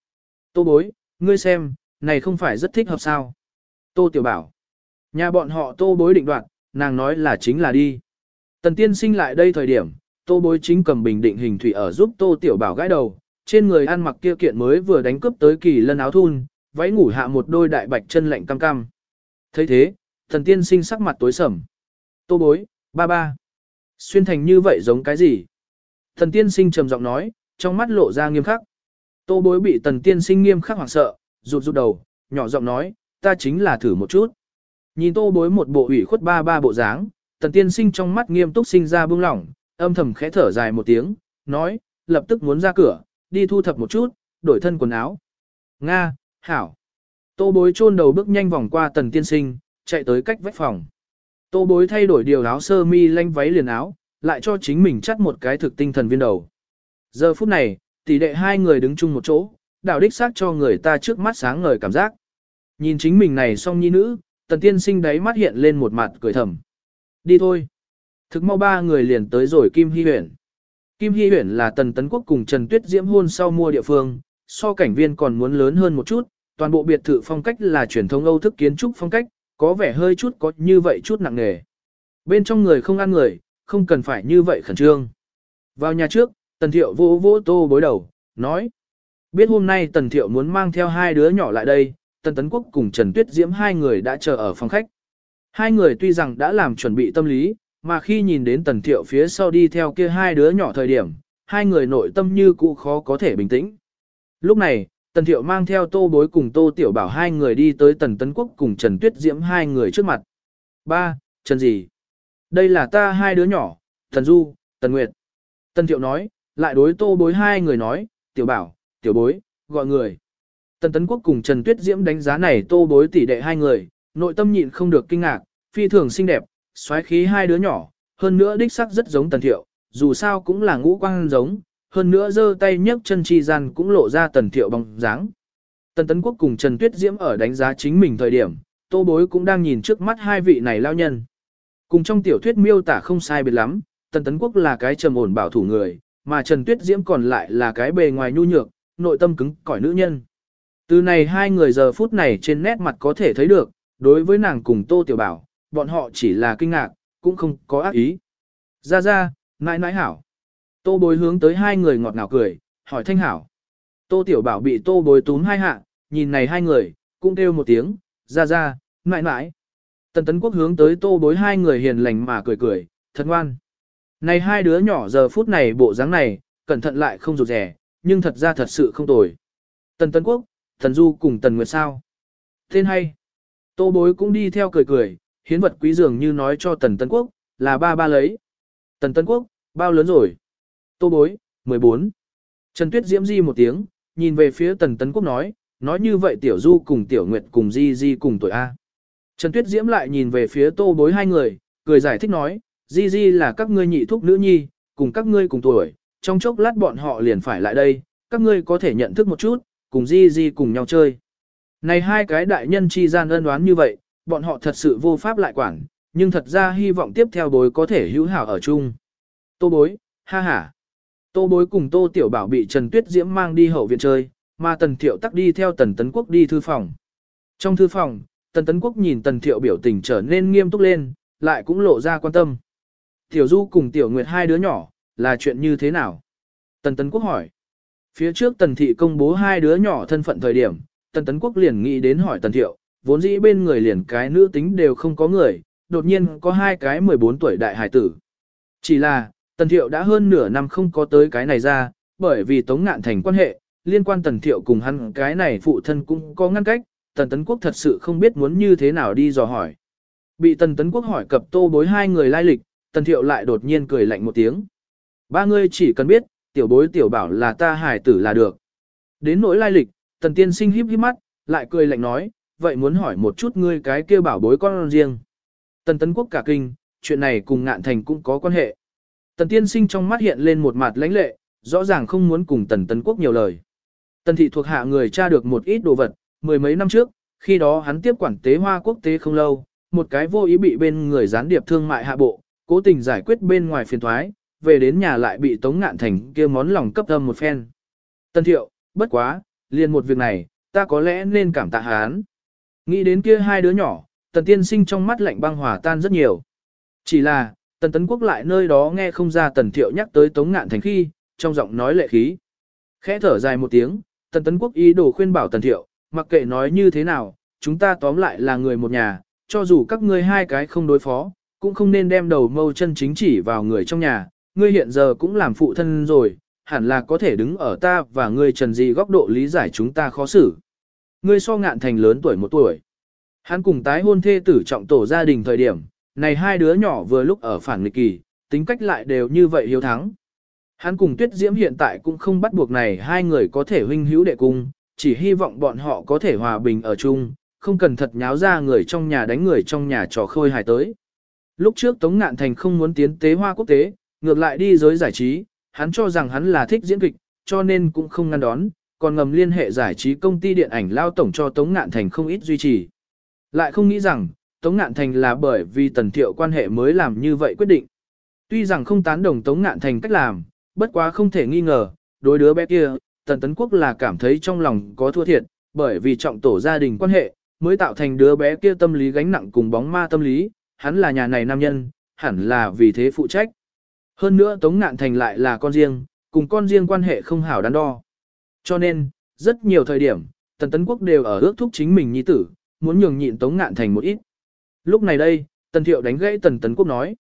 Tô bối, ngươi xem, này không phải rất thích hợp sao. Tô tiểu bảo. Nhà bọn họ tô bối định đoạt, nàng nói là chính là đi. Tần tiên sinh lại đây thời điểm, tô bối chính cầm bình định hình thủy ở giúp tô tiểu bảo gãi đầu, trên người ăn mặc kia kiện mới vừa đánh cướp tới kỳ lân áo thun, váy ngủ hạ một đôi đại bạch chân lạnh cam cam. thấy thế, thần tiên sinh sắc mặt tối sầm. Tô bối, ba ba. Xuyên thành như vậy giống cái gì? Thần tiên sinh trầm giọng nói, trong mắt lộ ra nghiêm khắc. Tô bối bị tần tiên sinh nghiêm khắc hoảng sợ, rụt rụt đầu, nhỏ giọng nói, ta chính là thử một chút. Nhìn tô bối một bộ ủy khuất ba ba bộ dáng, tần tiên sinh trong mắt nghiêm túc sinh ra bưng lỏng, âm thầm khẽ thở dài một tiếng, nói, lập tức muốn ra cửa, đi thu thập một chút, đổi thân quần áo. Nga, hảo. Tô bối chôn đầu bước nhanh vòng qua tần tiên sinh, chạy tới cách vách phòng. Tô bối thay đổi điều áo sơ mi lanh váy liền áo, lại cho chính mình chắt một cái thực tinh thần viên đầu. Giờ phút này, tỷ đệ hai người đứng chung một chỗ, đạo đích xác cho người ta trước mắt sáng ngời cảm giác. Nhìn chính mình này song nhi nữ, tần tiên sinh đáy mắt hiện lên một mặt cười thầm. Đi thôi. Thực mau ba người liền tới rồi Kim Hy Huyển. Kim Hy Huyển là tần tấn quốc cùng Trần Tuyết Diễm hôn sau mua địa phương, so cảnh viên còn muốn lớn hơn một chút, toàn bộ biệt thự phong cách là truyền thống Âu thức kiến trúc phong cách, có vẻ hơi chút có như vậy chút nặng nề. Bên trong người không ăn người, không cần phải như vậy khẩn trương. Vào nhà trước, Tần Thiệu vô vô tô bối đầu, nói. Biết hôm nay Tần Thiệu muốn mang theo hai đứa nhỏ lại đây, Tần Tấn Quốc cùng Trần Tuyết Diễm hai người đã chờ ở phòng khách. Hai người tuy rằng đã làm chuẩn bị tâm lý, mà khi nhìn đến Tần Thiệu phía sau đi theo kia hai đứa nhỏ thời điểm, hai người nội tâm như cũ khó có thể bình tĩnh. Lúc này, Tần Thiệu mang theo Tô Bối cùng Tô Tiểu Bảo hai người đi tới Tần Tấn Quốc cùng Trần Tuyết Diễm hai người trước mặt. Ba, Trần gì? Đây là ta hai đứa nhỏ, Tần Du, Tần Nguyệt. Tần Thiệu nói, lại đối Tô Bối hai người nói, Tiểu Bảo, Tiểu Bối, gọi người. Tần Tấn Quốc cùng Trần Tuyết Diễm đánh giá này Tô Bối tỷ đệ hai người, nội tâm nhịn không được kinh ngạc, phi thường xinh đẹp, xoáy khí hai đứa nhỏ, hơn nữa đích sắc rất giống Tần Thiệu, dù sao cũng là ngũ quang giống, hơn nữa giơ tay nhấc chân chi gian cũng lộ ra tần thiệu bóng dáng. Tần Tấn Quốc cùng Trần Tuyết Diễm ở đánh giá chính mình thời điểm, tô bối cũng đang nhìn trước mắt hai vị này lao nhân. Cùng trong tiểu thuyết miêu tả không sai biệt lắm, Tần Tấn Quốc là cái trầm ổn bảo thủ người, mà Trần Tuyết Diễm còn lại là cái bề ngoài nhu nhược, nội tâm cứng cỏi nữ nhân. Từ này hai người giờ phút này trên nét mặt có thể thấy được, đối với nàng cùng Tô Tiểu Bảo, bọn họ chỉ là kinh ngạc, cũng không có ác ý. Ra ra, nãi nãi hảo. Tô bối hướng tới hai người ngọt ngào cười, hỏi thanh hảo. Tô Tiểu Bảo bị tô bối túm hai hạ, nhìn này hai người, cũng kêu một tiếng, ra ra, nãi nãi. Tần Tấn Quốc hướng tới tô bối hai người hiền lành mà cười cười, thật ngoan. Này hai đứa nhỏ giờ phút này bộ dáng này, cẩn thận lại không rụt rẻ, nhưng thật ra thật sự không tồi. Tần Tấn Quốc, Tần Du cùng Tần Nguyệt sao? Tên hay. Tô bối cũng đi theo cười cười, hiến vật quý dường như nói cho Tần Tấn Quốc, là ba ba lấy. Tần Tấn Quốc, bao lớn rồi? Tô bối, 14. Trần Tuyết diễm di một tiếng, nhìn về phía Tần Tấn Quốc nói, nói như vậy Tiểu Du cùng Tiểu Nguyệt cùng Di Di cùng tuổi A. Trần Tuyết diễm lại nhìn về phía tô bối hai người, cười giải thích nói, Di Di là các ngươi nhị thúc nữ nhi, cùng các ngươi cùng tuổi, trong chốc lát bọn họ liền phải lại đây, các ngươi có thể nhận thức một chút, cùng Di Di cùng nhau chơi. Này hai cái đại nhân chi gian ân đoán như vậy, bọn họ thật sự vô pháp lại quản, nhưng thật ra hy vọng tiếp theo bối có thể hữu hảo ở chung. Tô bối, ha ha. Tô bối cùng Tô Tiểu Bảo bị Trần Tuyết Diễm mang đi hậu viện chơi, mà Tần Thiệu tắc đi theo Tần Tấn Quốc đi thư phòng. Trong thư phòng, Tần Tấn Quốc nhìn Tần Thiệu biểu tình trở nên nghiêm túc lên, lại cũng lộ ra quan tâm. Tiểu Du cùng Tiểu Nguyệt hai đứa nhỏ, là chuyện như thế nào? Tần Tấn Quốc hỏi. Phía trước Tần Thị công bố hai đứa nhỏ thân phận thời điểm, Tần Tấn Quốc liền nghĩ đến hỏi Tần Thiệu, vốn dĩ bên người liền cái nữ tính đều không có người, đột nhiên có hai cái 14 tuổi đại hải tử. Chỉ là, Tần Thiệu đã hơn nửa năm không có tới cái này ra, bởi vì Tống Ngạn Thành quan hệ, liên quan Tần Thiệu cùng hắn cái này phụ thân cũng có ngăn cách, Tần Tấn Quốc thật sự không biết muốn như thế nào đi dò hỏi. Bị Tần Tấn Quốc hỏi cập tô bối hai người lai lịch, Tần Thiệu lại đột nhiên cười lạnh một tiếng. Ba người chỉ cần biết, tiểu bối tiểu bảo là ta hải tử là được. Đến nỗi lai lịch, Tần Tiên sinh híp híp mắt, lại cười lạnh nói, vậy muốn hỏi một chút ngươi cái kia bảo bối con riêng. Tần Tấn Quốc cả kinh, chuyện này cùng ngạn thành cũng có quan hệ. Tần Tiên sinh trong mắt hiện lên một mặt lãnh lệ, rõ ràng không muốn cùng Tần Tấn Quốc nhiều lời. Tần thị thuộc hạ người tra được một ít đồ vật, mười mấy năm trước, khi đó hắn tiếp quản tế hoa quốc tế không lâu, một cái vô ý bị bên người gián điệp thương mại hạ bộ, cố tình giải quyết bên ngoài phiền thoái, về đến nhà lại bị tống ngạn thành kia món lòng cấp âm một phen. Tân thiệu, bất quá, liền một việc này, ta có lẽ nên cảm tạ hắn. Nghĩ đến kia hai đứa nhỏ, tần tiên sinh trong mắt lạnh băng hòa tan rất nhiều. Chỉ là, tần tấn quốc lại nơi đó nghe không ra tần thiệu nhắc tới tống ngạn thành khi, trong giọng nói lệ khí. Khẽ thở dài một tiếng, tần tấn quốc ý đồ khuyên bảo tần thiệu, mặc kệ nói như thế nào, chúng ta tóm lại là người một nhà, cho dù các ngươi hai cái không đối phó, cũng không nên đem đầu mâu chân chính chỉ vào người trong nhà, ngươi hiện giờ cũng làm phụ thân rồi, hẳn là có thể đứng ở ta và ngươi trần gì góc độ lý giải chúng ta khó xử. Ngươi so ngạn thành lớn tuổi một tuổi. Hắn cùng tái hôn thê tử trọng tổ gia đình thời điểm, này hai đứa nhỏ vừa lúc ở phản nghịch kỳ, tính cách lại đều như vậy hiếu thắng. Hắn cùng Tuyết Diễm hiện tại cũng không bắt buộc này hai người có thể huynh hữu đệ cung, chỉ hy vọng bọn họ có thể hòa bình ở chung, không cần thật nháo ra người trong nhà đánh người trong nhà trò khôi hài tới. Lúc trước Tống Ngạn Thành không muốn tiến tế hoa quốc tế, ngược lại đi giới giải trí, hắn cho rằng hắn là thích diễn kịch, cho nên cũng không ngăn đón, còn ngầm liên hệ giải trí công ty điện ảnh lao tổng cho Tống Ngạn Thành không ít duy trì. Lại không nghĩ rằng, Tống Ngạn Thành là bởi vì tần thiệu quan hệ mới làm như vậy quyết định. Tuy rằng không tán đồng Tống Ngạn Thành cách làm, bất quá không thể nghi ngờ, đối đứa bé kia, tần tấn quốc là cảm thấy trong lòng có thua thiệt, bởi vì trọng tổ gia đình quan hệ, mới tạo thành đứa bé kia tâm lý gánh nặng cùng bóng ma tâm lý, hắn là nhà này nam nhân, hẳn là vì thế phụ trách. Hơn nữa Tống Ngạn Thành lại là con riêng, cùng con riêng quan hệ không hảo đắn đo. Cho nên, rất nhiều thời điểm, Tần Tấn Quốc đều ở ước thúc chính mình nhi tử, muốn nhường nhịn Tống Ngạn Thành một ít. Lúc này đây, Tần Thiệu đánh gãy Tần Tấn Quốc nói.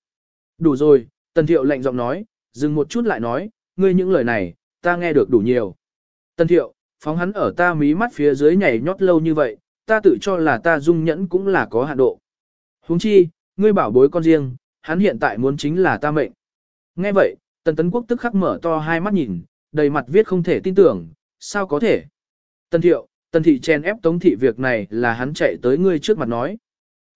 Đủ rồi, Tần Thiệu lạnh giọng nói, dừng một chút lại nói, ngươi những lời này, ta nghe được đủ nhiều. Tần Thiệu, phóng hắn ở ta mí mắt phía dưới nhảy nhót lâu như vậy, ta tự cho là ta dung nhẫn cũng là có hạn độ. huống chi, ngươi bảo bối con riêng, hắn hiện tại muốn chính là ta mệnh. Nghe vậy, Tần Tấn Quốc tức khắc mở to hai mắt nhìn, đầy mặt viết không thể tin tưởng, sao có thể. Tần Thiệu, Tần Thị chen ép Tống Thị việc này là hắn chạy tới ngươi trước mặt nói.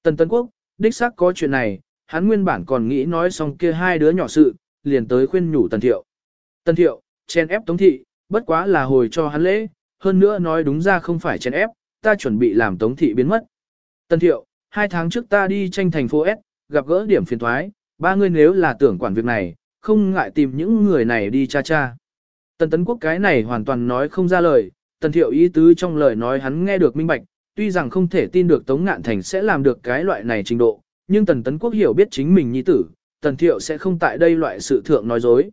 Tần Tấn Quốc, đích xác có chuyện này, hắn nguyên bản còn nghĩ nói xong kia hai đứa nhỏ sự, liền tới khuyên nhủ Tần Thiệu. Tần Thiệu, chen ép Tống Thị, bất quá là hồi cho hắn lễ, hơn nữa nói đúng ra không phải chen ép, ta chuẩn bị làm Tống Thị biến mất. Tần Thiệu, hai tháng trước ta đi tranh thành phố S, gặp gỡ điểm phiền thoái, ba người nếu là tưởng quản việc này, không ngại tìm những người này đi cha cha. Tần Tấn Quốc cái này hoàn toàn nói không ra lời, Tần Thiệu ý tứ trong lời nói hắn nghe được minh bạch, tuy rằng không thể tin được Tống Ngạn Thành sẽ làm được cái loại này trình độ, nhưng Tần Tấn Quốc hiểu biết chính mình nhi tử, Tần Thiệu sẽ không tại đây loại sự thượng nói dối.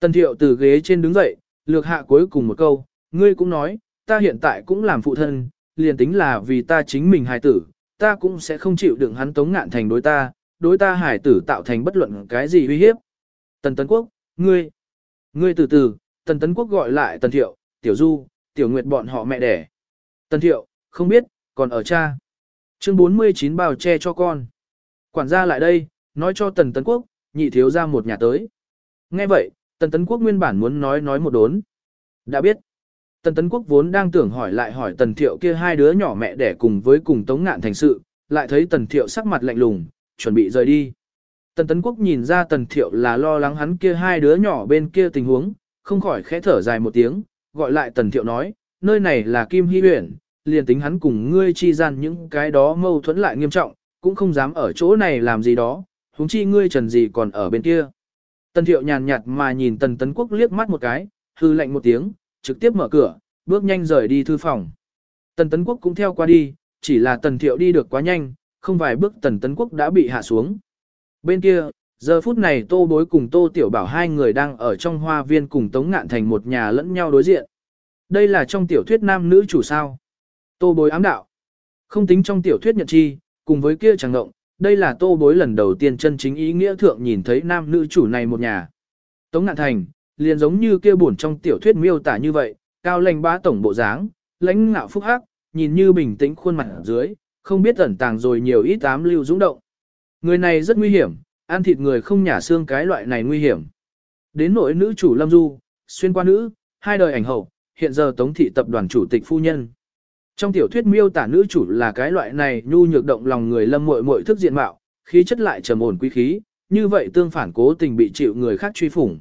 Tần Thiệu từ ghế trên đứng dậy, lược hạ cuối cùng một câu, ngươi cũng nói, ta hiện tại cũng làm phụ thân, liền tính là vì ta chính mình hài tử, ta cũng sẽ không chịu đựng hắn Tống Ngạn Thành đối ta, đối ta hài tử tạo thành bất luận cái gì uy hiếp. Tần Tấn Quốc, ngươi, ngươi từ từ, Tần Tấn Quốc gọi lại Tần Thiệu, Tiểu Du, Tiểu Nguyệt bọn họ mẹ đẻ. Tần Thiệu, không biết, còn ở cha. Chương 49 bào che cho con. Quản gia lại đây, nói cho Tần Tấn Quốc, nhị thiếu ra một nhà tới. Nghe vậy, Tần Tấn Quốc nguyên bản muốn nói nói một đốn. Đã biết. Tần Tấn Quốc vốn đang tưởng hỏi lại hỏi Tần Thiệu kia hai đứa nhỏ mẹ đẻ cùng với cùng Tống Ngạn thành sự, lại thấy Tần Thiệu sắc mặt lạnh lùng, chuẩn bị rời đi. Tần Tấn Quốc nhìn ra Tần Thiệu là lo lắng hắn kia hai đứa nhỏ bên kia tình huống, không khỏi khẽ thở dài một tiếng, gọi lại Tần Thiệu nói, nơi này là Kim Hy huyện, liền tính hắn cùng ngươi chi gian những cái đó mâu thuẫn lại nghiêm trọng, cũng không dám ở chỗ này làm gì đó, huống chi ngươi trần gì còn ở bên kia. Tần Thiệu nhàn nhạt mà nhìn Tần Tấn Quốc liếc mắt một cái, hư lạnh một tiếng, trực tiếp mở cửa, bước nhanh rời đi thư phòng. Tần Tấn Quốc cũng theo qua đi, chỉ là Tần Thiệu đi được quá nhanh, không vài bước Tần Tấn Quốc đã bị hạ xuống. Bên kia, giờ phút này Tô Bối cùng Tô Tiểu Bảo hai người đang ở trong hoa viên cùng Tống Ngạn thành một nhà lẫn nhau đối diện. Đây là trong tiểu thuyết nam nữ chủ sao. Tô Bối ám đạo. Không tính trong tiểu thuyết nhật chi, cùng với kia chẳng động đây là Tô Bối lần đầu tiên chân chính ý nghĩa thượng nhìn thấy nam nữ chủ này một nhà. Tống Ngạn thành, liền giống như kia buồn trong tiểu thuyết miêu tả như vậy, cao lãnh bá tổng bộ dáng, lãnh ngạo phúc hắc, nhìn như bình tĩnh khuôn mặt ở dưới, không biết ẩn tàng rồi nhiều ít ám lưu dũng động. Người này rất nguy hiểm, ăn thịt người không nhả xương cái loại này nguy hiểm. Đến nội nữ chủ Lâm Du, xuyên qua nữ, hai đời ảnh hậu, hiện giờ Tống thị tập đoàn chủ tịch phu nhân. Trong tiểu thuyết miêu tả nữ chủ là cái loại này nhu nhược động lòng người lâm muội muội thức diện mạo, khí chất lại trầm ổn quý khí, như vậy tương phản cố tình bị chịu người khác truy phủng.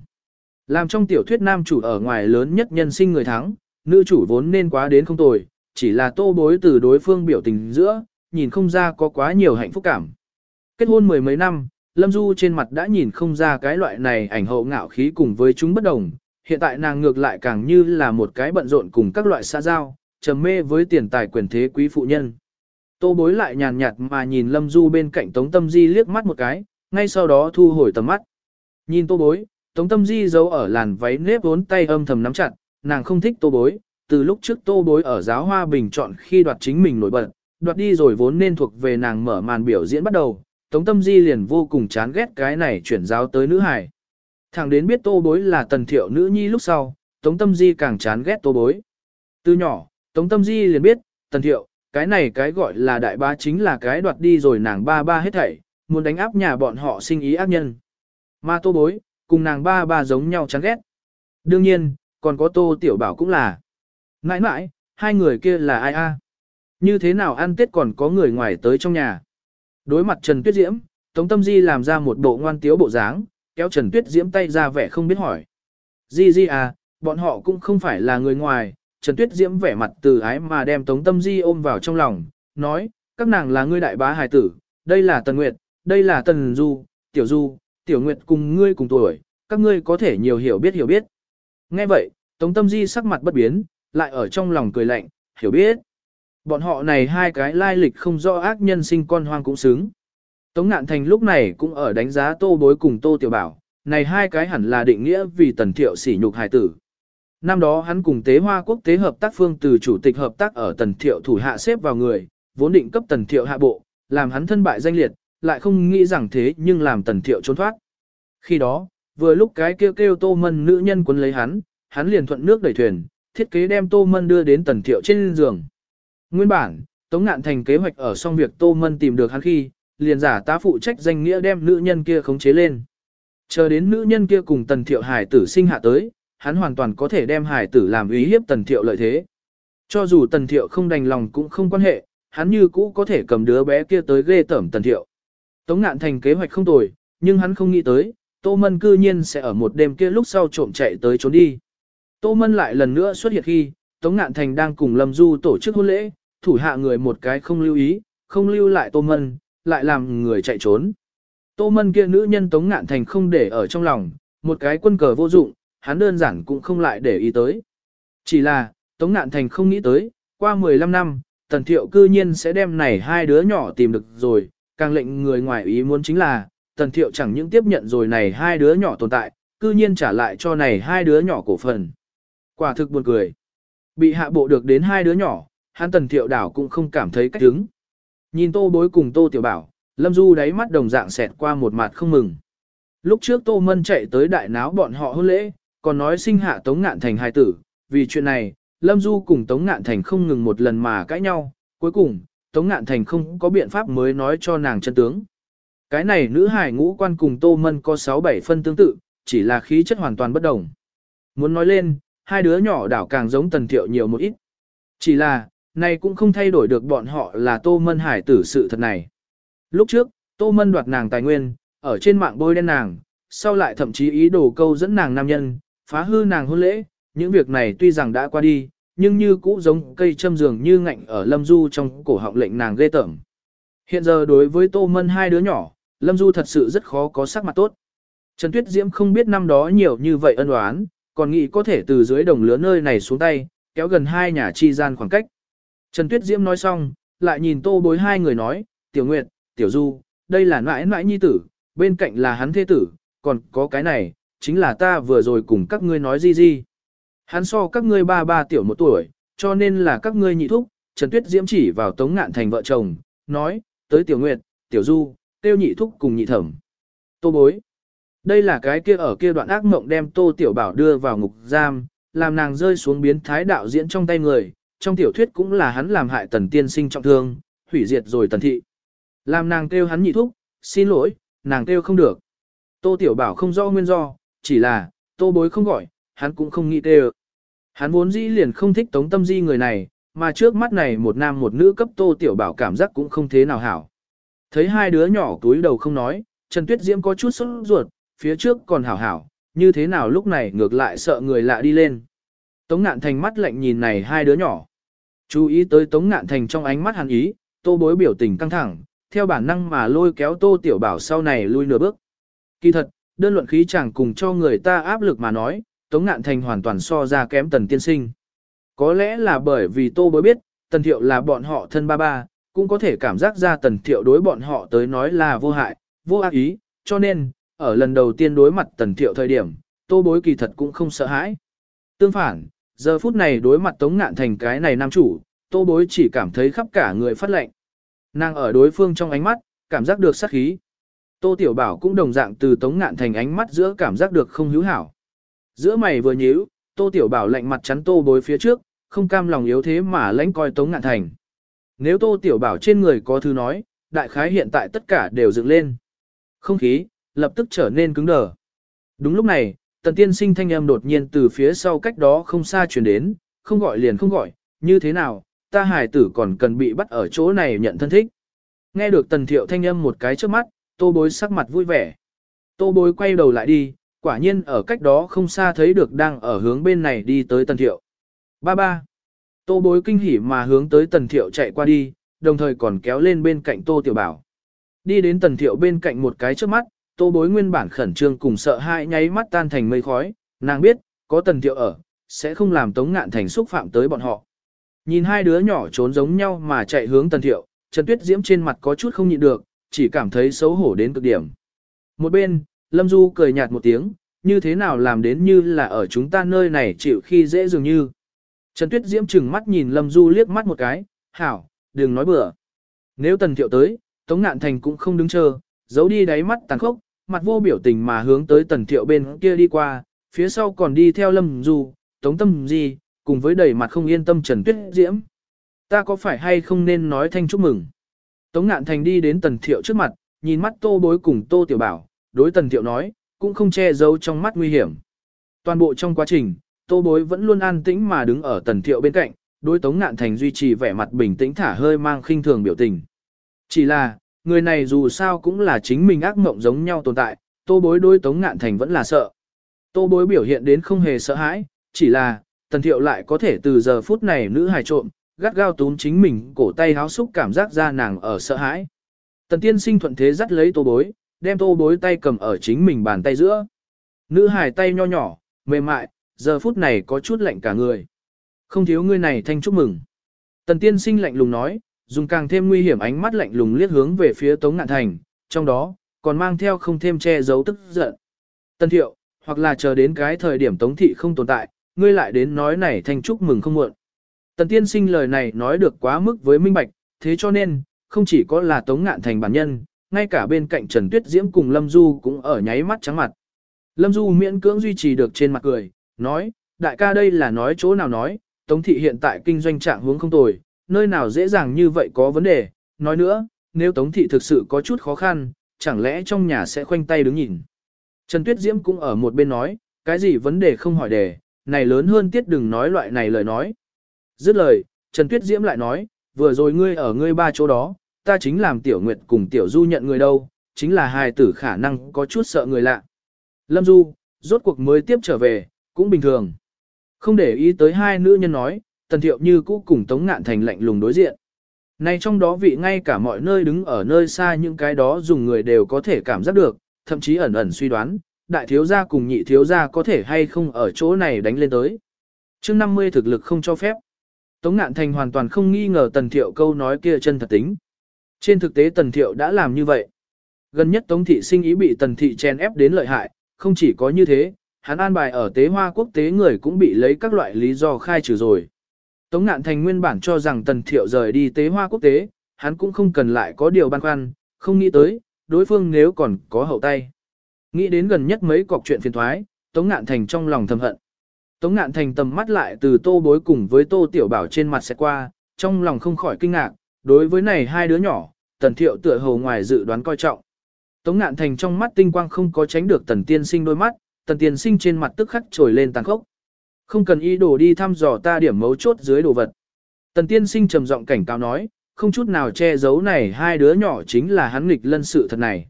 Làm trong tiểu thuyết nam chủ ở ngoài lớn nhất nhân sinh người thắng, nữ chủ vốn nên quá đến không tồi, chỉ là tô bối từ đối phương biểu tình giữa, nhìn không ra có quá nhiều hạnh phúc cảm. Kết hôn mười mấy năm, Lâm Du trên mặt đã nhìn không ra cái loại này ảnh hậu ngạo khí cùng với chúng bất đồng, hiện tại nàng ngược lại càng như là một cái bận rộn cùng các loại xã giao, trầm mê với tiền tài quyền thế quý phụ nhân. Tô bối lại nhàn nhạt mà nhìn Lâm Du bên cạnh Tống Tâm Di liếc mắt một cái, ngay sau đó thu hồi tầm mắt. Nhìn tô bối, Tống Tâm Di giấu ở làn váy nếp vốn tay âm thầm nắm chặt, nàng không thích tô bối, từ lúc trước tô bối ở giáo hoa bình chọn khi đoạt chính mình nổi bật, đoạt đi rồi vốn nên thuộc về nàng mở màn biểu diễn bắt đầu, Tống Tâm Di liền vô cùng chán ghét cái này chuyển giáo tới nữ hải. Thẳng đến biết tô bối là tần thiệu nữ nhi lúc sau, Tống Tâm Di càng chán ghét tô bối. Từ nhỏ, Tống Tâm Di liền biết, tần thiệu, cái này cái gọi là đại ba chính là cái đoạt đi rồi nàng ba ba hết thảy, muốn đánh áp nhà bọn họ sinh ý ác nhân. Mà tô bối, cùng nàng ba ba giống nhau chán ghét. Đương nhiên, còn có tô tiểu bảo cũng là. Nãi mãi, hai người kia là ai a? Như thế nào ăn tết còn có người ngoài tới trong nhà? Đối mặt Trần Tuyết Diễm, Tống Tâm Di làm ra một bộ ngoan tiếu bộ dáng, kéo Trần Tuyết Diễm tay ra vẻ không biết hỏi. Di Di à, bọn họ cũng không phải là người ngoài, Trần Tuyết Diễm vẻ mặt từ ái mà đem Tống Tâm Di ôm vào trong lòng, nói, các nàng là ngươi đại bá hài tử, đây là Tần Nguyệt, đây là Tần Du, Tiểu Du, Tiểu Nguyệt cùng ngươi cùng tuổi, các ngươi có thể nhiều hiểu biết hiểu biết. Nghe vậy, Tống Tâm Di sắc mặt bất biến, lại ở trong lòng cười lạnh, hiểu biết. Bọn họ này hai cái lai lịch không rõ ác nhân sinh con hoang cũng xứng. Tống Ngạn Thành lúc này cũng ở đánh giá tô bối cùng tô tiểu bảo, này hai cái hẳn là định nghĩa vì tần thiệu sỉ nhục hài tử. Năm đó hắn cùng tế hoa quốc tế hợp tác phương từ chủ tịch hợp tác ở tần thiệu thủ hạ xếp vào người, vốn định cấp tần thiệu hạ bộ, làm hắn thân bại danh liệt, lại không nghĩ rằng thế nhưng làm tần thiệu trốn thoát. Khi đó, vừa lúc cái kêu kêu tô mân nữ nhân quấn lấy hắn, hắn liền thuận nước đẩy thuyền, thiết kế đem tô mân đưa đến tần thiệu trên giường. Nguyên bản, Tống Ngạn Thành kế hoạch ở xong việc Tô Mân tìm được hắn khi, liền giả tá phụ trách danh nghĩa đem nữ nhân kia khống chế lên. Chờ đến nữ nhân kia cùng Tần Thiệu Hải tử sinh hạ tới, hắn hoàn toàn có thể đem Hải tử làm ý hiếp Tần Thiệu lợi thế. Cho dù Tần Thiệu không đành lòng cũng không quan hệ, hắn như cũ có thể cầm đứa bé kia tới ghê tởm Tần Thiệu. Tống Ngạn Thành kế hoạch không tồi, nhưng hắn không nghĩ tới, Tô Mân cư nhiên sẽ ở một đêm kia lúc sau trộm chạy tới trốn đi. Tô Mân lại lần nữa xuất hiện khi, Tống Ngạn Thành đang cùng Lâm Du tổ chức hôn lễ, thủ hạ người một cái không lưu ý, không lưu lại Tô Mân, lại làm người chạy trốn. Tô Mân kia nữ nhân Tống Ngạn Thành không để ở trong lòng, một cái quân cờ vô dụng, hắn đơn giản cũng không lại để ý tới. Chỉ là, Tống Ngạn Thành không nghĩ tới, qua 15 năm, Tần Thiệu cư nhiên sẽ đem này hai đứa nhỏ tìm được rồi, càng lệnh người ngoài ý muốn chính là, Tần Thiệu chẳng những tiếp nhận rồi này hai đứa nhỏ tồn tại, cư nhiên trả lại cho này hai đứa nhỏ cổ phần. Quả thực buồn cười. Bị hạ bộ được đến hai đứa nhỏ, hắn Tần Thiệu đảo cũng không cảm thấy cách đứng. Nhìn Tô Bối cùng Tô Tiểu Bảo, Lâm Du đáy mắt đồng dạng xẹt qua một mặt không mừng. Lúc trước Tô Mân chạy tới đại náo bọn họ hôn lễ, còn nói sinh hạ Tống Ngạn Thành hài tử, vì chuyện này, Lâm Du cùng Tống Ngạn Thành không ngừng một lần mà cãi nhau, cuối cùng, Tống Ngạn Thành không có biện pháp mới nói cho nàng chân tướng. Cái này nữ hải ngũ quan cùng Tô Mân có 6-7 phân tương tự, chỉ là khí chất hoàn toàn bất đồng. Muốn nói lên, hai đứa nhỏ đảo càng giống Tần Thiệu nhiều một ít. Chỉ là, này cũng không thay đổi được bọn họ là Tô Mân hải tử sự thật này. Lúc trước, Tô Mân đoạt nàng tài nguyên, ở trên mạng bôi đen nàng, sau lại thậm chí ý đồ câu dẫn nàng nam nhân, phá hư nàng hôn lễ, những việc này tuy rằng đã qua đi, nhưng như cũ giống cây châm giường như ngạnh ở Lâm Du trong cổ họng lệnh nàng ghê tởm. Hiện giờ đối với Tô Mân hai đứa nhỏ, Lâm Du thật sự rất khó có sắc mặt tốt. Trần Tuyết Diễm không biết năm đó nhiều như vậy ân oán, còn nghĩ có thể từ dưới đồng lứa nơi này xuống tay, kéo gần hai nhà chi gian khoảng cách. Trần Tuyết Diễm nói xong, lại nhìn tô bối hai người nói, Tiểu Nguyệt, Tiểu Du, đây là mãi mãi nhi tử, bên cạnh là hắn thế tử, còn có cái này, chính là ta vừa rồi cùng các ngươi nói gì gì. Hắn so các ngươi ba ba tiểu một tuổi, cho nên là các ngươi nhị thúc, Trần Tuyết Diễm chỉ vào Tống Ngạn thành vợ chồng, nói, tới Tiểu Nguyệt, Tiểu Du, tiêu nhị thúc cùng nhị thẩm. Tô bối. Đây là cái kia ở kia đoạn ác mộng đem Tô Tiểu Bảo đưa vào ngục giam, làm nàng rơi xuống biến thái đạo diễn trong tay người, trong tiểu thuyết cũng là hắn làm hại tần tiên sinh trọng thương, hủy diệt rồi tần thị. Làm nàng kêu hắn nhị thúc, xin lỗi, nàng kêu không được. Tô Tiểu Bảo không rõ nguyên do, chỉ là, tô bối không gọi, hắn cũng không nghĩ kêu. Hắn vốn dĩ liền không thích tống tâm di người này, mà trước mắt này một nam một nữ cấp Tô Tiểu Bảo cảm giác cũng không thế nào hảo. Thấy hai đứa nhỏ túi đầu không nói, Trần Tuyết Diễm có chút sốt ruột, phía trước còn hảo hảo, như thế nào lúc này ngược lại sợ người lạ đi lên. Tống ngạn thành mắt lạnh nhìn này hai đứa nhỏ. Chú ý tới Tống Ngạn Thành trong ánh mắt hàn ý, tô bối biểu tình căng thẳng, theo bản năng mà lôi kéo tô tiểu bảo sau này lui nửa bước. Kỳ thật, đơn luận khí chẳng cùng cho người ta áp lực mà nói, Tống Ngạn Thành hoàn toàn so ra kém tần tiên sinh. Có lẽ là bởi vì tô bối biết, tần thiệu là bọn họ thân ba ba, cũng có thể cảm giác ra tần thiệu đối bọn họ tới nói là vô hại, vô ác ý, cho nên, ở lần đầu tiên đối mặt tần thiệu thời điểm, tô bối kỳ thật cũng không sợ hãi. Tương phản, Giờ phút này đối mặt Tống Ngạn Thành cái này nam chủ, tô bối chỉ cảm thấy khắp cả người phát lệnh. Nàng ở đối phương trong ánh mắt, cảm giác được sát khí. Tô Tiểu Bảo cũng đồng dạng từ Tống Ngạn Thành ánh mắt giữa cảm giác được không hữu hảo. Giữa mày vừa nhíu, Tô Tiểu Bảo lạnh mặt chắn tô bối phía trước, không cam lòng yếu thế mà lãnh coi Tống Ngạn Thành. Nếu Tô Tiểu Bảo trên người có thứ nói, đại khái hiện tại tất cả đều dựng lên. Không khí, lập tức trở nên cứng đờ. Đúng lúc này, tần tiên sinh thanh âm đột nhiên từ phía sau cách đó không xa chuyển đến, không gọi liền không gọi, như thế nào, ta hải tử còn cần bị bắt ở chỗ này nhận thân thích. Nghe được tần thiệu thanh âm một cái trước mắt, tô bối sắc mặt vui vẻ. Tô bối quay đầu lại đi, quả nhiên ở cách đó không xa thấy được đang ở hướng bên này đi tới tần thiệu. Ba ba. Tô bối kinh hỉ mà hướng tới tần thiệu chạy qua đi, đồng thời còn kéo lên bên cạnh tô tiểu bảo. Đi đến tần thiệu bên cạnh một cái trước mắt, tô bối nguyên bản khẩn trương cùng sợ hãi nháy mắt tan thành mây khói, nàng biết, có tần thiệu ở, sẽ không làm tống ngạn thành xúc phạm tới bọn họ. Nhìn hai đứa nhỏ trốn giống nhau mà chạy hướng tần thiệu, Trần Tuyết Diễm trên mặt có chút không nhịn được, chỉ cảm thấy xấu hổ đến cực điểm. Một bên, Lâm Du cười nhạt một tiếng, như thế nào làm đến như là ở chúng ta nơi này chịu khi dễ dường như. Trần Tuyết Diễm chừng mắt nhìn Lâm Du liếc mắt một cái, hảo, đừng nói bừa. Nếu tần thiệu tới, Tống Ngạn Thành cũng không đứng chờ, giấu đi đáy mắt tàn khốc, mặt vô biểu tình mà hướng tới tần thiệu bên kia đi qua, phía sau còn đi theo lâm du, tống tâm gì, cùng với đầy mặt không yên tâm trần tuyết diễm. Ta có phải hay không nên nói thanh chúc mừng? Tống ngạn thành đi đến tần thiệu trước mặt, nhìn mắt tô bối cùng tô tiểu bảo, đối tần thiệu nói, cũng không che giấu trong mắt nguy hiểm. Toàn bộ trong quá trình, tô bối vẫn luôn an tĩnh mà đứng ở tần thiệu bên cạnh, đối tống ngạn thành duy trì vẻ mặt bình tĩnh thả hơi mang khinh thường biểu tình. Chỉ là, người này dù sao cũng là chính mình ác mộng giống nhau tồn tại, tô bối đôi tống ngạn thành vẫn là sợ. Tô bối biểu hiện đến không hề sợ hãi, chỉ là, tần thiệu lại có thể từ giờ phút này nữ hài trộm, gắt gao túm chính mình cổ tay háo xúc cảm giác ra nàng ở sợ hãi. Tần tiên sinh thuận thế dắt lấy tô bối, đem tô bối tay cầm ở chính mình bàn tay giữa. Nữ hài tay nho nhỏ, mềm mại, giờ phút này có chút lạnh cả người. Không thiếu ngươi này thanh chúc mừng. Tần tiên sinh lạnh lùng nói, dùng càng thêm nguy hiểm ánh mắt lạnh lùng liếc hướng về phía Tống Ngạn Thành, trong đó, còn mang theo không thêm che giấu tức giận. Tần thiệu, hoặc là chờ đến cái thời điểm Tống Thị không tồn tại, ngươi lại đến nói này thành chúc mừng không muộn. Tần tiên sinh lời này nói được quá mức với minh bạch, thế cho nên, không chỉ có là Tống Ngạn Thành bản nhân, ngay cả bên cạnh Trần Tuyết Diễm cùng Lâm Du cũng ở nháy mắt trắng mặt. Lâm Du miễn cưỡng duy trì được trên mặt cười, nói, đại ca đây là nói chỗ nào nói, Tống thị hiện tại kinh doanh trạng hướng không tồi, nơi nào dễ dàng như vậy có vấn đề, nói nữa, nếu Tống thị thực sự có chút khó khăn, chẳng lẽ trong nhà sẽ khoanh tay đứng nhìn. Trần Tuyết Diễm cũng ở một bên nói, cái gì vấn đề không hỏi đề, này lớn hơn tiết đừng nói loại này lời nói. Dứt lời, Trần Tuyết Diễm lại nói, vừa rồi ngươi ở ngươi ba chỗ đó, ta chính làm tiểu nguyệt cùng tiểu du nhận người đâu, chính là hài tử khả năng có chút sợ người lạ. Lâm Du, rốt cuộc mới tiếp trở về, cũng bình thường. Không để ý tới hai nữ nhân nói, tần thiệu như cũ cùng Tống Ngạn Thành lạnh lùng đối diện. Này trong đó vị ngay cả mọi nơi đứng ở nơi xa những cái đó dùng người đều có thể cảm giác được, thậm chí ẩn ẩn suy đoán, đại thiếu gia cùng nhị thiếu gia có thể hay không ở chỗ này đánh lên tới. Trước 50 thực lực không cho phép. Tống Ngạn Thành hoàn toàn không nghi ngờ Tần Thiệu câu nói kia chân thật tính. Trên thực tế Tần Thiệu đã làm như vậy. Gần nhất Tống Thị sinh ý bị Tần Thị chen ép đến lợi hại, không chỉ có như thế, hắn an bài ở tế hoa quốc tế người cũng bị lấy các loại lý do khai trừ rồi. Tống ngạn thành nguyên bản cho rằng tần thiệu rời đi tế hoa quốc tế, hắn cũng không cần lại có điều băn khoăn, không nghĩ tới, đối phương nếu còn có hậu tay. Nghĩ đến gần nhất mấy cọc chuyện phiền thoái, Tống ngạn thành trong lòng thầm hận. Tống ngạn thành tầm mắt lại từ tô bối cùng với tô tiểu bảo trên mặt sẽ qua, trong lòng không khỏi kinh ngạc, đối với này hai đứa nhỏ, tần thiệu tựa hồ ngoài dự đoán coi trọng. Tống ngạn thành trong mắt tinh quang không có tránh được tần tiên sinh đôi mắt, tần tiên sinh trên mặt tức khắc trồi lên tàn khốc. Không cần ý đồ đi thăm dò ta điểm mấu chốt dưới đồ vật. Tần tiên sinh trầm giọng cảnh cáo nói, không chút nào che giấu này hai đứa nhỏ chính là hắn nghịch lân sự thật này.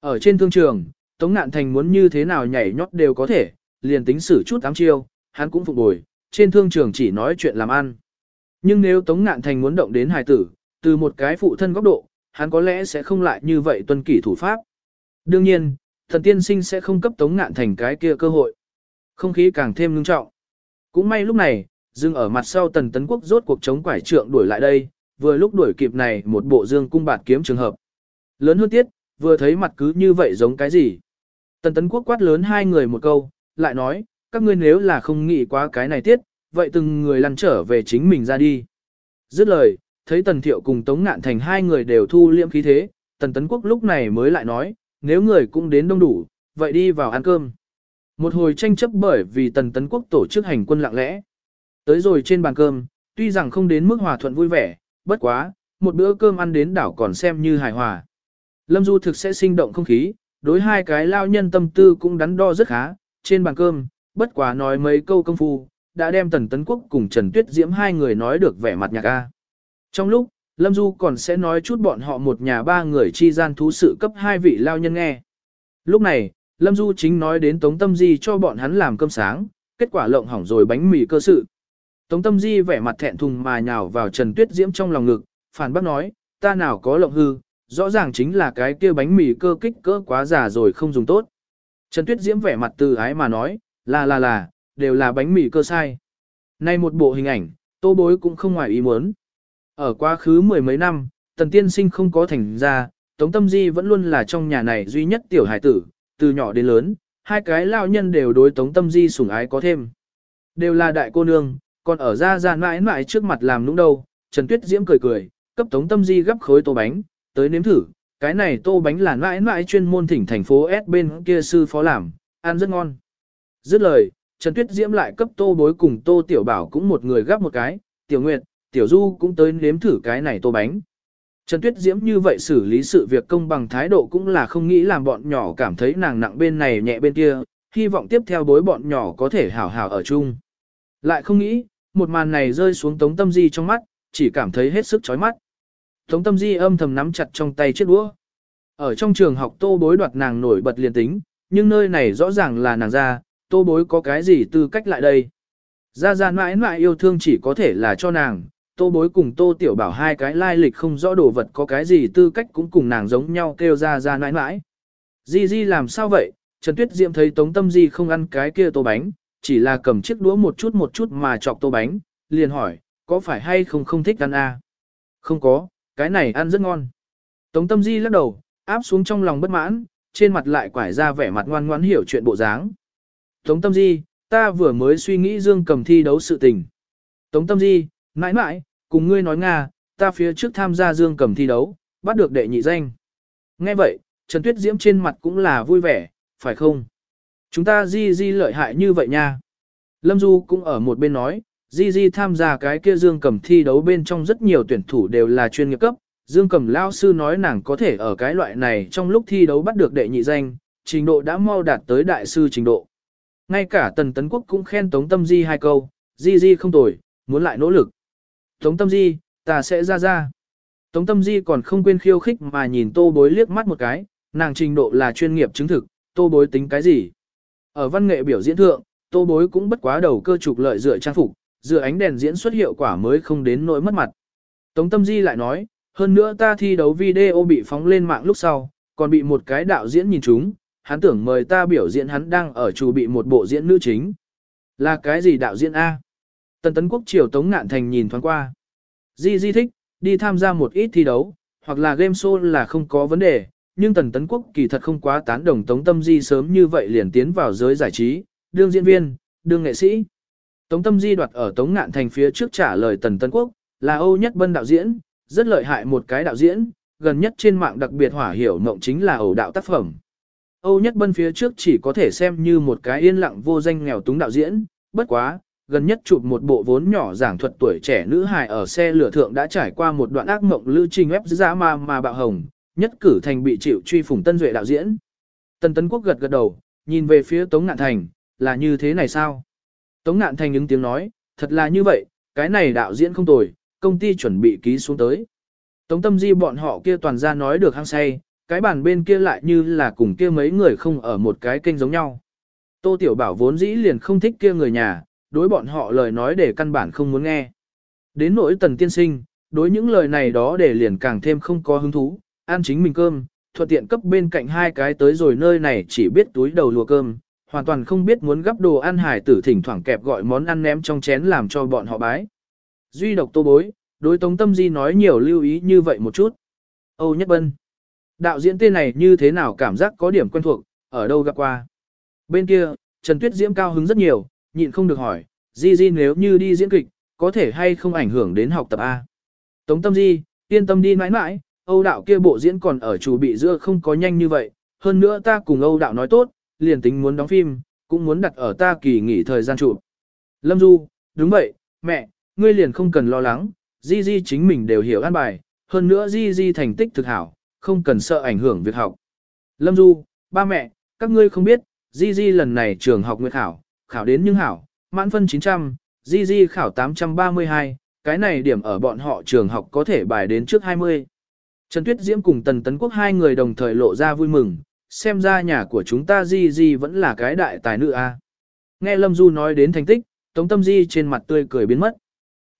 Ở trên thương trường, Tống Ngạn Thành muốn như thế nào nhảy nhót đều có thể, liền tính xử chút ám chiêu, hắn cũng phục bồi, trên thương trường chỉ nói chuyện làm ăn. Nhưng nếu Tống Ngạn Thành muốn động đến hài tử, từ một cái phụ thân góc độ, hắn có lẽ sẽ không lại như vậy tuân kỷ thủ pháp. Đương nhiên, thần tiên sinh sẽ không cấp Tống Ngạn Thành cái kia cơ hội. Không khí càng thêm ngưng trọng. Cũng may lúc này, dương ở mặt sau tần tấn quốc rốt cuộc chống quải trượng đuổi lại đây, vừa lúc đuổi kịp này một bộ dương cung bạt kiếm trường hợp. Lớn hơn tiết, vừa thấy mặt cứ như vậy giống cái gì. Tần tấn quốc quát lớn hai người một câu, lại nói, các ngươi nếu là không nghĩ quá cái này tiết, vậy từng người lăn trở về chính mình ra đi. Dứt lời, thấy tần thiệu cùng tống ngạn thành hai người đều thu liễm khí thế, tần tấn quốc lúc này mới lại nói, nếu người cũng đến đông đủ, vậy đi vào ăn cơm. Một hồi tranh chấp bởi vì tần tấn quốc tổ chức hành quân lặng lẽ. Tới rồi trên bàn cơm, tuy rằng không đến mức hòa thuận vui vẻ, bất quá, một bữa cơm ăn đến đảo còn xem như hài hòa. Lâm Du thực sẽ sinh động không khí, đối hai cái lao nhân tâm tư cũng đắn đo rất khá, trên bàn cơm, bất quá nói mấy câu công phu, đã đem Tần Tấn Quốc cùng Trần Tuyết Diễm hai người nói được vẻ mặt nhạc ca. Trong lúc, Lâm Du còn sẽ nói chút bọn họ một nhà ba người chi gian thú sự cấp hai vị lao nhân nghe. Lúc này, Lâm Du chính nói đến Tống Tâm Di cho bọn hắn làm cơm sáng, kết quả lộng hỏng rồi bánh mì cơ sự. Tống Tâm Di vẻ mặt thẹn thùng mà nhào vào Trần Tuyết Diễm trong lòng ngực, phản bác nói, ta nào có lộng hư, rõ ràng chính là cái kia bánh mì cơ kích cỡ quá già rồi không dùng tốt. Trần Tuyết Diễm vẻ mặt từ ái mà nói, là là là, đều là bánh mì cơ sai. Nay một bộ hình ảnh, tô bối cũng không ngoài ý muốn. Ở quá khứ mười mấy năm, tần tiên sinh không có thành ra, Tống Tâm Di vẫn luôn là trong nhà này duy nhất tiểu hải tử, từ nhỏ đến lớn, hai cái lao nhân đều đối Tống Tâm Di sủng ái có thêm. Đều là đại cô nương, còn ở ra ra mãi mãi trước mặt làm nũng đâu, Trần Tuyết Diễm cười cười, cấp Tống Tâm Di gấp khối tô bánh, tới nếm thử, cái này tô bánh là mãi mãi chuyên môn thỉnh thành phố S bên kia sư phó làm, ăn rất ngon. Dứt lời, Trần Tuyết Diễm lại cấp tô bối cùng tô tiểu bảo cũng một người gấp một cái, tiểu nguyệt, tiểu du cũng tới nếm thử cái này tô bánh. Trần Tuyết Diễm như vậy xử lý sự việc công bằng thái độ cũng là không nghĩ làm bọn nhỏ cảm thấy nàng nặng bên này nhẹ bên kia, hy vọng tiếp theo bối bọn nhỏ có thể hảo hảo ở chung. Lại không nghĩ, một màn này rơi xuống Tống Tâm Di trong mắt, chỉ cảm thấy hết sức chói mắt. Tống Tâm Di âm thầm nắm chặt trong tay chiếc đũa. Ở trong trường học tô bối đoạt nàng nổi bật liền tính, nhưng nơi này rõ ràng là nàng ra, tô bối có cái gì tư cách lại đây. Ra ra mãi mãi yêu thương chỉ có thể là cho nàng, tô bối cùng tô tiểu bảo hai cái lai lịch không rõ đồ vật có cái gì tư cách cũng cùng nàng giống nhau kêu ra ra mãi mãi. Di Di làm sao vậy? Trần Tuyết Diệm thấy Tống Tâm Di không ăn cái kia tô bánh, chỉ là cầm chiếc đũa một chút một chút mà chọc tô bánh, liền hỏi, có phải hay không không thích ăn à? Không có, cái này ăn rất ngon. Tống Tâm Di lắc đầu, áp xuống trong lòng bất mãn, trên mặt lại quải ra vẻ mặt ngoan ngoãn hiểu chuyện bộ dáng. Tống Tâm Di, ta vừa mới suy nghĩ Dương cầm thi đấu sự tình. Tống Tâm Di, mãi mãi, cùng ngươi nói Nga, ta phía trước tham gia Dương cầm thi đấu, bắt được đệ nhị danh. Nghe vậy, Trần Tuyết Diễm trên mặt cũng là vui vẻ, phải không? Chúng ta Di Di lợi hại như vậy nha. Lâm Du cũng ở một bên nói, Di Di tham gia cái kia Dương cầm thi đấu bên trong rất nhiều tuyển thủ đều là chuyên nghiệp cấp. Dương cầm lao sư nói nàng có thể ở cái loại này trong lúc thi đấu bắt được đệ nhị danh, trình độ đã mau đạt tới đại sư trình độ. Ngay cả Tần Tấn Quốc cũng khen Tống Tâm Di hai câu, Di Di không tồi, muốn lại nỗ lực. Tống Tâm Di, ta sẽ ra ra. Tống Tâm Di còn không quên khiêu khích mà nhìn tô bối liếc mắt một cái, nàng trình độ là chuyên nghiệp chứng thực, tô bối tính cái gì. Ở văn nghệ biểu diễn thượng, tô bối cũng bất quá đầu cơ trục lợi dựa trang phục, dựa ánh đèn diễn xuất hiệu quả mới không đến nỗi mất mặt. Tống Tâm Di lại nói, hơn nữa ta thi đấu video bị phóng lên mạng lúc sau, còn bị một cái đạo diễn nhìn chúng, hắn tưởng mời ta biểu diễn hắn đang ở chủ bị một bộ diễn nữ chính. Là cái gì đạo diễn A? Tần Tấn Quốc Triều Tống Ngạn Thành nhìn thoáng qua. Di Di thích, đi tham gia một ít thi đấu, hoặc là game show là không có vấn đề, nhưng Tần Tấn Quốc kỳ thật không quá tán đồng Tống Tâm Di sớm như vậy liền tiến vào giới giải trí, đương diễn viên, đương nghệ sĩ. Tống Tâm Di đoạt ở Tống Ngạn Thành phía trước trả lời Tần Tấn Quốc, là Âu Nhất Bân đạo diễn, rất lợi hại một cái đạo diễn, gần nhất trên mạng đặc biệt hỏa hiểu mộng chính là ẩu đạo tác phẩm. Âu Nhất Bân phía trước chỉ có thể xem như một cái yên lặng vô danh nghèo túng đạo diễn, bất quá, gần nhất chụp một bộ vốn nhỏ giảng thuật tuổi trẻ nữ hài ở xe lửa thượng đã trải qua một đoạn ác mộng lưu trình ép giá ma mà bạo hồng, nhất cử thành bị chịu truy phủng tân duệ đạo diễn. Tân Tấn Quốc gật gật đầu, nhìn về phía Tống Ngạn Thành, là như thế này sao? Tống Ngạn Thành những tiếng nói, thật là như vậy, cái này đạo diễn không tồi, công ty chuẩn bị ký xuống tới. Tống Tâm Di bọn họ kia toàn ra nói được hăng say, cái bàn bên kia lại như là cùng kia mấy người không ở một cái kênh giống nhau. Tô Tiểu Bảo vốn dĩ liền không thích kia người nhà, đối bọn họ lời nói để căn bản không muốn nghe. Đến nỗi tần tiên sinh, đối những lời này đó để liền càng thêm không có hứng thú, ăn chính mình cơm, thuận tiện cấp bên cạnh hai cái tới rồi nơi này chỉ biết túi đầu lùa cơm, hoàn toàn không biết muốn gấp đồ ăn hải tử thỉnh thoảng kẹp gọi món ăn ném trong chén làm cho bọn họ bái. Duy độc tô bối, đối tống tâm di nói nhiều lưu ý như vậy một chút. Âu Nhất Bân. Đạo diễn tên này như thế nào cảm giác có điểm quen thuộc, ở đâu gặp qua. Bên kia, Trần Tuyết Diễm cao hứng rất nhiều, nhịn không được hỏi, Di Di nếu như đi diễn kịch, có thể hay không ảnh hưởng đến học tập A. Tống tâm Di, yên tâm đi mãi mãi, Âu đạo kia bộ diễn còn ở chủ bị giữa không có nhanh như vậy, hơn nữa ta cùng Âu đạo nói tốt, liền tính muốn đóng phim, cũng muốn đặt ở ta kỳ nghỉ thời gian chụp. Lâm Du, đúng vậy, mẹ, ngươi liền không cần lo lắng, Di Di chính mình đều hiểu an bài, hơn nữa Di Di thành tích thực hảo, không cần sợ ảnh hưởng việc học. Lâm Du, ba mẹ, các ngươi không biết, Di Di lần này trường học nguyệt khảo, khảo đến nhưng hảo, mãn phân 900, Di Di khảo 832, cái này điểm ở bọn họ trường học có thể bài đến trước 20. Trần Tuyết Diễm cùng Tần Tấn Quốc hai người đồng thời lộ ra vui mừng, xem ra nhà của chúng ta Di Di vẫn là cái đại tài nữ a. Nghe Lâm Du nói đến thành tích, Tống Tâm Di trên mặt tươi cười biến mất.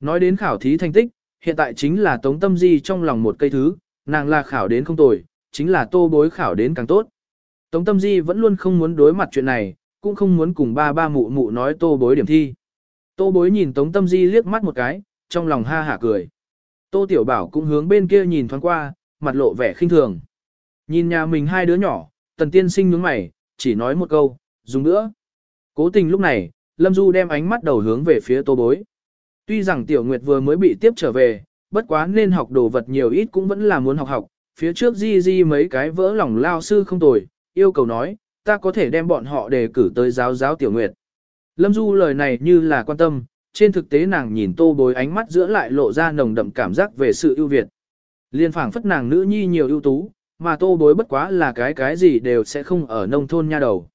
Nói đến khảo thí thành tích, hiện tại chính là Tống Tâm Di trong lòng một cây thứ, nàng là khảo đến không tồi, chính là tô bối khảo đến càng tốt. Tống Tâm Di vẫn luôn không muốn đối mặt chuyện này, cũng không muốn cùng ba ba mụ mụ nói tô bối điểm thi. Tô bối nhìn Tống Tâm Di liếc mắt một cái, trong lòng ha hả cười. Tô Tiểu Bảo cũng hướng bên kia nhìn thoáng qua, mặt lộ vẻ khinh thường. Nhìn nhà mình hai đứa nhỏ, tần tiên sinh nhướng mày, chỉ nói một câu, dùng nữa. Cố tình lúc này, Lâm Du đem ánh mắt đầu hướng về phía tô bối. Tuy rằng Tiểu Nguyệt vừa mới bị tiếp trở về, bất quá nên học đồ vật nhiều ít cũng vẫn là muốn học học. Phía trước di di mấy cái vỡ lòng lao sư không tồi, yêu cầu nói, ta có thể đem bọn họ đề cử tới giáo giáo Tiểu Nguyệt. Lâm Du lời này như là quan tâm, trên thực tế nàng nhìn tô bối ánh mắt giữa lại lộ ra nồng đậm cảm giác về sự ưu việt. Liên phảng phất nàng nữ nhi nhiều ưu tú, mà tô bối bất quá là cái cái gì đều sẽ không ở nông thôn nha đầu.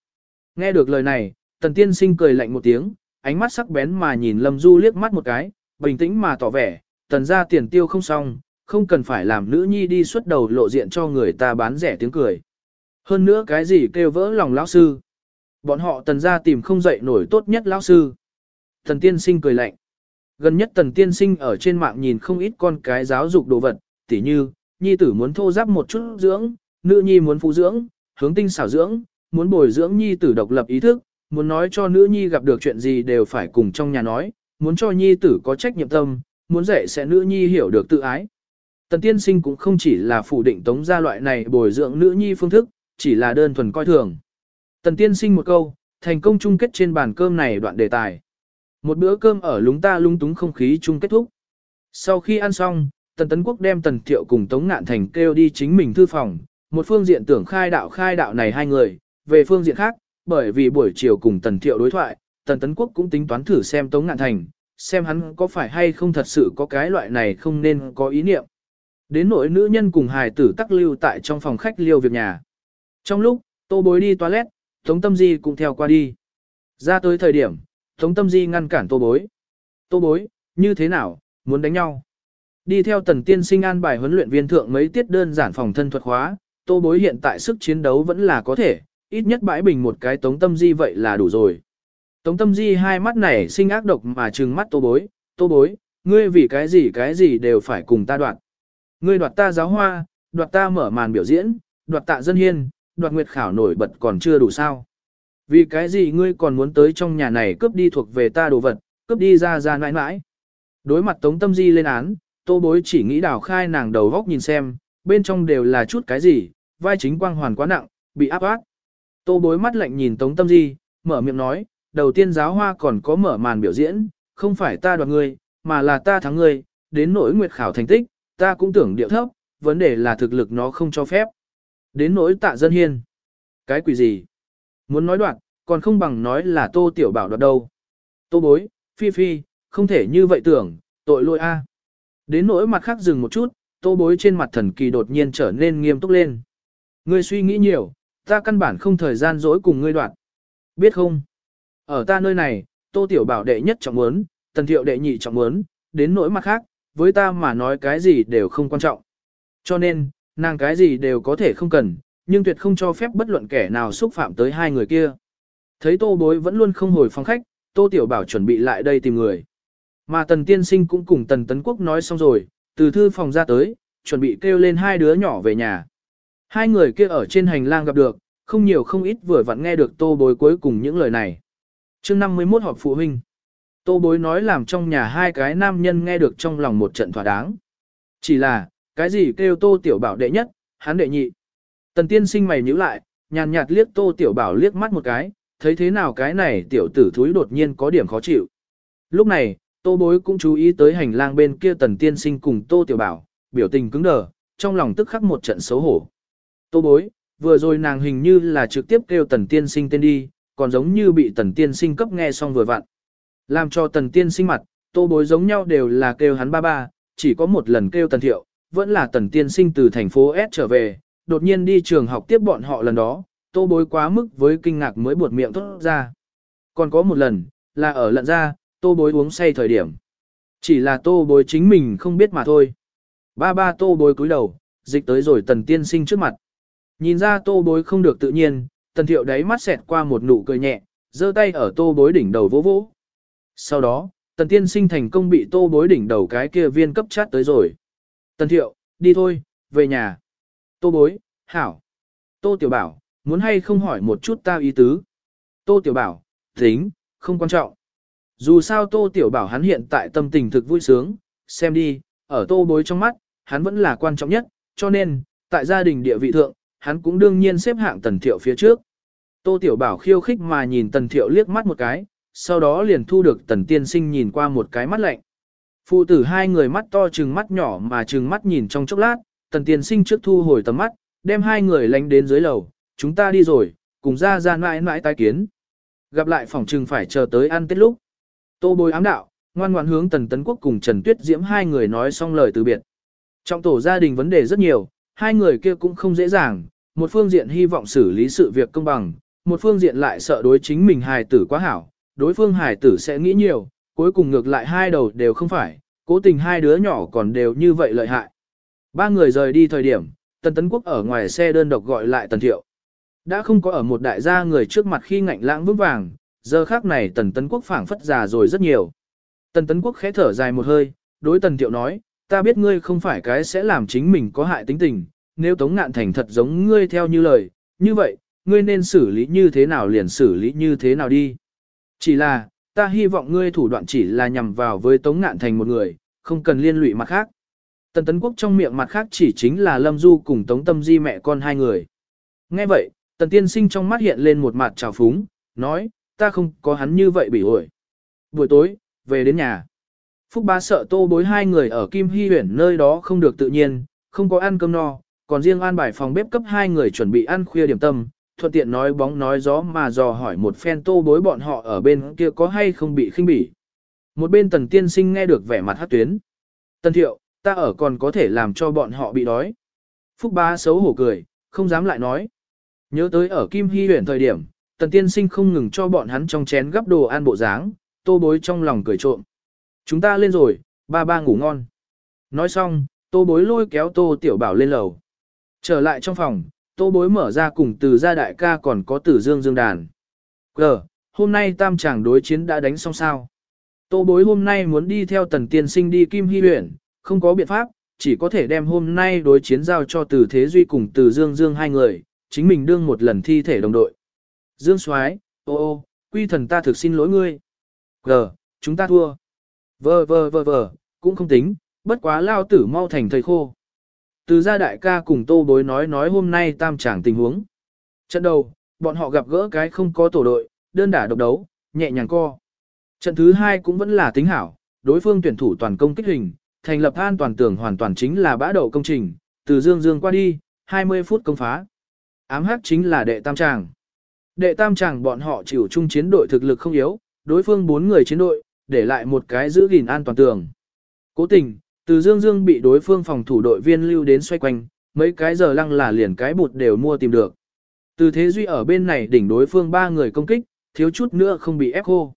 Nghe được lời này, tần tiên sinh cười lạnh một tiếng, ánh mắt sắc bén mà nhìn Lâm Du liếc mắt một cái, bình tĩnh mà tỏ vẻ, tần ra tiền tiêu không xong, không cần phải làm nữ nhi đi xuất đầu lộ diện cho người ta bán rẻ tiếng cười. Hơn nữa cái gì kêu vỡ lòng lão sư. Bọn họ tần ra tìm không dậy nổi tốt nhất lão sư. Tần tiên sinh cười lạnh. Gần nhất tần tiên sinh ở trên mạng nhìn không ít con cái giáo dục đồ vật, tỉ như, nhi tử muốn thô giáp một chút dưỡng, nữ nhi muốn phụ dưỡng, hướng tinh xảo dưỡng, muốn bồi dưỡng nhi tử độc lập ý thức, muốn nói cho nữ nhi gặp được chuyện gì đều phải cùng trong nhà nói, muốn cho nhi tử có trách nhiệm tâm, muốn dạy sẽ nữ nhi hiểu được tự ái. Tần tiên sinh cũng không chỉ là phủ định tống gia loại này bồi dưỡng nữ nhi phương thức, chỉ là đơn thuần coi thường. Tần tiên sinh một câu, thành công chung kết trên bàn cơm này đoạn đề tài. Một bữa cơm ở lúng ta lung túng không khí chung kết thúc. Sau khi ăn xong, Tần Tấn Quốc đem Tần Thiệu cùng Tống Ngạn Thành kêu đi chính mình thư phòng, một phương diện tưởng khai đạo khai đạo này hai người, về phương diện khác, bởi vì buổi chiều cùng Tần Thiệu đối thoại, Tần Tấn Quốc cũng tính toán thử xem Tống Ngạn Thành, xem hắn có phải hay không thật sự có cái loại này không nên có ý niệm. Đến nỗi nữ nhân cùng hài tử tắc lưu tại trong phòng khách liêu việc nhà. Trong lúc, tô bối đi toilet, Tống Tâm Di cũng theo qua đi. Ra tới thời điểm, Tống Tâm Di ngăn cản tô bối. Tô bối, như thế nào, muốn đánh nhau? Đi theo tần tiên sinh an bài huấn luyện viên thượng mấy tiết đơn giản phòng thân thuật khóa tô bối hiện tại sức chiến đấu vẫn là có thể, ít nhất bãi bình một cái Tống Tâm Di vậy là đủ rồi. Tống Tâm Di hai mắt này sinh ác độc mà trừng mắt tô bối, tô bối, ngươi vì cái gì cái gì đều phải cùng ta đoạt. Ngươi đoạt ta giáo hoa, đoạt ta mở màn biểu diễn, đoạt tạ dân hiên, đoạt nguyệt khảo nổi bật còn chưa đủ sao. Vì cái gì ngươi còn muốn tới trong nhà này cướp đi thuộc về ta đồ vật, cướp đi ra ra mãi mãi. Đối mặt Tống Tâm Di lên án, tô bối chỉ nghĩ đào khai nàng đầu góc nhìn xem, bên trong đều là chút cái gì, vai chính quang hoàn quá nặng, bị áp ác. Tô bối mắt lạnh nhìn Tống Tâm Di, mở miệng nói, đầu tiên giáo hoa còn có mở màn biểu diễn, không phải ta đoạt ngươi, mà là ta thắng ngươi, đến nỗi nguyệt khảo thành tích, ta cũng tưởng điệu thấp, vấn đề là thực lực nó không cho phép. Đến nỗi tạ dân hiên. Cái quỷ gì? Muốn nói đoạn, còn không bằng nói là tô tiểu bảo đoạt đâu. Tô bối, phi phi, không thể như vậy tưởng, tội lỗi a. Đến nỗi mặt khác dừng một chút, tô bối trên mặt thần kỳ đột nhiên trở nên nghiêm túc lên. Ngươi suy nghĩ nhiều, ta căn bản không thời gian dỗi cùng ngươi đoạn. Biết không? Ở ta nơi này, tô tiểu bảo đệ nhất trọng muốn, tần thiệu đệ nhị trọng muốn, đến nỗi mặt khác, với ta mà nói cái gì đều không quan trọng. Cho nên, nàng cái gì đều có thể không cần, nhưng tuyệt không cho phép bất luận kẻ nào xúc phạm tới hai người kia. Thấy tô bối vẫn luôn không hồi phòng khách, tô tiểu bảo chuẩn bị lại đây tìm người. Mà tần tiên sinh cũng cùng tần tấn quốc nói xong rồi, từ thư phòng ra tới, chuẩn bị kêu lên hai đứa nhỏ về nhà. Hai người kia ở trên hành lang gặp được, không nhiều không ít vừa vặn nghe được tô bối cuối cùng những lời này. chương 51 họp phụ huynh. Tô bối nói làm trong nhà hai cái nam nhân nghe được trong lòng một trận thỏa đáng. Chỉ là, cái gì kêu tô tiểu bảo đệ nhất, hắn đệ nhị. Tần tiên sinh mày nhíu lại, nhàn nhạt liếc tô tiểu bảo liếc mắt một cái, thấy thế nào cái này tiểu tử thúi đột nhiên có điểm khó chịu. Lúc này, tô bối cũng chú ý tới hành lang bên kia tần tiên sinh cùng tô tiểu bảo, biểu tình cứng đờ, trong lòng tức khắc một trận xấu hổ. Tô bối, vừa rồi nàng hình như là trực tiếp kêu tần tiên sinh tên đi, còn giống như bị tần tiên sinh cấp nghe xong vừa vặn. Làm cho tần tiên sinh mặt, tô bối giống nhau đều là kêu hắn ba ba, chỉ có một lần kêu tần thiệu, vẫn là tần tiên sinh từ thành phố S trở về, đột nhiên đi trường học tiếp bọn họ lần đó, tô bối quá mức với kinh ngạc mới buột miệng thốt ra. Còn có một lần, là ở lận ra, tô bối uống say thời điểm. Chỉ là tô bối chính mình không biết mà thôi. Ba ba tô bối cúi đầu, dịch tới rồi tần tiên sinh trước mặt. Nhìn ra tô bối không được tự nhiên, tần thiệu đáy mắt xẹt qua một nụ cười nhẹ, giơ tay ở tô bối đỉnh đầu vỗ vỗ. Sau đó, tần tiên sinh thành công bị tô bối đỉnh đầu cái kia viên cấp chát tới rồi. Tần thiệu, đi thôi, về nhà. Tô bối, hảo. Tô tiểu bảo, muốn hay không hỏi một chút ta ý tứ. Tô tiểu bảo, tính, không quan trọng. Dù sao tô tiểu bảo hắn hiện tại tâm tình thực vui sướng, xem đi, ở tô bối trong mắt, hắn vẫn là quan trọng nhất, cho nên, tại gia đình địa vị thượng, hắn cũng đương nhiên xếp hạng tần thiệu phía trước. Tô tiểu bảo khiêu khích mà nhìn tần thiệu liếc mắt một cái, sau đó liền thu được tần tiên sinh nhìn qua một cái mắt lạnh. Phụ tử hai người mắt to trừng mắt nhỏ mà trừng mắt nhìn trong chốc lát, tần Tiền sinh trước thu hồi tầm mắt, đem hai người lánh đến dưới lầu, chúng ta đi rồi, cùng ra ra mãi mãi tái kiến. Gặp lại phòng trừng phải chờ tới ăn tết lúc. Tô bối ám đạo, ngoan ngoãn hướng tần tấn quốc cùng Trần Tuyết Diễm hai người nói xong lời từ biệt. Trong tổ gia đình vấn đề rất nhiều, hai người kia cũng không dễ dàng, một phương diện hy vọng xử lý sự việc công bằng, một phương diện lại sợ đối chính mình hài tử quá hảo, đối phương hài tử sẽ nghĩ nhiều, cuối cùng ngược lại hai đầu đều không phải, cố tình hai đứa nhỏ còn đều như vậy lợi hại. Ba người rời đi thời điểm, Tần Tấn Quốc ở ngoài xe đơn độc gọi lại Tần Thiệu. Đã không có ở một đại gia người trước mặt khi ngạnh lãng vững vàng, giờ khác này Tần Tấn Quốc phảng phất già rồi rất nhiều. Tần Tấn Quốc khẽ thở dài một hơi, đối Tần Thiệu nói, ta biết ngươi không phải cái sẽ làm chính mình có hại tính tình, nếu Tống Ngạn Thành thật giống ngươi theo như lời, như vậy, ngươi nên xử lý như thế nào liền xử lý như thế nào đi. Chỉ là, ta hy vọng ngươi thủ đoạn chỉ là nhằm vào với Tống Ngạn Thành một người, không cần liên lụy mặt khác. Tần Tấn Quốc trong miệng mặt khác chỉ chính là Lâm Du cùng Tống Tâm Di mẹ con hai người. Nghe vậy, Tần Tiên Sinh trong mắt hiện lên một mặt trào phúng, nói, ta không có hắn như vậy bị ổi. Buổi tối, về đến nhà. Phúc bá sợ tô bối hai người ở Kim Hy huyện nơi đó không được tự nhiên, không có ăn cơm no, còn riêng an bài phòng bếp cấp hai người chuẩn bị ăn khuya điểm tâm, thuận tiện nói bóng nói gió mà dò hỏi một phen tô bối bọn họ ở bên kia có hay không bị khinh bỉ. Một bên tần tiên sinh nghe được vẻ mặt hát tuyến. Tần thiệu, ta ở còn có thể làm cho bọn họ bị đói. Phúc bá xấu hổ cười, không dám lại nói. Nhớ tới ở Kim Hy huyện thời điểm, tần tiên sinh không ngừng cho bọn hắn trong chén gấp đồ ăn bộ dáng, tô bối trong lòng cười trộm. Chúng ta lên rồi, ba ba ngủ ngon. Nói xong, tô bối lôi kéo tô tiểu bảo lên lầu. Trở lại trong phòng, tô bối mở ra cùng từ gia đại ca còn có tử dương dương đàn. Cờ, hôm nay tam chàng đối chiến đã đánh xong sao. Tô bối hôm nay muốn đi theo tần tiên sinh đi Kim Hy huyện, không có biện pháp, chỉ có thể đem hôm nay đối chiến giao cho từ Thế Duy cùng từ Dương Dương hai người, chính mình đương một lần thi thể đồng đội. Dương Soái, ô ô, quy thần ta thực xin lỗi ngươi. Gờ, chúng ta thua. Vờ vờ vờ vờ, cũng không tính, bất quá lao tử mau thành thời khô. Từ gia đại ca cùng tô bối nói nói hôm nay tam tràng tình huống. Trận đầu, bọn họ gặp gỡ cái không có tổ đội, đơn đả độc đấu, nhẹ nhàng co. Trận thứ hai cũng vẫn là tính hảo, đối phương tuyển thủ toàn công kích hình, thành lập an toàn tưởng hoàn toàn chính là bã đậu công trình, từ dương dương qua đi, 20 phút công phá. Ám hắc chính là đệ tam tràng. Đệ tam tràng bọn họ chịu chung chiến đội thực lực không yếu, đối phương bốn người chiến đội, để lại một cái giữ gìn an toàn tường. Cố tình, từ Dương Dương bị đối phương phòng thủ đội viên lưu đến xoay quanh, mấy cái giờ lăng là liền cái bụt đều mua tìm được. Từ Thế Duy ở bên này đỉnh đối phương ba người công kích, thiếu chút nữa không bị ép khô.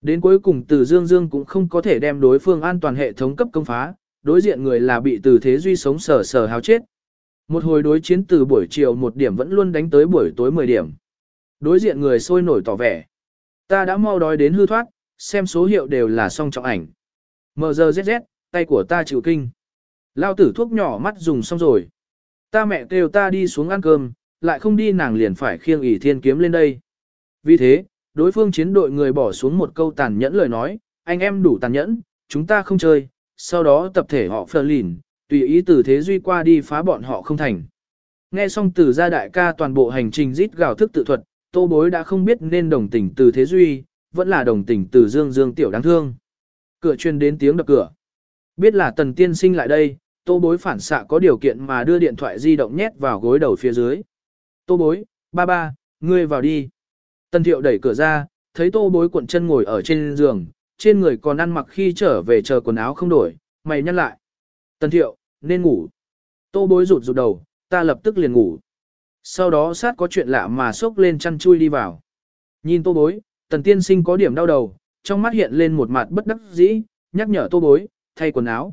Đến cuối cùng từ Dương Dương cũng không có thể đem đối phương an toàn hệ thống cấp công phá, đối diện người là bị từ Thế Duy sống sờ sờ hao chết. Một hồi đối chiến từ buổi chiều một điểm vẫn luôn đánh tới buổi tối 10 điểm. Đối diện người sôi nổi tỏ vẻ. Ta đã mau đói đến hư thoát, xem số hiệu đều là song trọng ảnh. MZZZ, tay của ta chịu kinh. Lao tử thuốc nhỏ mắt dùng xong rồi. Ta mẹ kêu ta đi xuống ăn cơm, lại không đi nàng liền phải khiêng ỷ thiên kiếm lên đây. Vì thế, đối phương chiến đội người bỏ xuống một câu tàn nhẫn lời nói, anh em đủ tàn nhẫn, chúng ta không chơi, sau đó tập thể họ phờ lìn, tùy ý từ thế duy qua đi phá bọn họ không thành. Nghe xong từ gia đại ca toàn bộ hành trình rít gào thức tự thuật, tô bối đã không biết nên đồng tình từ thế duy, vẫn là đồng tình từ dương dương tiểu đáng thương. Cửa truyền đến tiếng đập cửa. Biết là tần tiên sinh lại đây, tô bối phản xạ có điều kiện mà đưa điện thoại di động nhét vào gối đầu phía dưới. Tô bối, ba ba, ngươi vào đi. Tần thiệu đẩy cửa ra, thấy tô bối cuộn chân ngồi ở trên giường, trên người còn ăn mặc khi trở về chờ quần áo không đổi, mày nhăn lại. Tần thiệu, nên ngủ. Tô bối rụt rụt đầu, ta lập tức liền ngủ. Sau đó sát có chuyện lạ mà xốc lên chăn chui đi vào. Nhìn tô bối, tần tiên sinh có điểm đau đầu, trong mắt hiện lên một mặt bất đắc dĩ, nhắc nhở tô bối, thay quần áo.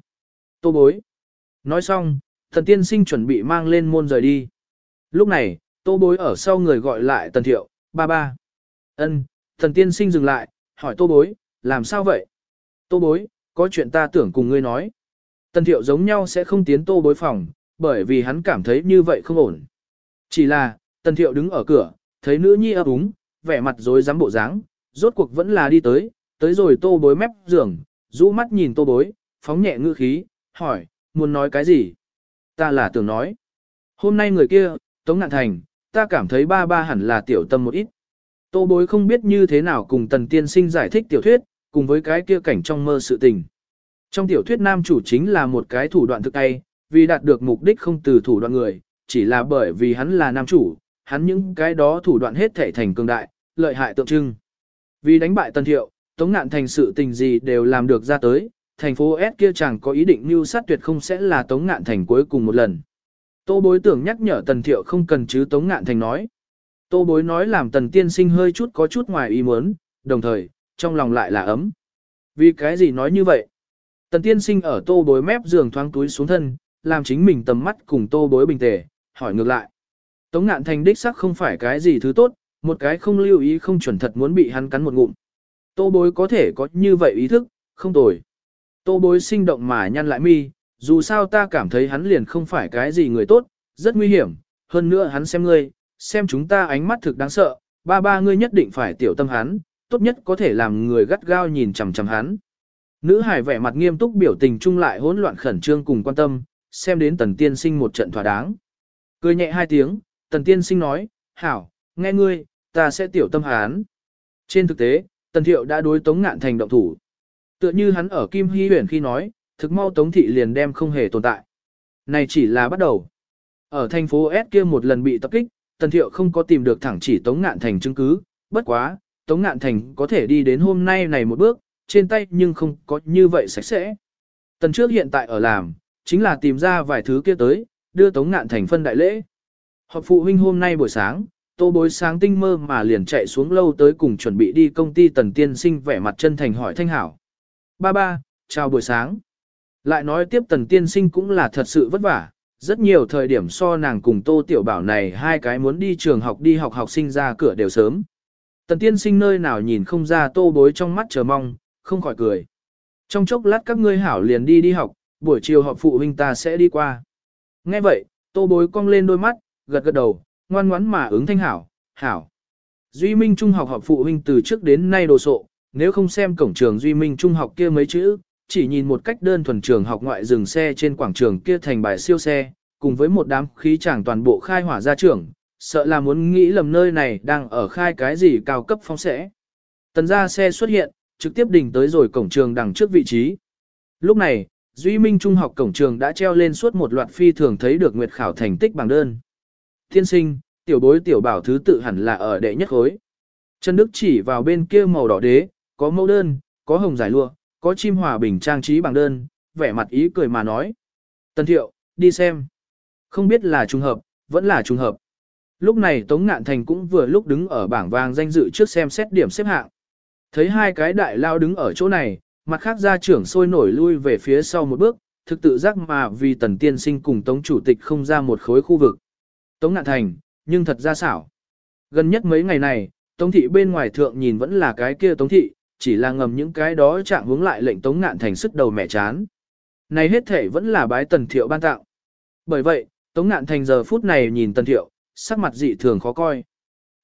Tô bối. Nói xong, thần tiên sinh chuẩn bị mang lên môn rời đi. Lúc này, tô bối ở sau người gọi lại tần thiệu, ba ba. ân thần tiên sinh dừng lại, hỏi tô bối, làm sao vậy? Tô bối, có chuyện ta tưởng cùng ngươi nói. Tần thiệu giống nhau sẽ không tiến tô bối phòng, bởi vì hắn cảm thấy như vậy không ổn. Chỉ là, tần thiệu đứng ở cửa, thấy nữ nhi ấp úng, vẻ mặt rối rắm bộ dáng, rốt cuộc vẫn là đi tới, tới rồi tô bối mép giường, rũ mắt nhìn tô bối, phóng nhẹ ngữ khí, hỏi, muốn nói cái gì? Ta là tưởng nói. Hôm nay người kia, Tống Ngạn Thành, ta cảm thấy ba ba hẳn là tiểu tâm một ít. Tô bối không biết như thế nào cùng tần tiên sinh giải thích tiểu thuyết, cùng với cái kia cảnh trong mơ sự tình. Trong tiểu thuyết nam chủ chính là một cái thủ đoạn thực tay, vì đạt được mục đích không từ thủ đoạn người, chỉ là bởi vì hắn là nam chủ, hắn những cái đó thủ đoạn hết thể thành cường đại, lợi hại tượng trưng. Vì đánh bại tần thiệu, Tống Ngạn Thành sự tình gì đều làm được ra tới, thành phố S kia chẳng có ý định mưu sát tuyệt không sẽ là Tống Ngạn Thành cuối cùng một lần. Tô bối tưởng nhắc nhở Tần Thiệu không cần chứ Tống Ngạn Thành nói. Tô bối nói làm Tần Tiên Sinh hơi chút có chút ngoài ý muốn, đồng thời, trong lòng lại là ấm. Vì cái gì nói như vậy? Tần Tiên Sinh ở tô bối mép giường thoáng túi xuống thân, làm chính mình tầm mắt cùng tô bối bình tề, hỏi ngược lại. Tống Ngạn Thành đích sắc không phải cái gì thứ tốt, một cái không lưu ý không chuẩn thật muốn bị hắn cắn một ngụm. Tô bối có thể có như vậy ý thức, không tồi. Tô bối sinh động mà nhăn lại mi, dù sao ta cảm thấy hắn liền không phải cái gì người tốt, rất nguy hiểm, hơn nữa hắn xem ngươi, xem chúng ta ánh mắt thực đáng sợ, ba ba ngươi nhất định phải tiểu tâm hắn, tốt nhất có thể làm người gắt gao nhìn chằm chằm hắn. Nữ hải vẻ mặt nghiêm túc biểu tình chung lại hỗn loạn khẩn trương cùng quan tâm, xem đến tần tiên sinh một trận thỏa đáng. Cười nhẹ hai tiếng, tần tiên sinh nói, hảo, nghe ngươi, ta sẽ tiểu tâm hắn. Trên thực tế, tần thiệu đã đối tống ngạn thành động thủ. Tựa như hắn ở Kim Hy huyền khi nói, thực mau tống thị liền đem không hề tồn tại. Này chỉ là bắt đầu. Ở thành phố S kia một lần bị tập kích, tần thiệu không có tìm được thẳng chỉ tống ngạn thành chứng cứ, bất quá, tống ngạn thành có thể đi đến hôm nay này một bước, trên tay nhưng không có như vậy sạch sẽ. Tần trước hiện tại ở làm, chính là tìm ra vài thứ kia tới, đưa Tống Ngạn thành phân đại lễ. Họp phụ huynh hôm nay buổi sáng, tô bối sáng tinh mơ mà liền chạy xuống lâu tới cùng chuẩn bị đi công ty tần tiên sinh vẻ mặt chân thành hỏi thanh hảo. Ba ba, chào buổi sáng. Lại nói tiếp tần tiên sinh cũng là thật sự vất vả, rất nhiều thời điểm so nàng cùng tô tiểu bảo này hai cái muốn đi trường học đi học học sinh ra cửa đều sớm. Tần tiên sinh nơi nào nhìn không ra tô bối trong mắt chờ mong, không khỏi cười. Trong chốc lát các ngươi hảo liền đi đi học, buổi chiều họp phụ huynh ta sẽ đi qua. Nghe vậy, tô bối cong lên đôi mắt, gật gật đầu, ngoan ngoắn mà ứng thanh hảo, hảo. Duy Minh Trung học họp phụ huynh từ trước đến nay đồ sộ, nếu không xem cổng trường Duy Minh Trung học kia mấy chữ, chỉ nhìn một cách đơn thuần trường học ngoại dừng xe trên quảng trường kia thành bài siêu xe, cùng với một đám khí chàng toàn bộ khai hỏa ra trường, sợ là muốn nghĩ lầm nơi này đang ở khai cái gì cao cấp phong sẽ. Tần ra xe xuất hiện, trực tiếp đỉnh tới rồi cổng trường đằng trước vị trí. Lúc này, Duy Minh Trung học cổng trường đã treo lên suốt một loạt phi thường thấy được nguyệt khảo thành tích bằng đơn. Thiên sinh, tiểu bối tiểu bảo thứ tự hẳn là ở đệ nhất khối. Trần Đức chỉ vào bên kia màu đỏ đế, có mẫu đơn, có hồng giải lụa, có chim hòa bình trang trí bằng đơn, vẻ mặt ý cười mà nói. Tân thiệu, đi xem. Không biết là trùng hợp, vẫn là trùng hợp. Lúc này Tống Ngạn Thành cũng vừa lúc đứng ở bảng vàng danh dự trước xem xét điểm xếp hạng. Thấy hai cái đại lao đứng ở chỗ này, mặt khác gia trưởng sôi nổi lui về phía sau một bước, thực tự giác mà vì tần tiên sinh cùng tống chủ tịch không ra một khối khu vực. Tống ngạn thành, nhưng thật ra xảo. Gần nhất mấy ngày này, tống thị bên ngoài thượng nhìn vẫn là cái kia tống thị, chỉ là ngầm những cái đó chạm hướng lại lệnh tống ngạn thành sức đầu mẹ chán. Này hết thể vẫn là bái tần thiệu ban tạo. Bởi vậy, tống ngạn thành giờ phút này nhìn tần thiệu, sắc mặt dị thường khó coi.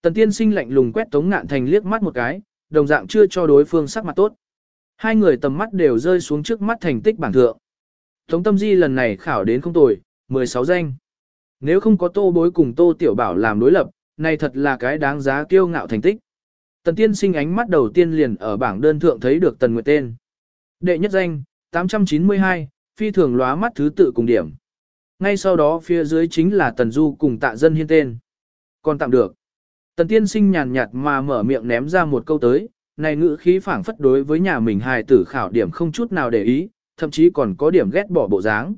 Tần tiên sinh lạnh lùng quét tống ngạn thành liếc mắt một cái, đồng dạng chưa cho đối phương sắc mặt tốt. Hai người tầm mắt đều rơi xuống trước mắt thành tích bảng thượng. Tống tâm di lần này khảo đến không tồi, 16 danh. Nếu không có tô bối cùng tô tiểu bảo làm đối lập, này thật là cái đáng giá kiêu ngạo thành tích. Tần tiên sinh ánh mắt đầu tiên liền ở bảng đơn thượng thấy được tần nguyệt tên. Đệ nhất danh, 892, phi thường lóa mắt thứ tự cùng điểm. Ngay sau đó phía dưới chính là tần du cùng tạ dân hiên tên. Còn tạm được. Tần tiên sinh nhàn nhạt mà mở miệng ném ra một câu tới, này ngữ khí phảng phất đối với nhà mình hài tử khảo điểm không chút nào để ý, thậm chí còn có điểm ghét bỏ bộ dáng.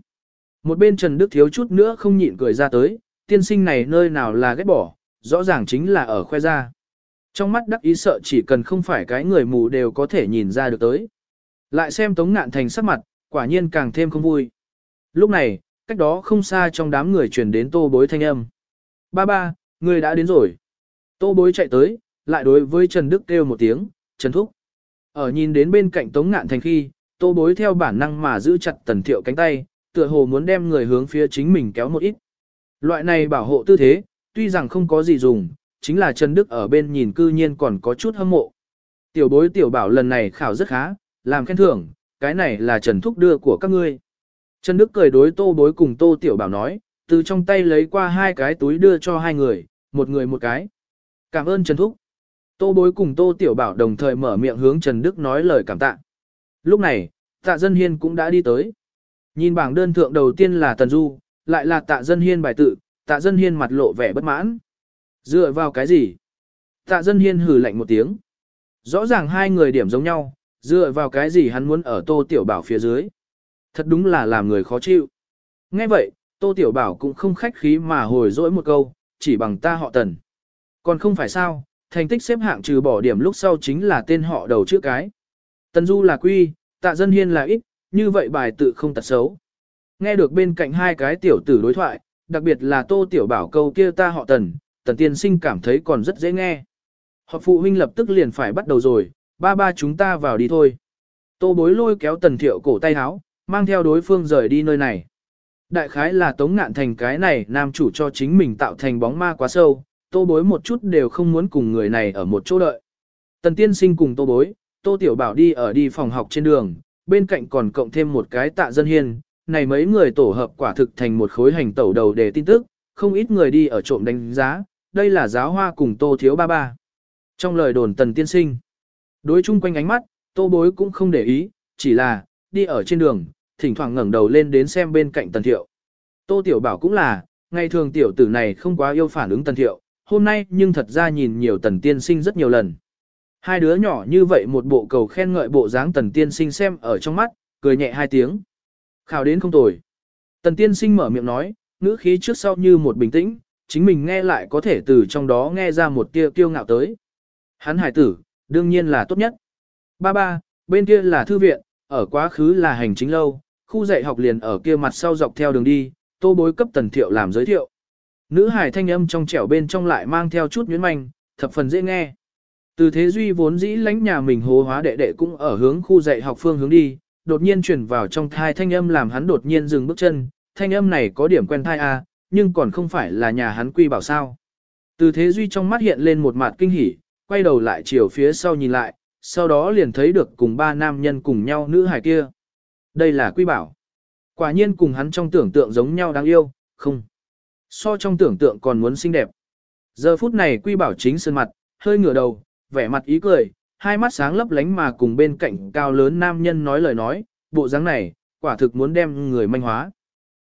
Một bên Trần Đức thiếu chút nữa không nhịn cười ra tới, tiên sinh này nơi nào là ghét bỏ, rõ ràng chính là ở khoe ra. Trong mắt đắc ý sợ chỉ cần không phải cái người mù đều có thể nhìn ra được tới. Lại xem Tống Ngạn Thành sắc mặt, quả nhiên càng thêm không vui. Lúc này, cách đó không xa trong đám người truyền đến tô bối thanh âm. Ba ba, người đã đến rồi. Tô bối chạy tới, lại đối với Trần Đức kêu một tiếng, Trần Thúc. Ở nhìn đến bên cạnh Tống Ngạn Thành khi, tô bối theo bản năng mà giữ chặt tần thiệu cánh tay, tựa hồ muốn đem người hướng phía chính mình kéo một ít. Loại này bảo hộ tư thế, tuy rằng không có gì dùng, chính là Trần Đức ở bên nhìn cư nhiên còn có chút hâm mộ. Tiểu bối tiểu bảo lần này khảo rất khá, làm khen thưởng, cái này là Trần Thúc đưa của các ngươi. Trần Đức cười đối tô bối cùng tô tiểu bảo nói, từ trong tay lấy qua hai cái túi đưa cho hai người, một người một cái. Cảm ơn Trần Thúc. Tô bối cùng Tô Tiểu Bảo đồng thời mở miệng hướng Trần Đức nói lời cảm tạ. Lúc này, tạ dân hiên cũng đã đi tới. Nhìn bảng đơn thượng đầu tiên là Tần Du, lại là tạ dân hiên bài tự, tạ dân hiên mặt lộ vẻ bất mãn. Dựa vào cái gì? Tạ dân hiên hừ lạnh một tiếng. Rõ ràng hai người điểm giống nhau, dựa vào cái gì hắn muốn ở Tô Tiểu Bảo phía dưới. Thật đúng là làm người khó chịu. Nghe vậy, Tô Tiểu Bảo cũng không khách khí mà hồi dỗi một câu, chỉ bằng ta họ Tần. Còn không phải sao, thành tích xếp hạng trừ bỏ điểm lúc sau chính là tên họ đầu trước cái. Tần Du là quy, tạ dân hiên là ít, như vậy bài tự không tật xấu. Nghe được bên cạnh hai cái tiểu tử đối thoại, đặc biệt là tô tiểu bảo câu kia ta họ tần, tần tiên sinh cảm thấy còn rất dễ nghe. Họ phụ huynh lập tức liền phải bắt đầu rồi, ba ba chúng ta vào đi thôi. Tô bối lôi kéo tần thiệu cổ tay háo, mang theo đối phương rời đi nơi này. Đại khái là tống ngạn thành cái này nam chủ cho chính mình tạo thành bóng ma quá sâu, tô bối một chút đều không muốn cùng người này ở một chỗ đợi. Tần tiên sinh cùng tô bối, tô tiểu bảo đi ở đi phòng học trên đường, bên cạnh còn cộng thêm một cái tạ dân hiên, này mấy người tổ hợp quả thực thành một khối hành tẩu đầu để tin tức, không ít người đi ở trộm đánh giá, đây là giáo hoa cùng tô thiếu ba ba. Trong lời đồn tần tiên sinh, đối chung quanh ánh mắt, tô bối cũng không để ý, chỉ là, đi ở trên đường, thỉnh thoảng ngẩng đầu lên đến xem bên cạnh tần thiệu. Tô tiểu bảo cũng là, ngày thường tiểu tử này không quá yêu phản ứng tần thiệu, hôm nay nhưng thật ra nhìn nhiều tần tiên sinh rất nhiều lần. Hai đứa nhỏ như vậy một bộ cầu khen ngợi bộ dáng tần tiên sinh xem ở trong mắt, cười nhẹ hai tiếng. Khảo đến không tồi. Tần tiên sinh mở miệng nói, ngữ khí trước sau như một bình tĩnh, chính mình nghe lại có thể từ trong đó nghe ra một tia kiêu ngạo tới. Hắn hải tử, đương nhiên là tốt nhất. Ba ba, bên kia là thư viện, ở quá khứ là hành chính lâu, khu dạy học liền ở kia mặt sau dọc theo đường đi, tô bối cấp tần thiệu làm giới thiệu. Nữ hải thanh âm trong trẻo bên trong lại mang theo chút nhuyễn manh, thập phần dễ nghe. Từ thế duy vốn dĩ lãnh nhà mình hố hóa đệ đệ cũng ở hướng khu dạy học phương hướng đi, đột nhiên chuyển vào trong thai thanh âm làm hắn đột nhiên dừng bước chân, thanh âm này có điểm quen thai a, à, nhưng còn không phải là nhà hắn quy bảo sao. Từ thế duy trong mắt hiện lên một mặt kinh hỉ, quay đầu lại chiều phía sau nhìn lại, sau đó liền thấy được cùng ba nam nhân cùng nhau nữ hài kia. Đây là quy bảo. Quả nhiên cùng hắn trong tưởng tượng giống nhau đáng yêu, không. So trong tưởng tượng còn muốn xinh đẹp. Giờ phút này quy bảo chính sơn mặt, hơi ngửa đầu, vẻ mặt ý cười, hai mắt sáng lấp lánh mà cùng bên cạnh cao lớn nam nhân nói lời nói, bộ dáng này, quả thực muốn đem người manh hóa.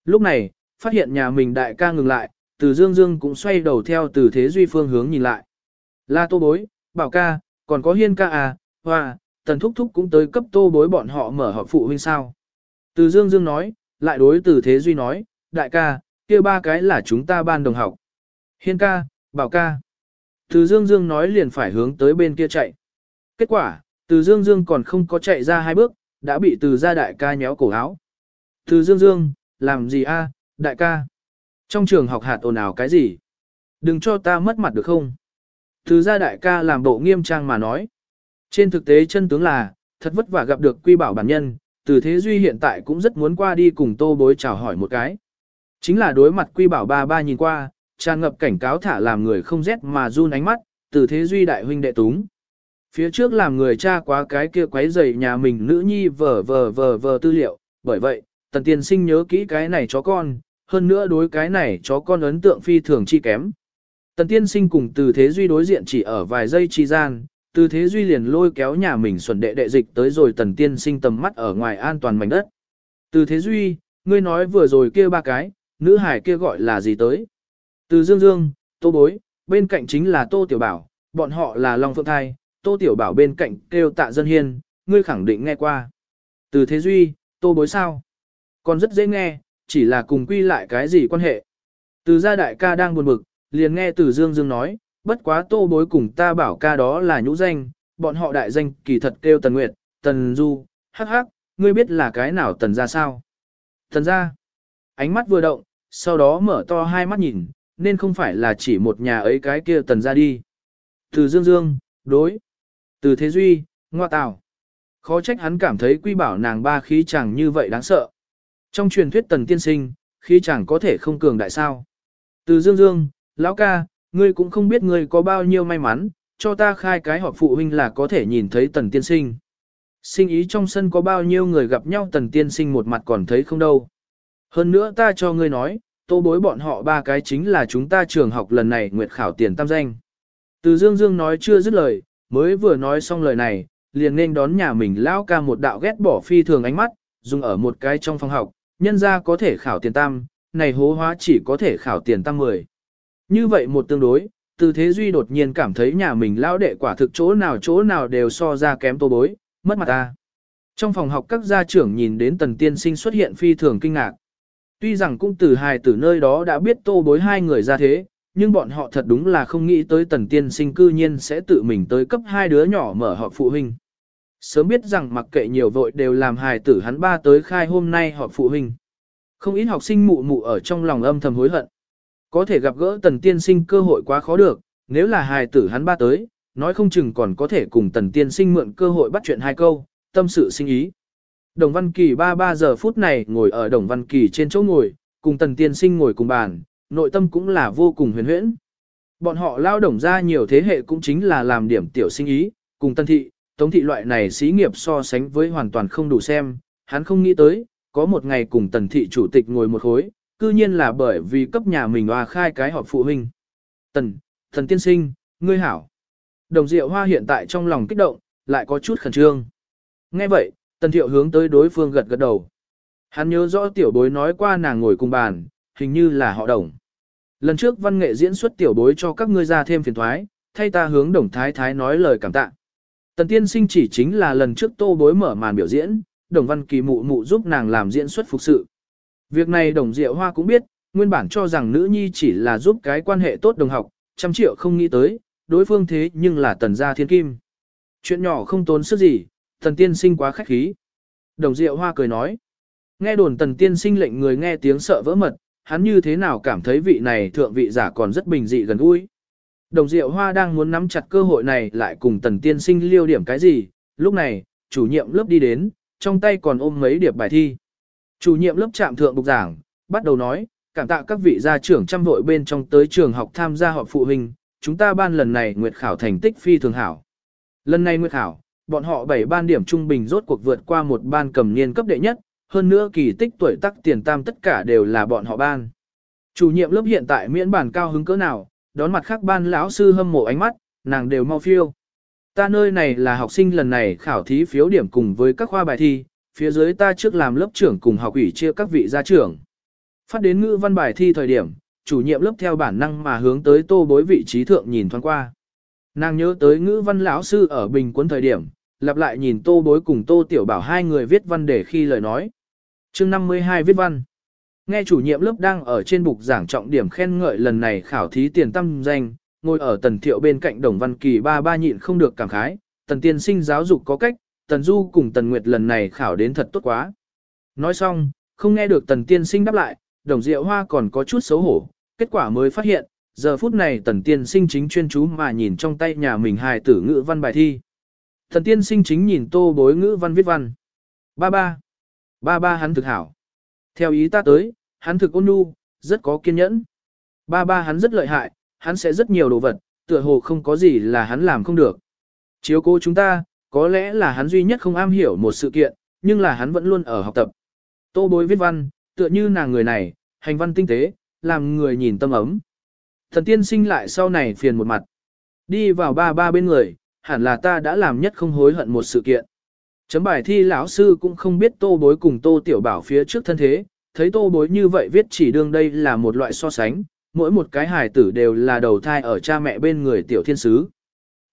Lúc này, phát hiện nhà mình đại ca ngừng lại, từ dương dương cũng xoay đầu theo từ thế duy phương hướng nhìn lại. La tô bối, bảo ca, còn có hiên ca à, hoa, tần thúc thúc cũng tới cấp tô bối bọn họ mở họp phụ huynh sao. Từ dương dương nói, lại đối từ thế duy nói, đại ca, kia ba cái là chúng ta ban đồng học. Hiên ca, bảo ca. Từ dương dương nói liền phải hướng tới bên kia chạy. Kết quả, từ dương dương còn không có chạy ra hai bước, đã bị từ gia đại ca nhéo cổ áo. Từ dương dương, làm gì a, đại ca? Trong trường học hạt ồn ào cái gì? Đừng cho ta mất mặt được không? Từ gia đại ca làm bộ nghiêm trang mà nói. Trên thực tế chân tướng là, thật vất vả gặp được quy bảo bản nhân, từ thế duy hiện tại cũng rất muốn qua đi cùng tô bối chào hỏi một cái. Chính là đối mặt quy bảo ba ba nhìn qua, tràn ngập cảnh cáo thả làm người không rét mà run ánh mắt, từ thế duy đại huynh đệ túng. Phía trước làm người cha quá cái kia quấy rầy nhà mình nữ nhi vờ vờ vờ vờ tư liệu, bởi vậy, tần tiên sinh nhớ kỹ cái này chó con, hơn nữa đối cái này chó con ấn tượng phi thường chi kém. Tần tiên sinh cùng từ thế duy đối diện chỉ ở vài giây chi gian, từ thế duy liền lôi kéo nhà mình xuẩn đệ đệ dịch tới rồi tần tiên sinh tầm mắt ở ngoài an toàn mảnh đất. Từ thế duy, ngươi nói vừa rồi kia ba cái, nữ hải kia gọi là gì tới? Từ dương dương, tô bối, bên cạnh chính là tô tiểu bảo, bọn họ là Long Phượng Thai, tô tiểu bảo bên cạnh kêu tạ dân hiên, ngươi khẳng định nghe qua. Từ thế duy, tô bối sao? Còn rất dễ nghe, chỉ là cùng quy lại cái gì quan hệ. Từ gia đại ca đang buồn bực, liền nghe từ dương dương nói, bất quá tô bối cùng ta bảo ca đó là nhũ danh, bọn họ đại danh kỳ thật kêu Tần Nguyệt, Tần Du, hắc hắc, ngươi biết là cái nào Tần ra sao? Tần ra, ánh mắt vừa động, sau đó mở to hai mắt nhìn, nên không phải là chỉ một nhà ấy cái kia Tần ra đi. Từ Dương Dương, đối. Từ Thế Duy, ngoa tào. Khó trách hắn cảm thấy quy bảo nàng ba khí chẳng như vậy đáng sợ. Trong truyền thuyết Tần Tiên Sinh, khí chẳng có thể không cường đại sao. Từ Dương Dương, lão ca, Ngươi cũng không biết ngươi có bao nhiêu may mắn, cho ta khai cái họp phụ huynh là có thể nhìn thấy tần tiên sinh. Sinh ý trong sân có bao nhiêu người gặp nhau tần tiên sinh một mặt còn thấy không đâu. Hơn nữa ta cho ngươi nói, tô bối bọn họ ba cái chính là chúng ta trường học lần này nguyệt khảo tiền tam danh. Từ Dương Dương nói chưa dứt lời, mới vừa nói xong lời này, liền nên đón nhà mình lão ca một đạo ghét bỏ phi thường ánh mắt, dùng ở một cái trong phòng học, nhân ra có thể khảo tiền tam, này hố hóa chỉ có thể khảo tiền tam 10. Như vậy một tương đối, từ thế duy đột nhiên cảm thấy nhà mình lão đệ quả thực chỗ nào chỗ nào đều so ra kém tô bối, mất mặt ta. Trong phòng học các gia trưởng nhìn đến tần tiên sinh xuất hiện phi thường kinh ngạc. Tuy rằng cũng từ hài từ nơi đó đã biết tô bối hai người ra thế, nhưng bọn họ thật đúng là không nghĩ tới tần tiên sinh cư nhiên sẽ tự mình tới cấp hai đứa nhỏ mở họp phụ huynh. Sớm biết rằng mặc kệ nhiều vội đều làm hài tử hắn ba tới khai hôm nay họp phụ huynh. Không ít học sinh mụ mụ ở trong lòng âm thầm hối hận. Có thể gặp gỡ tần tiên sinh cơ hội quá khó được, nếu là hài tử hắn ba tới, nói không chừng còn có thể cùng tần tiên sinh mượn cơ hội bắt chuyện hai câu, tâm sự sinh ý. Đồng Văn Kỳ ba ba giờ phút này ngồi ở Đồng Văn Kỳ trên chỗ ngồi, cùng tần tiên sinh ngồi cùng bàn, nội tâm cũng là vô cùng huyền huyễn. Bọn họ lao động ra nhiều thế hệ cũng chính là làm điểm tiểu sinh ý, cùng tân thị, tống thị loại này xí nghiệp so sánh với hoàn toàn không đủ xem, hắn không nghĩ tới, có một ngày cùng tần thị chủ tịch ngồi một khối, cư nhiên là bởi vì cấp nhà mình hòa khai cái họp phụ huynh. Tần, thần tiên sinh, ngươi hảo. Đồng diệu hoa hiện tại trong lòng kích động, lại có chút khẩn trương. Nghe vậy, tần thiệu hướng tới đối phương gật gật đầu. Hắn nhớ rõ tiểu bối nói qua nàng ngồi cùng bàn, hình như là họ đồng. Lần trước văn nghệ diễn xuất tiểu bối cho các ngươi ra thêm phiền thoái, thay ta hướng đồng thái thái nói lời cảm tạ. Tần tiên sinh chỉ chính là lần trước tô bối mở màn biểu diễn, đồng văn kỳ mụ mụ giúp nàng làm diễn xuất phục sự. Việc này đồng diệu hoa cũng biết, nguyên bản cho rằng nữ nhi chỉ là giúp cái quan hệ tốt đồng học, trăm triệu không nghĩ tới, đối phương thế nhưng là tần gia thiên kim. Chuyện nhỏ không tốn sức gì, tần tiên sinh quá khách khí. Đồng diệu hoa cười nói. Nghe đồn tần tiên sinh lệnh người nghe tiếng sợ vỡ mật, hắn như thế nào cảm thấy vị này thượng vị giả còn rất bình dị gần gũi. Đồng diệu hoa đang muốn nắm chặt cơ hội này lại cùng tần tiên sinh liêu điểm cái gì, lúc này, chủ nhiệm lớp đi đến, trong tay còn ôm mấy điệp bài thi. Chủ nhiệm lớp trạm thượng bục giảng, bắt đầu nói, cảm tạ các vị gia trưởng trăm vội bên trong tới trường học tham gia họp phụ huynh, chúng ta ban lần này nguyệt khảo thành tích phi thường hảo. Lần này nguyệt khảo, bọn họ bảy ban điểm trung bình rốt cuộc vượt qua một ban cầm niên cấp đệ nhất, hơn nữa kỳ tích tuổi tác tiền tam tất cả đều là bọn họ ban. Chủ nhiệm lớp hiện tại miễn bản cao hứng cỡ nào, đón mặt khác ban lão sư hâm mộ ánh mắt, nàng đều mau phiêu. Ta nơi này là học sinh lần này khảo thí phiếu điểm cùng với các khoa bài thi, phía dưới ta trước làm lớp trưởng cùng học ủy chia các vị gia trưởng. Phát đến ngữ văn bài thi thời điểm, chủ nhiệm lớp theo bản năng mà hướng tới tô bối vị trí thượng nhìn thoáng qua. Nàng nhớ tới ngữ văn lão sư ở bình quân thời điểm, lặp lại nhìn tô bối cùng tô tiểu bảo hai người viết văn để khi lời nói. chương 52 viết văn. Nghe chủ nhiệm lớp đang ở trên bục giảng trọng điểm khen ngợi lần này khảo thí tiền tâm danh, ngồi ở tần thiệu bên cạnh đồng văn kỳ ba ba nhịn không được cảm khái, tần tiên sinh giáo dục có cách, tần du cùng tần nguyệt lần này khảo đến thật tốt quá. Nói xong, không nghe được tần tiên sinh đáp lại, đồng diệu hoa còn có chút xấu hổ, kết quả mới phát hiện, giờ phút này tần tiên sinh chính chuyên chú mà nhìn trong tay nhà mình hài tử ngữ văn bài thi. Tần tiên sinh chính nhìn tô bối ngữ văn viết văn. Ba ba. Ba ba hắn thực hảo. Theo ý ta tới, hắn thực ôn nhu, rất có kiên nhẫn. Ba ba hắn rất lợi hại, hắn sẽ rất nhiều đồ vật, tựa hồ không có gì là hắn làm không được. Chiếu cố chúng ta, có lẽ là hắn duy nhất không am hiểu một sự kiện, nhưng là hắn vẫn luôn ở học tập. Tô bối viết văn, tựa như nàng người này, hành văn tinh tế, làm người nhìn tâm ấm. Thần tiên sinh lại sau này phiền một mặt. Đi vào ba ba bên người, hẳn là ta đã làm nhất không hối hận một sự kiện. Chấm bài thi lão sư cũng không biết tô bối cùng tô tiểu bảo phía trước thân thế, thấy tô bối như vậy viết chỉ đương đây là một loại so sánh, mỗi một cái hài tử đều là đầu thai ở cha mẹ bên người tiểu thiên sứ.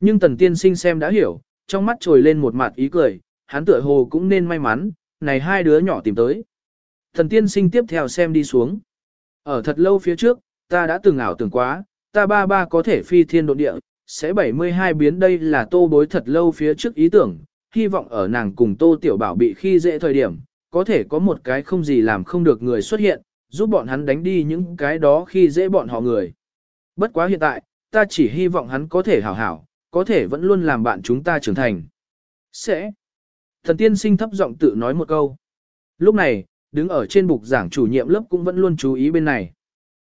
Nhưng tần tiên sinh xem đã hiểu, trong mắt trồi lên một mặt ý cười, hắn tựa hồ cũng nên may mắn, này hai đứa nhỏ tìm tới. Thần tiên sinh tiếp theo xem đi xuống. Ở thật lâu phía trước, ta đã từng ảo tưởng quá, ta ba ba có thể phi thiên độ địa, sẽ 72 biến đây là tô bối thật lâu phía trước ý tưởng, hy vọng ở nàng cùng tô tiểu bảo bị khi dễ thời điểm, có thể có một cái không gì làm không được người xuất hiện, giúp bọn hắn đánh đi những cái đó khi dễ bọn họ người. Bất quá hiện tại, ta chỉ hy vọng hắn có thể hảo hảo, có thể vẫn luôn làm bạn chúng ta trưởng thành. Sẽ. Thần tiên sinh thấp giọng tự nói một câu. Lúc này, đứng ở trên bục giảng chủ nhiệm lớp cũng vẫn luôn chú ý bên này.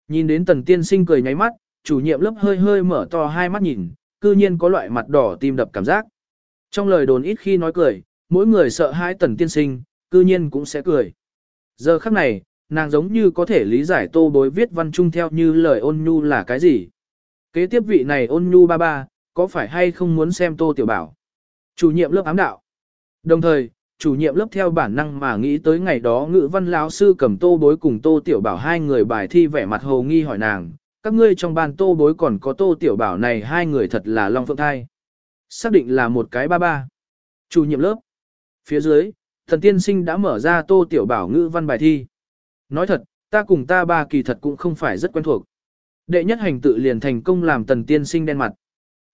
Nhìn đến tần tiên sinh cười nháy mắt, chủ nhiệm lớp hơi hơi mở to hai mắt nhìn, cư nhiên có loại mặt đỏ tim đập cảm giác. Trong lời đồn ít khi nói cười, mỗi người sợ hai tần tiên sinh, cư nhiên cũng sẽ cười. Giờ khắc này, nàng giống như có thể lý giải tô bối viết văn chung theo như lời ôn nhu là cái gì. Kế tiếp vị này ôn nhu ba ba, có phải hay không muốn xem tô tiểu bảo? Chủ nhiệm lớp ám đạo. Đồng thời, chủ nhiệm lớp theo bản năng mà nghĩ tới ngày đó ngữ văn lão sư cầm tô bối cùng tô tiểu bảo hai người bài thi vẻ mặt hồ nghi hỏi nàng, các ngươi trong ban tô bối còn có tô tiểu bảo này hai người thật là long phượng thai. Xác định là một cái ba ba. Chủ nhiệm lớp. Phía dưới, thần tiên sinh đã mở ra tô tiểu bảo ngữ văn bài thi. Nói thật, ta cùng ta ba kỳ thật cũng không phải rất quen thuộc. Đệ nhất hành tự liền thành công làm tần tiên sinh đen mặt.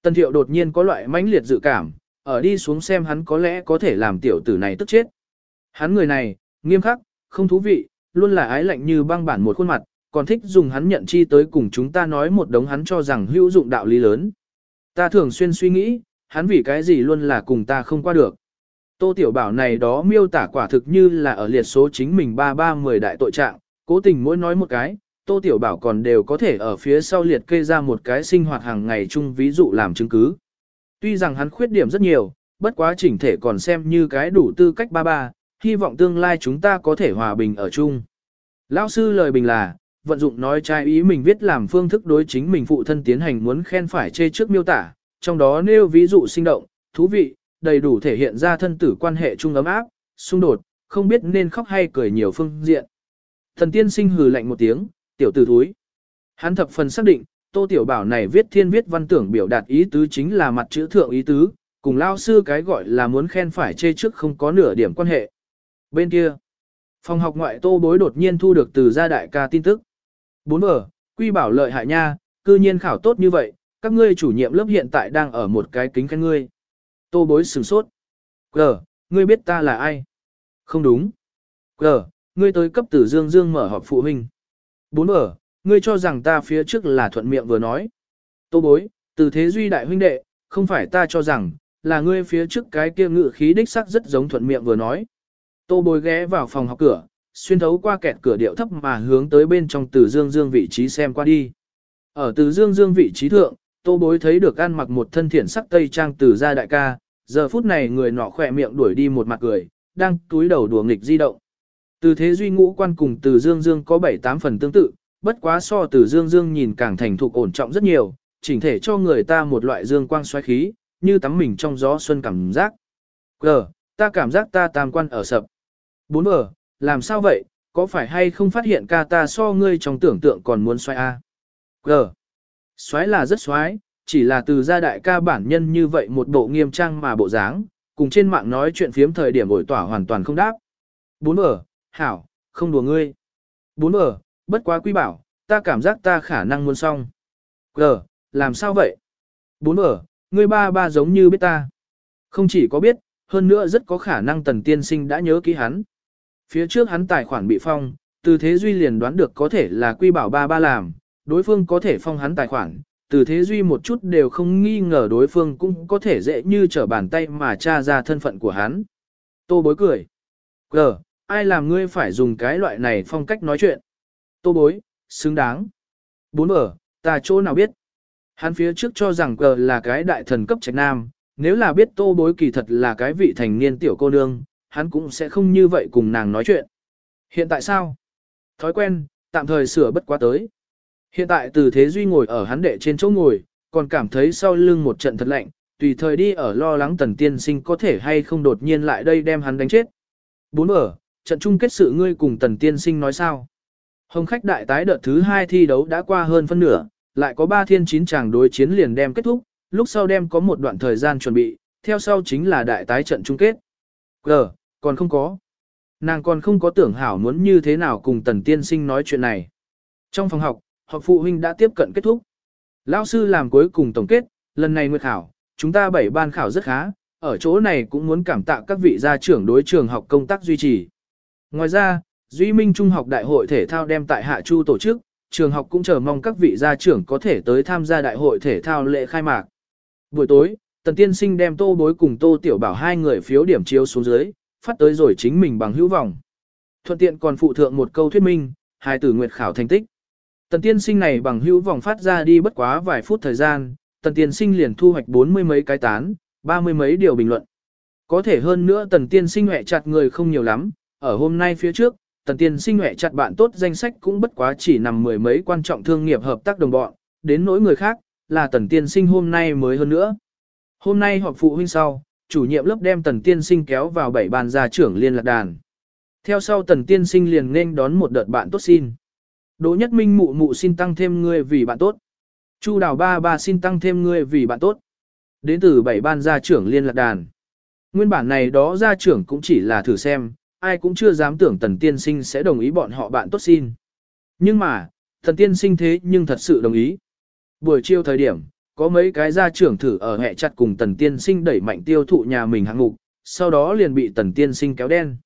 Tần thiệu đột nhiên có loại mãnh liệt dự cảm, ở đi xuống xem hắn có lẽ có thể làm tiểu tử này tức chết. Hắn người này, nghiêm khắc, không thú vị, luôn là ái lạnh như băng bản một khuôn mặt, còn thích dùng hắn nhận chi tới cùng chúng ta nói một đống hắn cho rằng hữu dụng đạo lý lớn. Ta thường xuyên suy nghĩ, hắn vì cái gì luôn là cùng ta không qua được. Tô Tiểu Bảo này đó miêu tả quả thực như là ở liệt số chính mình ba ba mười đại tội trạng, cố tình mỗi nói một cái, Tô Tiểu Bảo còn đều có thể ở phía sau liệt kê ra một cái sinh hoạt hàng ngày chung ví dụ làm chứng cứ. Tuy rằng hắn khuyết điểm rất nhiều, bất quá chỉnh thể còn xem như cái đủ tư cách ba ba, hy vọng tương lai chúng ta có thể hòa bình ở chung. Lão sư lời bình là, vận dụng nói trái ý mình viết làm phương thức đối chính mình phụ thân tiến hành muốn khen phải chê trước miêu tả, trong đó nêu ví dụ sinh động, thú vị, đầy đủ thể hiện ra thân tử quan hệ chung ấm áp, xung đột, không biết nên khóc hay cười nhiều phương diện. Thần tiên sinh hừ lạnh một tiếng, tiểu tử thúi. Hắn thập phần xác định, tô tiểu bảo này viết thiên viết văn tưởng biểu đạt ý tứ chính là mặt chữ thượng ý tứ, cùng lao sư cái gọi là muốn khen phải chê trước không có nửa điểm quan hệ. Bên kia, phòng học ngoại tô bối đột nhiên thu được từ gia đại ca tin tức. Bốn vở, quy bảo lợi hại nha, cư nhiên khảo tốt như vậy, các ngươi chủ nhiệm lớp hiện tại đang ở một cái kính khen ngươi. Tô bối sửng sốt. Gờ, ngươi biết ta là ai? Không đúng. Gờ, ngươi tới cấp tử dương dương mở họp phụ huynh. Bốn vở, ngươi cho rằng ta phía trước là thuận miệng vừa nói. Tô bối, từ thế duy đại huynh đệ, không phải ta cho rằng, là ngươi phía trước cái kia ngự khí đích sắc rất giống thuận miệng vừa nói. Tô bối ghé vào phòng học cửa, xuyên thấu qua kẹt cửa điệu thấp mà hướng tới bên trong từ dương dương vị trí xem qua đi. Ở từ dương dương vị trí thượng, tô bối thấy được ăn mặc một thân thiện sắc tây trang từ gia đại ca, giờ phút này người nọ khỏe miệng đuổi đi một mặt cười, đang túi đầu đùa nghịch di động. Từ thế duy ngũ quan cùng từ dương dương có 7-8 phần tương tự, bất quá so từ dương dương nhìn càng thành thục ổn trọng rất nhiều, chỉnh thể cho người ta một loại dương quang xoáy khí, như tắm mình trong gió xuân cảm giác. Gờ, ta cảm giác ta tam quan ở sập. Bốn bờ, làm sao vậy, có phải hay không phát hiện ca ta so ngươi trong tưởng tượng còn muốn xoay a? Gờ, xoái là rất xoái, chỉ là từ gia đại ca bản nhân như vậy một bộ nghiêm trang mà bộ dáng, cùng trên mạng nói chuyện phiếm thời điểm ổi tỏa hoàn toàn không đáp. Bốn bờ, hảo, không đùa ngươi. Bốn bờ, bất quá quy bảo, ta cảm giác ta khả năng muốn xong. Gờ, làm sao vậy? Bốn bờ, ngươi ba ba giống như biết ta. Không chỉ có biết, hơn nữa rất có khả năng tần tiên sinh đã nhớ kỹ hắn. Phía trước hắn tài khoản bị phong, từ thế duy liền đoán được có thể là quy bảo ba ba làm, đối phương có thể phong hắn tài khoản, từ thế duy một chút đều không nghi ngờ đối phương cũng có thể dễ như trở bàn tay mà tra ra thân phận của hắn. Tô bối cười. Gờ, ai làm ngươi phải dùng cái loại này phong cách nói chuyện? Tô bối, xứng đáng. Bốn ở, ta chỗ nào biết? Hắn phía trước cho rằng cờ là cái đại thần cấp trạch nam, nếu là biết tô bối kỳ thật là cái vị thành niên tiểu cô nương, hắn cũng sẽ không như vậy cùng nàng nói chuyện. Hiện tại sao? Thói quen, tạm thời sửa bất quá tới. Hiện tại từ thế duy ngồi ở hắn đệ trên chỗ ngồi, còn cảm thấy sau lưng một trận thật lạnh, tùy thời đi ở lo lắng tần tiên sinh có thể hay không đột nhiên lại đây đem hắn đánh chết. Bốn ở, trận chung kết sự ngươi cùng tần tiên sinh nói sao? Hồng khách đại tái đợt thứ hai thi đấu đã qua hơn phân nửa, lại có ba thiên chín chàng đối chiến liền đem kết thúc, lúc sau đem có một đoạn thời gian chuẩn bị, theo sau chính là đại tái trận chung kết. G, còn không có. Nàng còn không có tưởng hảo muốn như thế nào cùng tần tiên sinh nói chuyện này. Trong phòng học, học phụ huynh đã tiếp cận kết thúc. Lão sư làm cuối cùng tổng kết, lần này nguyệt khảo, chúng ta bảy ban khảo rất khá, ở chỗ này cũng muốn cảm tạ các vị gia trưởng đối trường học công tác duy trì. Ngoài ra, Duy Minh Trung học Đại hội thể thao đem tại Hạ Chu tổ chức, trường học cũng chờ mong các vị gia trưởng có thể tới tham gia đại hội thể thao lễ khai mạc. Buổi tối, Tần Tiên Sinh đem Tô Bối cùng Tô Tiểu Bảo hai người phiếu điểm chiếu xuống dưới, phát tới rồi chính mình bằng hữu vọng. Thuận tiện còn phụ thượng một câu thuyết minh, hai tử nguyệt khảo thành tích. Tần Tiên Sinh này bằng hữu vòng phát ra đi bất quá vài phút thời gian, Tần Tiên Sinh liền thu hoạch bốn mươi mấy cái tán, ba mươi mấy điều bình luận. Có thể hơn nữa Tần Tiên Sinh hẹ chặt người không nhiều lắm, ở hôm nay phía trước, tần tiên sinh hệ chặt bạn tốt danh sách cũng bất quá chỉ nằm mười mấy quan trọng thương nghiệp hợp tác đồng bọn, đến nỗi người khác, là tần tiên sinh hôm nay mới hơn nữa. Hôm nay họp phụ huynh sau, chủ nhiệm lớp đem tần tiên sinh kéo vào bảy bàn gia trưởng liên lạc đàn. Theo sau tần tiên sinh liền nên đón một đợt bạn tốt xin. Đỗ nhất minh mụ mụ xin tăng thêm ngươi vì bạn tốt. Chu đào ba ba xin tăng thêm ngươi vì bạn tốt. Đến từ bảy ban gia trưởng liên lạc đàn. Nguyên bản này đó gia trưởng cũng chỉ là thử xem, ai cũng chưa dám tưởng tần tiên sinh sẽ đồng ý bọn họ bạn tốt xin. Nhưng mà, tần tiên sinh thế nhưng thật sự đồng ý. Buổi chiều thời điểm, có mấy cái gia trưởng thử ở hệ chặt cùng tần tiên sinh đẩy mạnh tiêu thụ nhà mình hạng mục, sau đó liền bị tần tiên sinh kéo đen.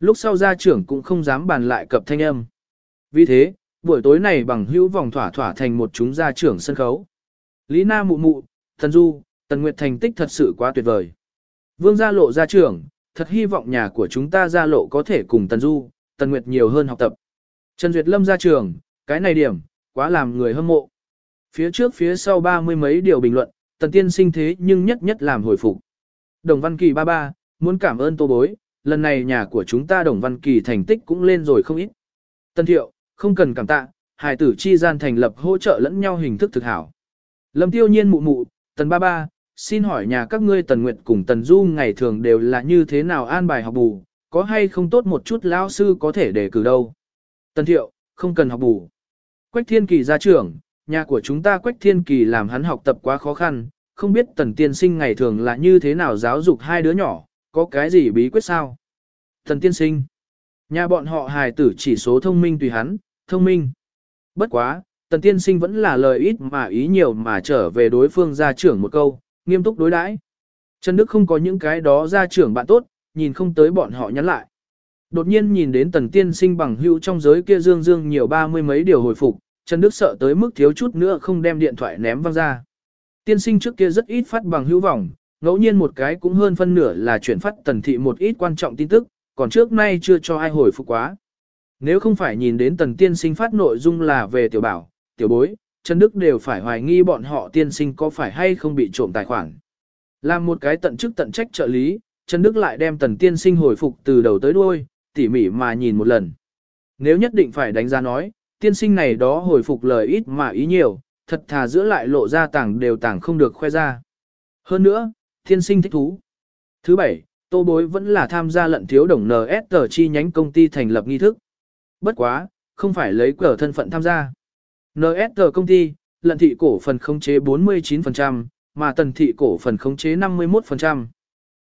Lúc sau gia trưởng cũng không dám bàn lại cập thanh âm. Vì thế, buổi tối này bằng hữu vòng thỏa thỏa thành một chúng gia trưởng sân khấu. Lý Na mụ mụ, Tần Du, Tần Nguyệt thành tích thật sự quá tuyệt vời. Vương gia lộ gia trưởng, thật hy vọng nhà của chúng ta gia lộ có thể cùng Tần Du, Tần Nguyệt nhiều hơn học tập. Trần Duyệt Lâm gia trưởng, Cái này điểm, quá làm người hâm mộ. Phía trước phía sau ba mươi mấy điều bình luận, tần tiên sinh thế nhưng nhất nhất làm hồi phục. Đồng Văn Kỳ ba ba, muốn cảm ơn tô bối, lần này nhà của chúng ta Đồng Văn Kỳ thành tích cũng lên rồi không ít. Tần thiệu, không cần cảm tạ, hài tử chi gian thành lập hỗ trợ lẫn nhau hình thức thực hảo. Lâm tiêu nhiên mụ mụ, tần ba ba, xin hỏi nhà các ngươi tần nguyệt cùng tần du ngày thường đều là như thế nào an bài học bù, có hay không tốt một chút lão sư có thể để cử đâu. Tần thiệu, không cần học bù. Quách thiên kỳ gia trưởng, nhà của chúng ta Quách thiên kỳ làm hắn học tập quá khó khăn, không biết tần tiên sinh ngày thường là như thế nào giáo dục hai đứa nhỏ, có cái gì bí quyết sao? Tần tiên sinh, nhà bọn họ hài tử chỉ số thông minh tùy hắn, thông minh. Bất quá, tần tiên sinh vẫn là lời ít mà ý nhiều mà trở về đối phương gia trưởng một câu, nghiêm túc đối đãi. Trần Đức không có những cái đó gia trưởng bạn tốt, nhìn không tới bọn họ nhắn lại. Đột nhiên nhìn đến tần tiên sinh bằng hữu trong giới kia dương dương nhiều ba mươi mấy điều hồi phục, Trần Đức sợ tới mức thiếu chút nữa không đem điện thoại ném văng ra. Tiên sinh trước kia rất ít phát bằng hữu vọng, ngẫu nhiên một cái cũng hơn phân nửa là chuyển phát tần thị một ít quan trọng tin tức, còn trước nay chưa cho ai hồi phục quá. Nếu không phải nhìn đến tần tiên sinh phát nội dung là về tiểu bảo, tiểu bối, Trần Đức đều phải hoài nghi bọn họ tiên sinh có phải hay không bị trộm tài khoản. Làm một cái tận chức tận trách trợ lý, Trần Đức lại đem tần tiên sinh hồi phục từ đầu tới đuôi, tỉ mỉ mà nhìn một lần. Nếu nhất định phải đánh giá nói, tiên sinh này đó hồi phục lời ít mà ý nhiều, thật thà giữa lại lộ ra tảng đều tảng không được khoe ra. Hơn nữa, tiên sinh thích thú. Thứ bảy, tô bối vẫn là tham gia lận thiếu đồng NS chi nhánh công ty thành lập nghi thức. Bất quá, không phải lấy cờ thân phận tham gia. NS công ty, lận thị cổ phần khống chế 49%, mà tần thị cổ phần khống chế 51%.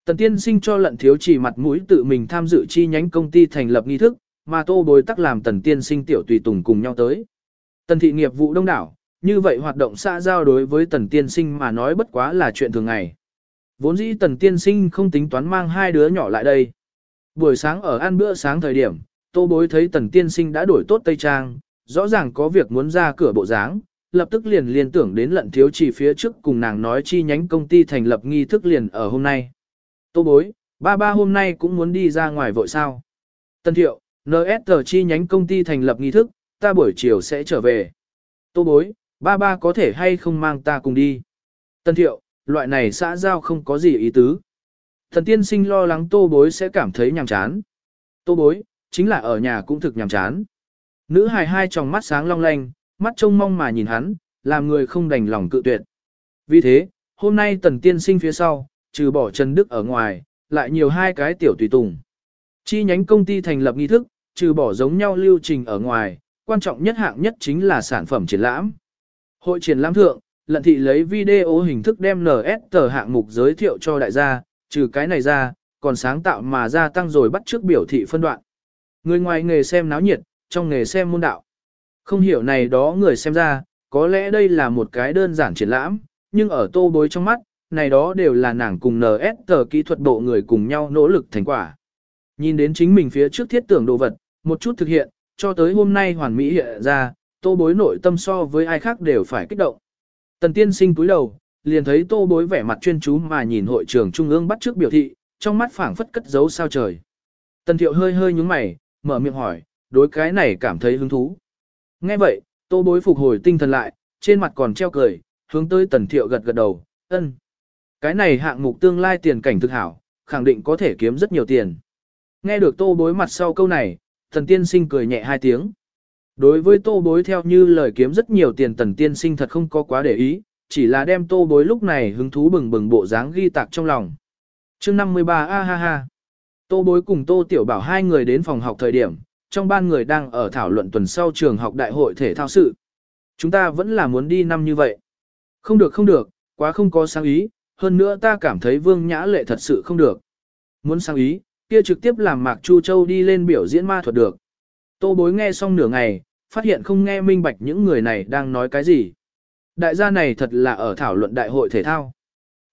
Tần tiên sinh cho lận thiếu chỉ mặt mũi tự mình tham dự chi nhánh công ty thành lập nghi thức, mà tô bối tắc làm tần tiên sinh tiểu tùy tùng cùng nhau tới. Tần thị nghiệp vụ đông đảo, như vậy hoạt động xã giao đối với tần tiên sinh mà nói bất quá là chuyện thường ngày. Vốn dĩ tần tiên sinh không tính toán mang hai đứa nhỏ lại đây. Buổi sáng ở ăn bữa sáng thời điểm, tô bối thấy tần tiên sinh đã đổi tốt tây trang, rõ ràng có việc muốn ra cửa bộ dáng, lập tức liền liên tưởng đến lận thiếu chỉ phía trước cùng nàng nói chi nhánh công ty thành lập nghi thức liền ở hôm nay. Tô bối, ba ba hôm nay cũng muốn đi ra ngoài vội sao. Tân thiệu, NST chi nhánh công ty thành lập nghi thức, ta buổi chiều sẽ trở về. Tô bối, ba ba có thể hay không mang ta cùng đi. Tân thiệu, loại này xã giao không có gì ý tứ. Thần tiên sinh lo lắng tô bối sẽ cảm thấy nhàm chán. Tô bối, chính là ở nhà cũng thực nhàm chán. Nữ hài hai tròng mắt sáng long lanh, mắt trông mong mà nhìn hắn, làm người không đành lòng cự tuyệt. Vì thế, hôm nay tần tiên sinh phía sau, trừ bỏ Trần Đức ở ngoài, lại nhiều hai cái tiểu tùy tùng. Chi nhánh công ty thành lập nghi thức, trừ bỏ giống nhau lưu trình ở ngoài, quan trọng nhất hạng nhất chính là sản phẩm triển lãm. Hội triển lãm thượng, lận thị lấy video hình thức đem NS tờ hạng mục giới thiệu cho đại gia, trừ cái này ra, còn sáng tạo mà gia tăng rồi bắt trước biểu thị phân đoạn. Người ngoài nghề xem náo nhiệt, trong nghề xem môn đạo. Không hiểu này đó người xem ra, có lẽ đây là một cái đơn giản triển lãm, nhưng ở tô bối trong mắt, này đó đều là nàng cùng NS tờ kỹ thuật bộ người cùng nhau nỗ lực thành quả. Nhìn đến chính mình phía trước thiết tưởng đồ vật, một chút thực hiện, cho tới hôm nay hoàn mỹ hiện ra, tô bối nội tâm so với ai khác đều phải kích động. Tần tiên sinh cúi đầu, liền thấy tô bối vẻ mặt chuyên chú mà nhìn hội trường trung ương bắt trước biểu thị, trong mắt phảng phất cất giấu sao trời. Tần thiệu hơi hơi nhúng mày, mở miệng hỏi, đối cái này cảm thấy hứng thú. Nghe vậy, tô bối phục hồi tinh thần lại, trên mặt còn treo cười, hướng tới tần thiệu gật gật đầu, ân. Cái này hạng mục tương lai tiền cảnh thực hảo, khẳng định có thể kiếm rất nhiều tiền. Nghe được tô bối mặt sau câu này, tần tiên sinh cười nhẹ hai tiếng. Đối với tô bối theo như lời kiếm rất nhiều tiền tần tiên sinh thật không có quá để ý, chỉ là đem tô bối lúc này hứng thú bừng bừng bộ dáng ghi tạc trong lòng. chương 53 a ha ha. Tô bối cùng tô tiểu bảo hai người đến phòng học thời điểm, trong ban người đang ở thảo luận tuần sau trường học đại hội thể thao sự. Chúng ta vẫn là muốn đi năm như vậy. Không được không được, quá không có sáng ý, hơn nữa ta cảm thấy vương nhã lệ thật sự không được. Muốn sáng ý, kia trực tiếp làm Mạc Chu Châu đi lên biểu diễn ma thuật được. Tô bối nghe xong nửa ngày, phát hiện không nghe minh bạch những người này đang nói cái gì. Đại gia này thật là ở thảo luận đại hội thể thao.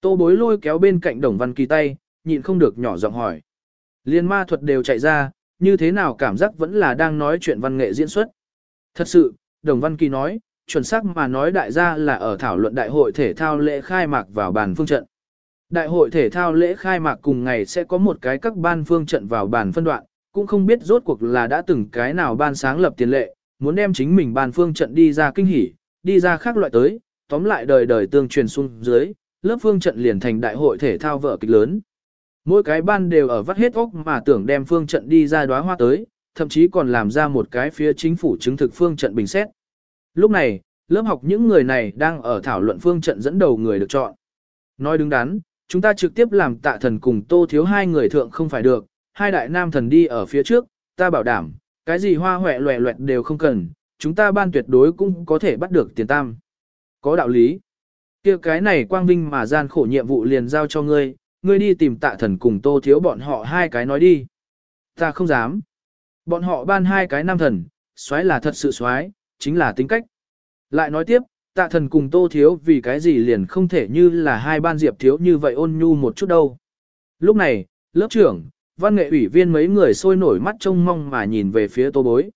Tô bối lôi kéo bên cạnh đồng văn kỳ tay, nhịn không được nhỏ giọng hỏi. Liên ma thuật đều chạy ra, như thế nào cảm giác vẫn là đang nói chuyện văn nghệ diễn xuất. Thật sự, đồng văn kỳ nói, chuẩn xác mà nói đại gia là ở thảo luận đại hội thể thao lễ khai mạc vào bàn phương trận. Đại hội thể thao lễ khai mạc cùng ngày sẽ có một cái các ban phương trận vào bàn phân đoạn, cũng không biết rốt cuộc là đã từng cái nào ban sáng lập tiền lệ, muốn đem chính mình ban phương trận đi ra kinh hỉ, đi ra khác loại tới, tóm lại đời đời tương truyền xuống dưới, lớp phương trận liền thành đại hội thể thao vở kịch lớn. Mỗi cái ban đều ở vắt hết óc mà tưởng đem phương trận đi ra đóa hoa tới, thậm chí còn làm ra một cái phía chính phủ chứng thực phương trận bình xét. Lúc này, lớp học những người này đang ở thảo luận phương trận dẫn đầu người được chọn. Nói đứng đắn, chúng ta trực tiếp làm tạ thần cùng tô thiếu hai người thượng không phải được, hai đại nam thần đi ở phía trước, ta bảo đảm, cái gì hoa hoẹ loẹ loẹt đều không cần, chúng ta ban tuyệt đối cũng có thể bắt được tiền tam. Có đạo lý. kia cái này quang vinh mà gian khổ nhiệm vụ liền giao cho ngươi, ngươi đi tìm tạ thần cùng tô thiếu bọn họ hai cái nói đi. Ta không dám. Bọn họ ban hai cái nam thần, xoái là thật sự xoái, chính là tính cách. Lại nói tiếp, tạ thần cùng tô thiếu vì cái gì liền không thể như là hai ban diệp thiếu như vậy ôn nhu một chút đâu. Lúc này, lớp trưởng, văn nghệ ủy viên mấy người sôi nổi mắt trông mong mà nhìn về phía tô bối.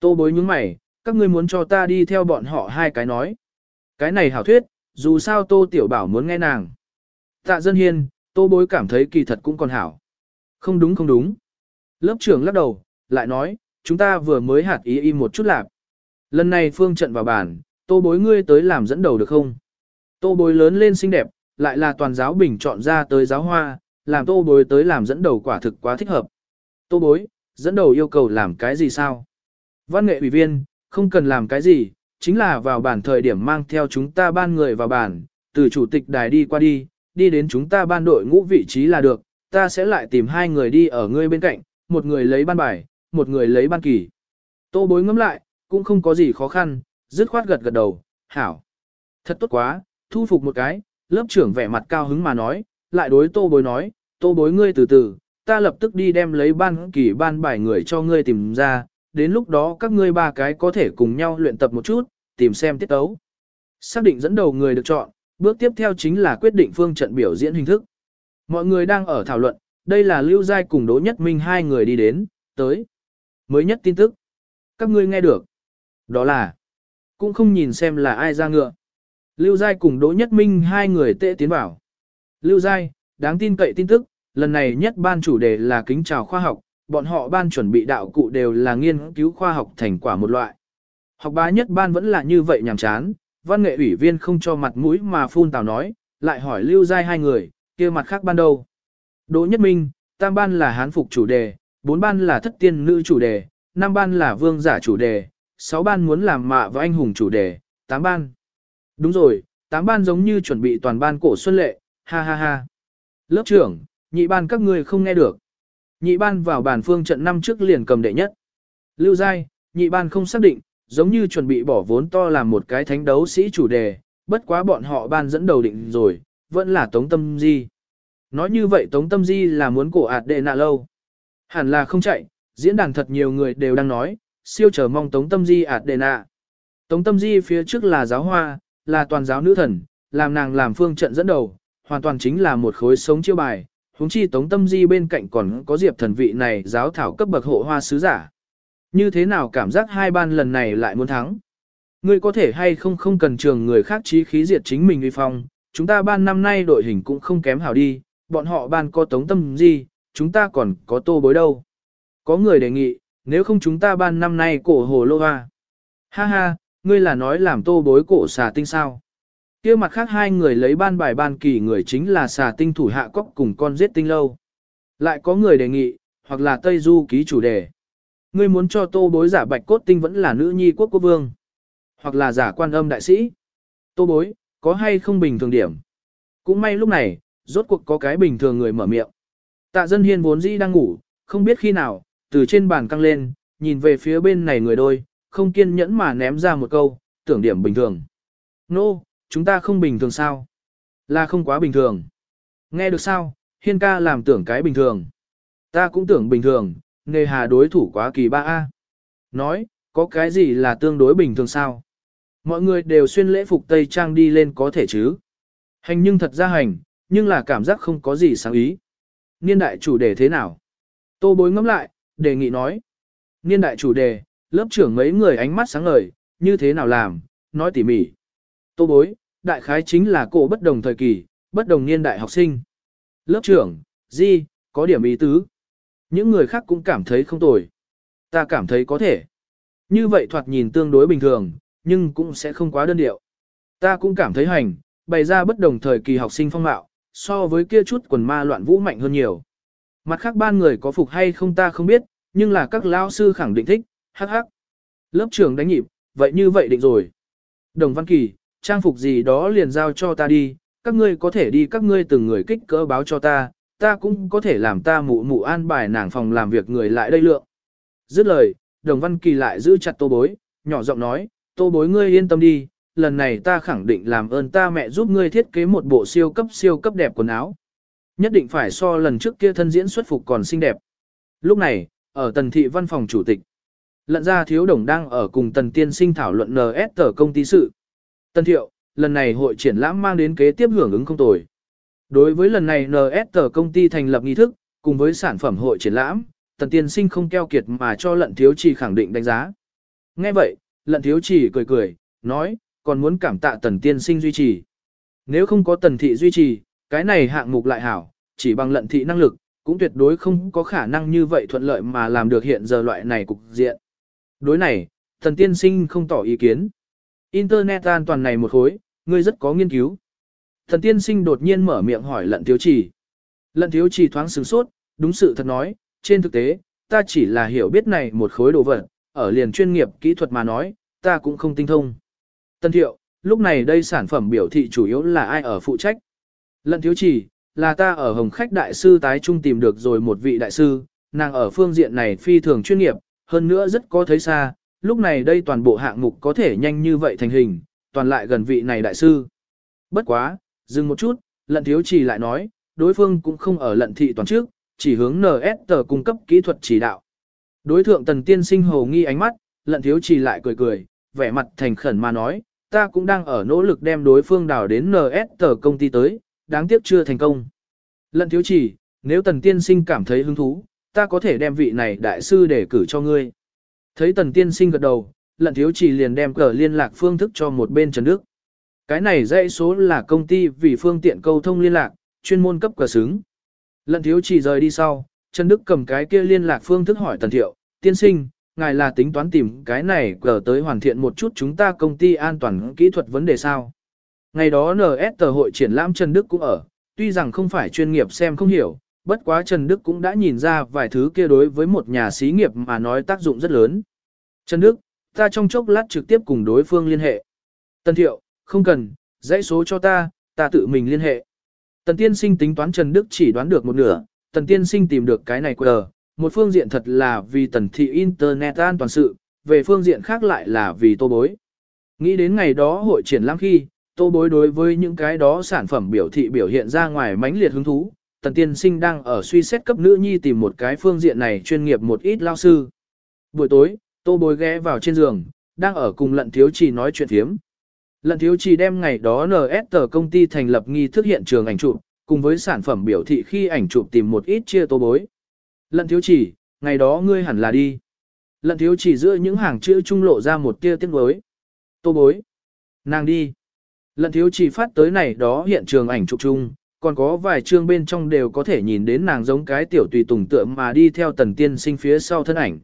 Tô bối nhướng mày, các ngươi muốn cho ta đi theo bọn họ hai cái nói. Cái này hảo thuyết, dù sao tô tiểu bảo muốn nghe nàng. Tạ dân hiên, tô bối cảm thấy kỳ thật cũng còn hảo. Không đúng không đúng. Lớp trưởng lắc đầu, lại nói, chúng ta vừa mới hạt ý im một chút lạp. Lần này phương trận vào bàn, tô bối ngươi tới làm dẫn đầu được không? Tô bối lớn lên xinh đẹp, lại là toàn giáo bình chọn ra tới giáo hoa, làm tô bối tới làm dẫn đầu quả thực quá thích hợp. Tô bối, dẫn đầu yêu cầu làm cái gì sao? Văn nghệ ủy viên, không cần làm cái gì, chính là vào bản thời điểm mang theo chúng ta ban người vào bản, từ chủ tịch đài đi qua đi, đi đến chúng ta ban đội ngũ vị trí là được, ta sẽ lại tìm hai người đi ở ngươi bên cạnh, một người lấy ban bài, một người lấy ban kỳ. Tô bối ngẫm lại, cũng không có gì khó khăn, dứt khoát gật gật đầu, hảo. Thật tốt quá, thu phục một cái, lớp trưởng vẻ mặt cao hứng mà nói, lại đối tô bối nói, tô bối ngươi từ từ, ta lập tức đi đem lấy ban kỳ ban bài người cho ngươi tìm ra, đến lúc đó các ngươi ba cái có thể cùng nhau luyện tập một chút, tìm xem tiết tấu. Xác định dẫn đầu người được chọn, bước tiếp theo chính là quyết định phương trận biểu diễn hình thức. Mọi người đang ở thảo luận, đây là Lưu Giai cùng Đỗ Nhất Minh hai người đi đến, tới. Mới nhất tin tức. Các ngươi nghe được. Đó là, cũng không nhìn xem là ai ra ngựa. Lưu Giai cùng Đỗ Nhất Minh hai người tệ tiến vào. Lưu Giai, đáng tin cậy tin tức, lần này nhất ban chủ đề là kính chào khoa học, bọn họ ban chuẩn bị đạo cụ đều là nghiên cứu khoa học thành quả một loại. Học bá nhất ban vẫn là như vậy nhàm chán, văn nghệ ủy viên không cho mặt mũi mà phun tào nói, lại hỏi lưu giai hai người, kia mặt khác ban đâu. Đỗ Nhất Minh, tam ban là hán phục chủ đề, bốn ban là thất tiên nữ chủ đề, năm ban là vương giả chủ đề, sáu ban muốn làm mạ và anh hùng chủ đề, tám ban. Đúng rồi, tám ban giống như chuẩn bị toàn ban cổ xuân lệ, ha ha ha. Lớp trưởng, nhị ban các ngươi không nghe được. Nhị ban vào bàn phương trận năm trước liền cầm đệ nhất. Lưu Giai, nhị ban không xác định, giống như chuẩn bị bỏ vốn to làm một cái thánh đấu sĩ chủ đề, bất quá bọn họ ban dẫn đầu định rồi, vẫn là Tống Tâm Di. Nói như vậy Tống Tâm Di là muốn cổ ạt đệ nạ lâu. Hẳn là không chạy, diễn đàn thật nhiều người đều đang nói, siêu chờ mong Tống Tâm Di ạt đệ nạ. Tống Tâm Di phía trước là giáo hoa, là toàn giáo nữ thần, làm nàng làm phương trận dẫn đầu, hoàn toàn chính là một khối sống chiêu bài, Húng chi Tống Tâm Di bên cạnh còn có Diệp thần vị này giáo thảo cấp bậc hộ hoa sứ giả. Như thế nào cảm giác hai ban lần này lại muốn thắng? Ngươi có thể hay không không cần trường người khác trí khí diệt chính mình uy phong, chúng ta ban năm nay đội hình cũng không kém hảo đi, bọn họ ban có Tống Tâm gì? chúng ta còn có tô bối đâu. Có người đề nghị, nếu không chúng ta ban năm nay cổ hồ lô hoa. Ha ha, ngươi là nói làm tô bối cổ xà tinh sao? kia mặt khác hai người lấy ban bài ban kỳ người chính là xà tinh thủ hạ cóc cùng con giết tinh lâu. Lại có người đề nghị, hoặc là Tây Du ký chủ đề. Ngươi muốn cho tô bối giả bạch cốt tinh vẫn là nữ nhi quốc quốc vương. Hoặc là giả quan âm đại sĩ. Tô bối, có hay không bình thường điểm. Cũng may lúc này, rốt cuộc có cái bình thường người mở miệng. Tạ dân hiên vốn dĩ đang ngủ, không biết khi nào, từ trên bàn căng lên, nhìn về phía bên này người đôi, không kiên nhẫn mà ném ra một câu, tưởng điểm bình thường. Nô, no, chúng ta không bình thường sao? Là không quá bình thường. Nghe được sao, hiên ca làm tưởng cái bình thường. Ta cũng tưởng bình thường, nghề hà đối thủ quá kỳ ba a Nói, có cái gì là tương đối bình thường sao? Mọi người đều xuyên lễ phục Tây Trang đi lên có thể chứ? Hành nhưng thật ra hành, nhưng là cảm giác không có gì sáng ý. Niên đại chủ đề thế nào? Tô bối ngẫm lại, đề nghị nói. Niên đại chủ đề, lớp trưởng mấy người ánh mắt sáng ngời, như thế nào làm, nói tỉ mỉ. Tô bối, đại khái chính là cổ bất đồng thời kỳ, bất đồng niên đại học sinh. Lớp trưởng, gì có điểm ý tứ. Những người khác cũng cảm thấy không tồi. Ta cảm thấy có thể. Như vậy thoạt nhìn tương đối bình thường, nhưng cũng sẽ không quá đơn điệu. Ta cũng cảm thấy hành, bày ra bất đồng thời kỳ học sinh phong mạo, so với kia chút quần ma loạn vũ mạnh hơn nhiều. Mặt khác ban người có phục hay không ta không biết, nhưng là các lao sư khẳng định thích, hắc hắc. Lớp trưởng đánh nhịp, vậy như vậy định rồi. Đồng Văn Kỳ, trang phục gì đó liền giao cho ta đi, các ngươi có thể đi các ngươi từng người kích cỡ báo cho ta, ta cũng có thể làm ta mụ mụ an bài nàng phòng làm việc người lại đây lượng. Dứt lời, Đồng Văn Kỳ lại giữ chặt tô bối, nhỏ giọng nói, tô bối ngươi yên tâm đi, lần này ta khẳng định làm ơn ta mẹ giúp ngươi thiết kế một bộ siêu cấp siêu cấp đẹp quần áo. Nhất định phải so lần trước kia thân diễn xuất phục còn xinh đẹp. Lúc này, ở tần thị văn phòng chủ tịch, lận ra thiếu đồng đang ở cùng tần tiên sinh thảo luận NS tờ công ty sự. Tần thiệu, lần này hội triển lãm mang đến kế tiếp hưởng ứng không tồi. Đối với lần này NS tờ công ty thành lập nghi thức, cùng với sản phẩm hội triển lãm, tần tiên sinh không keo kiệt mà cho lận thiếu trì khẳng định đánh giá. Nghe vậy, lận thiếu trì cười cười, nói, còn muốn cảm tạ tần tiên sinh duy trì. Nếu không có tần thị duy trì, cái này hạng mục lại hảo, chỉ bằng lận thị năng lực, cũng tuyệt đối không có khả năng như vậy thuận lợi mà làm được hiện giờ loại này cục diện. Đối này, tần tiên sinh không tỏ ý kiến. Internet an toàn này một khối, ngươi rất có nghiên cứu. Thần tiên sinh đột nhiên mở miệng hỏi lận thiếu trì. Lận thiếu trì thoáng sửng sốt, đúng sự thật nói, trên thực tế, ta chỉ là hiểu biết này một khối đồ vật, ở liền chuyên nghiệp kỹ thuật mà nói, ta cũng không tinh thông. Tân thiệu, lúc này đây sản phẩm biểu thị chủ yếu là ai ở phụ trách. Lận thiếu chỉ, là ta ở Hồng Khách Đại sư tái trung tìm được rồi một vị đại sư, nàng ở phương diện này phi thường chuyên nghiệp, hơn nữa rất có thấy xa, lúc này đây toàn bộ hạng mục có thể nhanh như vậy thành hình, toàn lại gần vị này đại sư. Bất quá, dừng một chút, lận thiếu chỉ lại nói, đối phương cũng không ở lận thị toàn trước, chỉ hướng NS tờ cung cấp kỹ thuật chỉ đạo. Đối thượng tần tiên sinh hồ nghi ánh mắt, lận thiếu chỉ lại cười cười, vẻ mặt thành khẩn mà nói, ta cũng đang ở nỗ lực đem đối phương đào đến NS tờ công ty tới, đáng tiếc chưa thành công. Lận thiếu chỉ, nếu tần tiên sinh cảm thấy hứng thú, ta có thể đem vị này đại sư để cử cho ngươi. Thấy tần tiên sinh gật đầu, lận thiếu chỉ liền đem cờ liên lạc phương thức cho một bên Trần Đức. Cái này dãy số là công ty vì phương tiện câu thông liên lạc, chuyên môn cấp cờ xứng. Lận thiếu chỉ rời đi sau, Trần Đức cầm cái kia liên lạc phương thức hỏi tần thiệu, tiên sinh, ngài là tính toán tìm cái này cờ tới hoàn thiện một chút chúng ta công ty an toàn kỹ thuật vấn đề sao. Ngày đó NS tờ hội triển lãm Trần Đức cũng ở, tuy rằng không phải chuyên nghiệp xem không hiểu, bất quá Trần Đức cũng đã nhìn ra vài thứ kia đối với một nhà xí nghiệp mà nói tác dụng rất lớn. Trần Đức, ta trong chốc lát trực tiếp cùng đối phương liên hệ. Tân Thiệu, không cần, dãy số cho ta, ta tự mình liên hệ. Tần Tiên Sinh tính toán Trần Đức chỉ đoán được một nửa, Tần Tiên Sinh tìm được cái này quờ, một phương diện thật là vì tần thị Internet an toàn sự, về phương diện khác lại là vì tô bối. Nghĩ đến ngày đó hội triển lãm khi, tô bối đối với những cái đó sản phẩm biểu thị biểu hiện ra ngoài mãnh liệt hứng thú, tần tiên sinh đang ở suy xét cấp nữ nhi tìm một cái phương diện này chuyên nghiệp một ít lao sư. Buổi tối, tô bối ghé vào trên giường, đang ở cùng lận thiếu chỉ nói chuyện thiếm lần thiếu chỉ đem ngày đó NS tờ công ty thành lập nghi thức hiện trường ảnh chụp, cùng với sản phẩm biểu thị khi ảnh chụp tìm một ít chia tô bối. lần thiếu chỉ, ngày đó ngươi hẳn là đi. lần thiếu chỉ giữa những hàng chữ trung lộ ra một tia tiếc bối Tô bối. Nàng đi. lần thiếu chỉ phát tới này đó hiện trường ảnh chụp chung, còn có vài chương bên trong đều có thể nhìn đến nàng giống cái tiểu tùy tùng tượng mà đi theo tần tiên sinh phía sau thân ảnh.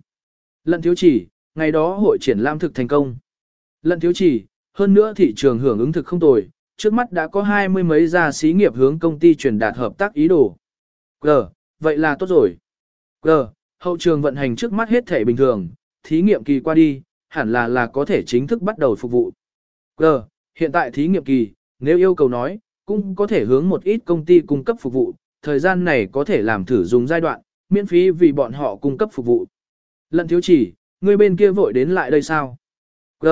lần thiếu chỉ, ngày đó hội triển lãm thực thành công. lần thiếu chỉ, hơn nữa thị trường hưởng ứng thực không tồi, trước mắt đã có hai mươi mấy gia xí nghiệp hướng công ty truyền đạt hợp tác ý đồ. G, vậy là tốt rồi. G. Hậu trường vận hành trước mắt hết thể bình thường, thí nghiệm kỳ qua đi, hẳn là là có thể chính thức bắt đầu phục vụ. G. Hiện tại thí nghiệm kỳ, nếu yêu cầu nói, cũng có thể hướng một ít công ty cung cấp phục vụ, thời gian này có thể làm thử dùng giai đoạn, miễn phí vì bọn họ cung cấp phục vụ. Lận thiếu chỉ, người bên kia vội đến lại đây sao? G.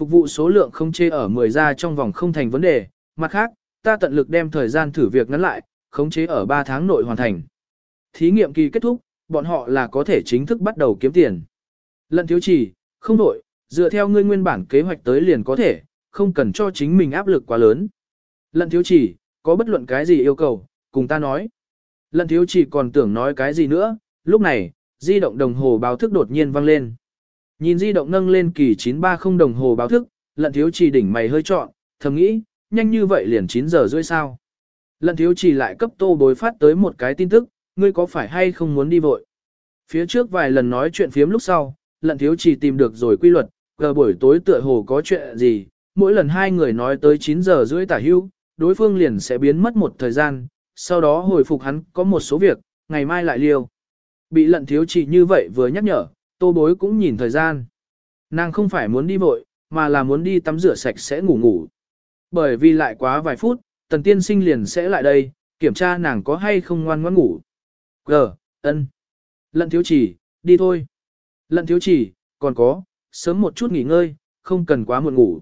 Phục vụ số lượng không chê ở 10 gia trong vòng không thành vấn đề, mặt khác, ta tận lực đem thời gian thử việc ngắn lại, khống chế ở 3 tháng nội hoàn thành. Thí nghiệm kỳ kết thúc, bọn họ là có thể chính thức bắt đầu kiếm tiền. Lận thiếu chỉ, không đổi, dựa theo ngươi nguyên bản kế hoạch tới liền có thể, không cần cho chính mình áp lực quá lớn. Lận thiếu chỉ, có bất luận cái gì yêu cầu, cùng ta nói. Lận thiếu chỉ còn tưởng nói cái gì nữa, lúc này, di động đồng hồ báo thức đột nhiên vang lên. Nhìn di động nâng lên kỳ 930 đồng hồ báo thức, lận thiếu trì đỉnh mày hơi trọn, thầm nghĩ, nhanh như vậy liền 9 giờ rưỡi sao. Lận thiếu trì lại cấp tô bối phát tới một cái tin tức, ngươi có phải hay không muốn đi vội? Phía trước vài lần nói chuyện phiếm lúc sau, lận thiếu trì tìm được rồi quy luật, gờ buổi tối tựa hồ có chuyện gì, mỗi lần hai người nói tới 9 giờ rưỡi tả hưu, đối phương liền sẽ biến mất một thời gian, sau đó hồi phục hắn có một số việc, ngày mai lại liêu. Bị lận thiếu trì như vậy vừa nhắc nhở, tô bối cũng nhìn thời gian. Nàng không phải muốn đi vội, mà là muốn đi tắm rửa sạch sẽ ngủ ngủ. Bởi vì lại quá vài phút, tần tiên sinh liền sẽ lại đây, kiểm tra nàng có hay không ngoan ngoãn ngủ. Gờ, ân. Lận thiếu chỉ, đi thôi. Lận thiếu chỉ, còn có, sớm một chút nghỉ ngơi, không cần quá muộn ngủ.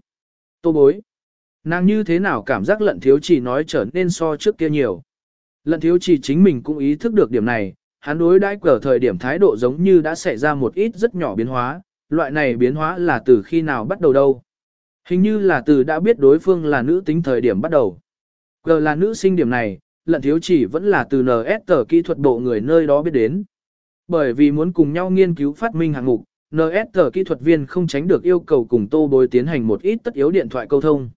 Tô bối. Nàng như thế nào cảm giác lận thiếu chỉ nói trở nên so trước kia nhiều. Lận thiếu chỉ chính mình cũng ý thức được điểm này, hắn đối đãi cờ thời điểm thái độ giống như đã xảy ra một ít rất nhỏ biến hóa, loại này biến hóa là từ khi nào bắt đầu đâu. Hình như là từ đã biết đối phương là nữ tính thời điểm bắt đầu. Cờ là nữ sinh điểm này, lận thiếu chỉ vẫn là từ NS tờ kỹ thuật bộ người nơi đó biết đến. Bởi vì muốn cùng nhau nghiên cứu phát minh hạng mục, NS kỹ thuật viên không tránh được yêu cầu cùng tô bối tiến hành một ít tất yếu điện thoại câu thông.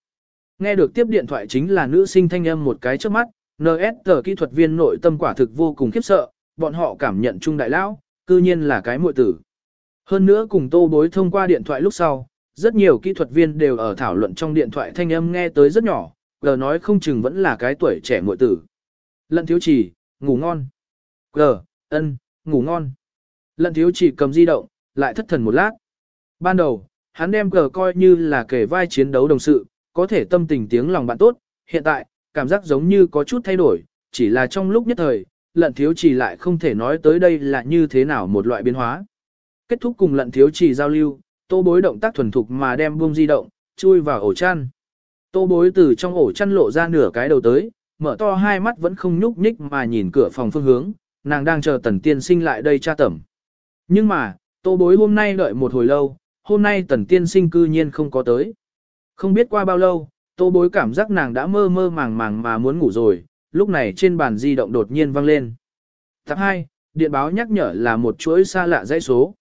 Nghe được tiếp điện thoại chính là nữ sinh thanh âm một cái trước mắt, NS kỹ thuật viên nội tâm quả thực vô cùng khiếp sợ, bọn họ cảm nhận chung đại lão, cư nhiên là cái muội tử. Hơn nữa cùng tô bối thông qua điện thoại lúc sau, rất nhiều kỹ thuật viên đều ở thảo luận trong điện thoại thanh âm nghe tới rất nhỏ, gờ nói không chừng vẫn là cái tuổi trẻ muội tử. Lận thiếu chỉ, ngủ ngon. Gờ, ân, ngủ ngon. Lận thiếu chỉ cầm di động, lại thất thần một lát. Ban đầu, hắn đem gờ coi như là kể vai chiến đấu đồng sự, có thể tâm tình tiếng lòng bạn tốt, hiện tại, cảm giác giống như có chút thay đổi, chỉ là trong lúc nhất thời, lận thiếu chỉ lại không thể nói tới đây là như thế nào một loại biến hóa. Kết thúc cùng lận thiếu chỉ giao lưu, tô bối động tác thuần thục mà đem buông di động, chui vào ổ chăn. Tô bối từ trong ổ chăn lộ ra nửa cái đầu tới, mở to hai mắt vẫn không nhúc nhích mà nhìn cửa phòng phương hướng, nàng đang chờ tần tiên sinh lại đây tra tẩm. Nhưng mà, tô bối hôm nay đợi một hồi lâu, hôm nay tần tiên sinh cư nhiên không có tới. Không biết qua bao lâu, tô bối cảm giác nàng đã mơ mơ màng màng mà muốn ngủ rồi, lúc này trên bàn di động đột nhiên vang lên. Tập 2, điện báo nhắc nhở là một chuỗi xa lạ dãy số.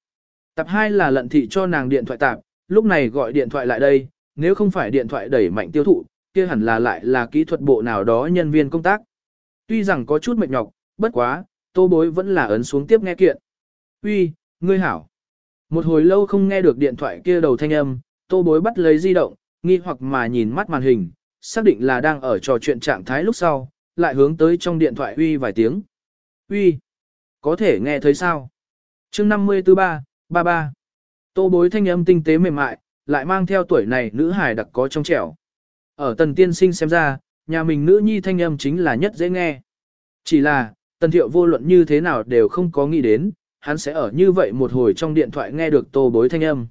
Tập 2 là lận thị cho nàng điện thoại tạp, lúc này gọi điện thoại lại đây, nếu không phải điện thoại đẩy mạnh tiêu thụ, kia hẳn là lại là kỹ thuật bộ nào đó nhân viên công tác. Tuy rằng có chút mệt nhọc, bất quá, tô bối vẫn là ấn xuống tiếp nghe kiện. Uy, ngươi hảo. Một hồi lâu không nghe được điện thoại kia đầu thanh âm, tô bối bắt lấy di động, nghi hoặc mà nhìn mắt màn hình, xác định là đang ở trò chuyện trạng thái lúc sau, lại hướng tới trong điện thoại uy vài tiếng. Uy, có thể nghe thấy sao? chương 54 ba, ba ba. Tô bối thanh âm tinh tế mềm mại, lại mang theo tuổi này nữ hài đặc có trong trẻo. Ở tần tiên sinh xem ra, nhà mình nữ nhi thanh âm chính là nhất dễ nghe. Chỉ là, tần thiệu vô luận như thế nào đều không có nghĩ đến, hắn sẽ ở như vậy một hồi trong điện thoại nghe được tô bối thanh âm.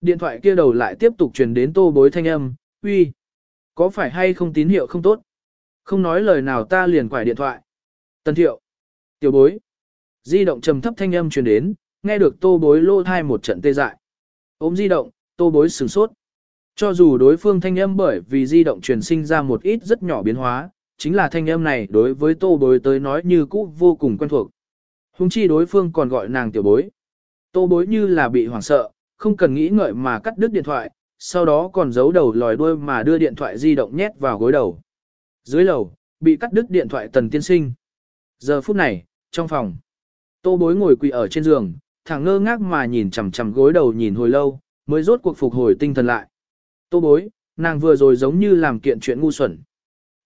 Điện thoại kia đầu lại tiếp tục truyền đến tô bối thanh âm, uy, có phải hay không tín hiệu không tốt? Không nói lời nào ta liền quải điện thoại. Tần thiệu, tiểu bối, di động trầm thấp thanh âm truyền đến, nghe được tô bối lô thai một trận tê dại. Ôm di động, tô bối sửng sốt. Cho dù đối phương thanh âm bởi vì di động truyền sinh ra một ít rất nhỏ biến hóa, chính là thanh âm này đối với tô bối tới nói như cũ vô cùng quen thuộc. Hùng chi đối phương còn gọi nàng tiểu bối. Tô bối như là bị hoảng sợ, không cần nghĩ ngợi mà cắt đứt điện thoại, sau đó còn giấu đầu lòi đuôi mà đưa điện thoại di động nhét vào gối đầu. Dưới lầu, bị cắt đứt điện thoại tần tiên sinh. Giờ phút này, trong phòng, tô bối ngồi quỳ ở trên giường, thẳng ngơ ngác mà nhìn chằm chằm gối đầu nhìn hồi lâu, mới rốt cuộc phục hồi tinh thần lại. Tô bối, nàng vừa rồi giống như làm kiện chuyện ngu xuẩn.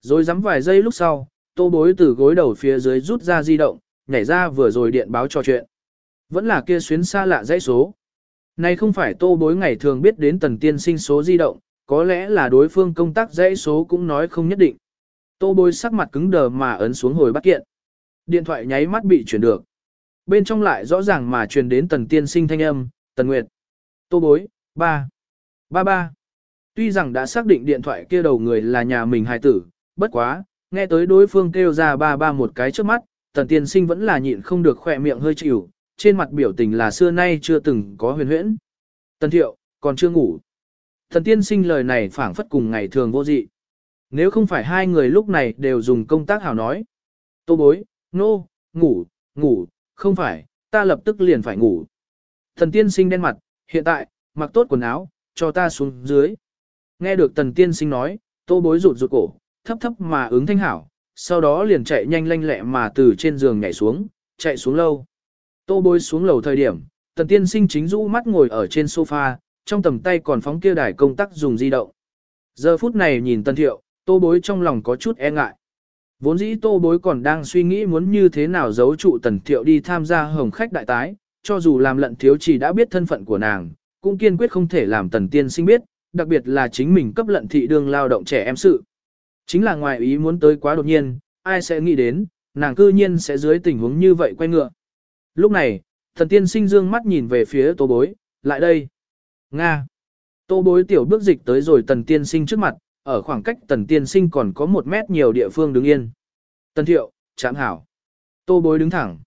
Rồi dám vài giây lúc sau, tô bối từ gối đầu phía dưới rút ra di động, nhảy ra vừa rồi điện báo trò chuyện. Vẫn là kia xuyến xa lạ dãy số. Này không phải tô bối ngày thường biết đến tần tiên sinh số di động, có lẽ là đối phương công tác dãy số cũng nói không nhất định. Tô bối sắc mặt cứng đờ mà ấn xuống hồi bắt kiện. Điện thoại nháy mắt bị chuyển được. Bên trong lại rõ ràng mà truyền đến tần tiên sinh thanh âm, tần nguyệt. Tô bối, ba, ba ba. Tuy rằng đã xác định điện thoại kia đầu người là nhà mình hài tử, bất quá, nghe tới đối phương kêu ra ba ba một cái trước mắt, tần tiên sinh vẫn là nhịn không được khỏe miệng hơi chịu, trên mặt biểu tình là xưa nay chưa từng có huyền huyễn. Tần thiệu, còn chưa ngủ. Tần tiên sinh lời này phảng phất cùng ngày thường vô dị. Nếu không phải hai người lúc này đều dùng công tác hảo nói. Tô bối, nô, no, ngủ, ngủ, không phải, ta lập tức liền phải ngủ. Thần tiên sinh đen mặt, hiện tại, mặc tốt quần áo, cho ta xuống dưới. Nghe được tần tiên sinh nói, tô bối rụt rụt cổ, thấp thấp mà ứng thanh hảo, sau đó liền chạy nhanh lanh lẹ mà từ trên giường nhảy xuống, chạy xuống lâu. Tô bối xuống lầu thời điểm, tần tiên sinh chính rũ mắt ngồi ở trên sofa, trong tầm tay còn phóng kia đài công tắc dùng di động. Giờ phút này nhìn tần thiệu, tô bối trong lòng có chút e ngại. Vốn dĩ tô bối còn đang suy nghĩ muốn như thế nào giấu trụ tần thiệu đi tham gia hồng khách đại tái, cho dù làm lận thiếu chỉ đã biết thân phận của nàng, cũng kiên quyết không thể làm tần tiên sinh biết, đặc biệt là chính mình cấp lận thị đương lao động trẻ em sự. Chính là ngoài ý muốn tới quá đột nhiên, ai sẽ nghĩ đến, nàng cư nhiên sẽ dưới tình huống như vậy quay ngựa. Lúc này, thần tiên sinh dương mắt nhìn về phía tô bối, lại đây. Nga. Tô bối tiểu bước dịch tới rồi tần tiên sinh trước mặt, ở khoảng cách tần tiên sinh còn có một mét nhiều địa phương đứng yên. Tần thiệu, chạm hảo. Tô bối đứng thẳng.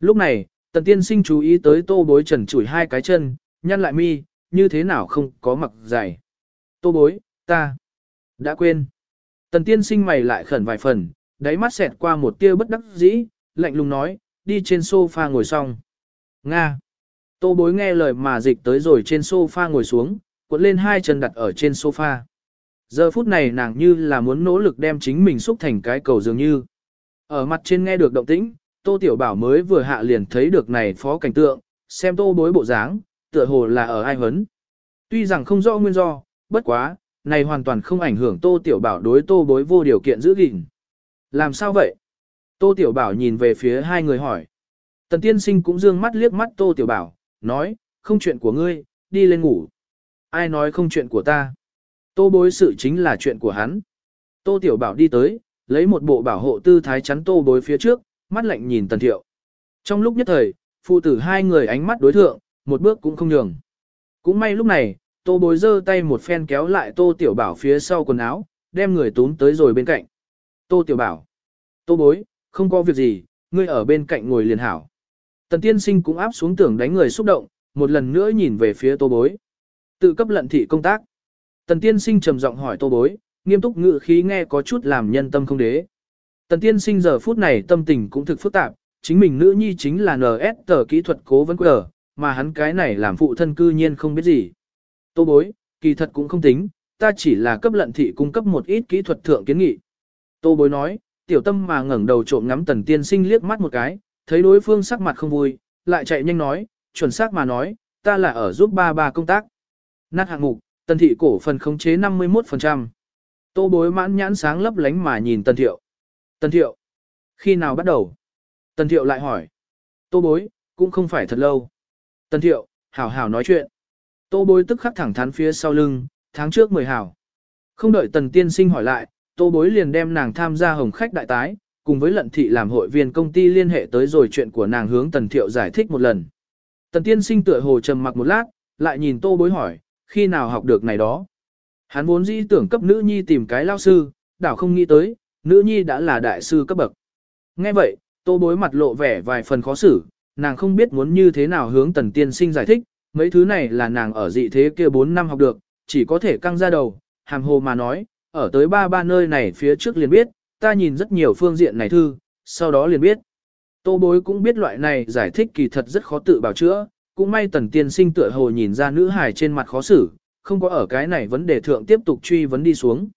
Lúc này, tần tiên sinh chú ý tới tô bối trần chủi hai cái chân, nhăn lại mi, như thế nào không có mặc giày. Tô bối, ta. Đã quên. Tần tiên sinh mày lại khẩn vài phần, đáy mắt xẹt qua một tia bất đắc dĩ, lạnh lùng nói, đi trên sofa ngồi xong. Nga. Tô bối nghe lời mà dịch tới rồi trên sofa ngồi xuống, cuộn lên hai chân đặt ở trên sofa. Giờ phút này nàng như là muốn nỗ lực đem chính mình xúc thành cái cầu dường như. Ở mặt trên nghe được động tĩnh, Tô Tiểu Bảo mới vừa hạ liền thấy được này phó cảnh tượng, xem tô bối bộ dáng, tựa hồ là ở ai hấn. Tuy rằng không rõ nguyên do, bất quá, này hoàn toàn không ảnh hưởng Tô Tiểu Bảo đối Tô bối vô điều kiện giữ gìn. Làm sao vậy? Tô Tiểu Bảo nhìn về phía hai người hỏi. Tần Tiên Sinh cũng dương mắt liếc mắt Tô Tiểu Bảo, nói, không chuyện của ngươi, đi lên ngủ. Ai nói không chuyện của ta? Tô bối sự chính là chuyện của hắn. Tô Tiểu Bảo đi tới, lấy một bộ bảo hộ tư thái chắn tô bối phía trước, mắt lạnh nhìn Tần Thiệu. Trong lúc nhất thời, phụ tử hai người ánh mắt đối thượng, một bước cũng không nhường. Cũng may lúc này, tô bối giơ tay một phen kéo lại tô tiểu bảo phía sau quần áo, đem người túm tới rồi bên cạnh. Tô tiểu bảo, tô bối, không có việc gì, ngươi ở bên cạnh ngồi liền hảo. Tần tiên sinh cũng áp xuống tưởng đánh người xúc động, một lần nữa nhìn về phía tô bối. Tự cấp lận thị công tác. Tần tiên sinh trầm giọng hỏi tô bối, nghiêm túc ngự khí nghe có chút làm nhân tâm không đế. Tần tiên sinh giờ phút này tâm tình cũng thực phức tạp, chính mình nữ nhi chính là NS tờ kỹ thuật cố vấn quờ, mà hắn cái này làm phụ thân cư nhiên không biết gì. Tô bối, kỳ thật cũng không tính, ta chỉ là cấp lận thị cung cấp một ít kỹ thuật thượng kiến nghị. Tô bối nói, tiểu tâm mà ngẩng đầu trộm ngắm tần tiên sinh liếc mắt một cái, thấy đối phương sắc mặt không vui, lại chạy nhanh nói, chuẩn xác mà nói, ta là ở giúp ba ba công tác. Nát hạng mục, tần thị cổ phần khống chế 51%. Tô bối mãn nhãn sáng lấp lánh mà nhìn tần thiệu. Tần thiệu, khi nào bắt đầu? Tần thiệu lại hỏi. Tô bối, cũng không phải thật lâu. Tần thiệu, hảo hảo nói chuyện. Tô bối tức khắc thẳng thắn phía sau lưng, tháng trước mười hảo. Không đợi tần tiên sinh hỏi lại, tô bối liền đem nàng tham gia hồng khách đại tái, cùng với lận thị làm hội viên công ty liên hệ tới rồi chuyện của nàng hướng tần thiệu giải thích một lần. Tần tiên sinh tựa hồ trầm mặc một lát, lại nhìn tô bối hỏi, khi nào học được này đó. Hắn vốn dĩ tưởng cấp nữ nhi tìm cái lao sư, đảo không nghĩ tới, nữ nhi đã là đại sư cấp bậc. Nghe vậy, tô bối mặt lộ vẻ vài phần khó xử, nàng không biết muốn như thế nào hướng tần tiên sinh giải thích, mấy thứ này là nàng ở dị thế kia 4 năm học được, chỉ có thể căng ra đầu, hàm hồ mà nói, ở tới ba ba nơi này phía trước liền biết, ta nhìn rất nhiều phương diện này thư, sau đó liền biết. Tô bối cũng biết loại này giải thích kỳ thật rất khó tự bảo chữa, cũng may tần tiên sinh tựa hồ nhìn ra nữ hài trên mặt khó xử, không có ở cái này vấn đề thượng tiếp tục truy vấn đi xuống.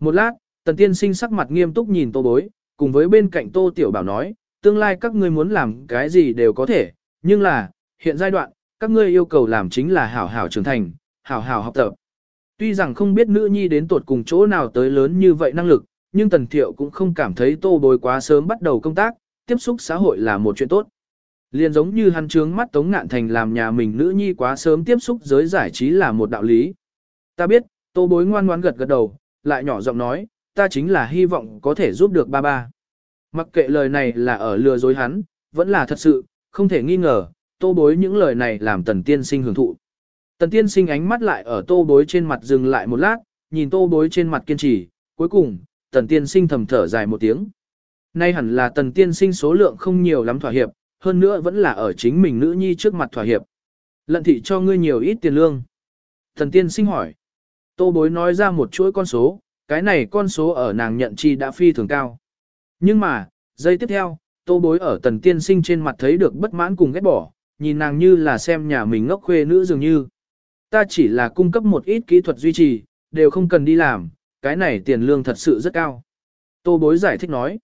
Một lát, tần tiên sinh sắc mặt nghiêm túc nhìn tô bối, cùng với bên cạnh tô tiểu bảo nói, tương lai các ngươi muốn làm cái gì đều có thể, nhưng là, hiện giai đoạn, các ngươi yêu cầu làm chính là hảo hảo trưởng thành, hảo hảo học tập. Tuy rằng không biết nữ nhi đến tột cùng chỗ nào tới lớn như vậy năng lực, nhưng Tần Thiệu cũng không cảm thấy tô bối quá sớm bắt đầu công tác, tiếp xúc xã hội là một chuyện tốt. Liên giống như hắn trướng mắt Tống Ngạn Thành làm nhà mình nữ nhi quá sớm tiếp xúc giới giải trí là một đạo lý. Ta biết, tô bối ngoan ngoãn gật gật đầu, lại nhỏ giọng nói, ta chính là hy vọng có thể giúp được ba ba. Mặc kệ lời này là ở lừa dối hắn, vẫn là thật sự, không thể nghi ngờ, tô bối những lời này làm tần tiên sinh hưởng thụ. Tần tiên sinh ánh mắt lại ở tô bối trên mặt dừng lại một lát, nhìn tô bối trên mặt kiên trì, cuối cùng, tần tiên sinh thầm thở dài một tiếng. Nay hẳn là tần tiên sinh số lượng không nhiều lắm thỏa hiệp, hơn nữa vẫn là ở chính mình nữ nhi trước mặt thỏa hiệp. Lận thị cho ngươi nhiều ít tiền lương. thần tiên sinh hỏi. Tô bối nói ra một chuỗi con số, cái này con số ở nàng nhận chi đã phi thường cao. Nhưng mà, giây tiếp theo, tô bối ở tần tiên sinh trên mặt thấy được bất mãn cùng ghét bỏ, nhìn nàng như là xem nhà mình ngốc khuê nữ dường như. Ta chỉ là cung cấp một ít kỹ thuật duy trì, đều không cần đi làm, cái này tiền lương thật sự rất cao. Tô bối giải thích nói.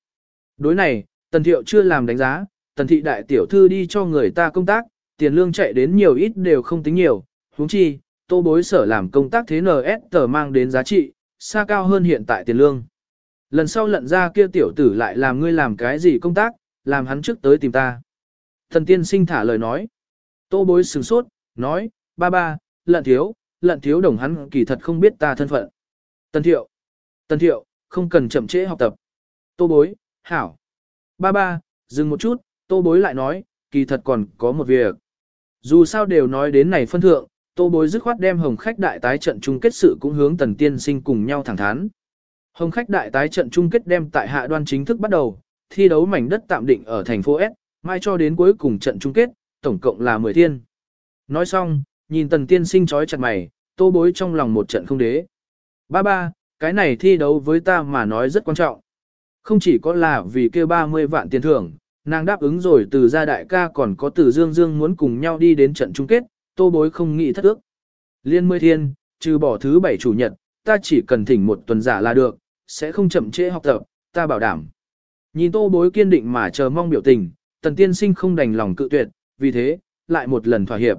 Đối này, tần thiệu chưa làm đánh giá, tần thị đại tiểu thư đi cho người ta công tác, tiền lương chạy đến nhiều ít đều không tính nhiều, huống chi, tô bối sở làm công tác thế NS tờ mang đến giá trị, xa cao hơn hiện tại tiền lương. Lần sau lận ra kia tiểu tử lại làm ngươi làm cái gì công tác, làm hắn trước tới tìm ta. Thần tiên sinh thả lời nói. Tô bối sửng sốt, nói, ba ba, lận thiếu, lận thiếu đồng hắn kỳ thật không biết ta thân phận. Tần thiệu, Tần thiệu, không cần chậm trễ học tập. Tô bối, hảo. Ba ba, dừng một chút, tô bối lại nói, kỳ thật còn có một việc. Dù sao đều nói đến này phân thượng, tô bối dứt khoát đem hồng khách đại tái trận chung kết sự cũng hướng tần tiên sinh cùng nhau thẳng thắn. Hồng khách đại tái trận chung kết đem tại hạ đoan chính thức bắt đầu, thi đấu mảnh đất tạm định ở thành phố S, mai cho đến cuối cùng trận chung kết, tổng cộng là 10 thiên. Nói xong, nhìn tần tiên sinh chói chặt mày, tô bối trong lòng một trận không đế. Ba ba, cái này thi đấu với ta mà nói rất quan trọng. Không chỉ có là vì kêu 30 vạn tiền thưởng, nàng đáp ứng rồi từ gia đại ca còn có từ dương dương muốn cùng nhau đi đến trận chung kết, tô bối không nghĩ thất ước. Liên mươi thiên, trừ bỏ thứ bảy chủ nhật, ta chỉ cần thỉnh một tuần giả là được, sẽ không chậm trễ học tập, ta bảo đảm. Nhìn tô bối kiên định mà chờ mong biểu tình, tần tiên sinh không đành lòng cự tuyệt, vì thế, lại một lần thỏa hiệp.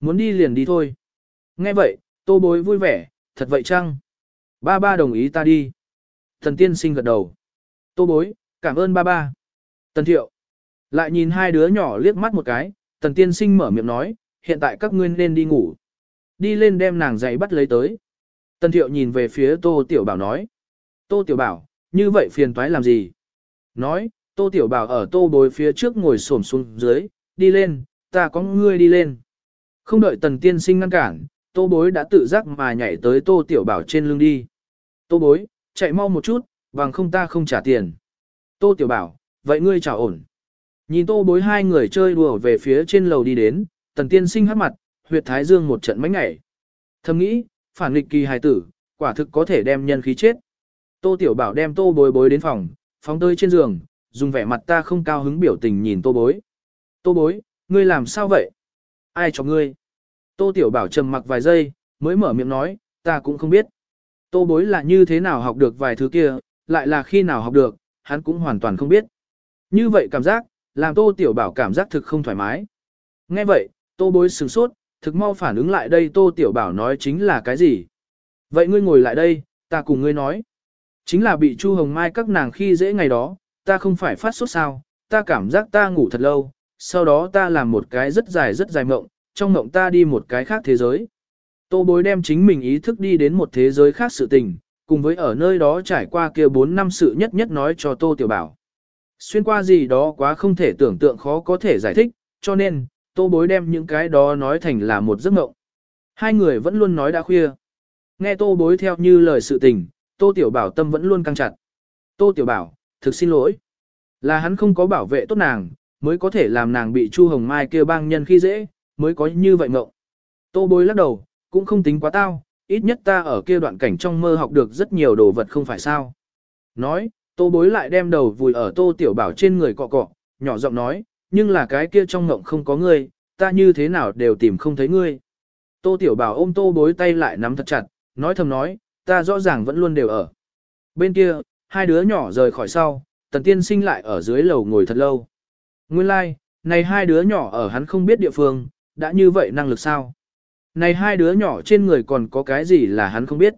Muốn đi liền đi thôi. Nghe vậy, tô bối vui vẻ, thật vậy chăng? Ba ba đồng ý ta đi. Tần tiên sinh gật đầu. Tô bối, cảm ơn ba ba. Tần thiệu. Lại nhìn hai đứa nhỏ liếc mắt một cái, tần tiên sinh mở miệng nói, hiện tại các ngươi nên đi ngủ. Đi lên đem nàng dậy bắt lấy tới. Tần thiệu nhìn về phía tô tiểu bảo nói. Tô tiểu bảo, như vậy phiền toái làm gì? Nói, tô tiểu bảo ở tô bối phía trước ngồi xổm xuống dưới, đi lên, ta có ngươi đi lên. Không đợi tần tiên sinh ngăn cản, tô bối đã tự giác mà nhảy tới tô tiểu bảo trên lưng đi. Tô bối, chạy mau một chút, bằng không ta không trả tiền. Tô tiểu bảo, vậy ngươi trả ổn. Nhìn tô bối hai người chơi đùa về phía trên lầu đi đến, tần tiên sinh hát mặt, huyệt thái dương một trận mánh ngảy. Thầm nghĩ, phản nghịch kỳ hài tử, quả thực có thể đem nhân khí chết. Tô tiểu bảo đem tô bối bối đến phòng, phóng tơi trên giường, dùng vẻ mặt ta không cao hứng biểu tình nhìn tô bối. Tô bối, ngươi làm sao vậy? Ai cho ngươi? Tô tiểu bảo trầm mặc vài giây, mới mở miệng nói, ta cũng không biết. Tô bối là như thế nào học được vài thứ kia, lại là khi nào học được, hắn cũng hoàn toàn không biết. Như vậy cảm giác, làm tô tiểu bảo cảm giác thực không thoải mái. Nghe vậy, tô bối sửng sốt, thực mau phản ứng lại đây tô tiểu bảo nói chính là cái gì. Vậy ngươi ngồi lại đây, ta cùng ngươi nói. Chính là bị Chu Hồng Mai các nàng khi dễ ngày đó, ta không phải phát sốt sao, ta cảm giác ta ngủ thật lâu, sau đó ta làm một cái rất dài rất dài mộng, trong mộng ta đi một cái khác thế giới. Tô bối đem chính mình ý thức đi đến một thế giới khác sự tình, cùng với ở nơi đó trải qua kia 4 năm sự nhất nhất nói cho Tô Tiểu Bảo. Xuyên qua gì đó quá không thể tưởng tượng khó có thể giải thích, cho nên, Tô Bối đem những cái đó nói thành là một giấc mộng. Hai người vẫn luôn nói đã khuya. Nghe Tô Bối theo như lời sự tình, Tô Tiểu Bảo tâm vẫn luôn căng chặt. Tô Tiểu Bảo, thực xin lỗi. Là hắn không có bảo vệ tốt nàng, mới có thể làm nàng bị Chu Hồng Mai kia bang nhân khi dễ, mới có như vậy mộng. Tô Bối lắc đầu, cũng không tính quá tao, ít nhất ta ở kia đoạn cảnh trong mơ học được rất nhiều đồ vật không phải sao. Nói, tô bối lại đem đầu vùi ở tô tiểu bảo trên người cọ cọ, nhỏ giọng nói, nhưng là cái kia trong ngộng không có ngươi, ta như thế nào đều tìm không thấy ngươi. Tô tiểu bảo ôm tô bối tay lại nắm thật chặt, nói thầm nói, ta rõ ràng vẫn luôn đều ở. Bên kia, hai đứa nhỏ rời khỏi sau, tần tiên sinh lại ở dưới lầu ngồi thật lâu. Nguyên lai, like, này hai đứa nhỏ ở hắn không biết địa phương, đã như vậy năng lực sao? Này hai đứa nhỏ trên người còn có cái gì là hắn không biết.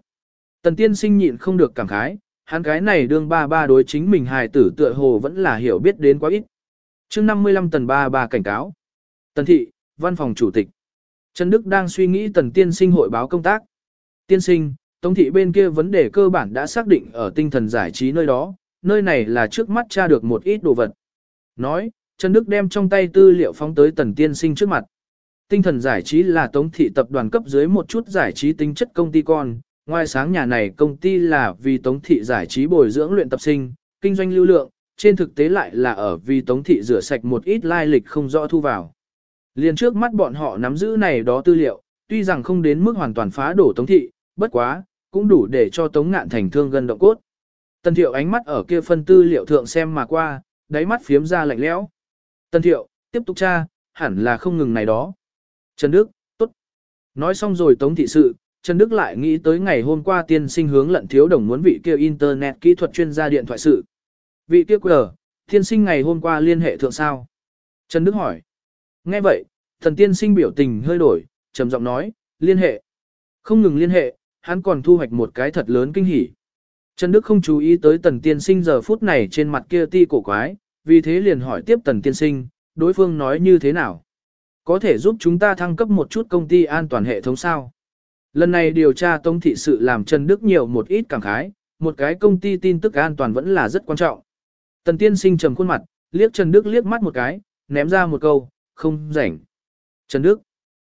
Tần tiên sinh nhịn không được cảm khái, hắn cái này đương ba ba đối chính mình hài tử tựa hồ vẫn là hiểu biết đến quá ít. chương 55 tần ba ba cảnh cáo. Tần thị, văn phòng chủ tịch. Trần Đức đang suy nghĩ tần tiên sinh hội báo công tác. Tiên sinh, Tống thị bên kia vấn đề cơ bản đã xác định ở tinh thần giải trí nơi đó, nơi này là trước mắt tra được một ít đồ vật. Nói, Trần Đức đem trong tay tư liệu phóng tới tần tiên sinh trước mặt tinh thần giải trí là tống thị tập đoàn cấp dưới một chút giải trí tính chất công ty con. Ngoài sáng nhà này công ty là vì tống thị giải trí bồi dưỡng luyện tập sinh, kinh doanh lưu lượng, trên thực tế lại là ở vì tống thị rửa sạch một ít lai lịch không rõ thu vào. Liên trước mắt bọn họ nắm giữ này đó tư liệu, tuy rằng không đến mức hoàn toàn phá đổ tống thị, bất quá, cũng đủ để cho tống ngạn thành thương gần động cốt. Tần thiệu ánh mắt ở kia phân tư liệu thượng xem mà qua, đáy mắt phiếm ra lạnh lẽo. Tần thiệu, tiếp tục tra, hẳn là không ngừng này đó. Trần Đức, tốt. Nói xong rồi tống thị sự, Trần Đức lại nghĩ tới ngày hôm qua tiên sinh hướng lận thiếu đồng muốn vị kia Internet kỹ thuật chuyên gia điện thoại sự. Vị kia quờ, tiên sinh ngày hôm qua liên hệ thượng sao? Trần Đức hỏi. Nghe vậy, Thần tiên sinh biểu tình hơi đổi, trầm giọng nói, liên hệ. Không ngừng liên hệ, hắn còn thu hoạch một cái thật lớn kinh hỉ. Trần Đức không chú ý tới tần tiên sinh giờ phút này trên mặt kia ti cổ quái, vì thế liền hỏi tiếp tần tiên sinh, đối phương nói như thế nào. Có thể giúp chúng ta thăng cấp một chút công ty an toàn hệ thống sao? Lần này điều tra tông thị sự làm Trần Đức nhiều một ít cảm khái, một cái công ty tin tức an toàn vẫn là rất quan trọng. Tần tiên sinh trầm khuôn mặt, liếc Trần Đức liếc mắt một cái, ném ra một câu, không rảnh. Trần Đức,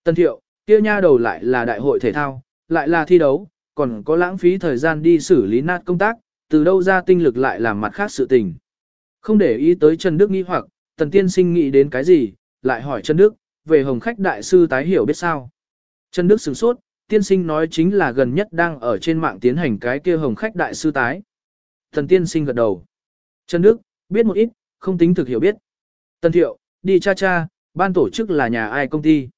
tần Thiệu, kia nha đầu lại là đại hội thể thao, lại là thi đấu, còn có lãng phí thời gian đi xử lý nát công tác, từ đâu ra tinh lực lại làm mặt khác sự tình. Không để ý tới Trần Đức nghi hoặc, Tần Tiên Sinh nghĩ đến cái gì, lại hỏi Trần Đức, về Hồng Khách Đại Sư tái hiểu biết sao. Trần Đức sửng sốt, Tiên Sinh nói chính là gần nhất đang ở trên mạng tiến hành cái kia Hồng Khách Đại Sư tái. Thần Tiên Sinh gật đầu. Trần Đức, biết một ít, không tính thực hiểu biết. Tần Thiệu, đi cha cha, ban tổ chức là nhà ai công ty.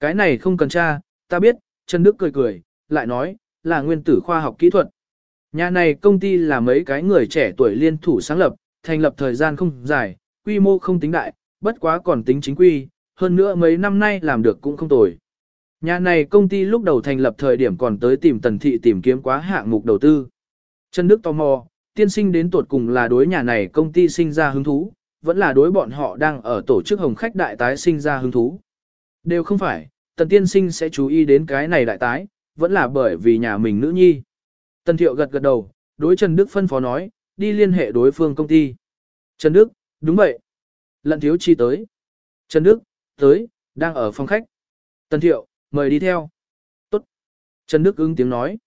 Cái này không cần cha, ta biết, Trần Đức cười cười, lại nói, là nguyên tử khoa học kỹ thuật. Nhà này công ty là mấy cái người trẻ tuổi liên thủ sáng lập, thành lập thời gian không dài, quy mô không tính đại, bất quá còn tính chính quy, hơn nữa mấy năm nay làm được cũng không tồi. Nhà này công ty lúc đầu thành lập thời điểm còn tới tìm tần thị tìm kiếm quá hạng mục đầu tư. Trần Đức tò mò, tiên sinh đến tuột cùng là đối nhà này công ty sinh ra hứng thú, vẫn là đối bọn họ đang ở tổ chức hồng khách đại tái sinh ra hứng thú. Đều không phải, tần tiên sinh sẽ chú ý đến cái này đại tái, vẫn là bởi vì nhà mình nữ nhi. Tần thiệu gật gật đầu, đối Trần Đức phân phó nói, đi liên hệ đối phương công ty. Trần Đức, đúng vậy. Lận thiếu chi tới. Trần Đức, tới, đang ở phòng khách. Tần thiệu, mời đi theo. Tốt. Trần Đức ứng tiếng nói.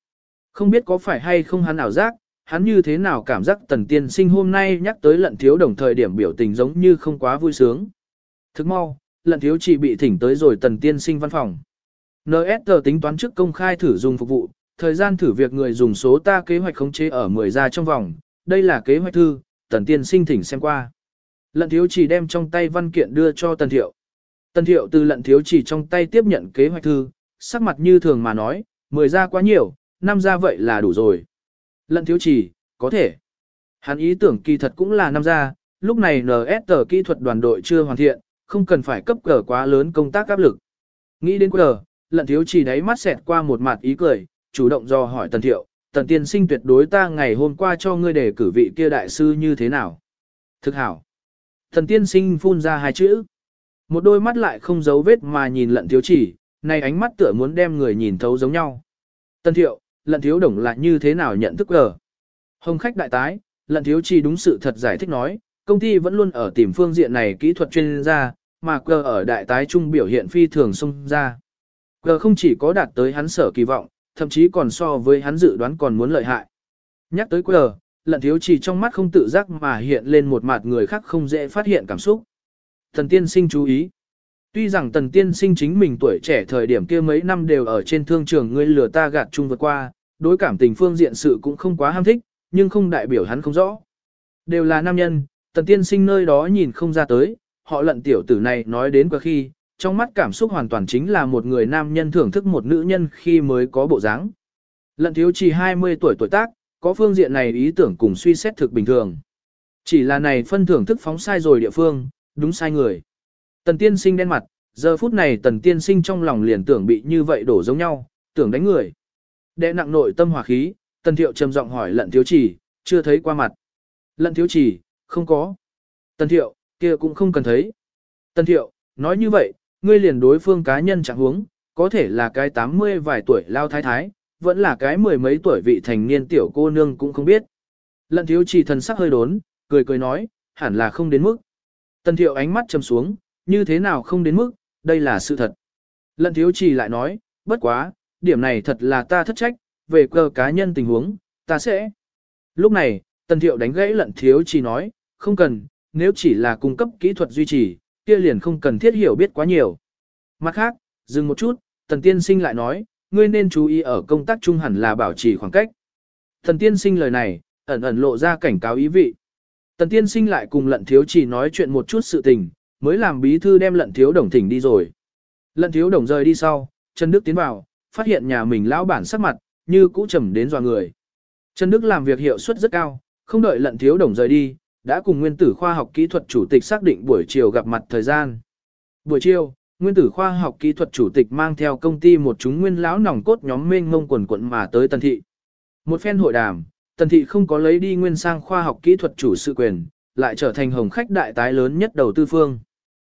Không biết có phải hay không hắn ảo giác, hắn như thế nào cảm giác tần tiên sinh hôm nay nhắc tới lận thiếu đồng thời điểm biểu tình giống như không quá vui sướng. Thức mau, lận thiếu chỉ bị thỉnh tới rồi tần tiên sinh văn phòng. NSG tính toán trước công khai thử dùng phục vụ, thời gian thử việc người dùng số ta kế hoạch khống chế ở 10 ra trong vòng, đây là kế hoạch thư, tần tiên sinh thỉnh xem qua. Lận thiếu chỉ đem trong tay văn kiện đưa cho tần thiệu. Tần thiệu từ lận thiếu chỉ trong tay tiếp nhận kế hoạch thư, sắc mặt như thường mà nói, 10 ra quá nhiều, năm ra vậy là đủ rồi. Lận thiếu chỉ, có thể. Hắn ý tưởng kỳ thật cũng là năm ra, lúc này NST kỹ thuật đoàn đội chưa hoàn thiện, không cần phải cấp cờ quá lớn công tác áp lực. Nghĩ đến cờ, lận thiếu chỉ đáy mắt xẹt qua một mặt ý cười, chủ động do hỏi tần thiệu, tần tiên sinh tuyệt đối ta ngày hôm qua cho ngươi đề cử vị kia đại sư như thế nào. Thực hảo. Tần tiên sinh phun ra hai chữ. Một đôi mắt lại không giấu vết mà nhìn lận thiếu chỉ, này ánh mắt tựa muốn đem người nhìn thấu giống nhau. Tần thiệu, lận thiếu đồng lại như thế nào nhận thức ở. Hồng khách đại tái, lận thiếu chỉ đúng sự thật giải thích nói, công ty vẫn luôn ở tìm phương diện này kỹ thuật chuyên gia, mà cờ ở đại tái trung biểu hiện phi thường xông ra. Cờ không chỉ có đạt tới hắn sở kỳ vọng, thậm chí còn so với hắn dự đoán còn muốn lợi hại. Nhắc tới cờ, lận thiếu chỉ trong mắt không tự giác mà hiện lên một mặt người khác không dễ phát hiện cảm xúc. Thần tiên sinh chú ý. Tuy rằng tần tiên sinh chính mình tuổi trẻ thời điểm kia mấy năm đều ở trên thương trường ngươi lừa ta gạt chung vượt qua, đối cảm tình phương diện sự cũng không quá ham thích, nhưng không đại biểu hắn không rõ. Đều là nam nhân, tần tiên sinh nơi đó nhìn không ra tới, họ lận tiểu tử này nói đến qua khi, trong mắt cảm xúc hoàn toàn chính là một người nam nhân thưởng thức một nữ nhân khi mới có bộ dáng. Lận thiếu chỉ 20 tuổi tuổi tác, có phương diện này ý tưởng cùng suy xét thực bình thường. Chỉ là này phân thưởng thức phóng sai rồi địa phương, đúng sai người. Tần tiên sinh đen mặt, giờ phút này tần tiên sinh trong lòng liền tưởng bị như vậy đổ giống nhau, tưởng đánh người. Đệ nặng nội tâm hòa khí, tần thiệu trầm giọng hỏi lận thiếu chỉ, chưa thấy qua mặt. Lận thiếu chỉ, không có. Tần thiệu, kia cũng không cần thấy. Tần thiệu, nói như vậy, ngươi liền đối phương cá nhân chẳng huống, có thể là cái 80 vài tuổi lao thái thái, vẫn là cái mười mấy tuổi vị thành niên tiểu cô nương cũng không biết. Lận thiếu chỉ thần sắc hơi đốn, cười cười nói, hẳn là không đến mức. Tần thiệu ánh mắt trầm xuống, như thế nào không đến mức, đây là sự thật. Lận thiếu chỉ lại nói, bất quá, điểm này thật là ta thất trách, về cơ cá nhân tình huống, ta sẽ. Lúc này, tần thiệu đánh gãy lận thiếu chỉ nói, không cần, nếu chỉ là cung cấp kỹ thuật duy trì, kia liền không cần thiết hiểu biết quá nhiều. Mặt khác, dừng một chút, tần tiên sinh lại nói, ngươi nên chú ý ở công tác trung hẳn là bảo trì khoảng cách. Tần tiên sinh lời này, ẩn ẩn lộ ra cảnh cáo ý vị. Tần tiên sinh lại cùng lận thiếu chỉ nói chuyện một chút sự tình, mới làm bí thư đem lận thiếu đồng thỉnh đi rồi. Lận thiếu đồng rời đi sau, Trần Đức tiến vào, phát hiện nhà mình lão bản sắc mặt, như cũ trầm đến dò người. Trần Đức làm việc hiệu suất rất cao, không đợi lận thiếu đồng rời đi, đã cùng nguyên tử khoa học kỹ thuật chủ tịch xác định buổi chiều gặp mặt thời gian. Buổi chiều, nguyên tử khoa học kỹ thuật chủ tịch mang theo công ty một chúng nguyên lão nòng cốt nhóm mênh mông quần quận mà tới Tần Thị. Một phen hội đàm, Tần Thị không có lấy đi nguyên sang khoa học kỹ thuật chủ sự quyền, lại trở thành hồng khách đại tái lớn nhất đầu tư phương.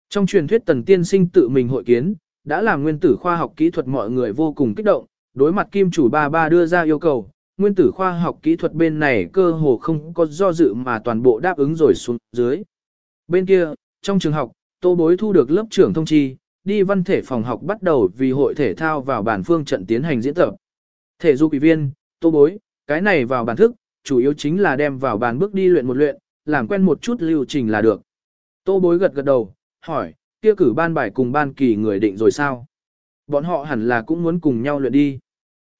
Trong truyền thuyết Tần Tiên Sinh tự mình hội kiến, đã làm nguyên tử khoa học kỹ thuật mọi người vô cùng kích động, đối mặt kim chủ ba ba đưa ra yêu cầu, nguyên tử khoa học kỹ thuật bên này cơ hồ không có do dự mà toàn bộ đáp ứng rồi xuống dưới. Bên kia, trong trường học, tô bối thu được lớp trưởng thông chi, đi văn thể phòng học bắt đầu vì hội thể thao vào bản phương trận tiến hành diễn tập. Thể dục ủy viên, tô bối, cái này vào bản thức, chủ yếu chính là đem vào bàn bước đi luyện một luyện, làm quen một chút lưu trình là được. Tô bối gật gật đầu, hỏi, kia cử ban bài cùng ban kỳ người định rồi sao? Bọn họ hẳn là cũng muốn cùng nhau luyện đi.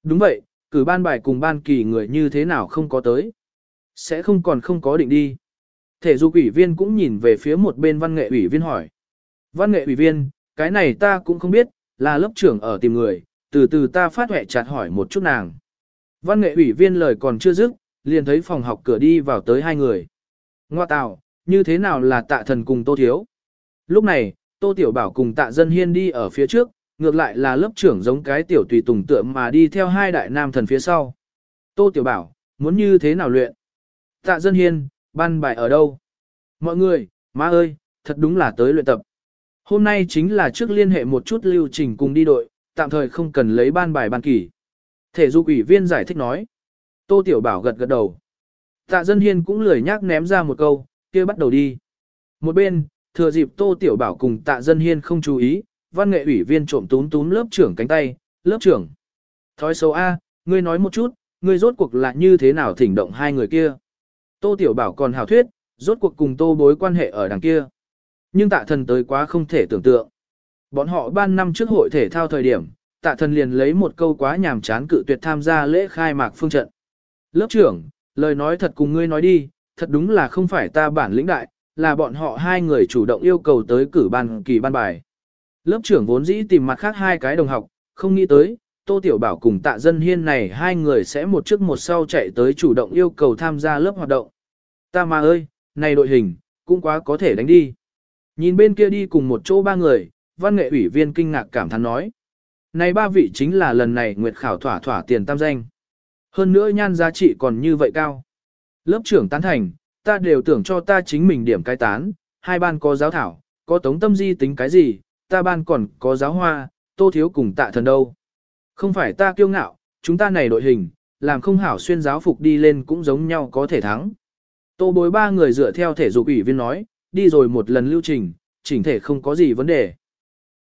Đúng vậy, cử ban bài cùng ban kỳ người như thế nào không có tới. Sẽ không còn không có định đi. Thể dục ủy viên cũng nhìn về phía một bên văn nghệ ủy viên hỏi. Văn nghệ ủy viên, cái này ta cũng không biết, là lớp trưởng ở tìm người, từ từ ta phát huệ chặt hỏi một chút nàng. Văn nghệ ủy viên lời còn chưa dứt, liền thấy phòng học cửa đi vào tới hai người. Ngoa tạo, như thế nào là tạ thần cùng tô thiếu? Lúc này, tô tiểu bảo cùng tạ dân hiên đi ở phía trước, ngược lại là lớp trưởng giống cái tiểu tùy tùng tượng mà đi theo hai đại nam thần phía sau. Tô tiểu bảo, muốn như thế nào luyện? Tạ dân hiên, ban bài ở đâu? Mọi người, má ơi, thật đúng là tới luyện tập. Hôm nay chính là trước liên hệ một chút lưu trình cùng đi đội, tạm thời không cần lấy ban bài ban kỷ. Thể dục ủy viên giải thích nói. Tô Tiểu Bảo gật gật đầu. Tạ Dân Hiên cũng lười nhác ném ra một câu, kia bắt đầu đi. Một bên, thừa dịp Tô Tiểu Bảo cùng Tạ Dân Hiên không chú ý, văn nghệ ủy viên trộm túm túm lớp trưởng cánh tay, lớp trưởng. Thói xấu A, ngươi nói một chút, ngươi rốt cuộc là như thế nào thỉnh động hai người kia. Tô Tiểu Bảo còn hào thuyết, rốt cuộc cùng Tô bối quan hệ ở đằng kia. Nhưng tạ thần tới quá không thể tưởng tượng. Bọn họ ban năm trước hội thể thao thời điểm, tạ thần liền lấy một câu quá nhàm chán cự tuyệt tham gia lễ khai mạc phương trận. Lớp trưởng, lời nói thật cùng ngươi nói đi, thật đúng là không phải ta bản lĩnh đại, là bọn họ hai người chủ động yêu cầu tới cử ban kỳ ban bài. Lớp trưởng vốn dĩ tìm mặt khác hai cái đồng học, không nghĩ tới, Tô Tiểu Bảo cùng tạ dân hiên này hai người sẽ một trước một sau chạy tới chủ động yêu cầu tham gia lớp hoạt động. Ta mà ơi, này đội hình, cũng quá có thể đánh đi. Nhìn bên kia đi cùng một chỗ ba người, văn nghệ ủy viên kinh ngạc cảm thán nói. Này ba vị chính là lần này nguyệt khảo thỏa thỏa tiền tam danh. Hơn nữa nhan giá trị còn như vậy cao. Lớp trưởng tán thành, ta đều tưởng cho ta chính mình điểm cái tán, hai ban có giáo thảo, có tống tâm di tính cái gì, ta ban còn có giáo hoa, tô thiếu cùng tạ thần đâu. Không phải ta kiêu ngạo, chúng ta này đội hình, làm không hảo xuyên giáo phục đi lên cũng giống nhau có thể thắng. Tô bối ba người dựa theo thể dục ủy viên nói, đi rồi một lần lưu trình, chỉnh thể không có gì vấn đề.